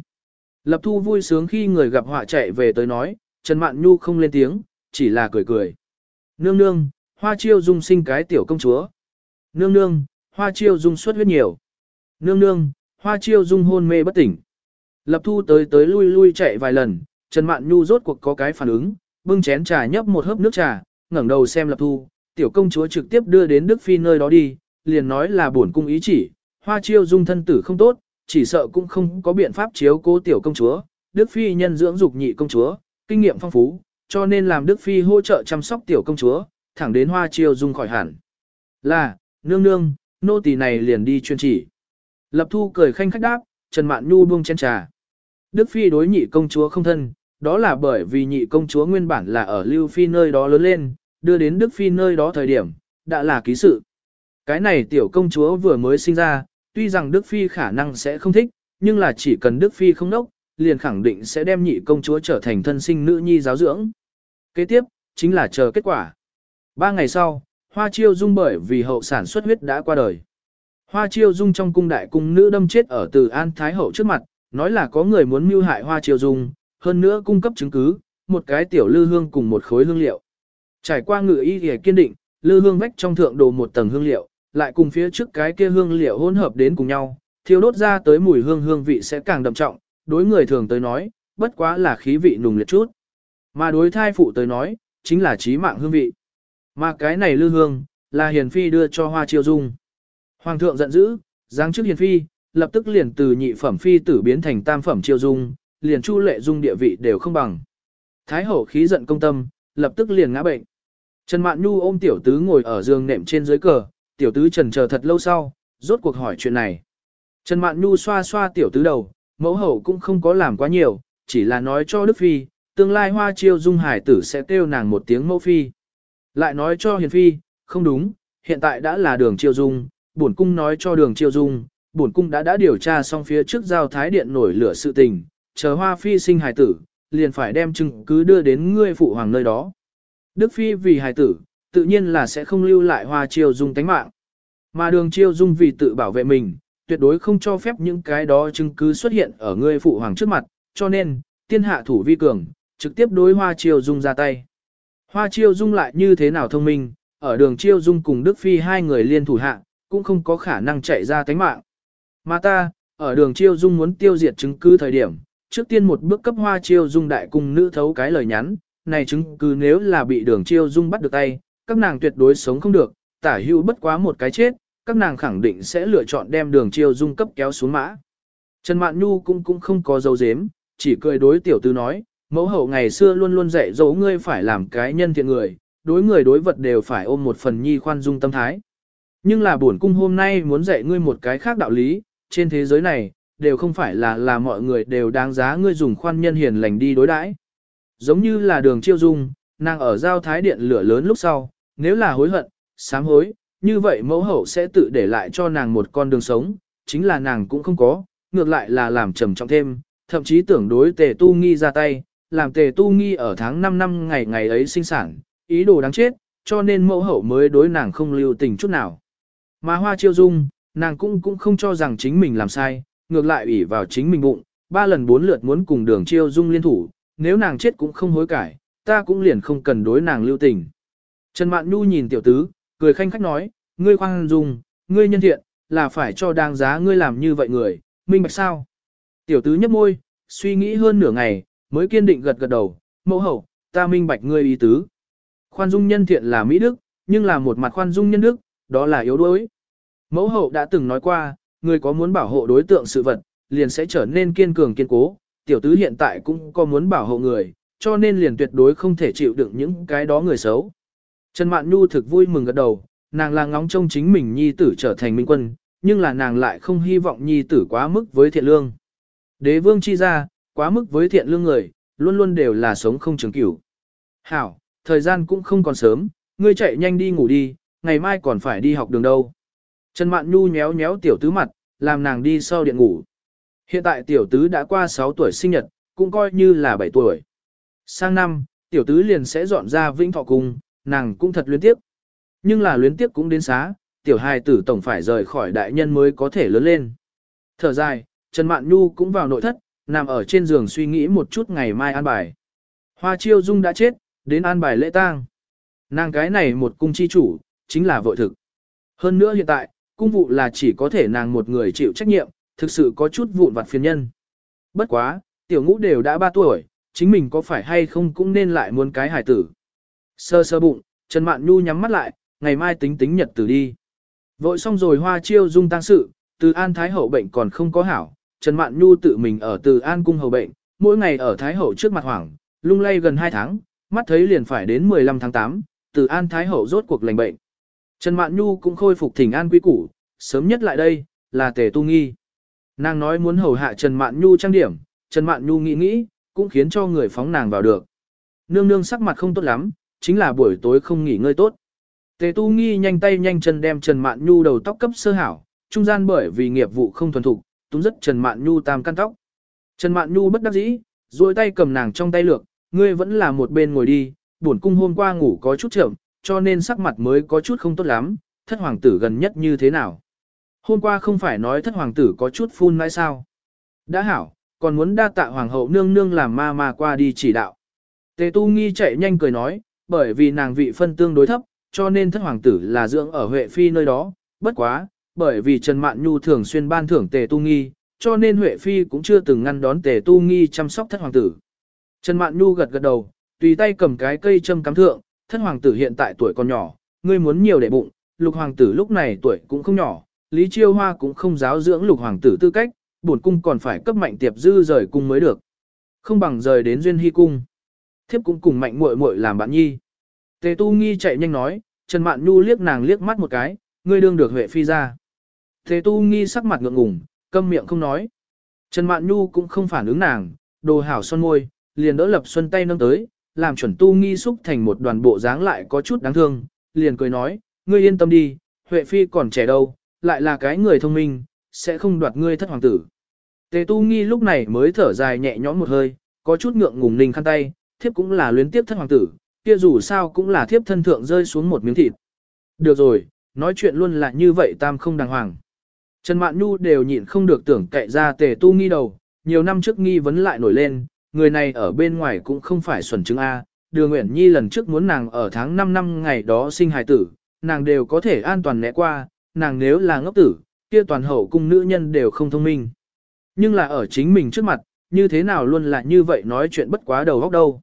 Lập thu vui sướng khi người gặp họa chạy về tới nói, Trần Mạn Nhu không lên tiếng, chỉ là cười cười. Nương nương, hoa chiêu dung sinh cái tiểu công chúa. Nương nương, hoa chiêu dung xuất huyết nhiều. Nương nương, hoa chiêu dung hôn mê bất tỉnh. Lập thu tới tới lui lui chạy vài lần, Trần Mạn Nhu rốt cuộc có cái phản ứng, bưng chén trà nhấp một hớp nước trà, ngẩng đầu xem Lập thu, tiểu công chúa trực tiếp đưa đến Đức Phi nơi đó đi, liền nói là bổn cung ý chỉ, hoa chiêu dung thân tử không tốt, chỉ sợ cũng không có biện pháp chiếu cố tiểu công chúa, Đức Phi nhân dưỡng dục nhị công chúa, kinh nghiệm phong phú, cho nên làm Đức Phi hỗ trợ chăm sóc tiểu công chúa, thẳng đến hoa chiêu dung khỏi hẳn. Là, nương nương, nô tỳ này liền đi chuyên chỉ. Lập thu cười khanh khách đáp, Trần Mạn Nhu buông chén trà. Đức Phi đối nhị công chúa không thân, đó là bởi vì nhị công chúa nguyên bản là ở Lưu Phi nơi đó lớn lên, đưa đến Đức Phi nơi đó thời điểm, đã là ký sự. Cái này tiểu công chúa vừa mới sinh ra, tuy rằng Đức Phi khả năng sẽ không thích, nhưng là chỉ cần Đức Phi không nốc, liền khẳng định sẽ đem nhị công chúa trở thành thân sinh nữ nhi giáo dưỡng. Kế tiếp, chính là chờ kết quả. Ba ngày sau, Hoa Chiêu Dung bởi vì hậu sản xuất huyết đã qua đời. Hoa Chiêu Dung trong cung đại cung nữ đâm chết ở Từ An Thái Hậu trước mặt, nói là có người muốn mưu hại Hoa Chiêu Dung, hơn nữa cung cấp chứng cứ, một cái tiểu lư hương cùng một khối hương liệu. Trải qua ngự y thì kiên định, lư hương vách trong thượng đồ một tầng hương liệu, lại cùng phía trước cái kia hương liệu hỗn hợp đến cùng nhau, thiêu đốt ra tới mùi hương hương vị sẽ càng đậm trọng, đối người thường tới nói, bất quá là khí vị nùng liệt chút. Mà đối thai phụ tới nói, chính là trí mạng hương vị. Mà cái này lư hương, là hiền phi đưa cho hoa chiêu dung. Hoàng thượng giận dữ, giáng trước hiền phi, lập tức liền từ nhị phẩm phi tử biến thành tam phẩm chiêu dung, liền chu lệ dung địa vị đều không bằng. Thái hậu khí giận công tâm, lập tức liền ngã bệnh. Trần Mạn Nhu ôm tiểu tứ ngồi ở giường nệm trên dưới cờ, tiểu tứ trần chờ thật lâu sau, rốt cuộc hỏi chuyện này. Trần Mạn Nhu xoa xoa tiểu tứ đầu, mẫu hậu cũng không có làm quá nhiều, chỉ là nói cho Đức Phi, tương lai hoa chiêu dung hải tử sẽ kêu nàng một tiếng mẫu phi. Lại nói cho hiền phi, không đúng, hiện tại đã là đường chiêu dung, bổn cung nói cho đường chiêu dung, bổn cung đã đã điều tra xong phía trước giao thái điện nổi lửa sự tình, chờ hoa phi sinh Hải tử, liền phải đem chứng cứ đưa đến ngươi phụ hoàng nơi đó. Đức phi vì hài tử, tự nhiên là sẽ không lưu lại hoa chiêu dung tánh mạng. Mà đường chiêu dung vì tự bảo vệ mình, tuyệt đối không cho phép những cái đó chứng cứ xuất hiện ở ngươi phụ hoàng trước mặt, cho nên, tiên hạ thủ vi cường, trực tiếp đối hoa chiêu dung ra tay. Hoa chiêu dung lại như thế nào thông minh, ở đường chiêu dung cùng Đức Phi hai người liên thủ hạ, cũng không có khả năng chạy ra tánh mạng. Mà ta, ở đường chiêu dung muốn tiêu diệt chứng cứ thời điểm, trước tiên một bước cấp hoa chiêu dung đại cung nữ thấu cái lời nhắn, này chứng cứ nếu là bị đường chiêu dung bắt được tay, các nàng tuyệt đối sống không được, tả hưu bất quá một cái chết, các nàng khẳng định sẽ lựa chọn đem đường chiêu dung cấp kéo xuống mã. Trần Mạn Nhu cũng cũng không có dấu dếm, chỉ cười đối tiểu tư nói, mẫu hậu ngày xưa luôn luôn dạy dỗ ngươi phải làm cái nhân thiện người, đối người đối vật đều phải ôm một phần nhi khoan dung tâm thái. Nhưng là bổn cung hôm nay muốn dạy ngươi một cái khác đạo lý, trên thế giới này, đều không phải là là mọi người đều đáng giá ngươi dùng khoan nhân hiền lành đi đối đãi. Giống như là đường chiêu dung, nàng ở giao thái điện lửa lớn lúc sau, nếu là hối hận, sám hối, như vậy mẫu hậu sẽ tự để lại cho nàng một con đường sống, chính là nàng cũng không có, ngược lại là làm trầm trọng thêm, thậm chí tưởng đối tề tu nghi ra tay, làm tề tu nghi ở tháng 5 năm ngày ngày ấy sinh sản, ý đồ đáng chết, cho nên mẫu hậu mới đối nàng không lưu tình chút nào. Mà hoa chiêu dung, nàng cũng cũng không cho rằng chính mình làm sai, ngược lại ủy vào chính mình bụng, ba lần bốn lượt muốn cùng đường chiêu dung liên thủ, nếu nàng chết cũng không hối cải, ta cũng liền không cần đối nàng lưu tình. Trần Mạn Nhu nhìn tiểu tứ, cười khanh khách nói, ngươi khoan dung, ngươi nhân thiện, là phải cho đáng giá ngươi làm như vậy người, minh bạch sao? Tiểu tứ nhấp môi, suy nghĩ hơn nửa ngày, mới kiên định gật gật đầu, mẫu hậu, ta minh bạch ngươi ý tứ. Khoan dung nhân thiện là Mỹ Đức, nhưng là một mặt khoan dung nhân đức, đó là yếu đuối. Mẫu hậu đã từng nói qua, người có muốn bảo hộ đối tượng sự vật, liền sẽ trở nên kiên cường kiên cố, tiểu tứ hiện tại cũng có muốn bảo hộ người, cho nên liền tuyệt đối không thể chịu đựng những cái đó người xấu. Trần Mạn Nhu thực vui mừng gật đầu, nàng là ngóng trông chính mình nhi tử trở thành minh quân, nhưng là nàng lại không hy vọng nhi tử quá mức với thiện lương. Đế vương chi ra, quá mức với thiện lương người, luôn luôn đều là sống không trường cửu. Hảo, thời gian cũng không còn sớm, ngươi chạy nhanh đi ngủ đi, ngày mai còn phải đi học đường đâu. Trần Mạn Nhu nhéo nhéo tiểu tứ mặt, làm nàng đi sau điện ngủ. Hiện tại tiểu tứ đã qua 6 tuổi sinh nhật, cũng coi như là 7 tuổi. Sang năm, tiểu tứ liền sẽ dọn ra vĩnh thọ cung, nàng cũng thật luyến tiếc. Nhưng là luyến tiếc cũng đến xá, tiểu hài tử tổng phải rời khỏi đại nhân mới có thể lớn lên. Thở dài, Trần Mạn Nhu cũng vào nội thất, nằm ở trên giường suy nghĩ một chút ngày mai an bài. Hoa chiêu dung đã chết, đến an bài lễ tang. Nàng cái này một cung chi chủ, chính là vội thực. Hơn nữa hiện tại, cung vụ là chỉ có thể nàng một người chịu trách nhiệm, thực sự có chút vụn vặt phiền nhân. Bất quá, tiểu ngũ đều đã 3 tuổi, chính mình có phải hay không cũng nên lại muốn cái hài tử. Sơ sơ bụng, Trần Mạn Nhu nhắm mắt lại, ngày mai tính tính nhật tử đi. Vội xong rồi hoa chiêu dung tăng sự, từ An Thái Hậu bệnh còn không có hảo, Trần Mạn Nhu tự mình ở từ An Cung hầu bệnh, mỗi ngày ở Thái Hậu trước mặt hoảng, lung lay gần 2 tháng, mắt thấy liền phải đến 15 tháng 8, từ An Thái Hậu rốt cuộc lành bệnh. Trần Mạn Nhu cũng khôi phục thỉnh an quý củ, sớm nhất lại đây, là tề tu nghi. Nàng nói muốn hầu hạ Trần Mạn Nhu trang điểm, Trần Mạn Nhu nghĩ nghĩ, cũng khiến cho người phóng nàng vào được. Nương nương sắc mặt không tốt lắm, chính là buổi tối không nghỉ ngơi tốt. Tề tu nghi nhanh tay nhanh chân đem Trần Mạn Nhu đầu tóc cấp sơ hảo, trung gian bởi vì nghiệp vụ không thuần thục, túm rất Trần Mạn Nhu tam căn tóc. Trần Mạn Nhu bất đắc dĩ, duỗi tay cầm nàng trong tay lược, ngươi vẫn là một bên ngồi đi, buồn cung hôm qua ngủ có chút chậm, cho nên sắc mặt mới có chút không tốt lắm, thất hoàng tử gần nhất như thế nào. Hôm qua không phải nói thất hoàng tử có chút phun mãi sao. Đã hảo, còn muốn đa tạ hoàng hậu nương nương làm ma ma qua đi chỉ đạo. Tề tu nghi chạy nhanh cười nói, bởi vì nàng vị phân tương đối thấp, cho nên thất hoàng tử là dưỡng ở Huệ Phi nơi đó, bất quá, bởi vì Trần Mạn Nhu thường xuyên ban thưởng tề tu nghi, cho nên Huệ Phi cũng chưa từng ngăn đón tề tu nghi chăm sóc thất hoàng tử. Trần Mạn Nhu gật gật đầu, tùy tay cầm cái cây châm cắm thượng, thất hoàng tử hiện tại tuổi còn nhỏ, ngươi muốn nhiều để bụng, lục hoàng tử lúc này tuổi cũng không nhỏ, Lý Chiêu Hoa cũng không giáo dưỡng lục hoàng tử tư cách, bổn cung còn phải cấp mạnh tiệp dư rời cung mới được. Không bằng rời đến duyên hy cung. Thiếp cũng cùng mạnh muội muội làm bạn nhi. Tề tu nghi chạy nhanh nói, Trần Mạn Nhu liếc nàng liếc mắt một cái, ngươi đương được Huệ Phi ra. Tề tu nghi sắc mặt ngượng ngùng, câm miệng không nói. Trần Mạn Nhu cũng không phản ứng nàng, đồ hảo son môi, liền đỡ lập xuân tay nâng tới, làm chuẩn tu nghi xúc thành một đoàn bộ dáng lại có chút đáng thương, liền cười nói, ngươi yên tâm đi, Huệ Phi còn trẻ đâu, lại là cái người thông minh, sẽ không đoạt ngươi thất hoàng tử. Tề tu nghi lúc này mới thở dài nhẹ nhõm một hơi, có chút ngượng ngùng ninh khăn tay, thiếp cũng là luyến tiếp thân hoàng tử, kia dù sao cũng là thiếp thân thượng rơi xuống một miếng thịt. Được rồi, nói chuyện luôn là như vậy tam không đàng hoàng. Trần Mạn Nhu đều nhịn không được tưởng cậy ra tề tu nghi đầu, nhiều năm trước nghi vấn lại nổi lên, người này ở bên ngoài cũng không phải xuẩn chứng A, đường Nguyễn Nhi lần trước muốn nàng ở tháng 5 năm ngày đó sinh hài tử, nàng đều có thể an toàn né qua, nàng nếu là ngốc tử, kia toàn hậu cung nữ nhân đều không thông minh. Nhưng là ở chính mình trước mặt, như thế nào luôn là như vậy nói chuyện bất quá đầu góc đâu.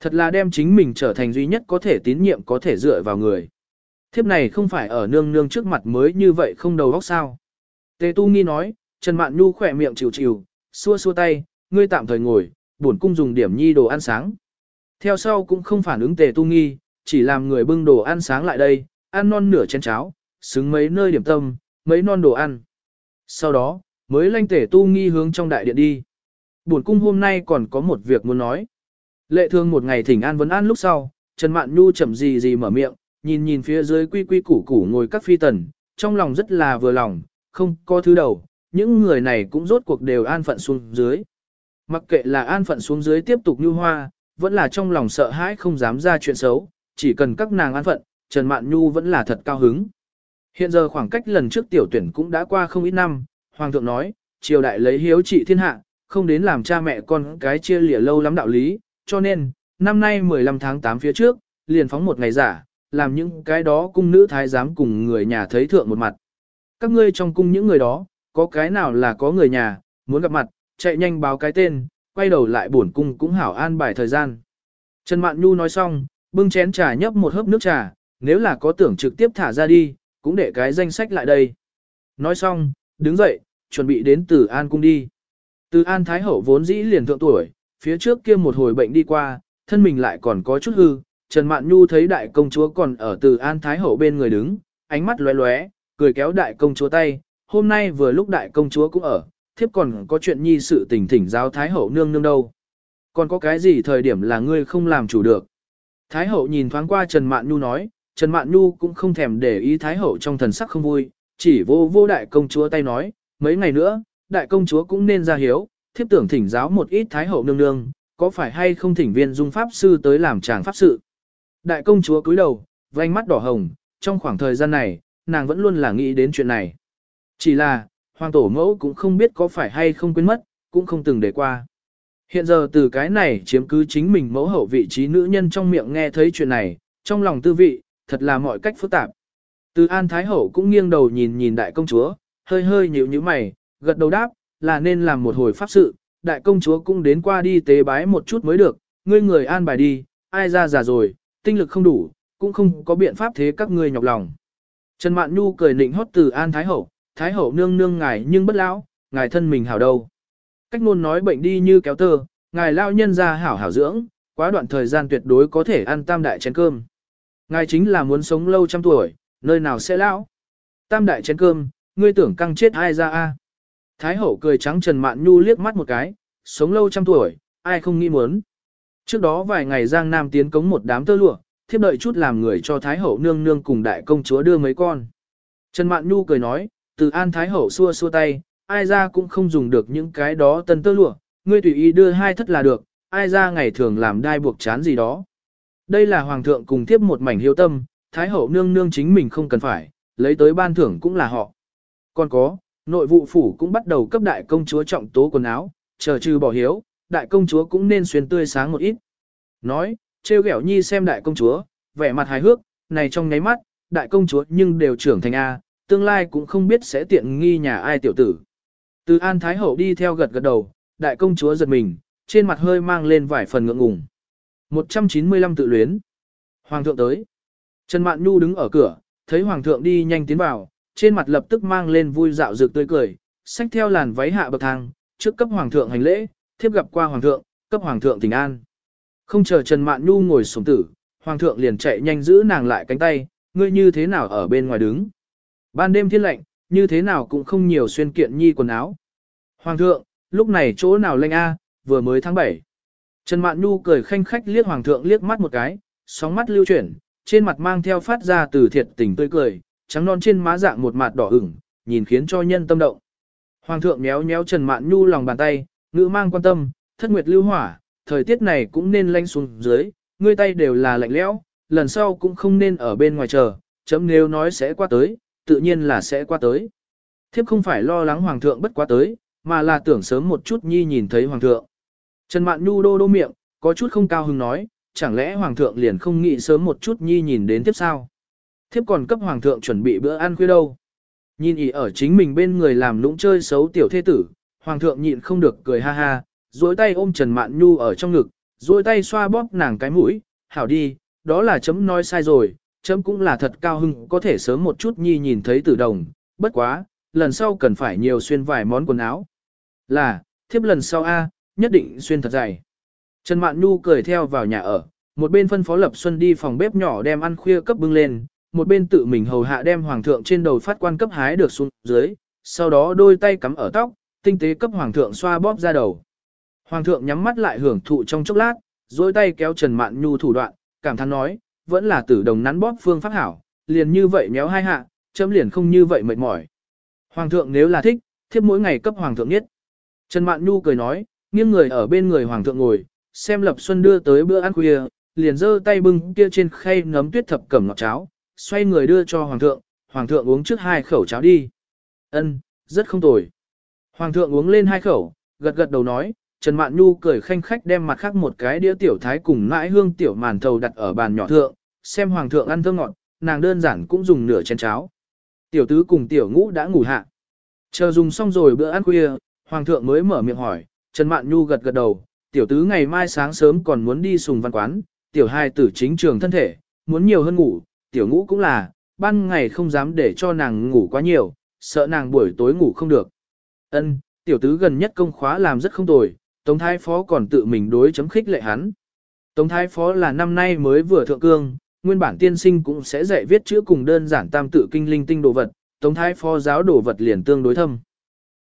Thật là đem chính mình trở thành duy nhất có thể tín nhiệm có thể dựa vào người. Thiếp này không phải ở nương nương trước mặt mới như vậy không đầu óc sao. Tề Tu Nghi nói, Trần Mạn Nhu khỏe miệng chịu chịu, xua xua tay, ngươi tạm thời ngồi, bổn cung dùng điểm nhi đồ ăn sáng. Theo sau cũng không phản ứng Tề Tu Nghi, chỉ làm người bưng đồ ăn sáng lại đây, ăn non nửa chén cháo, xứng mấy nơi điểm tâm, mấy non đồ ăn. Sau đó, mới lanh Tề Tu Nghi hướng trong đại điện đi. Bổn cung hôm nay còn có một việc muốn nói. Lệ thương một ngày thỉnh an vấn an lúc sau, Trần Mạn Nhu chậm gì gì mở miệng, nhìn nhìn phía dưới quy quy củ củ ngồi các phi tần, trong lòng rất là vừa lòng, không có thứ đầu, những người này cũng rốt cuộc đều an phận xuống dưới. Mặc kệ là an phận xuống dưới tiếp tục như hoa, vẫn là trong lòng sợ hãi không dám ra chuyện xấu, chỉ cần các nàng an phận, Trần Mạn Nhu vẫn là thật cao hứng. Hiện giờ khoảng cách lần trước tiểu tuyển cũng đã qua không ít năm, Hoàng thượng nói, triều đại lấy hiếu trị thiên hạ, không đến làm cha mẹ con cái chia lìa lâu lắm đạo lý, cho nên, năm nay 15 tháng 8 phía trước, liền phóng một ngày giả, làm những cái đó cung nữ thái giám cùng người nhà thấy thượng một mặt. Các ngươi trong cung những người đó, có cái nào là có người nhà, muốn gặp mặt, chạy nhanh báo cái tên, quay đầu lại bổn cung cũng hảo an bài thời gian. Trần Mạn Nhu nói xong, bưng chén trà nhấp một hớp nước trà, nếu là có tưởng trực tiếp thả ra đi, cũng để cái danh sách lại đây. Nói xong, đứng dậy, chuẩn bị đến Từ An cung đi. Từ An Thái Hậu vốn dĩ liền thượng tuổi, phía trước kia một hồi bệnh đi qua, thân mình lại còn có chút hư. Trần Mạn Nhu thấy đại công chúa còn ở Từ An Thái Hậu bên người đứng, ánh mắt lóe lóe, cười kéo đại công chúa tay. Hôm nay vừa lúc đại công chúa cũng ở, thiếp còn có chuyện nhi sự tình thỉnh giáo Thái Hậu nương nương đâu. Còn có cái gì thời điểm là ngươi không làm chủ được. Thái Hậu nhìn thoáng qua Trần Mạn Nhu nói, Trần Mạn Nhu cũng không thèm để ý Thái Hậu trong thần sắc không vui, chỉ vô vô đại công chúa tay nói, mấy ngày nữa, đại công chúa cũng nên ra hiếu, thiếp tưởng thỉnh giáo một ít Thái Hậu nương nương, có phải hay không thỉnh viên dung pháp sư tới làm chàng pháp sự. Đại công chúa cúi đầu, vành mắt đỏ hồng, trong khoảng thời gian này, nàng vẫn luôn là nghĩ đến chuyện này. Chỉ là, hoàng tổ mẫu cũng không biết có phải hay không quên mất, cũng không từng để qua. Hiện giờ từ cái này chiếm cứ chính mình mẫu hậu vị trí nữ nhân trong miệng nghe thấy chuyện này, trong lòng tư vị, thật là mọi cách phức tạp. Từ An Thái Hậu cũng nghiêng đầu nhìn nhìn đại công chúa, hơi hơi nhíu như mày, gật đầu đáp, là nên làm một hồi pháp sự, đại công chúa cũng đến qua đi tế bái một chút mới được, ngươi người an bài đi, ai ra già rồi, tinh lực không đủ, cũng không có biện pháp thế các ngươi nhọc lòng. Trần Mạn Nhu cười nịnh hót từ An Thái Hậu, Thái Hậu nương nương ngài nhưng bất lão, ngài thân mình hảo đâu. Cách ngôn nói bệnh đi như kéo tơ, ngài lao nhân ra hảo hảo dưỡng, quá đoạn thời gian tuyệt đối có thể ăn tam đại chén cơm. Ngài chính là muốn sống lâu trăm tuổi, nơi nào sẽ lão. Tam đại chén cơm, ngươi tưởng căng chết ai ra a? Thái hậu cười trắng Trần Mạn Nhu liếc mắt một cái, sống lâu trăm tuổi, ai không nghĩ muốn. Trước đó vài ngày Giang Nam tiến cống một đám tơ lụa, thiếp đợi chút làm người cho Thái hậu nương nương cùng đại công chúa đưa mấy con. Trần Mạn Nhu cười nói, từ an Thái hậu xua xua tay, ai ra cũng không dùng được những cái đó tân tơ lụa, ngươi tùy ý đưa hai thất là được, ai ra ngày thường làm đai buộc chán gì đó. Đây là hoàng thượng cùng tiếp một mảnh hiếu tâm, thái hậu nương nương chính mình không cần phải, lấy tới ban thưởng cũng là họ. Còn có, nội vụ phủ cũng bắt đầu cấp đại công chúa trọng tố quần áo, chờ trừ bỏ hiếu, đại công chúa cũng nên xuyên tươi sáng một ít. Nói, trêu ghẹo nhi xem đại công chúa, vẻ mặt hài hước, này trong nháy mắt, đại công chúa nhưng đều trưởng thành A, tương lai cũng không biết sẽ tiện nghi nhà ai tiểu tử. Từ An Thái Hậu đi theo gật gật đầu, đại công chúa giật mình, trên mặt hơi mang lên vài phần ngượng ngùng. 195 tự luyến. Hoàng thượng tới. Trần Mạn Nhu đứng ở cửa, thấy Hoàng thượng đi nhanh tiến vào, trên mặt lập tức mang lên vui dạo dược tươi cười, xách theo làn váy hạ bậc thang, trước cấp Hoàng thượng hành lễ, thiếp gặp qua Hoàng thượng, cấp Hoàng thượng tình an. Không chờ Trần Mạn Nhu ngồi xuống tử, Hoàng thượng liền chạy nhanh giữ nàng lại cánh tay, ngươi như thế nào ở bên ngoài đứng. Ban đêm thiên lạnh, như thế nào cũng không nhiều xuyên kiện nhi quần áo. Hoàng thượng, lúc này chỗ nào lệnh A, vừa mới tháng 7. Trần Mạn Nhu cười khanh khách liếc Hoàng thượng liếc mắt một cái, sóng mắt lưu chuyển, trên mặt mang theo phát ra từ thiệt tình tươi cười, trắng non trên má dạng một mặt đỏ ửng, nhìn khiến cho nhân tâm động. Hoàng thượng méo méo Trần Mạn Nhu lòng bàn tay, ngữ mang quan tâm, thất nguyệt lưu hỏa, thời tiết này cũng nên lanh xuống dưới, ngươi tay đều là lạnh lẽo, lần sau cũng không nên ở bên ngoài chờ, chấm nếu nói sẽ qua tới, tự nhiên là sẽ qua tới. Thiếp không phải lo lắng hoàng thượng bất quá tới, mà là tưởng sớm một chút nhi nhìn thấy hoàng thượng. Trần Mạn Nhu đô đô miệng, có chút không cao hứng nói, chẳng lẽ hoàng thượng liền không nghĩ sớm một chút nhi nhìn đến tiếp sao? Thiếp còn cấp hoàng thượng chuẩn bị bữa ăn khuya đâu. Nhìn ý ở chính mình bên người làm lũng chơi xấu tiểu thế tử, hoàng thượng nhịn không được cười ha ha, duỗi tay ôm Trần Mạn Nhu ở trong ngực, duỗi tay xoa bóp nàng cái mũi, hảo đi, đó là chấm nói sai rồi, chấm cũng là thật cao hưng có thể sớm một chút nhi nhìn thấy tử đồng, bất quá, lần sau cần phải nhiều xuyên vài món quần áo. Là, thiếp lần sau A, nhất định xuyên thật dày. Trần Mạn Nhu cười theo vào nhà ở, một bên phân phó Lập Xuân đi phòng bếp nhỏ đem ăn khuya cấp bưng lên, một bên tự mình hầu hạ đem hoàng thượng trên đầu phát quan cấp hái được xuống dưới, sau đó đôi tay cắm ở tóc, tinh tế cấp hoàng thượng xoa bóp ra đầu. Hoàng thượng nhắm mắt lại hưởng thụ trong chốc lát, dối tay kéo Trần Mạn Nhu thủ đoạn, cảm thán nói, vẫn là tử đồng nắn bóp phương pháp hảo, liền như vậy méo hai hạ, chấm liền không như vậy mệt mỏi. Hoàng thượng nếu là thích, thiếp mỗi ngày cấp hoàng thượng nhất. Trần Mạn Nhu cười nói, nghiêng người ở bên người hoàng thượng ngồi, xem Lập Xuân đưa tới bữa ăn khuya, liền giơ tay bưng kia trên khay nấm tuyết thập cẩm ngọt cháo, xoay người đưa cho hoàng thượng, hoàng thượng uống trước hai khẩu cháo đi. Ân, rất không tồi. Hoàng thượng uống lên hai khẩu, gật gật đầu nói, Trần Mạn Nhu cười khanh khách đem mặt khác một cái đĩa tiểu thái cùng nãi hương tiểu màn thầu đặt ở bàn nhỏ thượng, xem hoàng thượng ăn thơm ngọt, nàng đơn giản cũng dùng nửa chén cháo. Tiểu tứ cùng tiểu ngũ đã ngủ hạ. Chờ dùng xong rồi bữa ăn khuya, hoàng thượng mới mở miệng hỏi, Trần Mạn Nhu gật gật đầu, tiểu tứ ngày mai sáng sớm còn muốn đi sùng văn quán, tiểu hai tử chính trường thân thể, muốn nhiều hơn ngủ, tiểu ngũ cũng là, ban ngày không dám để cho nàng ngủ quá nhiều, sợ nàng buổi tối ngủ không được. Ân, tiểu tứ gần nhất công khóa làm rất không tồi, Tống Thái Phó còn tự mình đối chấm khích lệ hắn. Tống Thái Phó là năm nay mới vừa thượng cương, nguyên bản tiên sinh cũng sẽ dạy viết chữ cùng đơn giản tam tự kinh linh tinh đồ vật, Tống Thái Phó giáo đồ vật liền tương đối thâm.